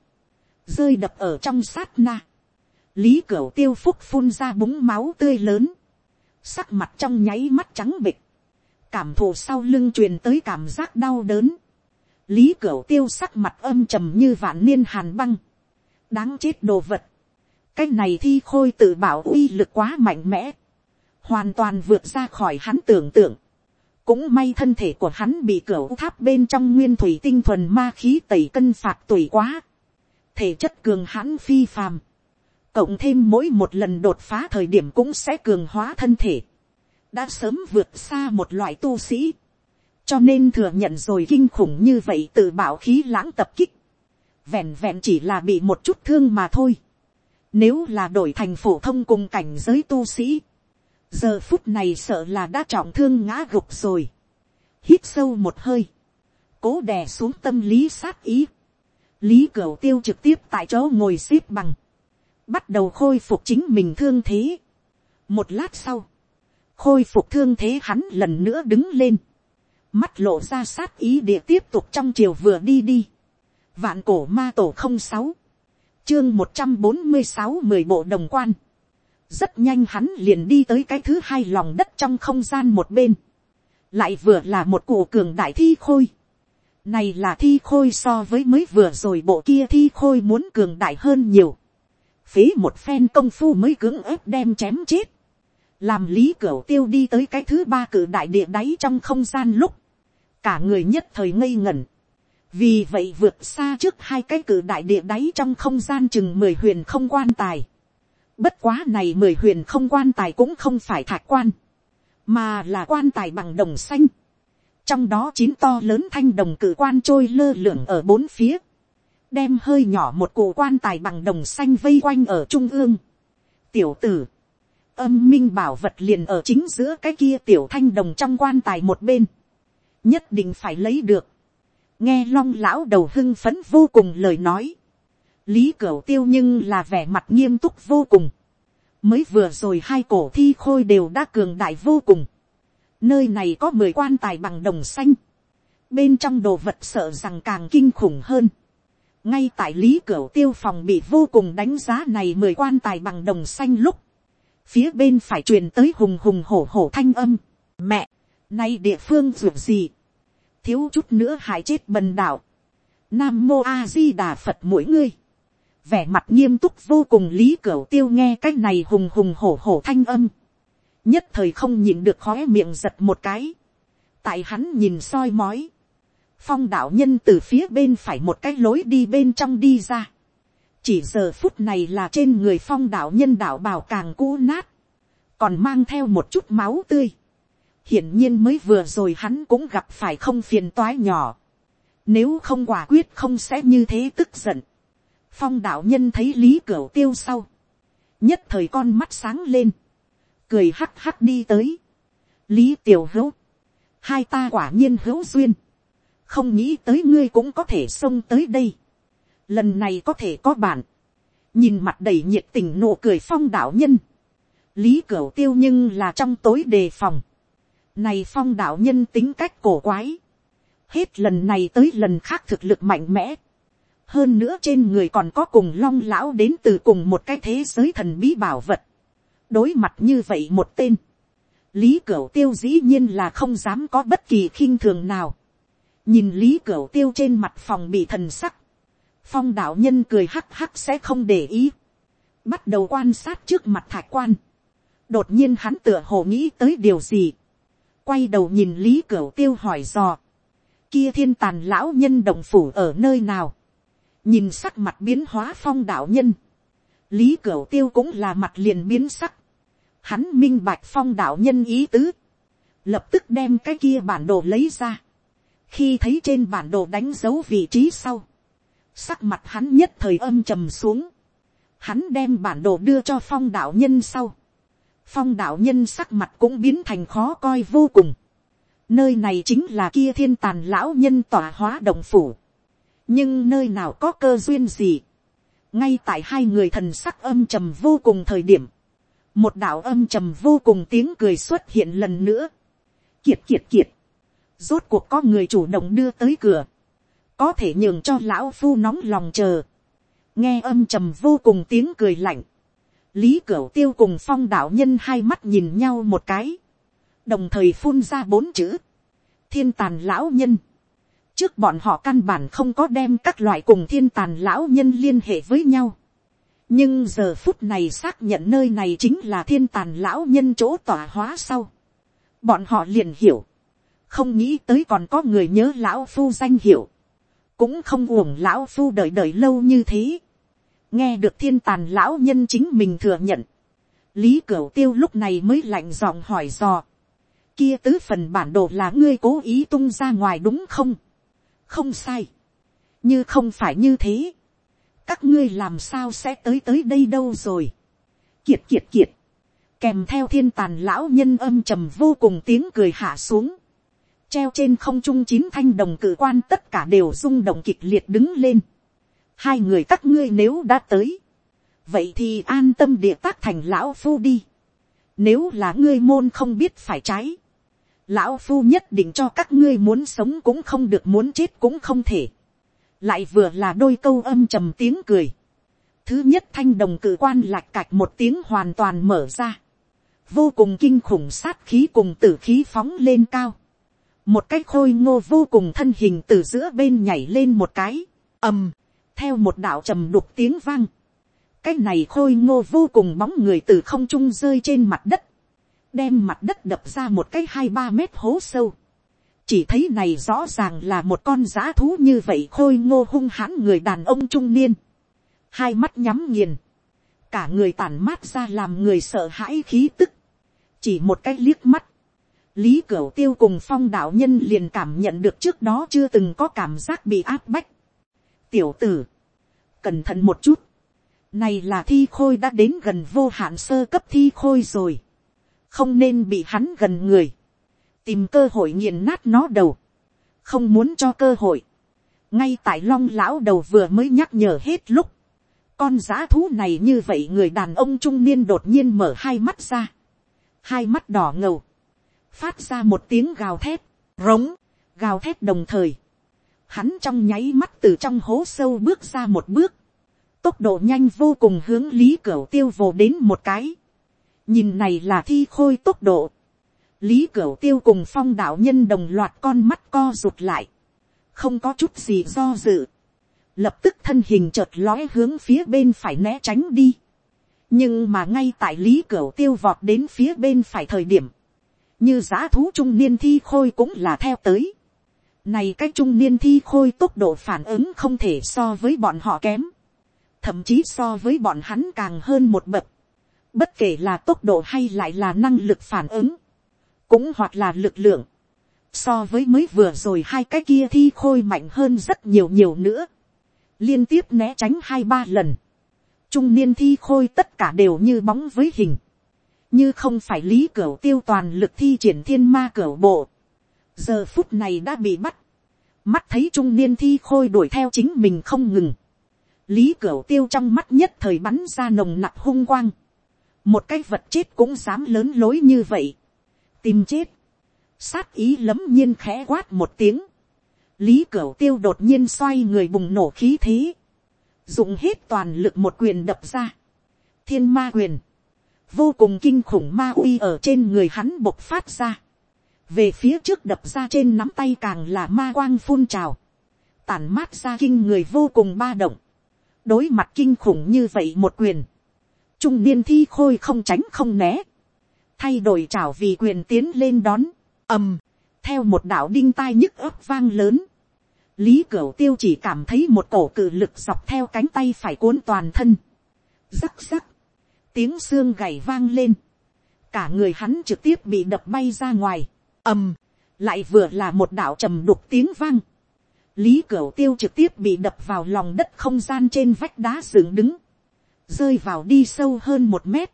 rơi đập ở trong sát na, lý cửa tiêu phúc phun ra búng máu tươi lớn, sắc mặt trong nháy mắt trắng bịch, cảm thụ sau lưng truyền tới cảm giác đau đớn, lý cửu tiêu sắc mặt âm trầm như vạn niên hàn băng, đáng chết đồ vật, cái này thi khôi tự bảo uy lực quá mạnh mẽ, hoàn toàn vượt ra khỏi hắn tưởng tượng, cũng may thân thể của hắn bị cửu tháp bên trong nguyên thủy tinh thuần ma khí tẩy cân phạt tuổi quá. thể chất cường hãn phi phàm. cộng thêm mỗi một lần đột phá thời điểm cũng sẽ cường hóa thân thể đã sớm vượt xa một loại tu sĩ. cho nên thừa nhận rồi kinh khủng như vậy từ bảo khí lãng tập kích. vẹn vẹn chỉ là bị một chút thương mà thôi. nếu là đổi thành phổ thông cùng cảnh giới tu sĩ giờ phút này sợ là đã trọng thương ngã gục rồi, hít sâu một hơi, cố đè xuống tâm lý sát ý, lý cửu tiêu trực tiếp tại chỗ ngồi x ế p bằng, bắt đầu khôi phục chính mình thương thế. một lát sau, khôi phục thương thế hắn lần nữa đứng lên, mắt lộ ra sát ý địa tiếp tục trong chiều vừa đi đi, vạn cổ ma tổ không sáu, chương một trăm bốn mươi sáu mười bộ đồng quan, rất nhanh hắn liền đi tới cái thứ hai lòng đất trong không gian một bên, lại vừa là một cụ cường đại thi khôi, này là thi khôi so với mới vừa rồi bộ kia thi khôi muốn cường đại hơn nhiều, phí một phen công phu mới cưỡng ép đem chém chết, làm lý cửa tiêu đi tới cái thứ ba cử đại địa đáy trong không gian lúc, cả người nhất thời ngây ngẩn, vì vậy vượt xa trước hai cái cử đại địa đáy trong không gian chừng mười huyền không quan tài, Bất quá này mười huyền không quan tài cũng không phải thạch quan. Mà là quan tài bằng đồng xanh. Trong đó chín to lớn thanh đồng cử quan trôi lơ lửng ở bốn phía. Đem hơi nhỏ một cụ quan tài bằng đồng xanh vây quanh ở trung ương. Tiểu tử. Âm minh bảo vật liền ở chính giữa cái kia tiểu thanh đồng trong quan tài một bên. Nhất định phải lấy được. Nghe long lão đầu hưng phấn vô cùng lời nói lý cửu tiêu nhưng là vẻ mặt nghiêm túc vô cùng. mới vừa rồi hai cổ thi khôi đều đã cường đại vô cùng. nơi này có mười quan tài bằng đồng xanh. bên trong đồ vật sợ rằng càng kinh khủng hơn. ngay tại lý cửu tiêu phòng bị vô cùng đánh giá này mười quan tài bằng đồng xanh lúc phía bên phải truyền tới hùng hùng hổ hổ thanh âm. mẹ, nay địa phương ruột gì. thiếu chút nữa hại chết bần đạo. Nam mô a di đà phật mỗi người vẻ mặt nghiêm túc vô cùng lý cửu tiêu nghe cái này hùng hùng hổ hổ thanh âm. nhất thời không nhìn được khóe miệng giật một cái. tại hắn nhìn soi mói. phong đạo nhân từ phía bên phải một cái lối đi bên trong đi ra chỉ giờ phút này là trên người phong đạo nhân đạo bào càng cũ nát. còn mang theo một chút máu tươi. hiển nhiên mới vừa rồi hắn cũng gặp phải không phiền toái nhỏ. nếu không quả quyết không sẽ như thế tức giận phong đạo nhân thấy lý cửa tiêu sau, nhất thời con mắt sáng lên, cười hắc hắc đi tới, lý tiểu hữu, hai ta quả nhiên hữu duyên, không nghĩ tới ngươi cũng có thể xông tới đây, lần này có thể có bạn, nhìn mặt đầy nhiệt tình nụ cười phong đạo nhân, lý cửu tiêu nhưng là trong tối đề phòng, này phong đạo nhân tính cách cổ quái, hết lần này tới lần khác thực lực mạnh mẽ, hơn nữa trên người còn có cùng long lão đến từ cùng một cái thế giới thần bí bảo vật. đối mặt như vậy một tên, lý cửu tiêu dĩ nhiên là không dám có bất kỳ khinh thường nào. nhìn lý cửu tiêu trên mặt phòng bị thần sắc, phong đạo nhân cười hắc hắc sẽ không để ý, bắt đầu quan sát trước mặt thạch quan. đột nhiên hắn tựa hồ nghĩ tới điều gì, quay đầu nhìn lý cửu tiêu hỏi dò, kia thiên tàn lão nhân đồng phủ ở nơi nào, nhìn sắc mặt biến hóa phong đạo nhân, lý cửu tiêu cũng là mặt liền biến sắc, hắn minh bạch phong đạo nhân ý tứ, lập tức đem cái kia bản đồ lấy ra, khi thấy trên bản đồ đánh dấu vị trí sau, sắc mặt hắn nhất thời âm trầm xuống, hắn đem bản đồ đưa cho phong đạo nhân sau, phong đạo nhân sắc mặt cũng biến thành khó coi vô cùng, nơi này chính là kia thiên tàn lão nhân tỏa hóa đồng phủ, nhưng nơi nào có cơ duyên gì, ngay tại hai người thần sắc âm trầm vô cùng thời điểm, một đạo âm trầm vô cùng tiếng cười xuất hiện lần nữa. Kiệt kiệt kiệt, rốt cuộc có người chủ động đưa tới cửa, có thể nhường cho lão phu nóng lòng chờ, nghe âm trầm vô cùng tiếng cười lạnh, lý cửu tiêu cùng phong đạo nhân hai mắt nhìn nhau một cái, đồng thời phun ra bốn chữ, thiên tàn lão nhân, trước bọn họ căn bản không có đem các loại cùng thiên tàn lão nhân liên hệ với nhau. nhưng giờ phút này xác nhận nơi này chính là thiên tàn lão nhân chỗ tỏa hóa sau. bọn họ liền hiểu, không nghĩ tới còn có người nhớ lão phu danh hiệu, cũng không uổng lão phu đợi đợi lâu như thế, nghe được thiên tàn lão nhân chính mình thừa nhận, lý cửu tiêu lúc này mới lạnh giọng hỏi dò, kia tứ phần bản đồ là ngươi cố ý tung ra ngoài đúng không, không sai, như không phải như thế, các ngươi làm sao sẽ tới tới đây đâu rồi, kiệt kiệt kiệt, kèm theo thiên tàn lão nhân âm trầm vô cùng tiếng cười hạ xuống, treo trên không trung chín thanh đồng cử quan tất cả đều rung động kịch liệt đứng lên. hai người các ngươi nếu đã tới, vậy thì an tâm địa tác thành lão phu đi. nếu là ngươi môn không biết phải trái, lão phu nhất định cho các ngươi muốn sống cũng không được muốn chết cũng không thể. lại vừa là đôi câu âm trầm tiếng cười. thứ nhất thanh đồng cử quan lạch cạch một tiếng hoàn toàn mở ra. vô cùng kinh khủng sát khí cùng tử khí phóng lên cao một cái khôi ngô vô cùng thân hình từ giữa bên nhảy lên một cái, ầm, theo một đạo trầm đục tiếng vang. cái này khôi ngô vô cùng bóng người từ không trung rơi trên mặt đất, đem mặt đất đập ra một cái hai ba mét hố sâu. chỉ thấy này rõ ràng là một con g thú như vậy khôi ngô hung hãn người đàn ông trung niên, hai mắt nhắm nghiền, cả người tàn mát ra làm người sợ hãi khí tức, chỉ một cái liếc mắt, lý cửu tiêu cùng phong đạo nhân liền cảm nhận được trước đó chưa từng có cảm giác bị áp bách. tiểu tử, cẩn thận một chút, này là thi khôi đã đến gần vô hạn sơ cấp thi khôi rồi, không nên bị hắn gần người, tìm cơ hội nghiền nát nó đầu, không muốn cho cơ hội, ngay tại long lão đầu vừa mới nhắc nhở hết lúc, con g thú này như vậy người đàn ông trung niên đột nhiên mở hai mắt ra, hai mắt đỏ ngầu, phát ra một tiếng gào thét, rống, gào thét đồng thời. Hắn trong nháy mắt từ trong hố sâu bước ra một bước, tốc độ nhanh vô cùng hướng lý cửu tiêu vồ đến một cái. nhìn này là thi khôi tốc độ. lý cửu tiêu cùng phong đạo nhân đồng loạt con mắt co rụt lại, không có chút gì do dự. lập tức thân hình chợt lóe hướng phía bên phải né tránh đi. nhưng mà ngay tại lý cửu tiêu vọt đến phía bên phải thời điểm, như giá thú trung niên thi khôi cũng là theo tới. Này cái trung niên thi khôi tốc độ phản ứng không thể so với bọn họ kém. Thậm chí so với bọn hắn càng hơn một bậc. Bất kể là tốc độ hay lại là năng lực phản ứng. Cũng hoặc là lực lượng. So với mới vừa rồi hai cái kia thi khôi mạnh hơn rất nhiều nhiều nữa. Liên tiếp né tránh hai ba lần. Trung niên thi khôi tất cả đều như bóng với hình như không phải lý cửu tiêu toàn lực thi triển thiên ma cửu bộ, giờ phút này đã bị bắt, mắt thấy trung niên thi khôi đuổi theo chính mình không ngừng, lý cửu tiêu trong mắt nhất thời bắn ra nồng nặc hung quang, một cái vật chết cũng dám lớn lối như vậy, tìm chết, sát ý lấm nhiên khẽ quát một tiếng, lý cửu tiêu đột nhiên xoay người bùng nổ khí thế, dùng hết toàn lực một quyền đập ra, thiên ma quyền, vô cùng kinh khủng ma uy ở trên người hắn bộc phát ra, về phía trước đập ra trên nắm tay càng là ma quang phun trào, tản mát ra kinh người vô cùng ba động, đối mặt kinh khủng như vậy một quyền, trung niên thi khôi không tránh không né, thay đổi trào vì quyền tiến lên đón, ầm, theo một đạo đinh tai nhức ấp vang lớn, lý cửu tiêu chỉ cảm thấy một cổ cự lực dọc theo cánh tay phải cuốn toàn thân, rắc rắc, tiếng xương gảy vang lên, cả người hắn trực tiếp bị đập bay ra ngoài, ầm, lại vừa là một đạo trầm đục tiếng vang, lý cửu tiêu trực tiếp bị đập vào lòng đất không gian trên vách đá dựng đứng, rơi vào đi sâu hơn một mét,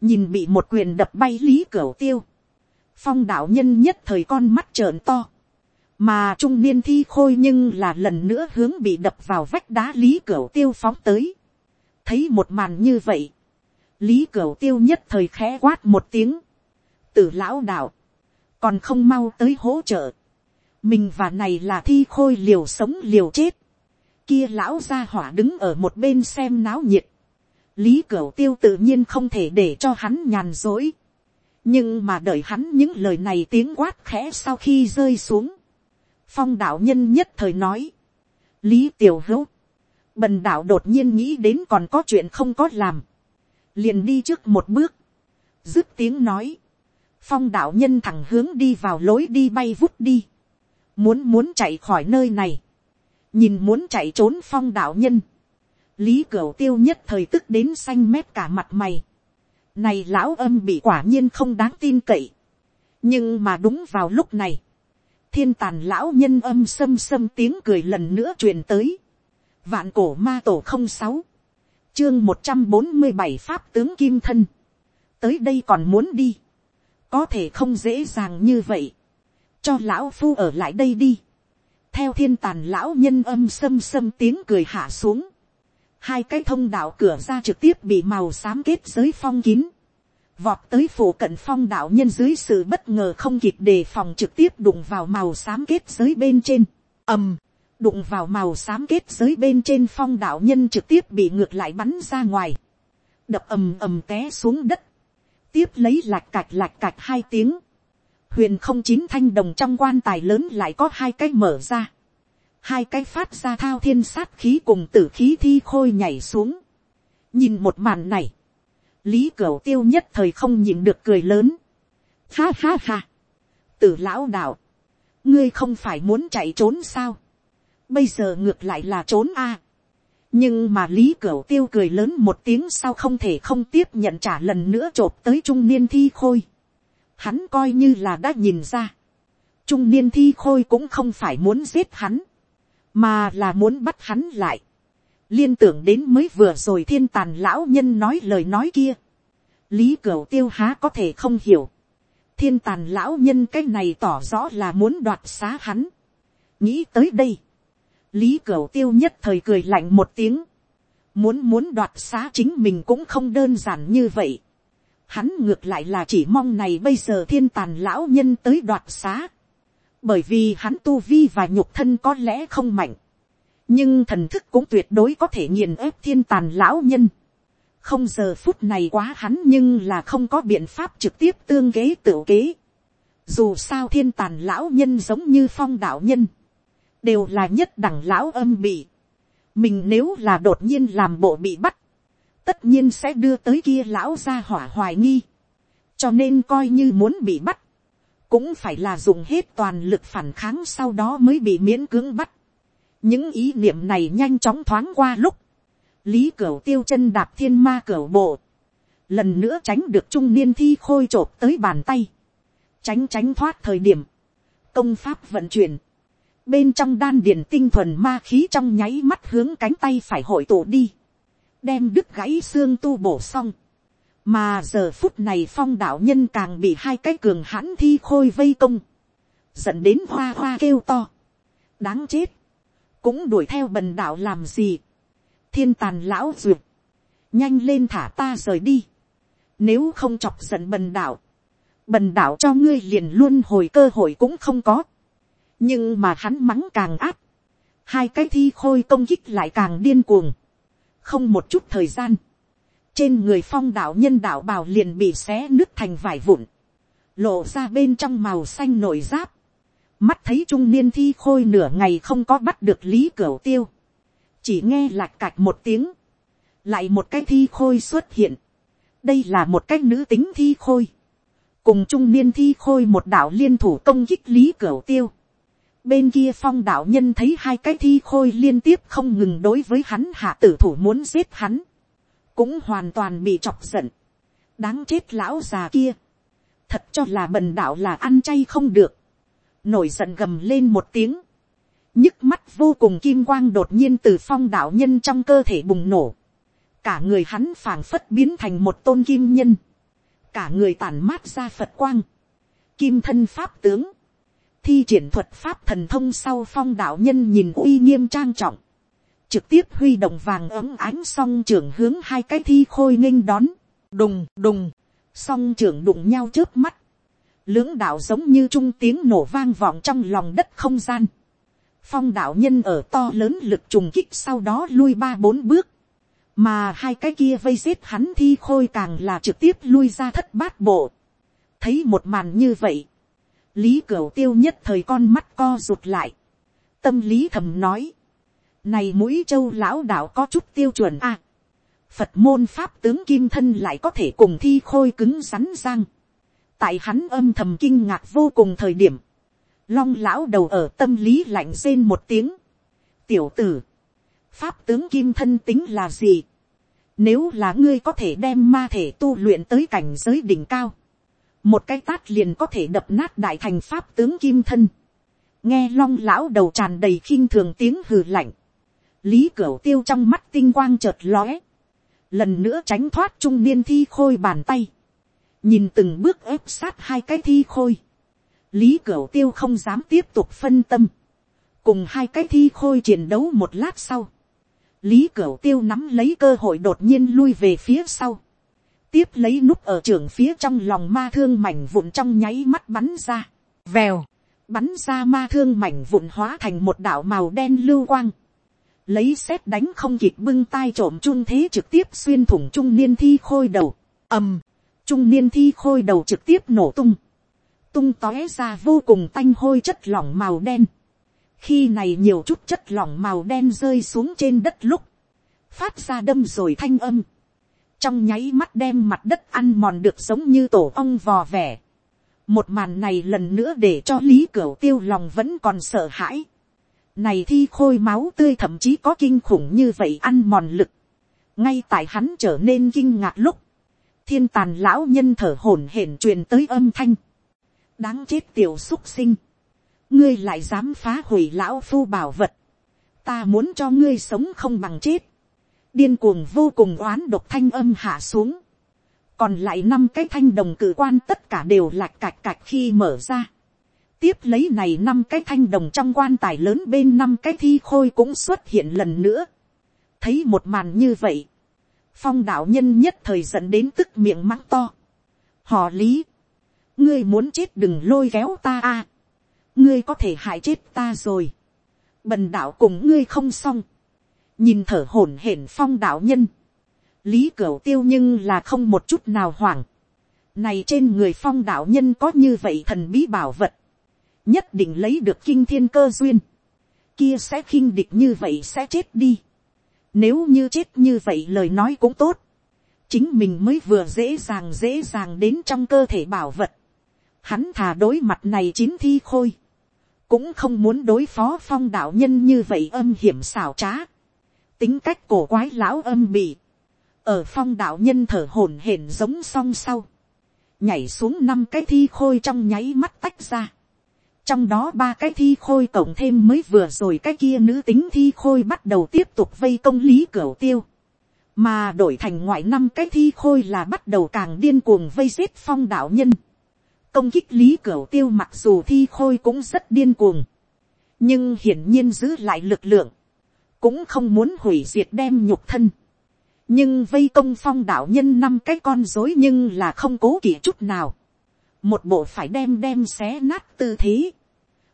nhìn bị một quyền đập bay lý cửu tiêu, phong đạo nhân nhất thời con mắt trợn to, mà trung niên thi khôi nhưng là lần nữa hướng bị đập vào vách đá lý cửu tiêu phóng tới, thấy một màn như vậy, lý cửu tiêu nhất thời khẽ quát một tiếng, tử lão đạo, còn không mau tới hỗ trợ, mình và này là thi khôi liều sống liều chết, kia lão gia hỏa đứng ở một bên xem náo nhiệt, lý cửu tiêu tự nhiên không thể để cho hắn nhàn dối, nhưng mà đợi hắn những lời này tiếng quát khẽ sau khi rơi xuống, phong đạo nhân nhất thời nói, lý tiểu hữu, bần đạo đột nhiên nghĩ đến còn có chuyện không có làm, liền đi trước một bước, dứt tiếng nói, phong đạo nhân thẳng hướng đi vào lối đi bay vút đi, muốn muốn chạy khỏi nơi này, nhìn muốn chạy trốn phong đạo nhân, lý cửu tiêu nhất thời tức đến xanh mét cả mặt mày, này lão âm bị quả nhiên không đáng tin cậy, nhưng mà đúng vào lúc này, thiên tàn lão nhân âm xâm xâm tiếng cười lần nữa truyền tới, vạn cổ ma tổ không sáu, chương một trăm bốn mươi bảy pháp tướng kim thân, tới đây còn muốn đi, có thể không dễ dàng như vậy, cho lão phu ở lại đây đi, theo thiên tàn lão nhân âm sâm sâm tiếng cười hạ xuống, hai cái thông đạo cửa ra trực tiếp bị màu xám kết giới phong kín, vọt tới phủ cận phong đạo nhân dưới sự bất ngờ không kịp đề phòng trực tiếp đụng vào màu xám kết giới bên trên, ầm, đụng vào màu xám kết giới bên trên phong đạo nhân trực tiếp bị ngược lại bắn ra ngoài, đập ầm ầm té xuống đất, tiếp lấy lạch cạch lạch cạch hai tiếng, huyền không chín thanh đồng trong quan tài lớn lại có hai cái mở ra, hai cái phát ra thao thiên sát khí cùng tử khí thi khôi nhảy xuống, nhìn một màn này, lý cửa tiêu nhất thời không nhìn được cười lớn, ha ha ha, tử lão đạo, ngươi không phải muốn chạy trốn sao, bây giờ ngược lại là trốn a, nhưng mà lý cửu tiêu cười lớn một tiếng sau không thể không tiếp nhận trả lần nữa t r ộ p tới trung niên thi khôi. hắn coi như là đã nhìn ra. trung niên thi khôi cũng không phải muốn giết hắn, mà là muốn bắt hắn lại. liên tưởng đến mới vừa rồi thiên tàn lão nhân nói lời nói kia. lý cửu tiêu há có thể không hiểu. thiên tàn lão nhân cái này tỏ rõ là muốn đoạt xá hắn. nghĩ tới đây lý cửu tiêu nhất thời cười lạnh một tiếng, muốn muốn đoạt xá chính mình cũng không đơn giản như vậy. Hắn ngược lại là chỉ mong này bây giờ thiên tàn lão nhân tới đoạt xá. Bởi vì hắn tu vi và nhục thân có lẽ không mạnh. Nhưng thần thức cũng tuyệt đối có thể nghiền ép thiên tàn lão nhân. Không giờ phút này quá hắn nhưng là không có biện pháp trực tiếp tương kế tự kế. Dù sao thiên tàn lão nhân giống như phong đạo nhân đều là nhất đẳng lão âm bị. mình nếu là đột nhiên làm bộ bị bắt, tất nhiên sẽ đưa tới kia lão ra hỏa hoài nghi. cho nên coi như muốn bị bắt, cũng phải là dùng hết toàn lực phản kháng sau đó mới bị miễn cưỡng bắt. những ý niệm này nhanh chóng thoáng qua lúc, lý cửu tiêu chân đạp thiên ma cửu bộ, lần nữa tránh được trung niên thi khôi t tới bàn tay, tránh tránh thoát thời điểm, công pháp vận chuyển, bên trong đan điền tinh thuần ma khí trong nháy mắt hướng cánh tay phải hội tụ đi, đem đứt gãy xương tu bổ xong, mà giờ phút này phong đạo nhân càng bị hai cái cường hãn thi khôi vây công, dẫn đến hoa hoa kêu to, đáng chết, cũng đuổi theo bần đạo làm gì, thiên tàn lão duyệt, nhanh lên thả ta rời đi, nếu không chọc giận bần đạo, bần đạo cho ngươi liền luôn hồi cơ hội cũng không có, nhưng mà hắn mắng càng áp, hai cái thi khôi công kích lại càng điên cuồng, không một chút thời gian, trên người phong đạo nhân đạo bào liền bị xé nứt thành vải vụn, lộ ra bên trong màu xanh nổi giáp, mắt thấy trung niên thi khôi nửa ngày không có bắt được lý cửa tiêu, chỉ nghe lạch cạch một tiếng, lại một cái thi khôi xuất hiện, đây là một cái nữ tính thi khôi, cùng trung niên thi khôi một đạo liên thủ công kích lý cửa tiêu, bên kia phong đạo nhân thấy hai cái thi khôi liên tiếp không ngừng đối với hắn hạ tử thủ muốn giết hắn, cũng hoàn toàn bị chọc giận, đáng chết lão già kia, thật cho là bần đạo là ăn chay không được, nổi giận gầm lên một tiếng, nhức mắt vô cùng kim quang đột nhiên từ phong đạo nhân trong cơ thể bùng nổ, cả người hắn phảng phất biến thành một tôn kim nhân, cả người tản mát ra phật quang, kim thân pháp tướng, thi triển thuật pháp thần thông sau phong đạo nhân nhìn uy nghiêm trang trọng, trực tiếp huy động vàng ấm ánh song trưởng hướng hai cái thi khôi nghênh đón, đùng đùng, song trưởng đụng nhau trước mắt, lưỡng đạo giống như trung tiếng nổ vang vọng trong lòng đất không gian, phong đạo nhân ở to lớn lực trùng kích sau đó lui ba bốn bước, mà hai cái kia vây giết hắn thi khôi càng là trực tiếp lui ra thất bát bộ, thấy một màn như vậy, lý cửu tiêu nhất thời con mắt co rụt lại, tâm lý thầm nói, này mũi châu lão đạo có chút tiêu chuẩn a, phật môn pháp tướng kim thân lại có thể cùng thi khôi cứng rắn răng, tại hắn âm thầm kinh ngạc vô cùng thời điểm, long lão đầu ở tâm lý lạnh rên một tiếng, tiểu tử, pháp tướng kim thân tính là gì, nếu là ngươi có thể đem ma thể tu luyện tới cảnh giới đỉnh cao, một cái tát liền có thể đập nát đại thành pháp tướng kim thân, nghe long lão đầu tràn đầy khinh thường tiếng hừ lạnh, lý cửu tiêu trong mắt tinh quang chợt lóe, lần nữa tránh thoát trung niên thi khôi bàn tay, nhìn từng bước ép sát hai cái thi khôi, lý cửu tiêu không dám tiếp tục phân tâm, cùng hai cái thi khôi chiến đấu một lát sau, lý cửu tiêu nắm lấy cơ hội đột nhiên lui về phía sau, tiếp lấy nút ở trường phía trong lòng ma thương mảnh vụn trong nháy mắt bắn ra, vèo, bắn ra ma thương mảnh vụn hóa thành một đảo màu đen lưu quang, lấy xét đánh không kịp bưng tai trộm chun thế trực tiếp xuyên thủng trung niên thi khôi đầu, ầm, trung niên thi khôi đầu trực tiếp nổ tung, tung tóe ra vô cùng tanh hôi chất lỏng màu đen, khi này nhiều chút chất lỏng màu đen rơi xuống trên đất lúc, phát ra đâm rồi thanh âm, trong nháy mắt đem mặt đất ăn mòn được giống như tổ ong vò vẻ. một màn này lần nữa để cho lý cửu tiêu lòng vẫn còn sợ hãi. này thi khôi máu tươi thậm chí có kinh khủng như vậy ăn mòn lực. ngay tại hắn trở nên kinh ngạc lúc, thiên tàn lão nhân thở hổn hển truyền tới âm thanh. đáng chết tiểu xúc sinh. ngươi lại dám phá hủy lão phu bảo vật. ta muốn cho ngươi sống không bằng chết điên cuồng vô cùng oán độc thanh âm hạ xuống. còn lại năm cái thanh đồng cử quan tất cả đều lạch cạch cạch khi mở ra. tiếp lấy này năm cái thanh đồng trong quan tài lớn bên năm cái thi khôi cũng xuất hiện lần nữa. thấy một màn như vậy. phong đạo nhân nhất thời dẫn đến tức miệng mắng to. họ lý. ngươi muốn chết đừng lôi kéo ta a. ngươi có thể hại chết ta rồi. bần đạo cùng ngươi không xong nhìn thở hổn hển phong đạo nhân, lý cửu tiêu nhưng là không một chút nào hoảng. này trên người phong đạo nhân có như vậy thần bí bảo vật, nhất định lấy được kinh thiên cơ duyên, kia sẽ khinh địch như vậy sẽ chết đi. nếu như chết như vậy lời nói cũng tốt, chính mình mới vừa dễ dàng dễ dàng đến trong cơ thể bảo vật. Hắn thà đối mặt này chín thi khôi, cũng không muốn đối phó phong đạo nhân như vậy âm hiểm xảo trá tính cách cổ quái lão âm bị, ở phong đạo nhân thở hổn hển giống song sau, nhảy xuống năm cái thi khôi trong nháy mắt tách ra, trong đó ba cái thi khôi cộng thêm mới vừa rồi cái kia nữ tính thi khôi bắt đầu tiếp tục vây công lý cửa tiêu, mà đổi thành ngoại năm cái thi khôi là bắt đầu càng điên cuồng vây giết phong đạo nhân, công kích lý cửa tiêu mặc dù thi khôi cũng rất điên cuồng, nhưng hiển nhiên giữ lại lực lượng, cũng không muốn hủy diệt đem nhục thân. nhưng vây công phong đạo nhân năm cái con dối nhưng là không cố kỵ chút nào. một bộ phải đem đem xé nát tư thế.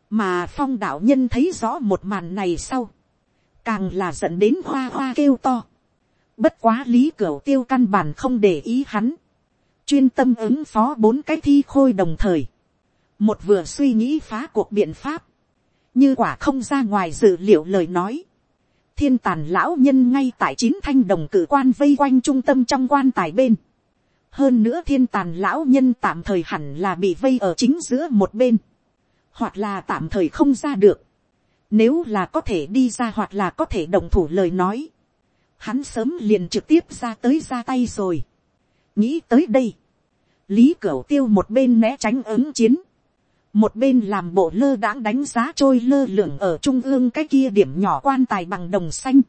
mà phong đạo nhân thấy rõ một màn này sau. càng là dẫn đến hoa hoa kêu to. bất quá lý cửa tiêu căn bản không để ý hắn. chuyên tâm ứng phó bốn cái thi khôi đồng thời. một vừa suy nghĩ phá cuộc biện pháp. như quả không ra ngoài dự liệu lời nói thiên tàn lão nhân ngay tại chín thanh đồng cử quan vây quanh trung tâm trong quan tài bên. hơn nữa thiên tàn lão nhân tạm thời hẳn là bị vây ở chính giữa một bên, hoặc là tạm thời không ra được. nếu là có thể đi ra hoặc là có thể đồng thủ lời nói, hắn sớm liền trực tiếp ra tới ra tay rồi. nghĩ tới đây, lý cửu tiêu một bên né tránh ứng chiến, một bên làm bộ lơ đãng đánh giá trôi lơ lửng ở trung ương cái kia điểm nhỏ quan tài bằng đồng xanh,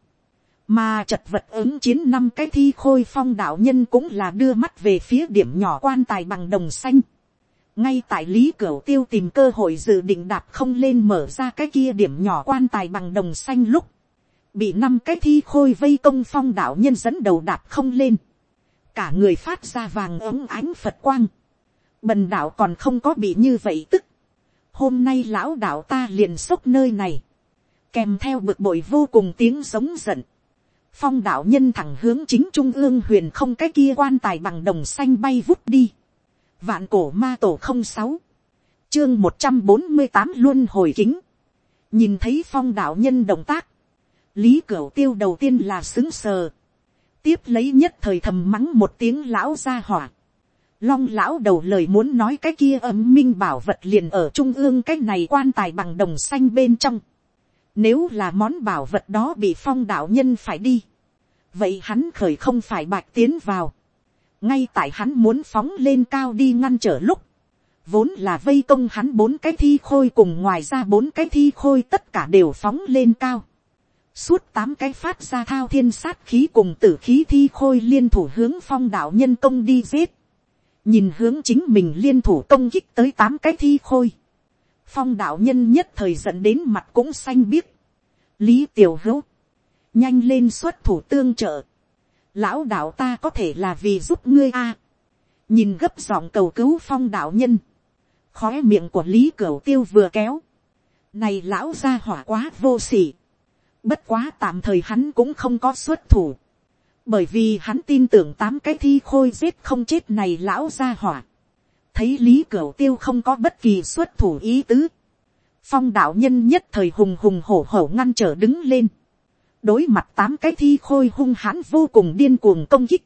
mà chật vật ứng chiến năm cái thi khôi phong đạo nhân cũng là đưa mắt về phía điểm nhỏ quan tài bằng đồng xanh. ngay tại lý cửu tiêu tìm cơ hội dự định đạp không lên mở ra cái kia điểm nhỏ quan tài bằng đồng xanh lúc, bị năm cái thi khôi vây công phong đạo nhân dẫn đầu đạp không lên, cả người phát ra vàng ống ánh phật quang, bần đạo còn không có bị như vậy tức, hôm nay lão đạo ta liền xốc nơi này, kèm theo bực bội vô cùng tiếng giống giận, phong đạo nhân thẳng hướng chính trung ương huyền không cái kia quan tài bằng đồng xanh bay vút đi, vạn cổ ma tổ không sáu, chương một trăm bốn mươi tám luôn hồi kính, nhìn thấy phong đạo nhân động tác, lý cửu tiêu đầu tiên là xứng sờ, tiếp lấy nhất thời thầm mắng một tiếng lão ra hỏa, long lão đầu lời muốn nói cái kia âm minh bảo vật liền ở trung ương cái này quan tài bằng đồng xanh bên trong. Nếu là món bảo vật đó bị phong đạo nhân phải đi. Vậy hắn khởi không phải bạch tiến vào. Ngay tại hắn muốn phóng lên cao đi ngăn trở lúc. Vốn là vây công hắn bốn cái thi khôi cùng ngoài ra bốn cái thi khôi tất cả đều phóng lên cao. Suốt tám cái phát ra thao thiên sát khí cùng tử khí thi khôi liên thủ hướng phong đạo nhân công đi giết nhìn hướng chính mình liên thủ công kích tới tám cái thi khôi, phong đạo nhân nhất thời dẫn đến mặt cũng xanh biếc, lý tiểu hữu, nhanh lên xuất thủ tương trợ, lão đạo ta có thể là vì giúp ngươi a, nhìn gấp giọng cầu cứu phong đạo nhân, khói miệng của lý cửu tiêu vừa kéo, này lão ra hỏa quá vô sỉ, bất quá tạm thời hắn cũng không có xuất thủ, bởi vì hắn tin tưởng tám cái thi khôi giết không chết này lão ra hỏa. thấy lý cửu tiêu không có bất kỳ xuất thủ ý tứ. phong đạo nhân nhất thời hùng hùng hổ hổ ngăn trở đứng lên. đối mặt tám cái thi khôi hung hãn vô cùng điên cuồng công kích.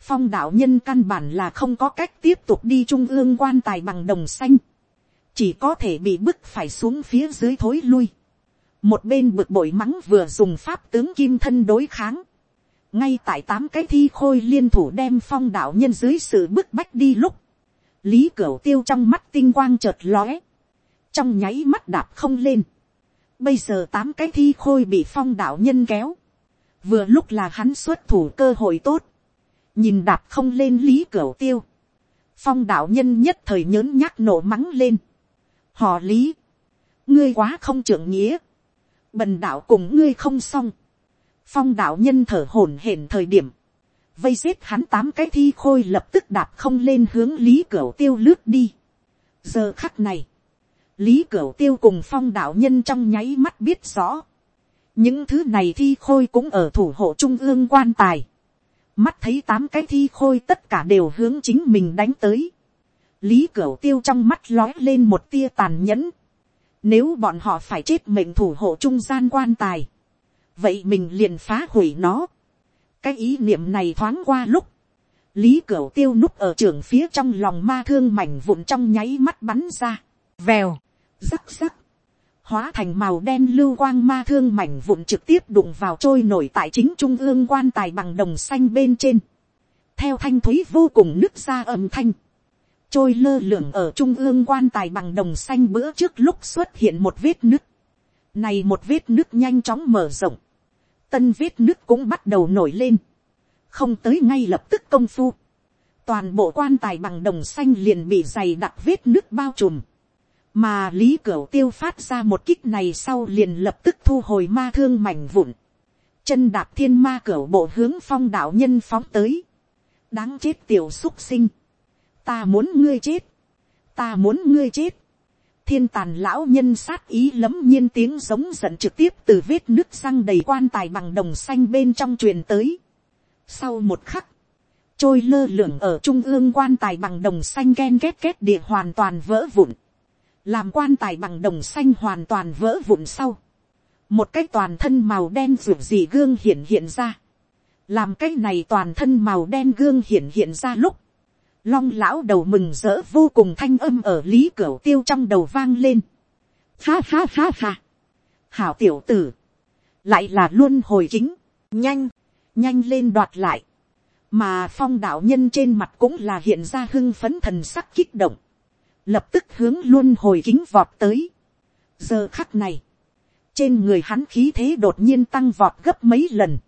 phong đạo nhân căn bản là không có cách tiếp tục đi trung ương quan tài bằng đồng xanh. chỉ có thể bị bức phải xuống phía dưới thối lui. một bên bực bội mắng vừa dùng pháp tướng kim thân đối kháng ngay tại tám cái thi khôi liên thủ đem phong đạo nhân dưới sự bức bách đi lúc, lý cửu tiêu trong mắt tinh quang chợt lóe, trong nháy mắt đạp không lên, bây giờ tám cái thi khôi bị phong đạo nhân kéo, vừa lúc là hắn xuất thủ cơ hội tốt, nhìn đạp không lên lý cửu tiêu, phong đạo nhân nhất thời nhớn nhắc nổ mắng lên, họ lý, ngươi quá không trưởng nghĩa, bần đạo cùng ngươi không xong, phong đạo nhân thở hổn hển thời điểm, vây giết hắn tám cái thi khôi lập tức đạp không lên hướng lý cửu tiêu lướt đi. giờ khắc này, lý cửu tiêu cùng phong đạo nhân trong nháy mắt biết rõ, những thứ này thi khôi cũng ở thủ hộ trung ương quan tài, mắt thấy tám cái thi khôi tất cả đều hướng chính mình đánh tới, lý cửu tiêu trong mắt lói lên một tia tàn nhẫn, nếu bọn họ phải chết mệnh thủ hộ trung gian quan tài, vậy mình liền phá hủy nó. cái ý niệm này thoáng qua lúc, lý cửu tiêu núp ở trường phía trong lòng ma thương mảnh vụn trong nháy mắt bắn ra, vèo, rắc rắc, hóa thành màu đen lưu quang ma thương mảnh vụn trực tiếp đụng vào trôi nổi tại chính trung ương quan tài bằng đồng xanh bên trên, theo thanh thúy vô cùng nứt ra âm thanh, trôi lơ lửng ở trung ương quan tài bằng đồng xanh bữa trước lúc xuất hiện một vết nứt, này một vết nứt nhanh chóng mở rộng, tân vết nước cũng bắt đầu nổi lên, không tới ngay lập tức công phu, toàn bộ quan tài bằng đồng xanh liền bị dày đặc vết nước bao trùm, mà lý cửu tiêu phát ra một kích này sau liền lập tức thu hồi ma thương mảnh vụn, chân đạp thiên ma cửu bộ hướng phong đạo nhân phóng tới, đáng chết tiểu xúc sinh, ta muốn ngươi chết, ta muốn ngươi chết, thiên tàn lão nhân sát ý lấm nhiên tiếng giống giận trực tiếp từ vết nước răng đầy quan tài bằng đồng xanh bên trong truyền tới. Sau một khắc, trôi lơ lửng ở trung ương quan tài bằng đồng xanh ghen ghét ghét địa hoàn toàn vỡ vụn. Làm quan tài bằng đồng xanh hoàn toàn vỡ vụn sau. Một cái toàn thân màu đen rượu dị gương hiện hiện ra. Làm cái này toàn thân màu đen gương hiện hiện ra lúc long lão đầu mừng rỡ vô cùng thanh âm ở lý cửa tiêu trong đầu vang lên. Ha ha ha ha. Hảo tiểu tử. Lại là luôn hồi chính. Nhanh. Nhanh lên đoạt lại. Mà phong đạo nhân trên mặt cũng là hiện ra hưng phấn thần sắc kích động. Lập tức hướng luôn hồi kính vọt tới. Giờ khắc này. Trên người hắn khí thế đột nhiên tăng vọt gấp mấy lần.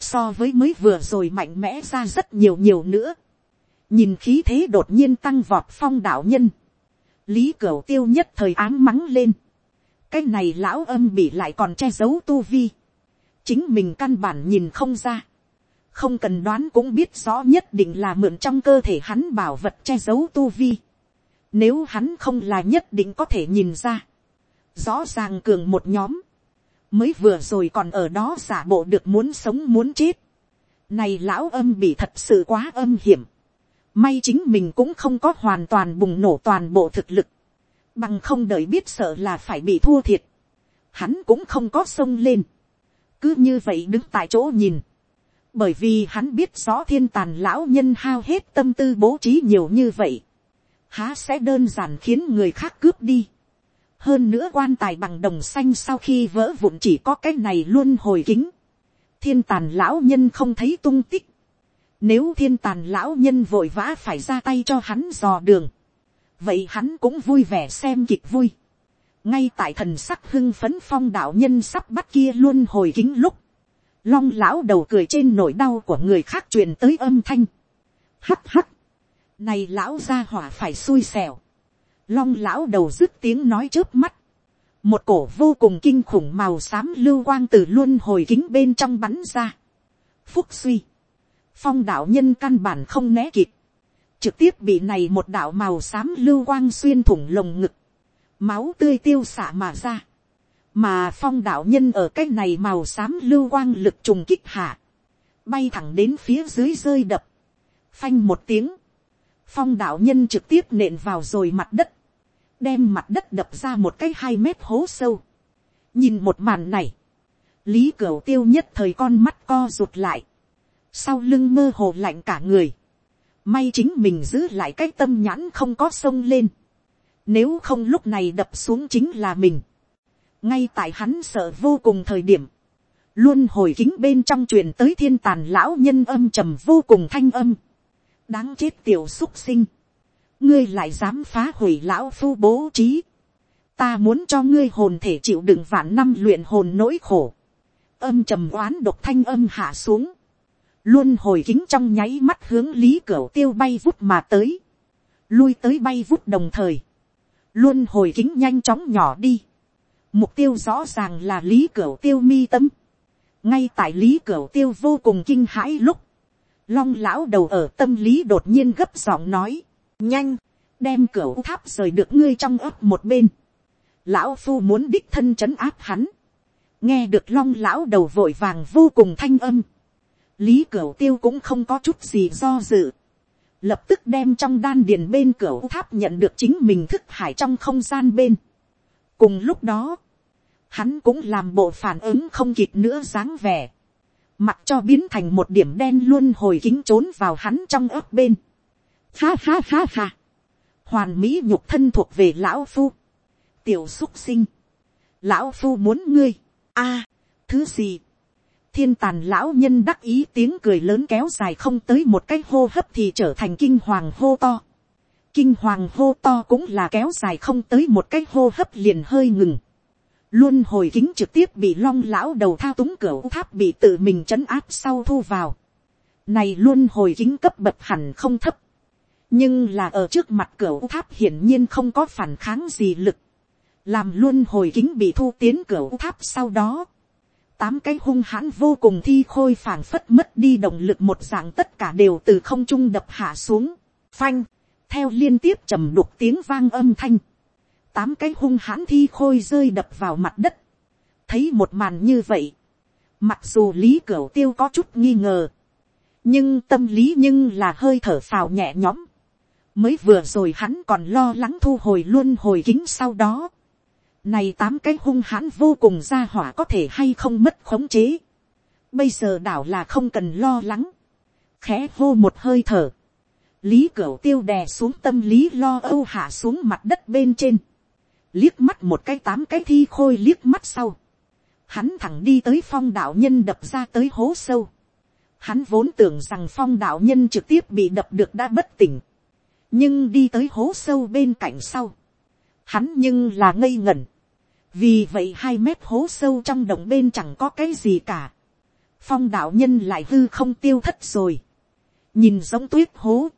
So với mới vừa rồi mạnh mẽ ra rất nhiều nhiều nữa nhìn khí thế đột nhiên tăng vọt phong đạo nhân, lý cửu tiêu nhất thời áng mắng lên, cái này lão âm bị lại còn che giấu tu vi, chính mình căn bản nhìn không ra, không cần đoán cũng biết rõ nhất định là mượn trong cơ thể hắn bảo vật che giấu tu vi, nếu hắn không là nhất định có thể nhìn ra, rõ ràng cường một nhóm, mới vừa rồi còn ở đó giả bộ được muốn sống muốn chết, này lão âm bị thật sự quá âm hiểm, May chính mình cũng không có hoàn toàn bùng nổ toàn bộ thực lực. Bằng không đợi biết sợ là phải bị thua thiệt. Hắn cũng không có sông lên. Cứ như vậy đứng tại chỗ nhìn. bởi vì hắn biết rõ thiên tàn lão nhân hao hết tâm tư bố trí nhiều như vậy, há sẽ đơn giản khiến người khác cướp đi. hơn nữa quan tài bằng đồng xanh sau khi vỡ vụn chỉ có cái này luôn hồi kính. thiên tàn lão nhân không thấy tung tích nếu thiên tàn lão nhân vội vã phải ra tay cho hắn dò đường, vậy hắn cũng vui vẻ xem kịch vui. ngay tại thần sắc hưng phấn phong đạo nhân sắp bắt kia luôn hồi kính lúc, long lão đầu cười trên nỗi đau của người khác truyền tới âm thanh. hắt hắt, này lão ra hỏa phải xui xẻo. long lão đầu dứt tiếng nói trước mắt. một cổ vô cùng kinh khủng màu xám lưu quang từ luôn hồi kính bên trong bắn ra. phúc suy phong đạo nhân căn bản không né kịp. trực tiếp bị này một đạo màu xám lưu quang xuyên thủng lồng ngực. máu tươi tiêu xả mà ra. Mà phong đạo nhân ở cái này màu xám lưu quang lực trùng kích hạ, bay thẳng đến phía dưới rơi đập, phanh một tiếng, phong đạo nhân trực tiếp nện vào rồi mặt đất, đem mặt đất đập ra một cái hai mét hố sâu. nhìn một màn này, lý cửu tiêu nhất thời con mắt co rụt lại, sau lưng mơ hồ lạnh cả người, may chính mình giữ lại cái tâm nhãn không có sông lên, nếu không lúc này đập xuống chính là mình, ngay tại hắn sợ vô cùng thời điểm, luôn hồi kính bên trong truyền tới thiên tàn lão nhân âm trầm vô cùng thanh âm, đáng chết tiểu xúc sinh, ngươi lại dám phá hủy lão phu bố trí, ta muốn cho ngươi hồn thể chịu đựng vạn năm luyện hồn nỗi khổ, âm trầm oán độc thanh âm hạ xuống, luôn hồi kính trong nháy mắt hướng lý cửa tiêu bay vút mà tới, lui tới bay vút đồng thời, luôn hồi kính nhanh chóng nhỏ đi, Mục tiêu rõ ràng là lý cửu tiêu mi tâm. Ngay tại lý cửu tiêu vô cùng kinh hãi lúc. Long lão đầu ở tâm lý đột nhiên gấp giọng nói. Nhanh, đem cửu tháp rời được ngươi trong ấp một bên. Lão phu muốn đích thân trấn áp hắn. Nghe được long lão đầu vội vàng vô cùng thanh âm. Lý cửu tiêu cũng không có chút gì do dự. Lập tức đem trong đan điền bên cửu tháp nhận được chính mình thức hải trong không gian bên. Cùng lúc đó, hắn cũng làm bộ phản ứng không kịp nữa dáng vẻ, mặc cho biến thành một điểm đen luôn hồi kính trốn vào hắn trong ớt bên. Ha ha ha ha, hoàn mỹ nhục thân thuộc về lão phu, tiểu xúc sinh, lão phu muốn ngươi, a, thứ gì, thiên tàn lão nhân đắc ý tiếng cười lớn kéo dài không tới một cái hô hấp thì trở thành kinh hoàng hô to. Kinh hoàng hô to cũng là kéo dài không tới một cái hô hấp liền hơi ngừng luôn hồi kính trực tiếp bị long lão đầu thao túng cửa tháp bị tự mình trấn áp sau thu vào. Này luôn hồi kính cấp bậc hẳn không thấp. Nhưng là ở trước mặt cửa tháp hiển nhiên không có phản kháng gì lực. Làm luôn hồi kính bị thu tiến cửa tháp sau đó. Tám cái hung hãn vô cùng thi khôi phảng phất mất đi động lực một dạng tất cả đều từ không trung đập hạ xuống. Phanh. Theo liên tiếp trầm đục tiếng vang âm thanh tám cái hung hãn thi khôi rơi đập vào mặt đất. thấy một màn như vậy, mặc dù lý cửu tiêu có chút nghi ngờ, nhưng tâm lý nhưng là hơi thở phào nhẹ nhõm. mới vừa rồi hắn còn lo lắng thu hồi luôn hồi kính sau đó này tám cái hung hãn vô cùng ra hỏa có thể hay không mất khống chế. bây giờ đảo là không cần lo lắng. khẽ hô một hơi thở. lý cửu tiêu đè xuống tâm lý lo âu hạ xuống mặt đất bên trên liếc mắt một cái tám cái thi khôi liếc mắt sau, hắn thẳng đi tới phong đạo nhân đập ra tới hố sâu. Hắn vốn tưởng rằng phong đạo nhân trực tiếp bị đập được đã bất tỉnh, nhưng đi tới hố sâu bên cạnh sau, hắn nhưng là ngây ngẩn, vì vậy hai mét hố sâu trong động bên chẳng có cái gì cả, phong đạo nhân lại hư không tiêu thất rồi, nhìn giống tuyết hố,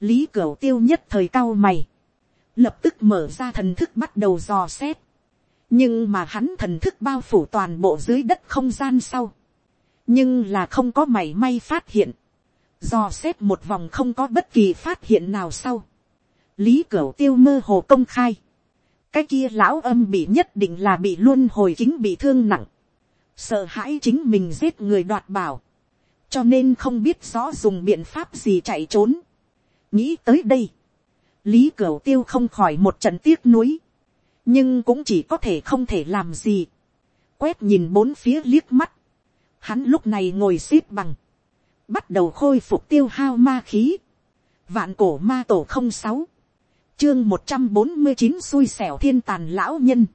lý cửu tiêu nhất thời cao mày, lập tức mở ra thần thức bắt đầu dò xét. nhưng mà hắn thần thức bao phủ toàn bộ dưới đất không gian sau. nhưng là không có mảy may phát hiện. dò xét một vòng không có bất kỳ phát hiện nào sau. lý cửu tiêu mơ hồ công khai cái kia lão âm bị nhất định là bị luôn hồi chính bị thương nặng. sợ hãi chính mình giết người đoạt bảo. cho nên không biết rõ dùng biện pháp gì chạy trốn. nghĩ tới đây. Lý cửu tiêu không khỏi một trận tiếc nuối, nhưng cũng chỉ có thể không thể làm gì, quét nhìn bốn phía liếc mắt, hắn lúc này ngồi x ế p bằng, bắt đầu khôi phục tiêu hao ma khí, vạn cổ ma tổ không sáu, chương một trăm bốn mươi chín xui xẻo thiên tàn lão nhân,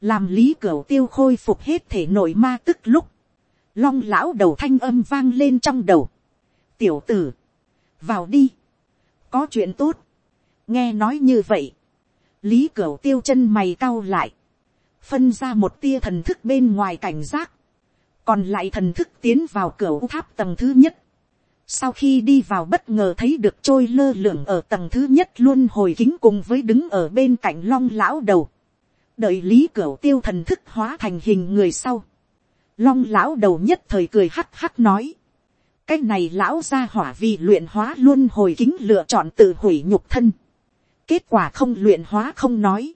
làm lý cửa tiêu khôi phục hết thể nội ma tức lúc, long lão đầu thanh âm vang lên trong đầu, tiểu tử, vào đi, có chuyện tốt, nghe nói như vậy, lý cửa tiêu chân mày cau lại, phân ra một tia thần thức bên ngoài cảnh giác, còn lại thần thức tiến vào cửa tháp tầng thứ nhất, sau khi đi vào bất ngờ thấy được trôi lơ lửng ở tầng thứ nhất luôn hồi kính cùng với đứng ở bên cạnh long lão đầu. Đợi lý cửu tiêu thần thức hóa thành hình người sau. Long lão đầu nhất thời cười hắc hắc nói. Cái này lão ra hỏa vì luyện hóa luôn hồi kính lựa chọn tự hủy nhục thân. Kết quả không luyện hóa không nói.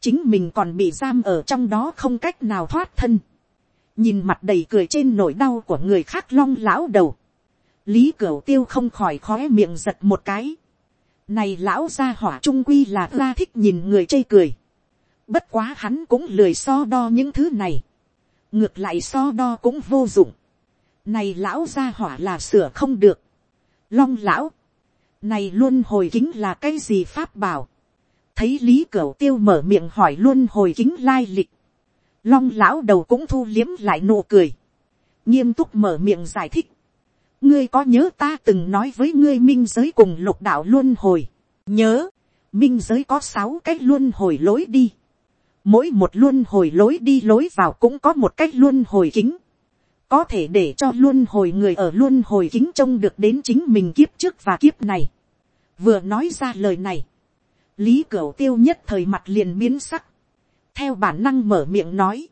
Chính mình còn bị giam ở trong đó không cách nào thoát thân. Nhìn mặt đầy cười trên nỗi đau của người khác long lão đầu lý cửu tiêu không khỏi khó miệng giật một cái. này lão gia hỏa trung quy là ra thích nhìn người chê cười. bất quá hắn cũng lười so đo những thứ này. ngược lại so đo cũng vô dụng. này lão gia hỏa là sửa không được. long lão, này luôn hồi kính là cái gì pháp bảo. thấy lý cửu tiêu mở miệng hỏi luôn hồi kính lai lịch. long lão đầu cũng thu liếm lại nụ cười. nghiêm túc mở miệng giải thích ngươi có nhớ ta từng nói với ngươi minh giới cùng lục đạo luân hồi. nhớ, minh giới có sáu cách luân hồi lối đi. mỗi một luân hồi lối đi lối vào cũng có một cách luân hồi kính. có thể để cho luân hồi người ở luân hồi kính trông được đến chính mình kiếp trước và kiếp này. vừa nói ra lời này, lý cửu tiêu nhất thời mặt liền biến sắc. theo bản năng mở miệng nói,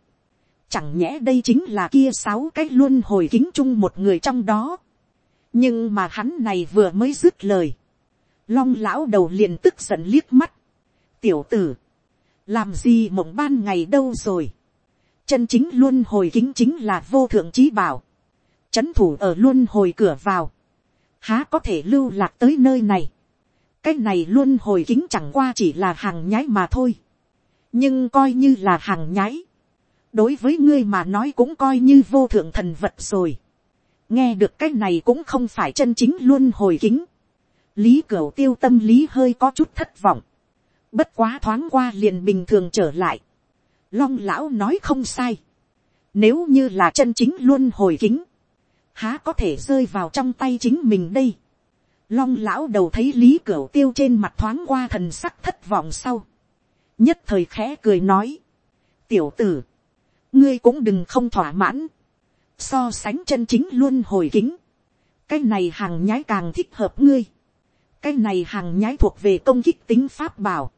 chẳng nhẽ đây chính là kia sáu cái luân hồi kính chung một người trong đó nhưng mà hắn này vừa mới dứt lời, long lão đầu liền tức giận liếc mắt, tiểu tử, làm gì mộng ban ngày đâu rồi, chân chính luôn hồi kính chính là vô thượng trí bảo, c h ấ n thủ ở luôn hồi cửa vào, há có thể lưu lạc tới nơi này, cái này luôn hồi kính chẳng qua chỉ là hàng nhái mà thôi, nhưng coi như là hàng nhái, đối với ngươi mà nói cũng coi như vô thượng thần vật rồi, nghe được cái này cũng không phải chân chính luôn hồi kính. lý cửu tiêu tâm lý hơi có chút thất vọng. bất quá thoáng qua liền bình thường trở lại. long lão nói không sai. nếu như là chân chính luôn hồi kính, há có thể rơi vào trong tay chính mình đây. long lão đầu thấy lý cửu tiêu trên mặt thoáng qua thần sắc thất vọng sau. nhất thời khẽ cười nói. tiểu tử, ngươi cũng đừng không thỏa mãn so sánh chân chính luôn hồi kính, cái này hàng nhái càng thích hợp ngươi, cái này hàng nhái thuộc về công kích tính pháp bảo,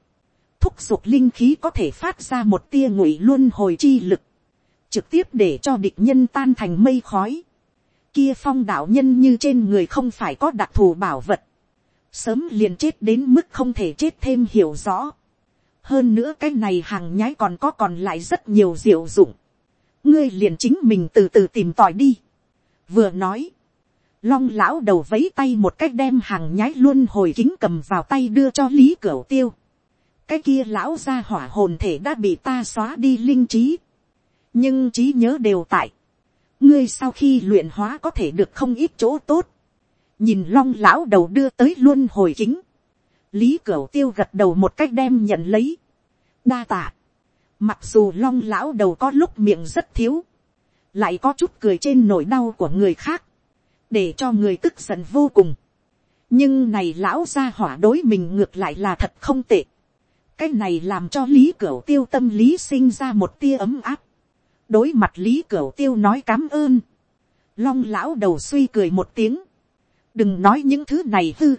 thúc giục linh khí có thể phát ra một tia ngụy luôn hồi chi lực, trực tiếp để cho địch nhân tan thành mây khói, kia phong đạo nhân như trên người không phải có đặc thù bảo vật, sớm liền chết đến mức không thể chết thêm hiểu rõ. hơn nữa cái này hàng nhái còn có còn lại rất nhiều diệu dụng ngươi liền chính mình từ từ tìm tòi đi. vừa nói, long lão đầu vấy tay một cách đem hàng nhái luôn hồi kính cầm vào tay đưa cho lý cửu tiêu. cái kia lão ra hỏa hồn thể đã bị ta xóa đi linh trí. nhưng trí nhớ đều tại. ngươi sau khi luyện hóa có thể được không ít chỗ tốt. nhìn long lão đầu đưa tới luôn hồi kính. lý cửu tiêu gật đầu một cách đem nhận lấy. đa tạ Mặc dù long lão đầu có lúc miệng rất thiếu. Lại có chút cười trên nỗi đau của người khác. Để cho người tức giận vô cùng. Nhưng này lão ra hỏa đối mình ngược lại là thật không tệ. Cái này làm cho lý cửu tiêu tâm lý sinh ra một tia ấm áp. Đối mặt lý cửu tiêu nói cám ơn. Long lão đầu suy cười một tiếng. Đừng nói những thứ này hư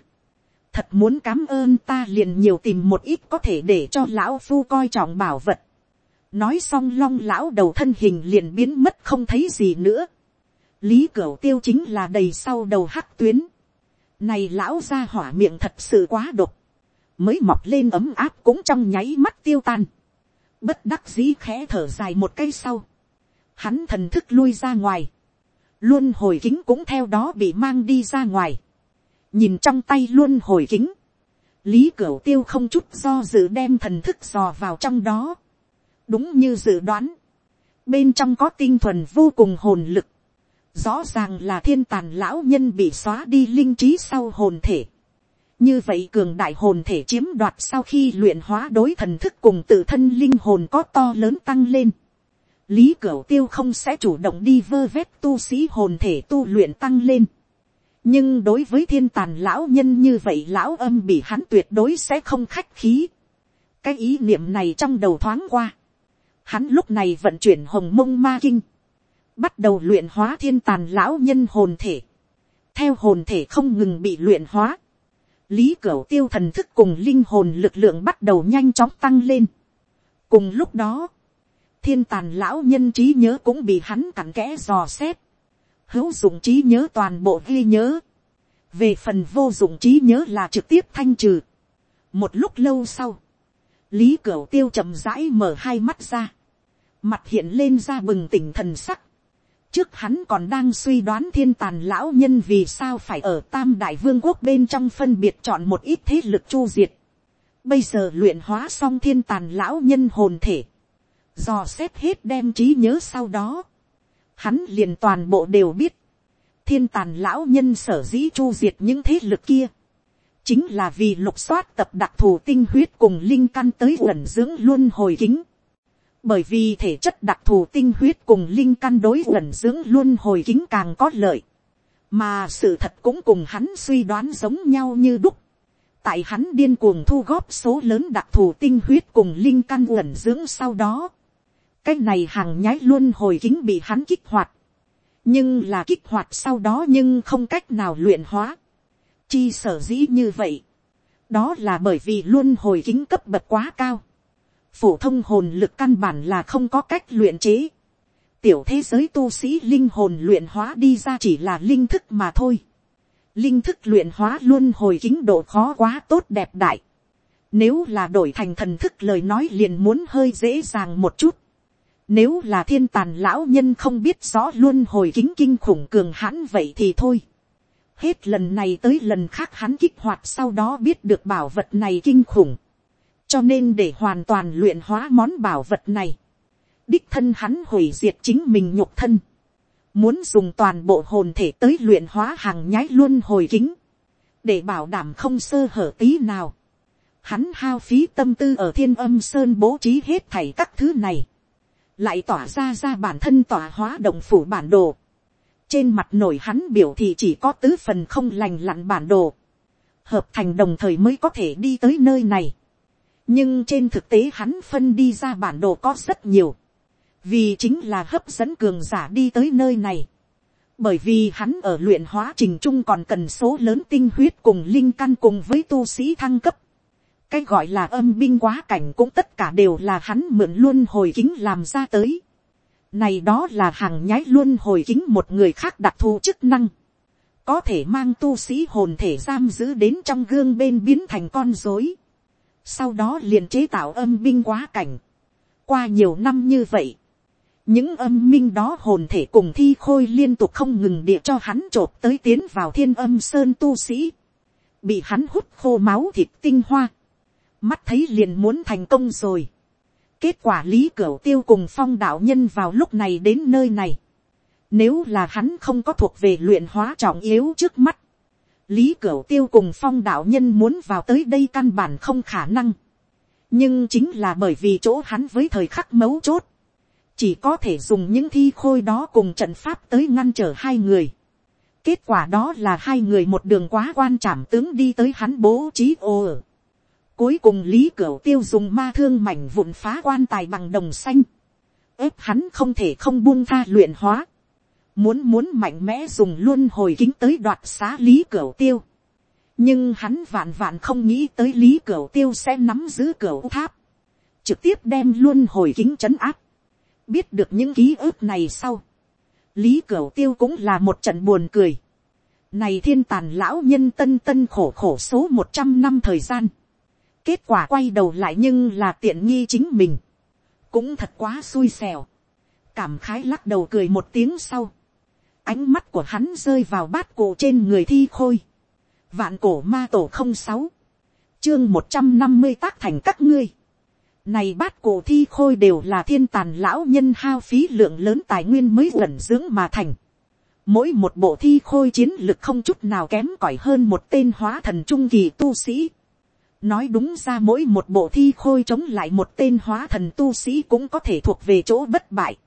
thật muốn cám ơn ta liền nhiều tìm một ít có thể để cho lão phu coi trọng bảo vật nói xong long lão đầu thân hình liền biến mất không thấy gì nữa. lý cửu tiêu chính là đầy sau đầu hắc tuyến. này lão ra hỏa miệng thật sự quá độc. mới mọc lên ấm áp cũng trong nháy mắt tiêu tan. bất đắc dĩ khẽ thở dài một cây sau. hắn thần thức lui ra ngoài. luôn hồi kính cũng theo đó bị mang đi ra ngoài. nhìn trong tay luôn hồi kính. lý cửu tiêu không chút do dự đem thần thức dò vào trong đó đúng như dự đoán, bên trong có tinh thuần vô cùng hồn lực, rõ ràng là thiên tàn lão nhân bị xóa đi linh trí sau hồn thể. như vậy cường đại hồn thể chiếm đoạt sau khi luyện hóa đối thần thức cùng tự thân linh hồn có to lớn tăng lên. lý cửu tiêu không sẽ chủ động đi vơ vét tu sĩ hồn thể tu luyện tăng lên. nhưng đối với thiên tàn lão nhân như vậy lão âm bị hắn tuyệt đối sẽ không khách khí. cái ý niệm này trong đầu thoáng qua hắn lúc này vận chuyển hồng mông ma kinh. Bắt đầu luyện hóa thiên tàn lão nhân hồn thể, theo hồn thể không ngừng bị luyện hóa, lý cửu tiêu thần thức cùng linh hồn lực lượng bắt đầu nhanh chóng tăng lên. cùng lúc đó, thiên tàn lão nhân trí nhớ cũng bị hắn cặn kẽ dò xét, hữu dụng trí nhớ toàn bộ ghi nhớ, về phần vô dụng trí nhớ là trực tiếp thanh trừ. một lúc lâu sau, lý cửu tiêu chậm rãi mở hai mắt ra, mặt hiện lên ra bừng tỉnh thần sắc, trước hắn còn đang suy đoán thiên tàn lão nhân vì sao phải ở tam đại vương quốc bên trong phân biệt chọn một ít thế lực chu diệt. Bây giờ luyện hóa xong thiên tàn lão nhân hồn thể. Dò xét hết đem trí nhớ sau đó. Hắn liền toàn bộ đều biết. Thiên tàn lão nhân sở dĩ chu diệt những thế lực kia. Chính là vì lục soát tập đặc thù tinh huyết cùng linh căn tới ẩn dưỡng luôn hồi kính. Bởi vì thể chất đặc thù tinh huyết cùng linh căn đối ẩn dưỡng luôn hồi kính càng có lợi, mà sự thật cũng cùng hắn suy đoán giống nhau như đúc, tại hắn điên cuồng thu góp số lớn đặc thù tinh huyết cùng linh căn ẩn dưỡng sau đó, cái này hàng nhái luôn hồi kính bị hắn kích hoạt, nhưng là kích hoạt sau đó nhưng không cách nào luyện hóa, chi sở dĩ như vậy, đó là bởi vì luôn hồi kính cấp bậc quá cao, phổ thông hồn lực căn bản là không có cách luyện chế. Tiểu thế giới tu sĩ linh hồn luyện hóa đi ra chỉ là linh thức mà thôi. Linh thức luyện hóa luôn hồi kính độ khó quá tốt đẹp đại. Nếu là đổi thành thần thức lời nói liền muốn hơi dễ dàng một chút. Nếu là thiên tàn lão nhân không biết rõ luôn hồi kính kinh khủng cường hãn vậy thì thôi. Hết lần này tới lần khác hắn kích hoạt sau đó biết được bảo vật này kinh khủng cho nên để hoàn toàn luyện hóa món bảo vật này, đích thân hắn hủy diệt chính mình nhục thân, muốn dùng toàn bộ hồn thể tới luyện hóa hàng nhái luôn hồi kính, để bảo đảm không sơ hở tí nào. Hắn hao phí tâm tư ở thiên âm sơn bố trí hết thảy các thứ này, lại tỏa ra ra bản thân tỏa hóa động phủ bản đồ. Trên mặt nổi hắn biểu thì chỉ có tứ phần không lành lặn bản đồ, hợp thành đồng thời mới có thể đi tới nơi này. Nhưng trên thực tế hắn phân đi ra bản đồ có rất nhiều, vì chính là hấp dẫn cường giả đi tới nơi này, bởi vì hắn ở luyện hóa trình trung còn cần số lớn tinh huyết cùng linh căn cùng với tu sĩ thăng cấp, cái gọi là âm binh quá cảnh cũng tất cả đều là hắn mượn luôn hồi kính làm ra tới. Này đó là hàng nhái luôn hồi kính một người khác đặc thù chức năng. Có thể mang tu sĩ hồn thể giam giữ đến trong gương bên biến thành con rối, sau đó liền chế tạo âm binh quá cảnh. qua nhiều năm như vậy, những âm minh đó hồn thể cùng thi khôi liên tục không ngừng địa cho hắn trộp tới tiến vào thiên âm sơn tu sĩ, bị hắn hút khô máu thịt tinh hoa, mắt thấy liền muốn thành công rồi kết quả lý cửu tiêu cùng phong đạo nhân vào lúc này đến nơi này, nếu là hắn không có thuộc về luyện hóa trọng yếu trước mắt, lý cửu tiêu cùng phong đạo nhân muốn vào tới đây căn bản không khả năng. nhưng chính là bởi vì chỗ hắn với thời khắc mấu chốt, chỉ có thể dùng những thi khôi đó cùng trận pháp tới ngăn trở hai người. kết quả đó là hai người một đường quá quan trảm tướng đi tới hắn bố trí ô ở cuối cùng lý cửu tiêu dùng ma thương mảnh vụn phá quan tài bằng đồng xanh. ép hắn không thể không buông tha luyện hóa muốn muốn mạnh mẽ dùng luôn hồi kính tới đoạt xá lý cửu tiêu. nhưng hắn vạn vạn không nghĩ tới lý cửu tiêu sẽ nắm giữ cửu tháp, trực tiếp đem luôn hồi kính trấn áp. biết được những ký ức này sau, lý cửu tiêu cũng là một trận buồn cười. này thiên tàn lão nhân tân tân khổ khổ số một trăm năm thời gian kết quả quay đầu lại nhưng là tiện nghi chính mình. cũng thật quá xui xẻo cảm khái lắc đầu cười một tiếng sau, ánh mắt của hắn rơi vào bát cổ trên người thi khôi. vạn cổ ma tổ không sáu, chương một trăm năm mươi tác thành các ngươi. này bát cổ thi khôi đều là thiên tàn lão nhân hao phí lượng lớn tài nguyên mới gần dưỡng mà thành. mỗi một bộ thi khôi chiến lực không chút nào kém cỏi hơn một tên hóa thần trung kỳ tu sĩ nói đúng ra mỗi một bộ thi khôi chống lại một tên hóa thần tu sĩ cũng có thể thuộc về chỗ bất bại.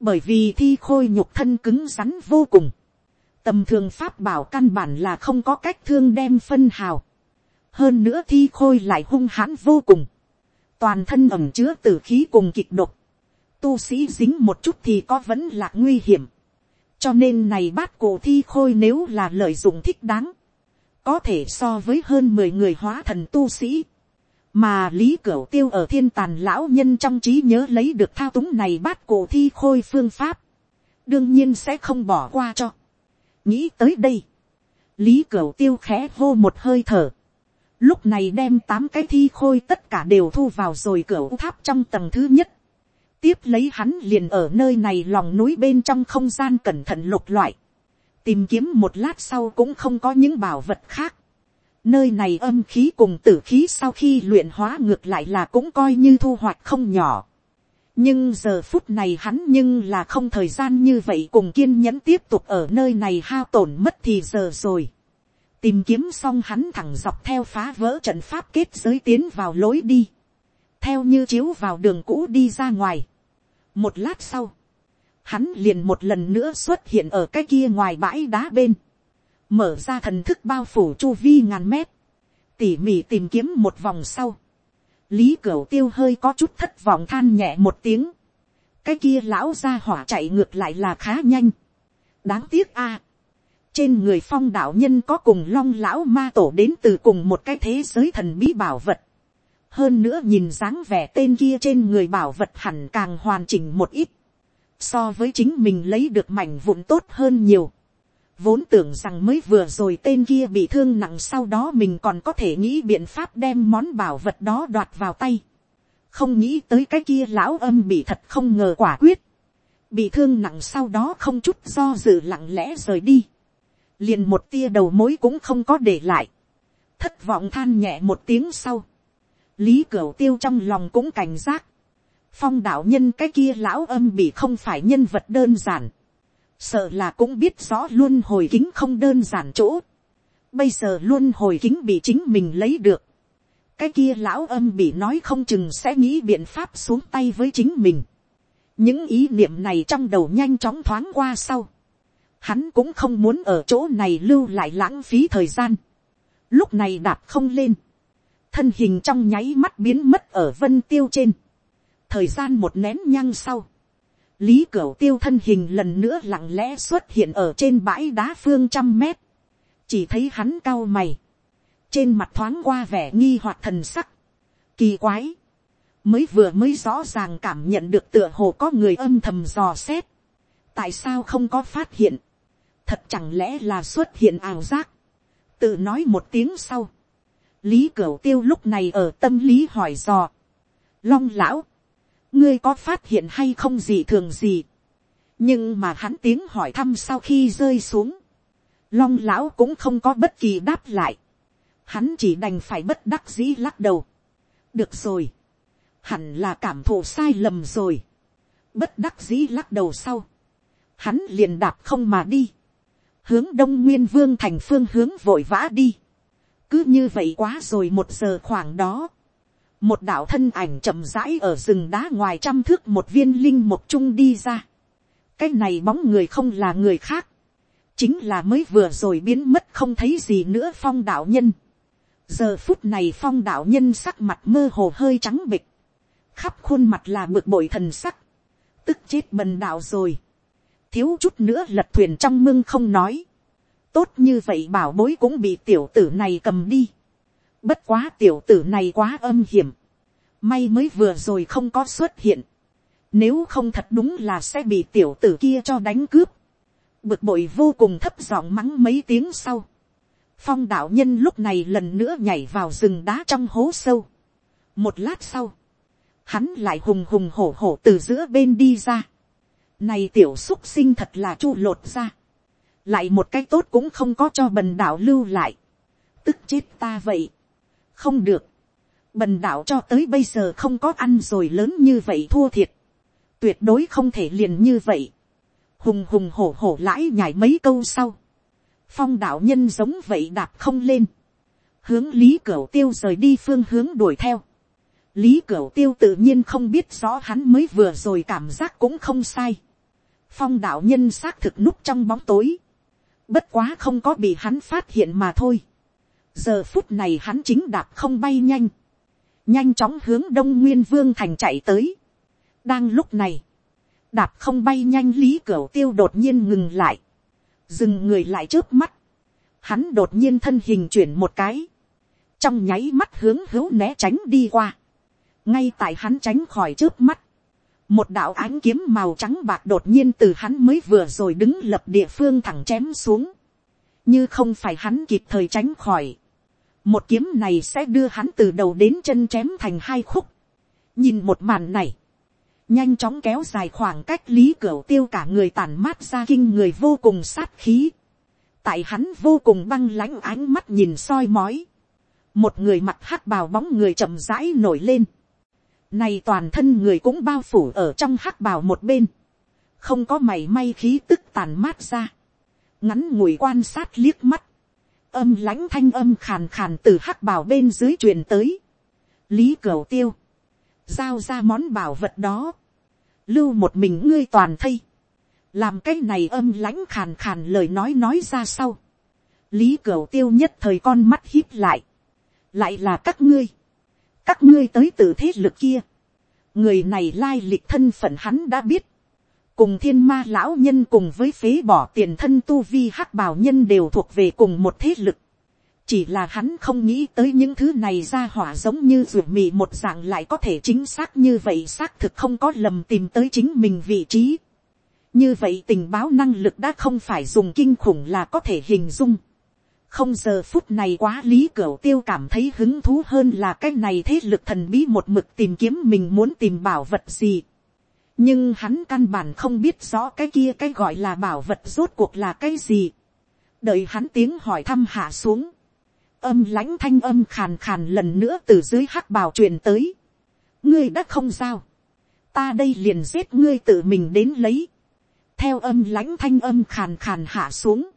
bởi vì thi khôi nhục thân cứng rắn vô cùng. tầm thường pháp bảo căn bản là không có cách thương đem phân hào. hơn nữa thi khôi lại hung hãn vô cùng. toàn thân ẩm chứa t ử khí cùng kịch độc. tu sĩ dính một chút thì có vẫn là nguy hiểm cho nên này bát cổ thi khôi nếu là lợi dụng thích đáng, có thể so với hơn mười người hóa thần tu sĩ, mà lý cửu tiêu ở thiên tàn lão nhân trong trí nhớ lấy được thao túng này bát cổ thi khôi phương pháp, đương nhiên sẽ không bỏ qua cho. nghĩ tới đây, lý cửu tiêu khẽ hô một hơi thở, lúc này đem tám cái thi khôi tất cả đều thu vào rồi cửu tháp trong tầng thứ nhất, tiếp lấy hắn liền ở nơi này lòng núi bên trong không gian cẩn thận lục loại, tìm kiếm một lát sau cũng không có những bảo vật khác. Nơi này âm khí cùng tử khí sau khi luyện hóa ngược lại là cũng coi như thu hoạch không nhỏ. nhưng giờ phút này hắn nhưng là không thời gian như vậy cùng kiên nhẫn tiếp tục ở nơi này hao tổn mất thì giờ rồi. tìm kiếm xong hắn thẳng dọc theo phá vỡ trận pháp kết giới tiến vào lối đi theo như chiếu vào đường cũ đi ra ngoài. một lát sau, hắn liền một lần nữa xuất hiện ở cái kia ngoài bãi đá bên, mở ra thần thức bao phủ chu vi ngàn mét, tỉ mỉ tìm kiếm một vòng sau, lý cửu tiêu hơi có chút thất vọng than nhẹ một tiếng, cái kia lão ra hỏa chạy ngược lại là khá nhanh, đáng tiếc a, trên người phong đạo nhân có cùng long lão ma tổ đến từ cùng một cái thế giới thần bí bảo vật, hơn nữa nhìn dáng vẻ tên kia trên người bảo vật hẳn càng hoàn chỉnh một ít, so với chính mình lấy được mảnh vụn tốt hơn nhiều, vốn tưởng rằng mới vừa rồi tên kia bị thương nặng sau đó mình còn có thể nghĩ biện pháp đem món bảo vật đó đoạt vào tay, không nghĩ tới cái kia lão âm bị thật không ngờ quả quyết, bị thương nặng sau đó không chút do dự lặng lẽ rời đi, liền một tia đầu mối cũng không có để lại, thất vọng than nhẹ một tiếng sau, lý cửu tiêu trong lòng cũng cảnh giác, phong đạo nhân cái kia lão âm bị không phải nhân vật đơn giản, sợ là cũng biết rõ luôn hồi kính không đơn giản chỗ, bây giờ luôn hồi kính bị chính mình lấy được, cái kia lão âm bị nói không chừng sẽ nghĩ biện pháp xuống tay với chính mình, những ý niệm này trong đầu nhanh chóng thoáng qua sau, hắn cũng không muốn ở chỗ này lưu lại lãng phí thời gian, lúc này đạp không lên, thân hình trong nháy mắt biến mất ở vân tiêu trên thời gian một nén nhăng sau, lý cửu tiêu thân hình lần nữa lặng lẽ xuất hiện ở trên bãi đá phương trăm mét. chỉ thấy hắn cao mày, trên mặt thoáng qua vẻ nghi hoặc thần sắc, kỳ quái, mới vừa mới rõ ràng cảm nhận được tựa hồ có người âm thầm dò xét, tại sao không có phát hiện, thật chẳng lẽ là xuất hiện ảo giác, tự nói một tiếng sau, lý cửu tiêu lúc này ở tâm lý hỏi dò. long lão, ngươi có phát hiện hay không gì thường gì. nhưng mà hắn tiếng hỏi thăm sau khi rơi xuống, long lão cũng không có bất kỳ đáp lại. hắn chỉ đành phải bất đắc dĩ lắc đầu. được rồi, hẳn là cảm thụ sai lầm rồi. bất đắc dĩ lắc đầu sau, hắn liền đạp không mà đi, hướng đông nguyên vương thành phương hướng vội vã đi cứ như vậy quá rồi một giờ khoảng đó, một đạo thân ảnh chậm rãi ở rừng đá ngoài trăm thước một viên linh một trung đi ra. cái này bóng người không là người khác, chính là mới vừa rồi biến mất không thấy gì nữa phong đạo nhân. giờ phút này phong đạo nhân sắc mặt mơ hồ hơi trắng bịch, khắp khuôn mặt là bực bội thần sắc, tức chết bần đạo rồi, thiếu chút nữa lật thuyền trong mưng không nói, tốt như vậy bảo bối cũng bị tiểu tử này cầm đi. Bất quá tiểu tử này quá âm hiểm. May mới vừa rồi không có xuất hiện. Nếu không thật đúng là sẽ bị tiểu tử kia cho đánh cướp. Bực bội vô cùng thấp giọng mắng mấy tiếng sau. Phong đạo nhân lúc này lần nữa nhảy vào rừng đá trong hố sâu. Một lát sau. Hắn lại hùng hùng hổ hổ từ giữa bên đi ra. Này tiểu xúc sinh thật là chu lột ra lại một cái tốt cũng không có cho bần đạo lưu lại, tức chết ta vậy, không được, bần đạo cho tới bây giờ không có ăn rồi lớn như vậy thua thiệt, tuyệt đối không thể liền như vậy, hùng hùng hổ hổ lãi nhảy mấy câu sau, phong đạo nhân giống vậy đạp không lên, hướng lý cửu tiêu rời đi phương hướng đuổi theo, lý cửu tiêu tự nhiên không biết rõ hắn mới vừa rồi cảm giác cũng không sai, phong đạo nhân xác thực núp trong bóng tối, bất quá không có bị hắn phát hiện mà thôi, giờ phút này hắn chính đạp không bay nhanh, nhanh chóng hướng đông nguyên vương thành chạy tới, đang lúc này, đạp không bay nhanh lý cửa tiêu đột nhiên ngừng lại, dừng người lại trước mắt, hắn đột nhiên thân hình chuyển một cái, trong nháy mắt hướng hữu né tránh đi qua, ngay tại hắn tránh khỏi trước mắt, một đạo ánh kiếm màu trắng bạc đột nhiên từ hắn mới vừa rồi đứng lập địa phương thẳng chém xuống, như không phải hắn kịp thời tránh khỏi, một kiếm này sẽ đưa hắn từ đầu đến chân chém thành hai khúc. nhìn một màn này, nhanh chóng kéo dài khoảng cách lý cửa tiêu cả người tàn mát ra kinh người vô cùng sát khí. tại hắn vô cùng băng lãnh ánh mắt nhìn soi mói. một người mặt hắc bào bóng người chậm rãi nổi lên. này toàn thân người cũng bao phủ ở trong hắc bào một bên. không có mảy may khí tức tàn mát ra. ngắn ngủi quan sát liếc mắt âm lãnh thanh âm khàn khàn từ hắc bào bên dưới truyền tới. lý cửu tiêu. Giao ra món bảo vật đó, lưu một mình ngươi toàn thây, làm cái này âm lãnh khàn khàn lời nói nói ra sau, lý cửu tiêu nhất thời con mắt hít lại, lại là các ngươi, các ngươi tới từ thế lực kia, người này lai lịch thân phận hắn đã biết, cùng thiên ma lão nhân cùng với phế bỏ tiền thân tu vi hắc bảo nhân đều thuộc về cùng một thế lực, chỉ là hắn không nghĩ tới những thứ này ra hỏa giống như ruột mì một dạng lại có thể chính xác như vậy xác thực không có lầm tìm tới chính mình vị trí. như vậy tình báo năng lực đã không phải dùng kinh khủng là có thể hình dung. không giờ phút này quá lý cửa tiêu cảm thấy hứng thú hơn là cái này thế lực thần bí một mực tìm kiếm mình muốn tìm bảo vật gì nhưng hắn căn bản không biết rõ cái kia cái gọi là bảo vật rốt cuộc là cái gì. đợi hắn tiếng hỏi thăm hạ xuống âm lãnh thanh âm khàn khàn lần nữa từ dưới hắc bào truyền tới. ngươi đã không sao. ta đây liền giết ngươi tự mình đến lấy. theo âm lãnh thanh âm khàn khàn hạ xuống.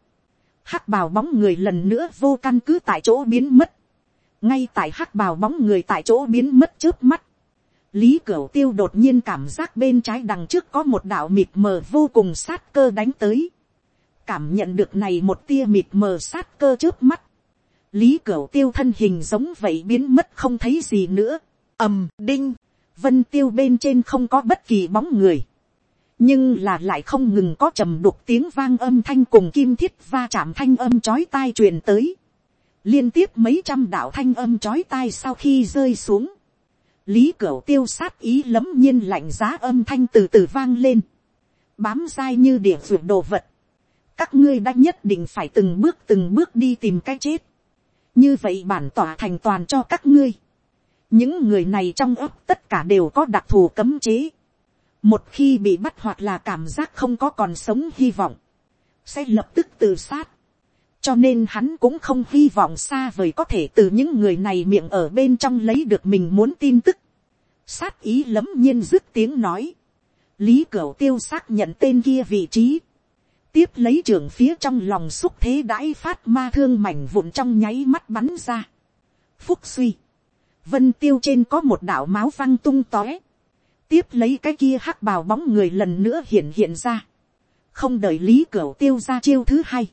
hắc bào bóng người lần nữa vô căn cứ tại chỗ biến mất. ngay tại hắc bào bóng người tại chỗ biến mất trước mắt lý cửu tiêu đột nhiên cảm giác bên trái đằng trước có một đạo mịt mờ vô cùng sát cơ đánh tới. cảm nhận được này một tia mịt mờ sát cơ trước mắt lý cửu tiêu thân hình giống vậy biến mất không thấy gì nữa. ầm đinh, vân tiêu bên trên không có bất kỳ bóng người. nhưng là lại không ngừng có trầm đục tiếng vang âm thanh cùng kim thiết va chạm thanh âm chói tai truyền tới. liên tiếp mấy trăm đạo thanh âm chói tai sau khi rơi xuống lý cửu tiêu sát ý lấm nhiên lạnh giá âm thanh từ từ vang lên. bám dai như địa ruột đồ vật. các ngươi đã nhất định phải từng bước từng bước đi tìm cái chết như vậy bản tỏa thành toàn cho các ngươi. những người này trong ấp tất cả đều có đặc thù cấm chế. một khi bị bắt hoặc là cảm giác không có còn sống hy vọng, sẽ lập tức tự sát cho nên hắn cũng không hy vọng xa vời có thể từ những người này miệng ở bên trong lấy được mình muốn tin tức. sát ý lấm nhiên dứt tiếng nói. lý cửu tiêu xác nhận tên kia vị trí tiếp lấy trường phía trong lòng xúc thế đãi phát ma thương mảnh vụn trong nháy mắt bắn ra. phúc suy, vân tiêu trên có một đảo máu văng tung tóe, tiếp lấy cái kia hắc bào bóng người lần nữa hiện hiện ra, không đợi lý cửa tiêu ra chiêu thứ hai,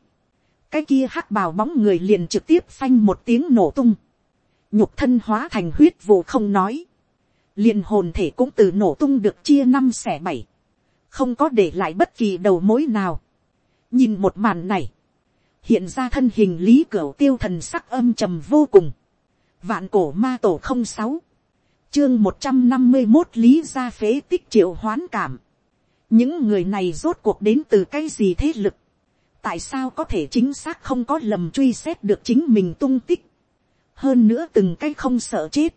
cái kia hắc bào bóng người liền trực tiếp phanh một tiếng nổ tung, nhục thân hóa thành huyết vụ không nói, liền hồn thể cũng từ nổ tung được chia năm xẻ bảy, không có để lại bất kỳ đầu mối nào, nhìn một màn này, hiện ra thân hình lý cửa tiêu thần sắc âm trầm vô cùng, vạn cổ ma tổ không sáu, chương một trăm năm mươi một lý gia phế tích triệu hoán cảm, những người này rốt cuộc đến từ cái gì thế lực, tại sao có thể chính xác không có lầm truy xét được chính mình tung tích, hơn nữa từng cái không sợ chết,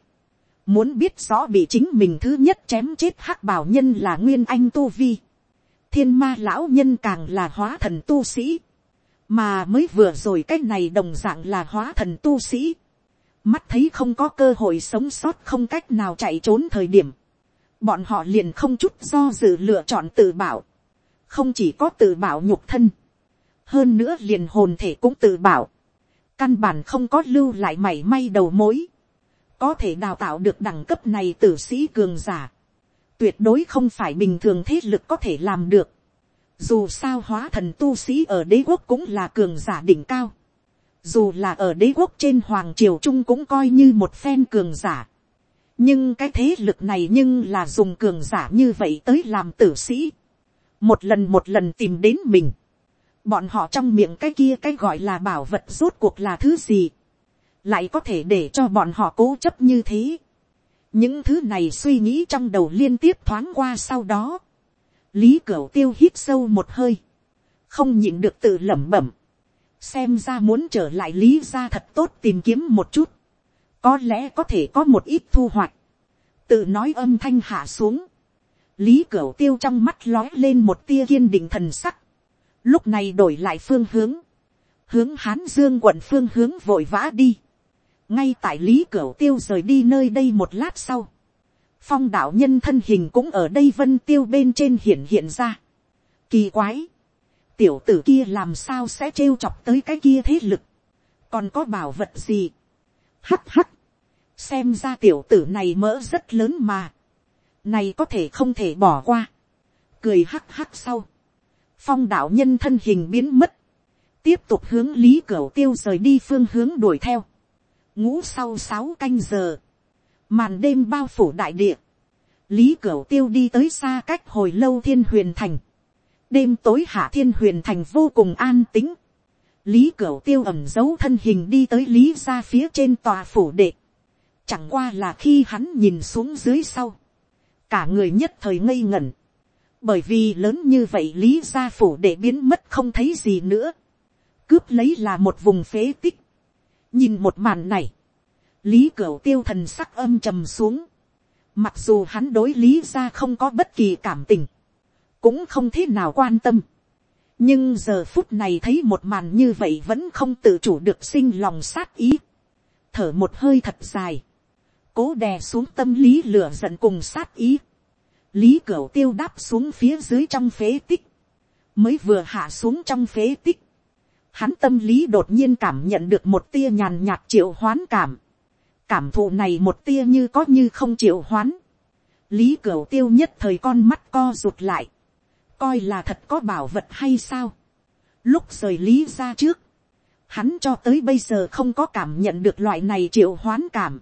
muốn biết rõ bị chính mình thứ nhất chém chết hắc bảo nhân là nguyên anh tu vi, thiên ma lão nhân càng là hóa thần tu sĩ, mà mới vừa rồi cái này đồng dạng là hóa thần tu sĩ, mắt thấy không có cơ hội sống sót không cách nào chạy trốn thời điểm, bọn họ liền không chút do dự lựa chọn tự bảo, không chỉ có tự bảo nhục thân, hơn nữa liền hồn thể cũng tự bảo, căn bản không có lưu lại mảy may đầu mối, có thể đào tạo được đẳng cấp này tử sĩ cường giả, tuyệt đối không phải bình thường thế lực có thể làm được, dù sao hóa thần tu sĩ ở đế quốc cũng là cường giả đỉnh cao, dù là ở đế quốc trên hoàng triều trung cũng coi như một phen cường giả, nhưng cái thế lực này nhưng là dùng cường giả như vậy tới làm tử sĩ, một lần một lần tìm đến mình, bọn họ trong miệng cái kia cái gọi là bảo vật rốt cuộc là thứ gì, lại có thể để cho bọn họ cố chấp như thế. những thứ này suy nghĩ trong đầu liên tiếp thoáng qua sau đó, lý cửu tiêu hít sâu một hơi, không nhịn được tự lẩm bẩm, xem ra muốn trở lại lý ra thật tốt tìm kiếm một chút, có lẽ có thể có một ít thu hoạch, tự nói âm thanh hạ xuống, lý cửu tiêu trong mắt lói lên một tia kiên định thần sắc, lúc này đổi lại phương hướng, hướng hán dương quận phương hướng vội vã đi, ngay tại lý cửa tiêu rời đi nơi đây một lát sau, phong đạo nhân thân hình cũng ở đây vân tiêu bên trên hiện hiện ra. Kỳ quái, tiểu tử kia làm sao sẽ trêu chọc tới cái kia thế lực, còn có bảo vật gì. hắt hắt, xem ra tiểu tử này mỡ rất lớn mà, này có thể không thể bỏ qua, cười hắc hắc sau, phong đạo nhân thân hình biến mất, tiếp tục hướng lý cửu tiêu rời đi phương hướng đuổi theo, ngũ sau sáu canh giờ, màn đêm bao phủ đại địa, lý cửu tiêu đi tới xa cách hồi lâu thiên huyền thành, đêm tối hạ thiên huyền thành vô cùng an tính, lý cửu tiêu ẩm giấu thân hình đi tới lý ra phía trên tòa phủ đệ, chẳng qua là khi hắn nhìn xuống dưới sau, cả người nhất thời ngây ngẩn, bởi vì lớn như vậy lý gia phủ để biến mất không thấy gì nữa, cướp lấy là một vùng phế tích, nhìn một màn này, lý cửu tiêu thần sắc âm trầm xuống, mặc dù hắn đối lý gia không có bất kỳ cảm tình, cũng không thế nào quan tâm, nhưng giờ phút này thấy một màn như vậy vẫn không tự chủ được sinh lòng sát ý, thở một hơi thật dài, cố đè xuống tâm lý lửa giận cùng sát ý, lý cửu tiêu đáp xuống phía dưới trong phế tích, mới vừa hạ xuống trong phế tích, hắn tâm lý đột nhiên cảm nhận được một tia nhàn nhạt triệu hoán cảm, cảm thụ này một tia như có như không triệu hoán, lý cửu tiêu nhất thời con mắt co rụt lại, coi là thật có bảo vật hay sao, lúc rời lý ra trước, hắn cho tới bây giờ không có cảm nhận được loại này triệu hoán cảm,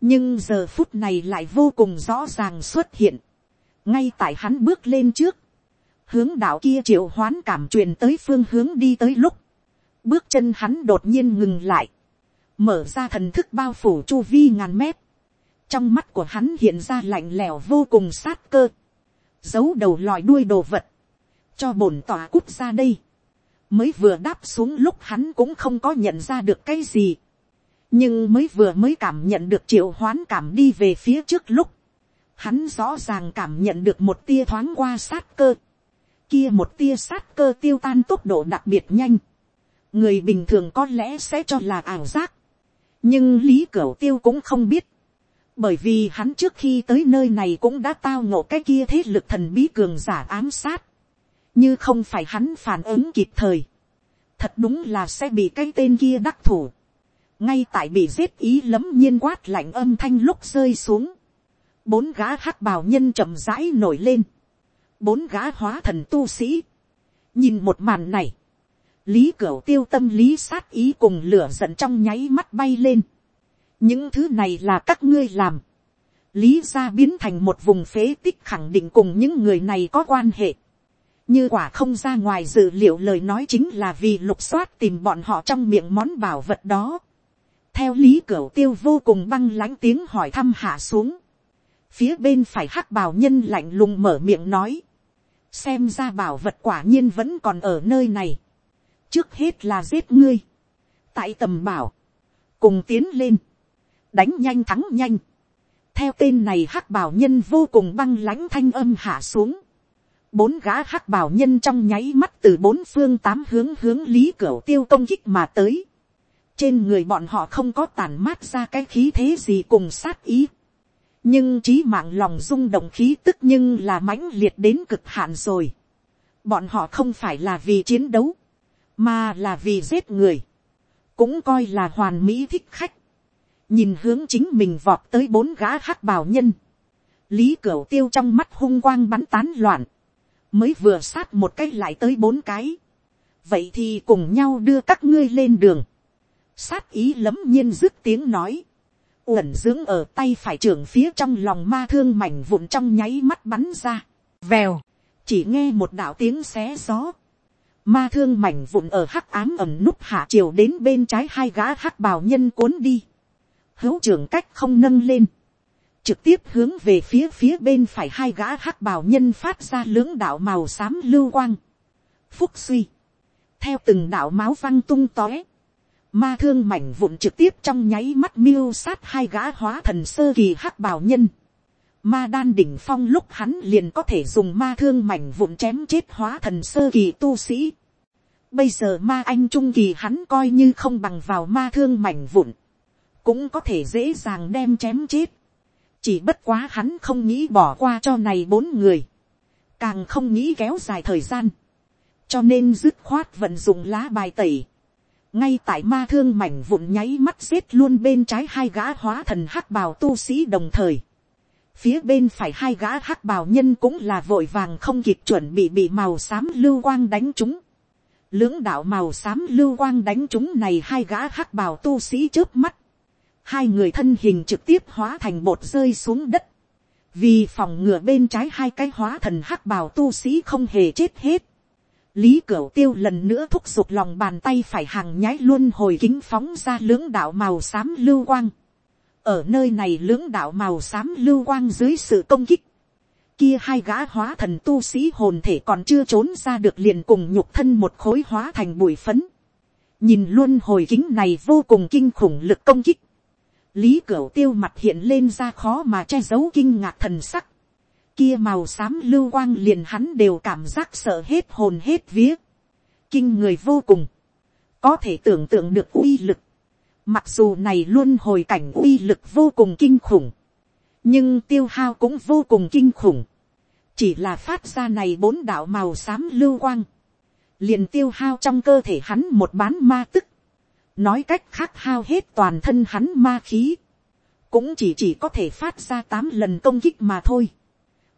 nhưng giờ phút này lại vô cùng rõ ràng xuất hiện, ngay tại hắn bước lên trước, hướng đạo kia triệu hoán cảm truyền tới phương hướng đi tới lúc, bước chân hắn đột nhiên ngừng lại, mở ra thần thức bao phủ chu vi ngàn mét, trong mắt của hắn hiện ra lạnh lẽo vô cùng sát cơ, giấu đầu lòi đuôi đồ vật, cho bổn tòa cút ra đây, mới vừa đáp xuống lúc hắn cũng không có nhận ra được cái gì, nhưng mới vừa mới cảm nhận được triệu hoán cảm đi về phía trước lúc, hắn rõ ràng cảm nhận được một tia thoáng qua sát cơ, kia một tia sát cơ tiêu tan tốc độ đặc biệt nhanh, người bình thường có lẽ sẽ cho là ảo giác, nhưng lý cửu tiêu cũng không biết, bởi vì hắn trước khi tới nơi này cũng đã tao ngộ cái kia thế lực thần bí cường giả ám sát, như không phải hắn phản ứng kịp thời, thật đúng là sẽ bị cái tên kia đắc thủ, ngay tại bị giết ý lấm nhiên quát lạnh âm thanh lúc rơi xuống, bốn gã hắc bào nhân chậm rãi nổi lên, bốn gã hóa thần tu sĩ, nhìn một màn này, lý cửa tiêu tâm lý sát ý cùng lửa giận trong nháy mắt bay lên, những thứ này là các ngươi làm, lý ra biến thành một vùng phế tích khẳng định cùng những người này có quan hệ, như quả không ra ngoài dự liệu lời nói chính là vì lục soát tìm bọn họ trong miệng món bảo vật đó. theo lý cửu tiêu vô cùng băng lãnh tiếng hỏi thăm hạ xuống, phía bên phải hắc bào nhân lạnh lùng mở miệng nói, xem ra bảo vật quả nhiên vẫn còn ở nơi này, trước hết là giết ngươi, tại tầm bảo, cùng tiến lên, đánh nhanh thắng nhanh, theo tên này hắc bảo nhân vô cùng băng lãnh thanh âm hạ xuống, bốn gã hắc bảo nhân trong nháy mắt từ bốn phương tám hướng hướng lý cửa tiêu công kích mà tới, trên người bọn họ không có tàn mát ra cái khí thế gì cùng sát ý, nhưng trí mạng lòng rung động khí tức nhưng là mãnh liệt đến cực hạn rồi. bọn họ không phải là vì chiến đấu, mà là vì giết người, cũng coi là hoàn mỹ thích khách, nhìn hướng chính mình vọt tới bốn gã hắc bào nhân, lý cửu tiêu trong mắt hung quang bắn tán loạn, mới vừa sát một cái lại tới bốn cái, vậy thì cùng nhau đưa các ngươi lên đường, sát ý lấm nhiên dứt tiếng nói, uẩn dưỡng ở tay phải trưởng phía trong lòng ma thương mảnh vụn trong nháy mắt bắn ra, vèo, chỉ nghe một đạo tiếng xé gió, ma thương mảnh vụn ở hắc ám ẩm núp hạ chiều đến bên trái hai gã hắc bào nhân cuốn đi, hữu trưởng cách không nâng lên, trực tiếp hướng về phía phía bên phải hai gã hắc bào nhân phát ra lưỡng đạo màu xám lưu quang, phúc suy, theo từng đạo máu văng tung tóe, ma thương mảnh vụn trực tiếp trong nháy mắt miêu sát hai gã hóa thần sơ kỳ hắc bào nhân, Ma đan đỉnh phong lúc hắn liền có thể dùng ma thương mảnh vụn chém chết hóa thần sơ kỳ tu sĩ. Bây giờ ma anh trung kỳ hắn coi như không bằng vào ma thương mảnh vụn. Cũng có thể dễ dàng đem chém chết. Chỉ bất quá hắn không nghĩ bỏ qua cho này bốn người. Càng không nghĩ kéo dài thời gian. Cho nên dứt khoát vận dụng lá bài tẩy. Ngay tại ma thương mảnh vụn nháy mắt giết luôn bên trái hai gã hóa thần hắc bào tu sĩ đồng thời phía bên phải hai gã hắc bào nhân cũng là vội vàng không kịp chuẩn bị bị màu xám lưu quang đánh chúng. lưỡng đạo màu xám lưu quang đánh chúng này hai gã hắc bào tu sĩ trước mắt. hai người thân hình trực tiếp hóa thành bột rơi xuống đất. vì phòng ngừa bên trái hai cái hóa thần hắc bào tu sĩ không hề chết hết lý cửu tiêu lần nữa thúc giục lòng bàn tay phải hàng nhái luôn hồi kính phóng ra lưỡng đạo màu xám lưu quang ở nơi này lưỡng đạo màu xám lưu quang dưới sự công kích, kia hai gã hóa thần tu sĩ hồn thể còn chưa trốn ra được liền cùng nhục thân một khối hóa thành bụi phấn. nhìn luôn hồi kính này vô cùng kinh khủng lực công kích. lý cửu tiêu mặt hiện lên ra khó mà che giấu kinh ngạc thần sắc kia màu xám lưu quang liền hắn đều cảm giác sợ hết hồn hết vía. kinh người vô cùng. có thể tưởng tượng được uy lực Mặc dù này luôn hồi cảnh uy lực vô cùng kinh khủng. Nhưng tiêu hao cũng vô cùng kinh khủng. Chỉ là phát ra này bốn đạo màu xám lưu quang. Liền tiêu hao trong cơ thể hắn một bán ma tức. Nói cách khác hao hết toàn thân hắn ma khí. Cũng chỉ chỉ có thể phát ra tám lần công kích mà thôi.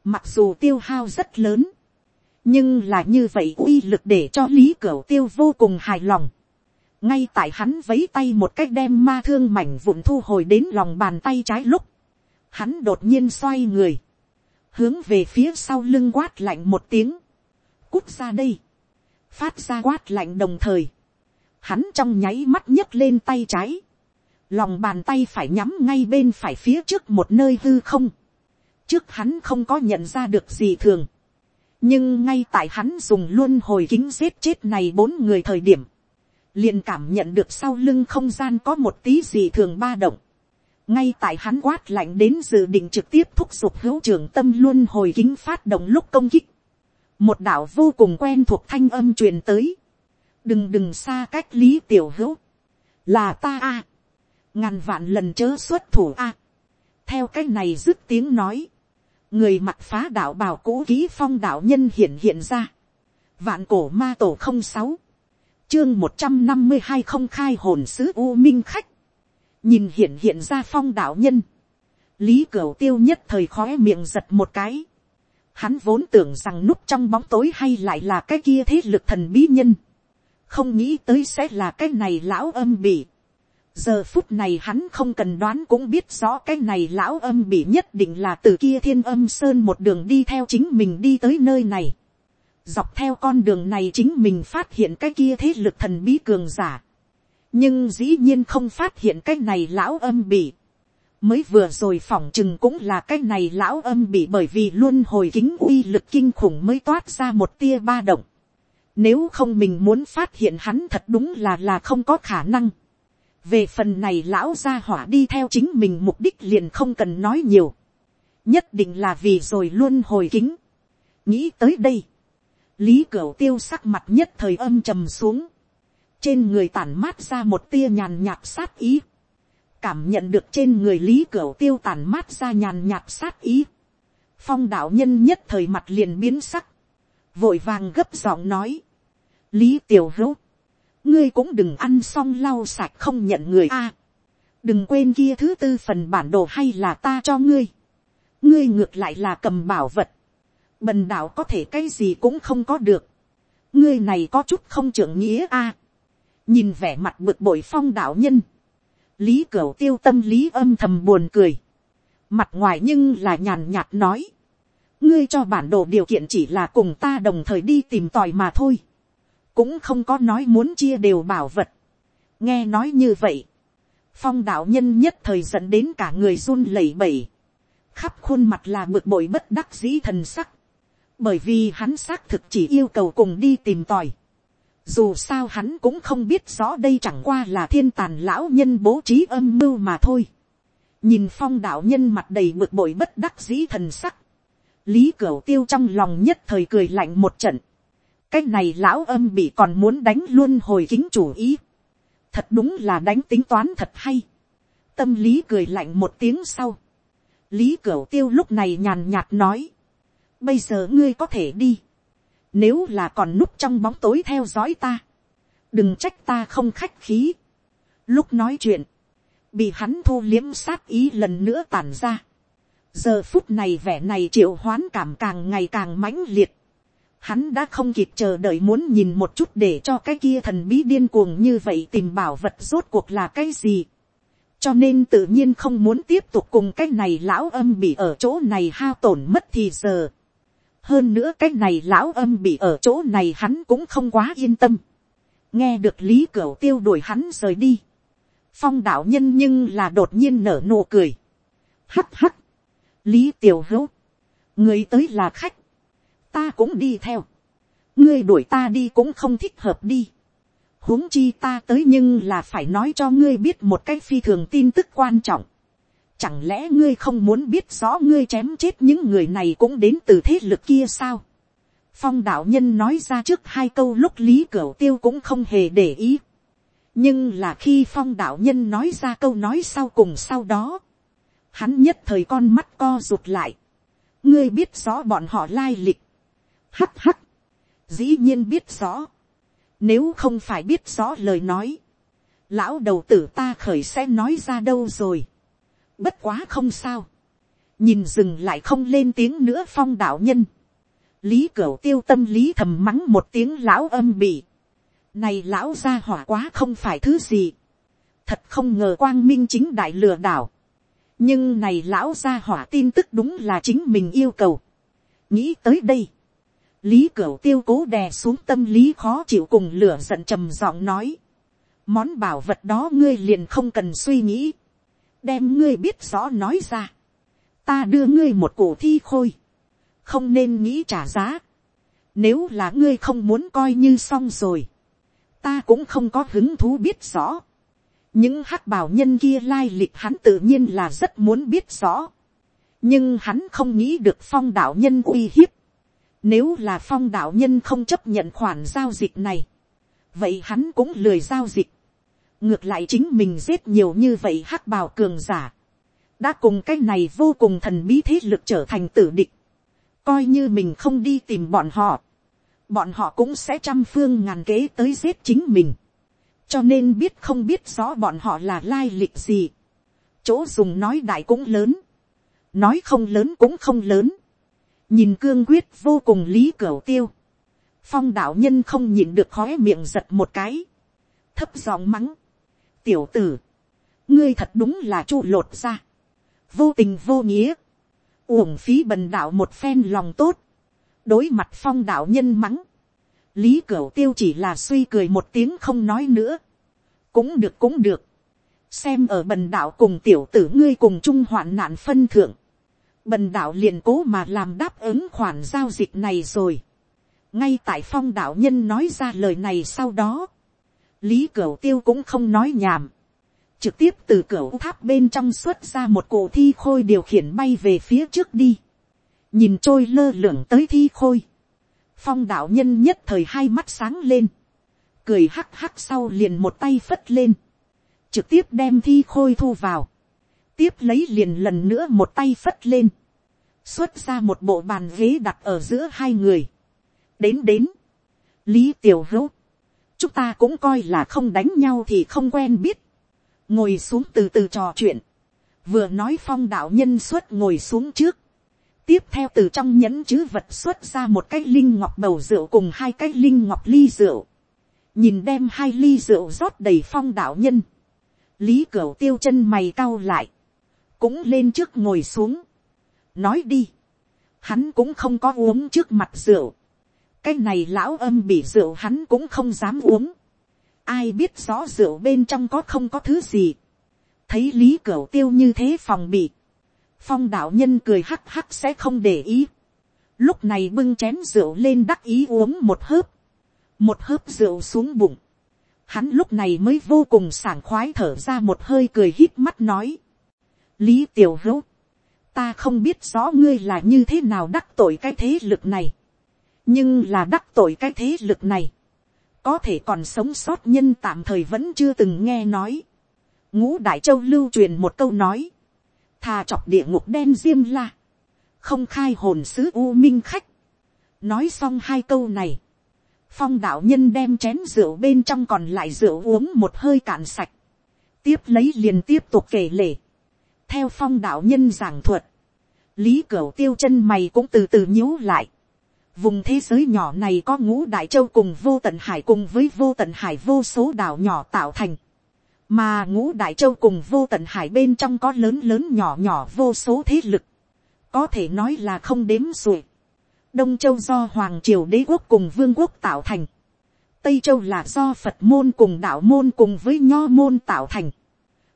Mặc dù tiêu hao rất lớn. Nhưng là như vậy uy lực để cho lý cửu tiêu vô cùng hài lòng. Ngay tại hắn vấy tay một cách đem ma thương mảnh vụn thu hồi đến lòng bàn tay trái lúc, hắn đột nhiên xoay người, hướng về phía sau lưng quát lạnh một tiếng, cút ra đây, phát ra quát lạnh đồng thời, hắn trong nháy mắt nhấc lên tay trái, lòng bàn tay phải nhắm ngay bên phải phía trước một nơi hư không, trước hắn không có nhận ra được gì thường, nhưng ngay tại hắn dùng luôn hồi kính giết chết này bốn người thời điểm, liền cảm nhận được sau lưng không gian có một tí gì thường ba động. ngay tại hắn quát lạnh đến dự định trực tiếp thúc giục hữu trường tâm luôn hồi kính phát động lúc công kích. một đạo vô cùng quen thuộc thanh âm truyền tới. đừng đừng xa cách lý tiểu hữu. là ta a. ngàn vạn lần chớ xuất thủ a. theo cái này dứt tiếng nói người mặt phá đạo bào cũ ký phong đạo nhân hiện hiện ra. vạn cổ ma tổ không sáu chương một trăm năm mươi hai không khai hồn sứ u minh khách. nhìn hiện hiện ra phong đạo nhân. lý cửu tiêu nhất thời khóe miệng giật một cái. hắn vốn tưởng rằng núp trong bóng tối hay lại là cái kia thế lực thần bí nhân. không nghĩ tới sẽ là cái này lão âm bị giờ phút này hắn không cần đoán cũng biết rõ cái này lão âm bị nhất định là từ kia thiên âm sơn một đường đi theo chính mình đi tới nơi này Dọc theo con đường này chính mình phát hiện cái kia thế lực thần bí cường giả. Nhưng dĩ nhiên không phát hiện cái này lão âm bị. Mới vừa rồi phỏng chừng cũng là cái này lão âm bị bởi vì luôn hồi kính uy lực kinh khủng mới toát ra một tia ba động. Nếu không mình muốn phát hiện hắn thật đúng là là không có khả năng. Về phần này lão gia hỏa đi theo chính mình mục đích liền không cần nói nhiều. Nhất định là vì rồi luôn hồi kính. Nghĩ tới đây. Lý cửu tiêu sắc mặt nhất thời âm trầm xuống, trên người tản mát ra một tia nhàn nhạt sát ý, cảm nhận được trên người lý cửu tiêu tản mát ra nhàn nhạt sát ý, phong đạo nhân nhất thời mặt liền biến sắc, vội vàng gấp giọng nói, lý tiểu hữu, ngươi cũng đừng ăn xong lau sạch không nhận người a, đừng quên kia thứ tư phần bản đồ hay là ta cho ngươi, ngươi ngược lại là cầm bảo vật, bần đạo có thể cái gì cũng không có được, ngươi này có chút không trưởng nghĩa a, nhìn vẻ mặt bực bội phong đạo nhân, lý cửu tiêu tâm lý âm thầm buồn cười, mặt ngoài nhưng là nhàn nhạt nói, ngươi cho bản đồ điều kiện chỉ là cùng ta đồng thời đi tìm tòi mà thôi, cũng không có nói muốn chia đều bảo vật, nghe nói như vậy, phong đạo nhân nhất thời dẫn đến cả người run lẩy bẩy, khắp khuôn mặt là bực bội bất đắc dĩ thần sắc, bởi vì hắn xác thực chỉ yêu cầu cùng đi tìm tòi, dù sao hắn cũng không biết rõ đây chẳng qua là thiên tàn lão nhân bố trí âm mưu mà thôi. nhìn phong đạo nhân mặt đầy bực bội bất đắc dĩ thần sắc. lý cửu tiêu trong lòng nhất thời cười lạnh một trận cái này lão âm bị còn muốn đánh luôn hồi kính chủ ý. thật đúng là đánh tính toán thật hay. tâm lý cười lạnh một tiếng sau. lý cửu tiêu lúc này nhàn nhạt nói. bây giờ ngươi có thể đi nếu là còn núp trong bóng tối theo dõi ta. Đừng trách ta không khách khí. Lúc nói chuyện. Bị hắn thu liếm sát ý lần nữa tản ra. Giờ phút này vẻ này triệu hoán cảm càng ngày càng mãnh liệt. Hắn đã không kịp chờ đợi muốn nhìn một chút để cho cái kia thần bí điên cuồng như vậy tìm bảo vật rốt cuộc là cái gì cho nên tự nhiên không muốn tiếp tục cùng cái này lão âm bị ở chỗ này hao tổn mất thì giờ hơn nữa cái này lão âm bị ở chỗ này hắn cũng không quá yên tâm. nghe được lý cửu tiêu đuổi hắn rời đi. phong đạo nhân nhưng là đột nhiên nở nụ cười. hắt hắt. lý tiểu hữu. người tới là khách ta cũng đi theo. ngươi đuổi ta đi cũng không thích hợp đi. huống chi ta tới nhưng là phải nói cho ngươi biết một cái phi thường tin tức quan trọng Chẳng lẽ ngươi không muốn biết rõ ngươi chém chết những người này cũng đến từ thế lực kia sao? Phong đạo nhân nói ra trước hai câu lúc Lý cửa Tiêu cũng không hề để ý. Nhưng là khi phong đạo nhân nói ra câu nói sau cùng sau đó. Hắn nhất thời con mắt co rụt lại. Ngươi biết rõ bọn họ lai lịch. Hắt hắt. Dĩ nhiên biết rõ. Nếu không phải biết rõ lời nói. Lão đầu tử ta khởi sẽ nói ra đâu rồi Bất quá không sao. Nhìn dừng lại không lên tiếng nữa phong đạo nhân. Lý cửu tiêu tâm lý thầm mắng một tiếng lão âm bị. Này lão ra hỏa quá không phải thứ gì. Thật không ngờ quang minh chính đại lừa đảo. Nhưng này lão ra hỏa tin tức đúng là chính mình yêu cầu. Nghĩ tới đây. Lý cửu tiêu cố đè xuống tâm lý khó chịu cùng lửa giận trầm giọng nói. Món bảo vật đó ngươi liền không cần suy nghĩ. Đem ngươi biết rõ nói ra, ta đưa ngươi một cổ thi khôi, không nên nghĩ trả giá, nếu là ngươi không muốn coi như xong rồi, ta cũng không có hứng thú biết rõ, những hắc bảo nhân kia lai lịch hắn tự nhiên là rất muốn biết rõ, nhưng hắn không nghĩ được phong đạo nhân uy hiếp, nếu là phong đạo nhân không chấp nhận khoản giao dịch này, vậy hắn cũng lười giao dịch. Ngược lại chính mình giết nhiều như vậy hắc bào cường giả, đã cùng cái này vô cùng thần bí thế lực trở thành tử địch, coi như mình không đi tìm bọn họ, bọn họ cũng sẽ trăm phương ngàn kế tới giết chính mình, cho nên biết không biết rõ bọn họ là lai lịch gì, chỗ dùng nói đại cũng lớn, nói không lớn cũng không lớn, nhìn cương quyết vô cùng lý cửa tiêu, phong đạo nhân không nhìn được khói miệng giật một cái, thấp giọng mắng, tiểu tử, ngươi thật đúng là chu lột ra, vô tình vô nghĩa, uổng phí bần đạo một phen lòng tốt, đối mặt phong đạo nhân mắng, lý cửu tiêu chỉ là suy cười một tiếng không nói nữa, cũng được cũng được, xem ở bần đạo cùng tiểu tử ngươi cùng chung hoạn nạn phân thượng, bần đạo liền cố mà làm đáp ứng khoản giao dịch này rồi, ngay tại phong đạo nhân nói ra lời này sau đó, lý cửu tiêu cũng không nói nhảm, trực tiếp từ cửa tháp bên trong xuất ra một cổ thi khôi điều khiển bay về phía trước đi, nhìn trôi lơ lửng tới thi khôi, phong đạo nhân nhất thời hai mắt sáng lên, cười hắc hắc sau liền một tay phất lên, trực tiếp đem thi khôi thu vào, tiếp lấy liền lần nữa một tay phất lên, xuất ra một bộ bàn ghế đặt ở giữa hai người, đến đến, lý tiểu hữu, chúng ta cũng coi là không đánh nhau thì không quen biết, ngồi xuống từ từ trò chuyện, vừa nói phong đạo nhân xuất ngồi xuống trước, tiếp theo từ trong nhẫn chữ vật xuất ra một cái linh ngọc bầu rượu cùng hai cái linh ngọc ly rượu, nhìn đem hai ly rượu rót đầy phong đạo nhân, lý cửa tiêu chân mày cau lại, cũng lên trước ngồi xuống, nói đi, hắn cũng không có uống trước mặt rượu, cái này lão âm bị rượu hắn cũng không dám uống, ai biết rõ rượu bên trong có không có thứ gì, thấy lý cửu tiêu như thế phòng bị, phong đạo nhân cười hắc hắc sẽ không để ý, lúc này bưng chén rượu lên đắc ý uống một hớp, một hớp rượu xuống bụng, hắn lúc này mới vô cùng sảng khoái thở ra một hơi cười hít mắt nói, lý tiểu hữu, ta không biết rõ ngươi là như thế nào đắc tội cái thế lực này, nhưng là đắc tội cái thế lực này, có thể còn sống sót nhân tạm thời vẫn chưa từng nghe nói. ngũ đại châu lưu truyền một câu nói, thà chọc địa ngục đen diêm la, không khai hồn sứ u minh khách. nói xong hai câu này, phong đạo nhân đem chén rượu bên trong còn lại rượu uống một hơi cạn sạch, tiếp lấy liền tiếp tục kể lể theo phong đạo nhân giảng thuật, lý cửu tiêu chân mày cũng từ từ nhíu lại. Vùng thế giới nhỏ này có ngũ đại châu cùng vô tận hải cùng với vô tận hải vô số đảo nhỏ tạo thành. Mà ngũ đại châu cùng vô tận hải bên trong có lớn lớn nhỏ nhỏ vô số thế lực. Có thể nói là không đếm xuể. Đông châu do Hoàng triều đế quốc cùng vương quốc tạo thành. Tây châu là do Phật môn cùng đạo môn cùng với nho môn tạo thành.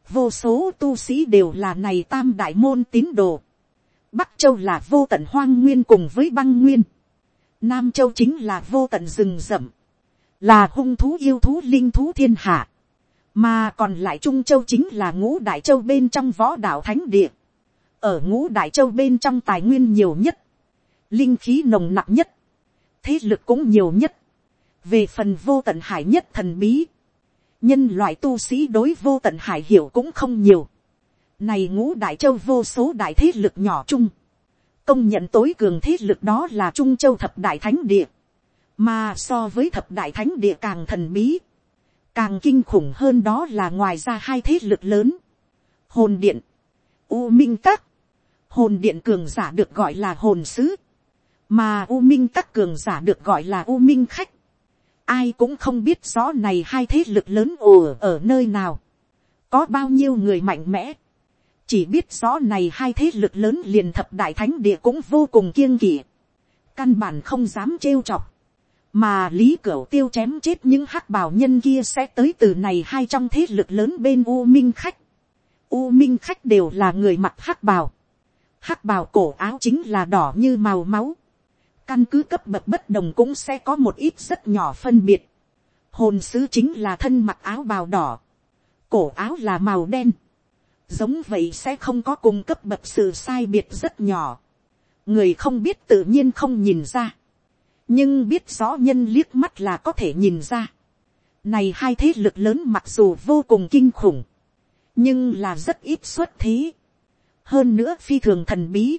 Vô số tu sĩ đều là này tam đại môn tín đồ. Bắc châu là vô tận hoang nguyên cùng với băng nguyên Nam Châu chính là vô tận rừng rậm. Là hung thú yêu thú linh thú thiên hạ. Mà còn lại Trung Châu chính là ngũ Đại Châu bên trong võ đạo thánh địa. Ở ngũ Đại Châu bên trong tài nguyên nhiều nhất. Linh khí nồng nặng nhất. Thế lực cũng nhiều nhất. Về phần vô tận hải nhất thần bí. Nhân loại tu sĩ đối vô tận hải hiểu cũng không nhiều. Này ngũ Đại Châu vô số đại thế lực nhỏ chung. Công nhận tối cường thế lực đó là trung châu thập đại thánh địa, mà so với thập đại thánh địa càng thần bí, càng kinh khủng hơn đó là ngoài ra hai thế lực lớn, hồn điện, u minh các, hồn điện cường giả được gọi là hồn sứ, mà u minh các cường giả được gọi là u minh khách, ai cũng không biết rõ này hai thế lực lớn ồ ở nơi nào, có bao nhiêu người mạnh mẽ, chỉ biết rõ này hai thế lực lớn liền thập đại thánh địa cũng vô cùng kiêng kỵ, căn bản không dám trêu chọc, mà lý cửu tiêu chém chết những hắc bào nhân kia sẽ tới từ này hai trong thế lực lớn bên u minh khách, u minh khách đều là người mặc hắc bào, hắc bào cổ áo chính là đỏ như màu máu, căn cứ cấp bậc bất đồng cũng sẽ có một ít rất nhỏ phân biệt, hồn sứ chính là thân mặc áo bào đỏ, cổ áo là màu đen, giống vậy sẽ không có cung cấp bậc sự sai biệt rất nhỏ. người không biết tự nhiên không nhìn ra. nhưng biết rõ nhân liếc mắt là có thể nhìn ra. này hai thế lực lớn mặc dù vô cùng kinh khủng, nhưng là rất ít xuất thế. hơn nữa phi thường thần bí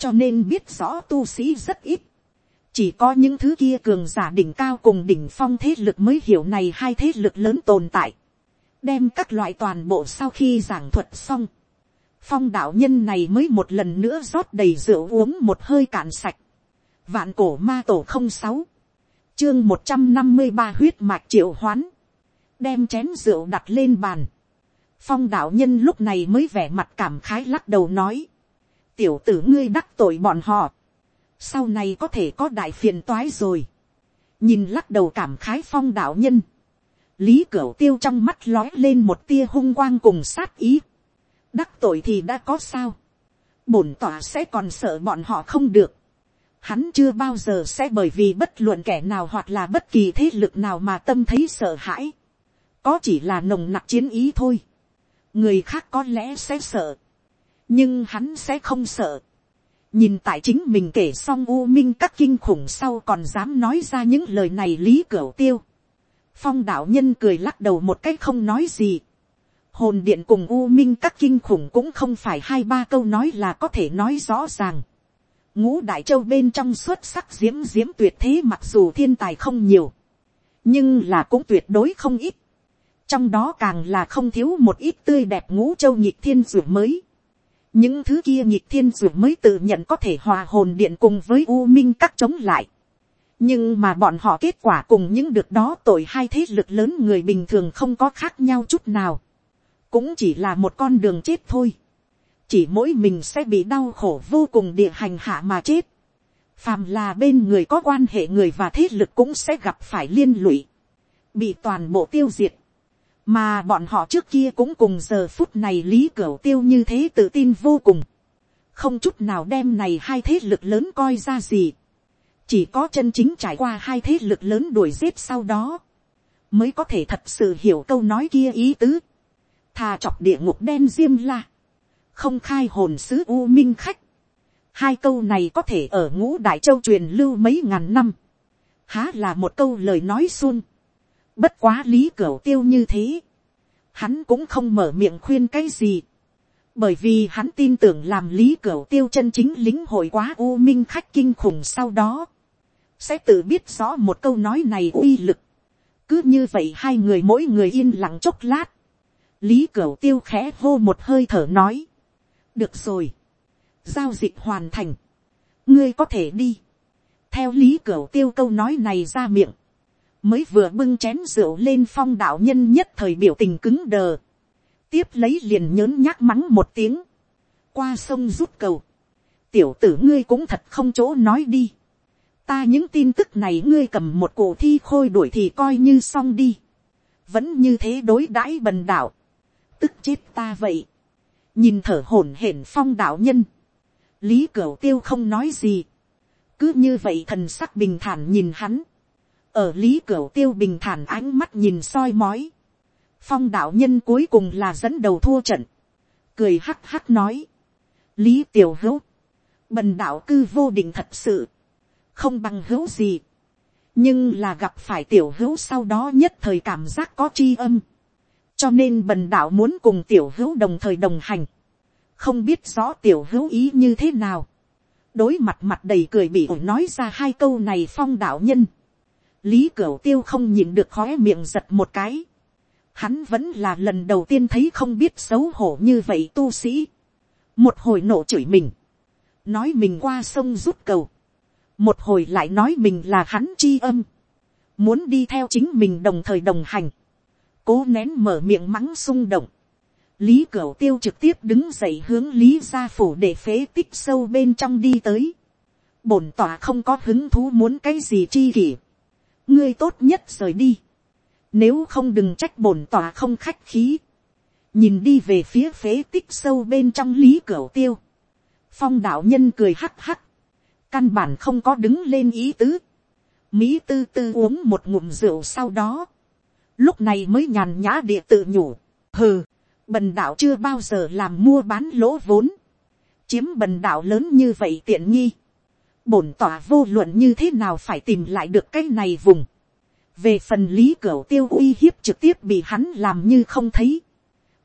cho nên biết rõ tu sĩ rất ít. chỉ có những thứ kia cường giả đỉnh cao cùng đỉnh phong thế lực mới hiểu này hai thế lực lớn tồn tại. Đem các loại toàn bộ sau khi giảng thuật xong, phong đạo nhân này mới một lần nữa rót đầy rượu uống một hơi cạn sạch, vạn cổ ma tổ không sáu, chương một trăm năm mươi ba huyết mạch triệu hoán, đem chén rượu đặt lên bàn, phong đạo nhân lúc này mới vẻ mặt cảm khái lắc đầu nói, tiểu tử ngươi đắc tội bọn họ, sau này có thể có đại phiền toái rồi, nhìn lắc đầu cảm khái phong đạo nhân, lý cửu tiêu trong mắt lói lên một tia hung quang cùng sát ý. đắc tội thì đã có sao. bổn tỏa sẽ còn sợ bọn họ không được. hắn chưa bao giờ sẽ bởi vì bất luận kẻ nào hoặc là bất kỳ thế lực nào mà tâm thấy sợ hãi. có chỉ là nồng nặc chiến ý thôi. người khác có lẽ sẽ sợ nhưng hắn sẽ không sợ. nhìn tại chính mình kể xong u minh các kinh khủng sau còn dám nói ra những lời này lý cửa tiêu phong đạo nhân cười lắc đầu một cách không nói gì. hồn điện cùng u minh các kinh khủng cũng không phải hai ba câu nói là có thể nói rõ ràng. ngũ đại châu bên trong xuất sắc d i ễ m d i ễ m tuyệt thế mặc dù thiên tài không nhiều, nhưng là cũng tuyệt đối không ít, trong đó càng là không thiếu một ít tươi đẹp ngũ châu nhịp thiên ruột mới, những thứ kia nhịp thiên ruột mới tự nhận có thể hòa hồn điện cùng với u minh các chống lại, nhưng mà bọn họ kết quả cùng những được đó tội hai thế lực lớn người bình thường không có khác nhau chút nào, cũng chỉ là một con đường chết thôi chỉ mỗi mình sẽ bị đau khổ vô cùng địa hành hạ mà chết. phàm là bên người có quan hệ người và thế lực cũng sẽ gặp phải liên lụy, bị toàn bộ tiêu diệt mà bọn họ trước kia cũng cùng giờ phút này lý cửu tiêu như thế tự tin vô cùng. không chút nào đem này hai thế lực lớn coi ra gì. chỉ có chân chính trải qua hai thế lực lớn đuổi giết sau đó, mới có thể thật sự hiểu câu nói kia ý tứ. thà chọc địa ngục đen diêm la không khai hồn sứ u minh khách. Hai câu này có thể ở ngũ đại châu truyền lưu mấy ngàn năm. Há là một câu lời nói xuân. Bất quá lý cửu tiêu như thế. Hắn cũng không mở miệng khuyên cái gì. Bởi vì hắn tin tưởng làm lý cửu tiêu chân chính lính hội quá u minh khách kinh khủng sau đó. Sẽ tự biết rõ một câu nói này uy lực. Cứ như vậy hai người mỗi người yên lặng chốc lát. Lý Cửu tiêu khẽ hô một hơi thở nói được rồi, giao dịch hoàn thành, ngươi có thể đi, theo lý cửa tiêu câu nói này ra miệng, mới vừa bưng chén rượu lên phong đạo nhân nhất thời biểu tình cứng đờ, tiếp lấy liền nhớn nhác mắng một tiếng, qua sông rút cầu, tiểu tử ngươi cũng thật không chỗ nói đi, ta những tin tức này ngươi cầm một cổ thi khôi đuổi thì coi như xong đi, vẫn như thế đối đãi bần đạo, tức chết ta vậy, nhìn thở hổn hển phong đạo nhân, lý cửu tiêu không nói gì, cứ như vậy thần sắc bình thản nhìn hắn, ở lý cửu tiêu bình thản ánh mắt nhìn soi mói, phong đạo nhân cuối cùng là dẫn đầu thua trận, cười hắc hắc nói, lý tiểu hữu, bần đạo cư vô định thật sự, không bằng hữu gì, nhưng là gặp phải tiểu hữu sau đó nhất thời cảm giác có tri âm, cho nên bần đạo muốn cùng tiểu hữu đồng thời đồng hành, không biết rõ tiểu hữu ý như thế nào, đối mặt mặt đầy cười bị ổi nói ra hai câu này phong đạo nhân, lý cửu tiêu không nhìn được khói miệng giật một cái, hắn vẫn là lần đầu tiên thấy không biết xấu hổ như vậy tu sĩ, một hồi nổ chửi mình, nói mình qua sông rút cầu, một hồi lại nói mình là hắn chi âm, muốn đi theo chính mình đồng thời đồng hành, cố nén mở miệng mắng xung động, lý cửu tiêu trực tiếp đứng dậy hướng lý gia phủ để phế tích sâu bên trong đi tới, bổn tỏa không có hứng thú muốn cái gì chi kỷ, ngươi tốt nhất rời đi, nếu không đừng trách bổn tòa không khách khí, nhìn đi về phía phế tích sâu bên trong lý cửu tiêu, phong đạo nhân cười hắc hắc, căn bản không có đứng lên ý tứ, mỹ tư tư uống một ngụm rượu sau đó, lúc này mới nhàn nhã địa tự nhủ, hừ, bần đạo chưa bao giờ làm mua bán lỗ vốn, chiếm bần đạo lớn như vậy tiện nghi, bổn tỏa vô luận như thế nào phải tìm lại được cái này vùng, về phần lý cửu tiêu uy hiếp trực tiếp bị hắn làm như không thấy,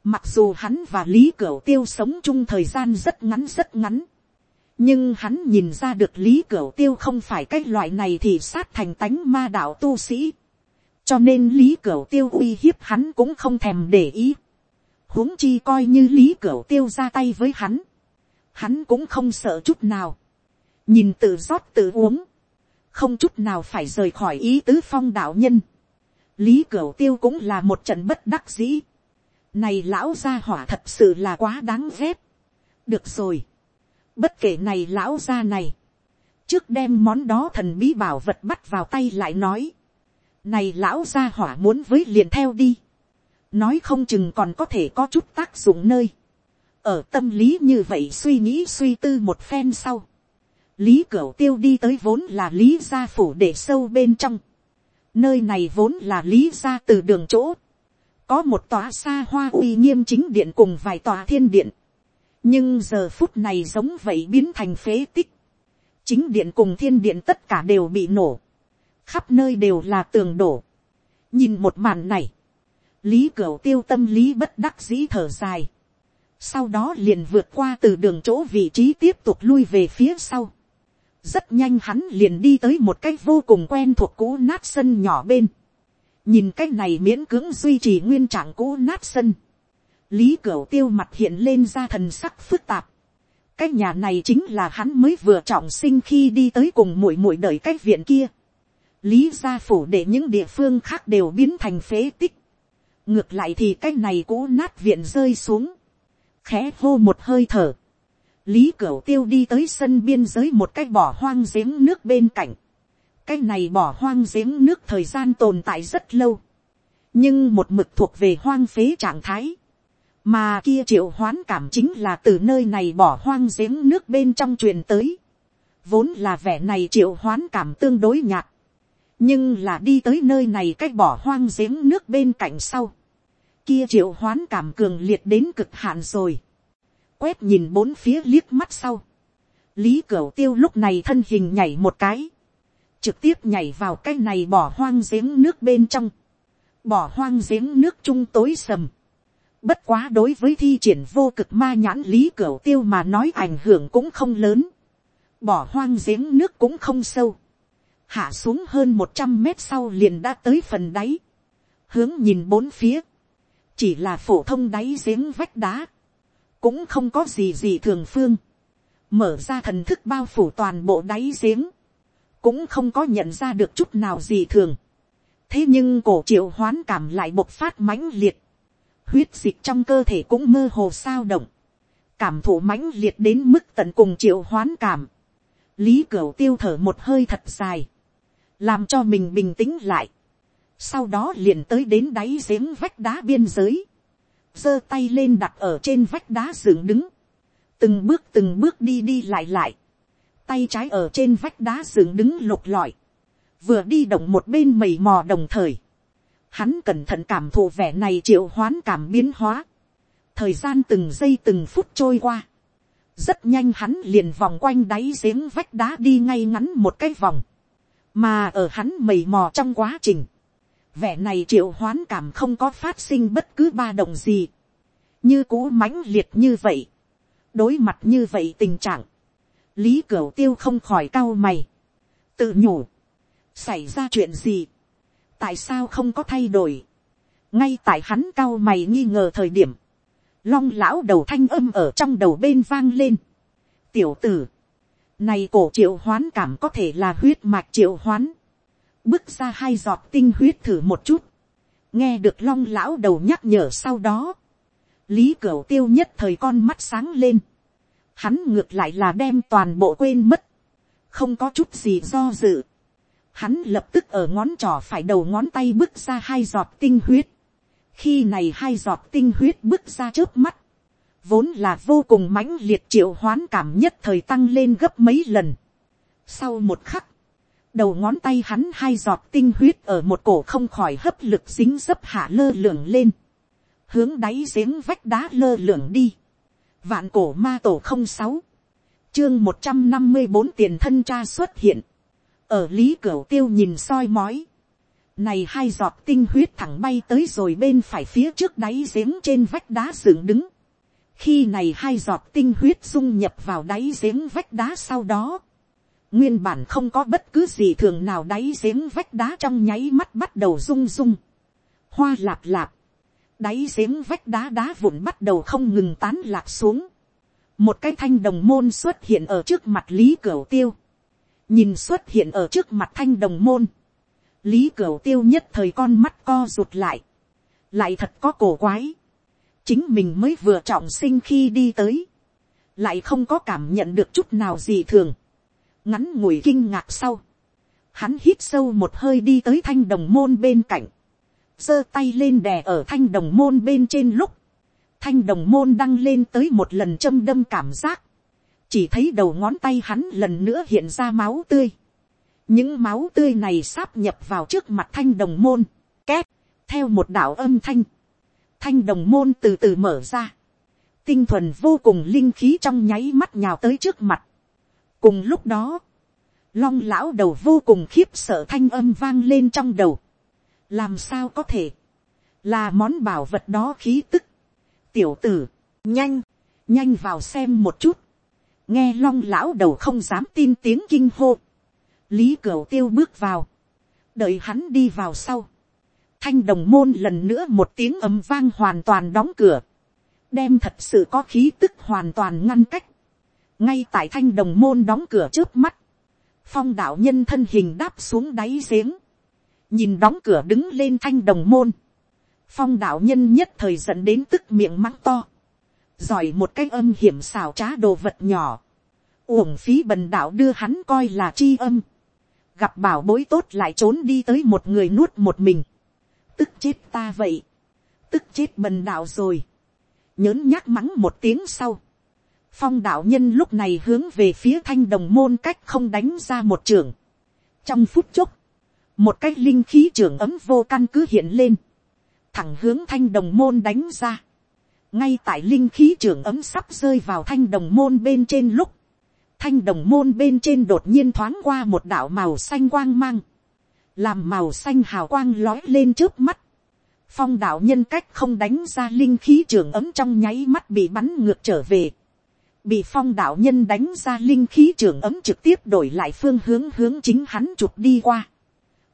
mặc dù hắn và lý cửu tiêu sống chung thời gian rất ngắn rất ngắn, nhưng hắn nhìn ra được lý cửu tiêu không phải cái loại này thì sát thành tánh ma đạo tu sĩ, cho nên lý cửu tiêu uy hiếp hắn cũng không thèm để ý. huống chi coi như lý cửu tiêu ra tay với hắn, hắn cũng không sợ chút nào, nhìn tự rót tự uống, không chút nào phải rời khỏi ý tứ phong đạo nhân. lý cửu tiêu cũng là một trận bất đắc dĩ. này lão gia hỏa thật sự là quá đáng ghét. được rồi. bất kể này lão gia này, trước đem món đó thần bí bảo vật bắt vào tay lại nói này lão gia hỏa muốn với liền theo đi. nói không chừng còn có thể có chút tác dụng nơi. ở tâm lý như vậy suy nghĩ suy tư một phen sau lý cửu tiêu đi tới vốn là lý gia phủ để sâu bên trong. nơi này vốn là lý gia từ đường chỗ. có một tòa xa hoa uy nghiêm chính điện cùng vài tòa thiên điện. nhưng giờ phút này giống vậy biến thành phế tích. chính điện cùng thiên điện tất cả đều bị nổ khắp nơi đều là tường đổ. nhìn một màn này, lý cửu tiêu tâm lý bất đắc dĩ thở dài. sau đó liền vượt qua từ đường chỗ vị trí tiếp tục lui về phía sau rất nhanh hắn liền đi tới một cái vô cùng quen thuộc cũ nát sân nhỏ bên. nhìn cái này miễn cưỡng duy trì nguyên trạng cũ nát sân. lý cửu tiêu mặt hiện lên ra thần sắc phức tạp. cái nhà này chính là hắn mới vừa trọng sinh khi đi tới cùng muội muội đợi cái viện kia. lý gia phủ để những địa phương khác đều biến thành phế tích. ngược lại thì cái này cũ nát viện rơi xuống. khẽ hô một hơi thở lý cửu tiêu đi tới sân biên giới một cái bỏ hoang giếng nước bên cạnh. cái này bỏ hoang giếng nước thời gian tồn tại rất lâu. nhưng một mực thuộc về hoang phế trạng thái. mà kia triệu hoán cảm chính là từ nơi này bỏ hoang giếng nước bên trong truyền tới. vốn là vẻ này triệu hoán cảm tương đối nhạt. nhưng là đi tới nơi này cách bỏ hoang giếng nước bên cạnh sau. kia triệu hoán cảm cường liệt đến cực hạn rồi quét nhìn bốn phía liếc mắt sau. lý cửu tiêu lúc này thân hình nhảy một cái, trực tiếp nhảy vào cái này bỏ hoang giếng nước bên trong, bỏ hoang giếng nước trung tối sầm. Bất quá đối với thi triển vô cực ma nhãn lý cửu tiêu mà nói ảnh hưởng cũng không lớn. Bỏ hoang giếng nước cũng không sâu. Hạ xuống hơn một trăm mét sau liền đã tới phần đáy. Hướng nhìn bốn phía. Chỉ là phổ thông đáy giếng vách đá cũng không có gì gì thường phương, mở ra thần thức bao phủ toàn bộ đáy giếng, cũng không có nhận ra được chút nào gì thường. thế nhưng cổ triệu hoán cảm lại bộc phát mãnh liệt, huyết dịch trong cơ thể cũng mơ hồ sao động, cảm thụ mãnh liệt đến mức tận cùng triệu hoán cảm, lý cửu tiêu thở một hơi thật dài, làm cho mình bình tĩnh lại, sau đó liền tới đến đáy giếng vách đá biên giới, giơ tay lên đặt ở trên vách đá dựng đứng, từng bước từng bước đi đi lại lại, tay trái ở trên vách đá dựng đứng lục lọi, vừa đi động một bên mầy mò đồng thời, hắn cẩn thận cảm thụ vẻ này triệu hoán cảm biến hóa, thời gian từng giây từng phút trôi qua, rất nhanh hắn liền vòng quanh đáy giếng vách đá đi ngay ngắn một cái vòng, mà ở hắn mầy mò trong quá trình, vẻ này triệu hoán cảm không có phát sinh bất cứ ba động gì, như cũ mãnh liệt như vậy, đối mặt như vậy tình trạng, lý cửu tiêu không khỏi cao mày, tự nhủ, xảy ra chuyện gì, tại sao không có thay đổi, ngay tại hắn cao mày nghi ngờ thời điểm, long lão đầu thanh âm ở trong đầu bên vang lên, tiểu tử, này cổ triệu hoán cảm có thể là huyết mạch triệu hoán, bước ra hai giọt tinh huyết thử một chút, nghe được long lão đầu nhắc nhở sau đó, lý cửu tiêu nhất thời con mắt sáng lên, hắn ngược lại là đem toàn bộ quên mất, không có chút gì do dự, hắn lập tức ở ngón trỏ phải đầu ngón tay bước ra hai giọt tinh huyết, khi này hai giọt tinh huyết bước ra trước mắt, vốn là vô cùng mãnh liệt triệu hoán cảm nhất thời tăng lên gấp mấy lần. Sau một khắc, đầu ngón tay hắn hai giọt tinh huyết ở một cổ không khỏi hấp lực dính dấp hạ lơ lửng lên, hướng đáy giếng vách đá lơ lửng đi, vạn cổ ma tổ không sáu, chương một trăm năm mươi bốn tiền thân cha xuất hiện, ở lý cửu tiêu nhìn soi mói, này hai giọt tinh huyết thẳng bay tới rồi bên phải phía trước đáy giếng trên vách đá dựng đứng, khi này hai giọt tinh huyết dung nhập vào đáy giếng vách đá sau đó, nguyên bản không có bất cứ gì thường nào đáy giếng vách đá trong nháy mắt bắt đầu rung rung. Hoa lạp lạp, đáy giếng vách đá đá vụn bắt đầu không ngừng tán lạc xuống. Một cái thanh đồng môn xuất hiện ở trước mặt Lý Cửu Tiêu. Nhìn xuất hiện ở trước mặt thanh đồng môn. Lý Cửu Tiêu nhất thời con mắt co rụt lại. Lại thật có cổ quái. Chính mình mới vừa trọng sinh khi đi tới. Lại không có cảm nhận được chút nào gì thường ngắn ngủi kinh ngạc sau, hắn hít sâu một hơi đi tới thanh đồng môn bên cạnh, giơ tay lên đè ở thanh đồng môn bên trên lúc, thanh đồng môn đăng lên tới một lần châm đâm cảm giác, chỉ thấy đầu ngón tay hắn lần nữa hiện ra máu tươi, những máu tươi này sáp nhập vào trước mặt thanh đồng môn, két, theo một đạo âm thanh, thanh đồng môn từ từ mở ra, tinh thuần vô cùng linh khí trong nháy mắt nhào tới trước mặt, cùng lúc đó, long lão đầu vô cùng khiếp sợ thanh âm vang lên trong đầu. làm sao có thể, là món bảo vật đó khí tức. tiểu tử, nhanh, nhanh vào xem một chút. nghe long lão đầu không dám tin tiếng kinh hô, lý cửu tiêu bước vào, đợi hắn đi vào sau, thanh đồng môn lần nữa một tiếng ấm vang hoàn toàn đóng cửa, đem thật sự có khí tức hoàn toàn ngăn cách, ngay tại thanh đồng môn đóng cửa trước mắt, phong đạo nhân thân hình đáp xuống đáy giếng, nhìn đóng cửa đứng lên thanh đồng môn, phong đạo nhân nhất thời dẫn đến tức miệng mắng to, giỏi một cái âm hiểm xào trá đồ vật nhỏ, uổng phí bần đạo đưa hắn coi là chi âm, gặp bảo bối tốt lại trốn đi tới một người nuốt một mình, tức chết ta vậy, tức chết bần đạo rồi, nhớn nhác mắng một tiếng sau, phong đạo nhân lúc này hướng về phía thanh đồng môn cách không đánh ra một trường, trong phút chốc, một cái linh khí trường ấm vô căn cứ hiện lên, thẳng hướng thanh đồng môn đánh ra, ngay tại linh khí trường ấm sắp rơi vào thanh đồng môn bên trên lúc, thanh đồng môn bên trên đột nhiên thoáng qua một đạo màu xanh quang mang, làm màu xanh hào quang lói lên trước mắt, phong đạo nhân cách không đánh ra linh khí trường ấm trong nháy mắt bị bắn ngược trở về, bị phong đạo nhân đánh ra linh khí trường ấm trực tiếp đổi lại phương hướng hướng chính hắn chụp đi qua.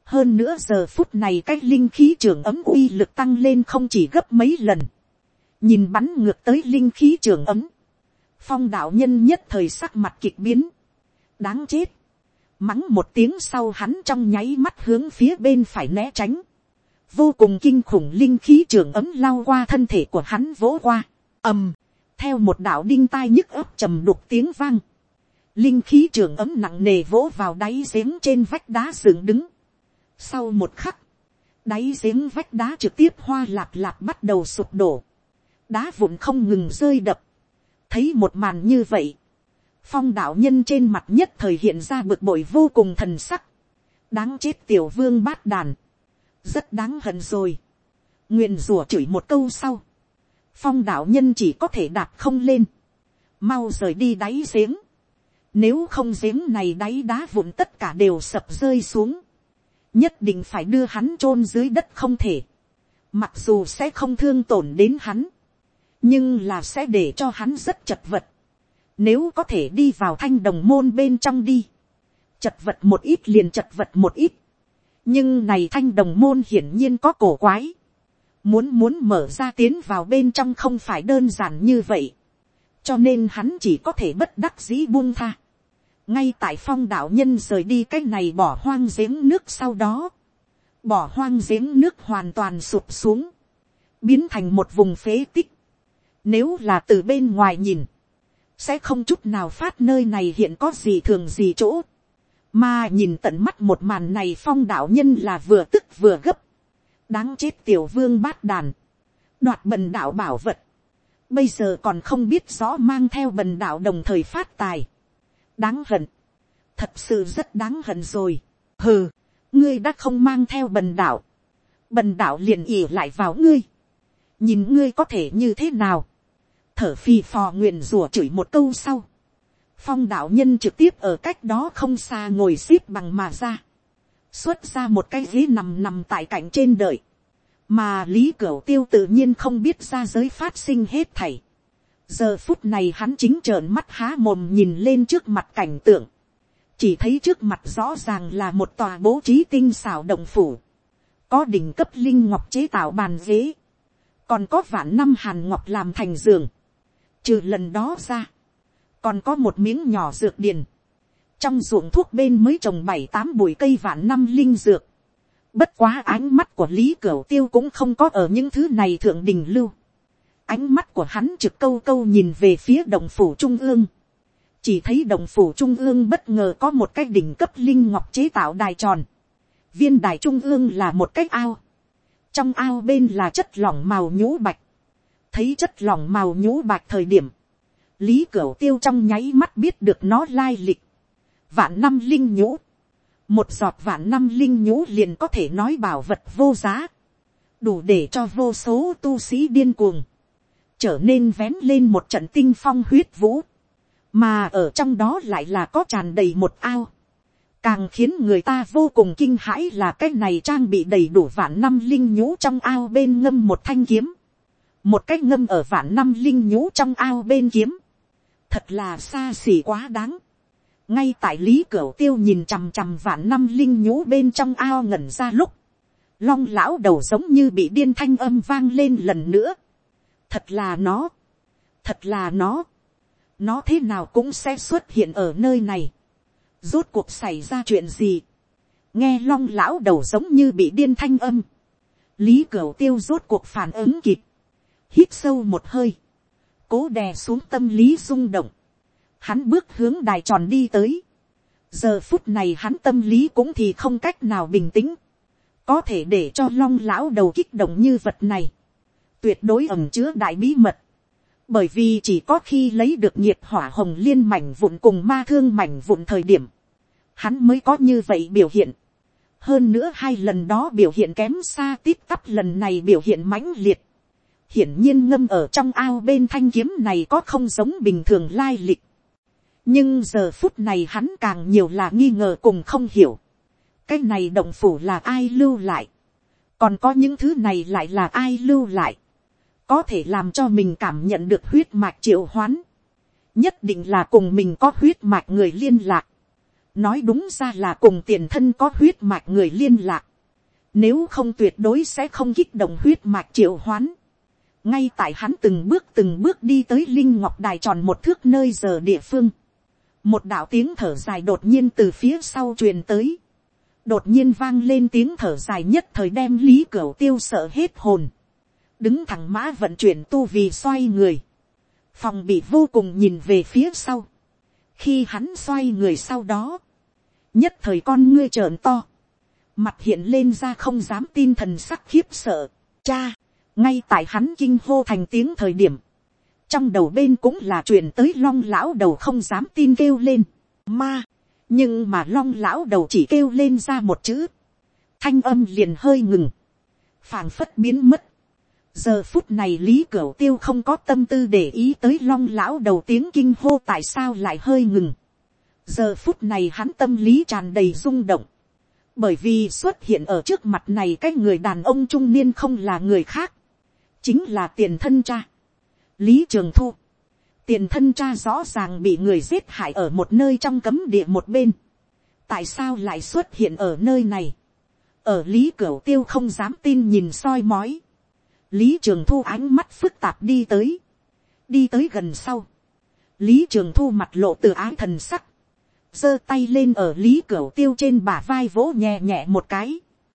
hơn nữa giờ phút này cái linh khí trường ấm uy lực tăng lên không chỉ gấp mấy lần, nhìn bắn ngược tới linh khí trường ấm, phong đạo nhân nhất thời sắc mặt kịch biến, đáng chết, mắng một tiếng sau hắn trong nháy mắt hướng phía bên phải né tránh, vô cùng kinh khủng linh khí trường ấm lao qua thân thể của hắn vỗ qua, ầm, theo một đạo đinh tai nhức ấp trầm đục tiếng vang, linh khí trường ấm nặng nề vỗ vào đáy giếng trên vách đá dựng đứng. Sau một khắc, đáy giếng vách đá trực tiếp hoa lạp lạp bắt đầu sụp đổ, đá vụn không ngừng rơi đập, thấy một màn như vậy, phong đạo nhân trên mặt nhất thời hiện ra bực bội vô cùng thần sắc, đáng chết tiểu vương bát đàn, rất đáng hận rồi, nguyện rủa chửi một câu sau, phong đạo nhân chỉ có thể đạp không lên, mau rời đi đáy giếng, nếu không giếng này đáy đá vụn tất cả đều sập rơi xuống, nhất định phải đưa hắn chôn dưới đất không thể, mặc dù sẽ không thương tổn đến hắn, nhưng là sẽ để cho hắn rất chật vật, nếu có thể đi vào thanh đồng môn bên trong đi, chật vật một ít liền chật vật một ít, nhưng này thanh đồng môn hiển nhiên có cổ quái, Muốn muốn mở ra tiến vào bên trong không phải đơn giản như vậy. Cho nên hắn chỉ có thể bất đắc dĩ buông tha. Ngay tại phong đạo nhân rời đi cái này bỏ hoang giếng nước sau đó. Bỏ hoang giếng nước hoàn toàn sụp xuống. Biến thành một vùng phế tích. Nếu là từ bên ngoài nhìn. Sẽ không chút nào phát nơi này hiện có gì thường gì chỗ. Mà nhìn tận mắt một màn này phong đạo nhân là vừa tức vừa gấp đáng chết tiểu vương bát đàn, đoạt bần đạo bảo vật, bây giờ còn không biết rõ mang theo bần đạo đồng thời phát tài, đáng hận, thật sự rất đáng hận rồi, hừ, ngươi đã không mang theo bần đạo, bần đạo liền ỉ lại vào ngươi, nhìn ngươi có thể như thế nào, thở phì phò nguyện rủa chửi một câu sau, phong đạo nhân trực tiếp ở cách đó không xa ngồi x ế p bằng mà ra, xuất ra một cái ghế nằm nằm tại cạnh trên đời, mà lý cửu tiêu tự nhiên không biết ra giới phát sinh hết thảy. giờ phút này hắn chính trợn mắt há mồm nhìn lên trước mặt cảnh tượng, chỉ thấy trước mặt rõ ràng là một tòa bố trí tinh xảo động phủ, có đỉnh cấp linh ngọc chế tạo bàn ghế, còn có vạn năm hàn ngọc làm thành giường, trừ lần đó ra, còn có một miếng nhỏ dược điền, trong ruộng thuốc bên mới trồng bảy tám bụi cây vạn năm linh dược. Bất quá ánh mắt của Lý Cửu Tiêu cũng không có ở những thứ này thượng đình lưu. Ánh mắt của hắn trực câu câu nhìn về phía đồng phủ trung ương. Chỉ thấy đồng phủ trung ương bất ngờ có một cái đỉnh cấp linh ngọc chế tạo đài tròn. Viên đài trung ương là một cái ao. Trong ao bên là chất lỏng màu nhũ bạch. Thấy chất lỏng màu nhũ bạch thời điểm. Lý Cửu Tiêu trong nháy mắt biết được nó lai lịch vạn năm linh nhũ, một giọt vạn năm linh nhũ liền có thể nói bảo vật vô giá, đủ để cho vô số tu sĩ điên cuồng, trở nên vén lên một trận tinh phong huyết vũ, mà ở trong đó lại là có tràn đầy một ao, càng khiến người ta vô cùng kinh hãi là cái này trang bị đầy đủ vạn năm linh nhũ trong ao bên ngâm một thanh kiếm, một cái ngâm ở vạn năm linh nhũ trong ao bên kiếm, thật là xa xỉ quá đáng ngay tại lý cửu tiêu nhìn chằm chằm vạn năm linh nhũ bên trong ao ngẩn ra lúc, long lão đầu giống như bị điên thanh âm vang lên lần nữa. thật là nó, thật là nó, nó thế nào cũng sẽ xuất hiện ở nơi này. rốt cuộc xảy ra chuyện gì. nghe long lão đầu giống như bị điên thanh âm. lý cửu tiêu rốt cuộc phản ứng kịp. hít sâu một hơi. cố đè xuống tâm lý rung động hắn bước hướng đài tròn đi tới. giờ phút này hắn tâm lý cũng thì không cách nào bình tĩnh. có thể để cho long lão đầu kích động như vật này. tuyệt đối ẩm chứa đại bí mật bởi vì chỉ có khi lấy được nhiệt hỏa hồng liên mảnh vụn cùng ma thương mảnh vụn thời điểm, hắn mới có như vậy biểu hiện. hơn nữa hai lần đó biểu hiện kém xa tít tắp lần này biểu hiện mãnh liệt. hiển nhiên ngâm ở trong ao bên thanh kiếm này có không giống bình thường lai lịch nhưng giờ phút này hắn càng nhiều là nghi ngờ cùng không hiểu. cái này động phủ là ai lưu lại. còn có những thứ này lại là ai lưu lại? Có thể làm cho mình cảm nhận được huyết mạch triệu hoán, nhất định là cùng mình có huyết mạch người liên lạc, nói đúng ra là cùng tiền thân có huyết mạch người liên lạc, nếu không tuyệt đối sẽ không kích động huyết mạch triệu hoán, ngay tại hắn từng bước từng bước đi tới linh ngọc đài tròn một thước nơi giờ địa phương, một đạo tiếng thở dài đột nhiên từ phía sau truyền tới, đột nhiên vang lên tiếng thở dài nhất thời đem lý Cửu tiêu sợ hết hồn, đứng thẳng mã vận chuyển tu vì xoay người, phòng bị vô cùng nhìn về phía sau, khi hắn xoay người sau đó, nhất thời con ngươi trợn to, mặt hiện lên ra không dám tin thần sắc khiếp sợ, cha, ngay tại hắn kinh hô thành tiếng thời điểm, trong đầu bên cũng là chuyện tới long lão đầu không dám tin kêu lên, ma, nhưng mà long lão đầu chỉ kêu lên ra một chữ, thanh âm liền hơi ngừng, phảng phất biến mất, giờ phút này lý cửu tiêu không có tâm tư để ý tới long lão đầu tiếng kinh hô tại sao lại hơi ngừng. giờ phút này hắn tâm lý tràn đầy rung động. bởi vì xuất hiện ở trước mặt này cái người đàn ông trung niên không là người khác. chính là tiền thân cha lý trường thu. tiền thân cha rõ ràng bị người giết hại ở một nơi trong cấm địa một bên. tại sao lại xuất hiện ở nơi này. ở lý cửu tiêu không dám tin nhìn soi mói lý trường thu ánh mắt phức tạp đi tới, đi tới gần sau, lý trường thu mặt lộ từ ái thần sắc, giơ tay lên ở lý Cửu tiêu trên bả vai vỗ nhẹ nhẹ một cái,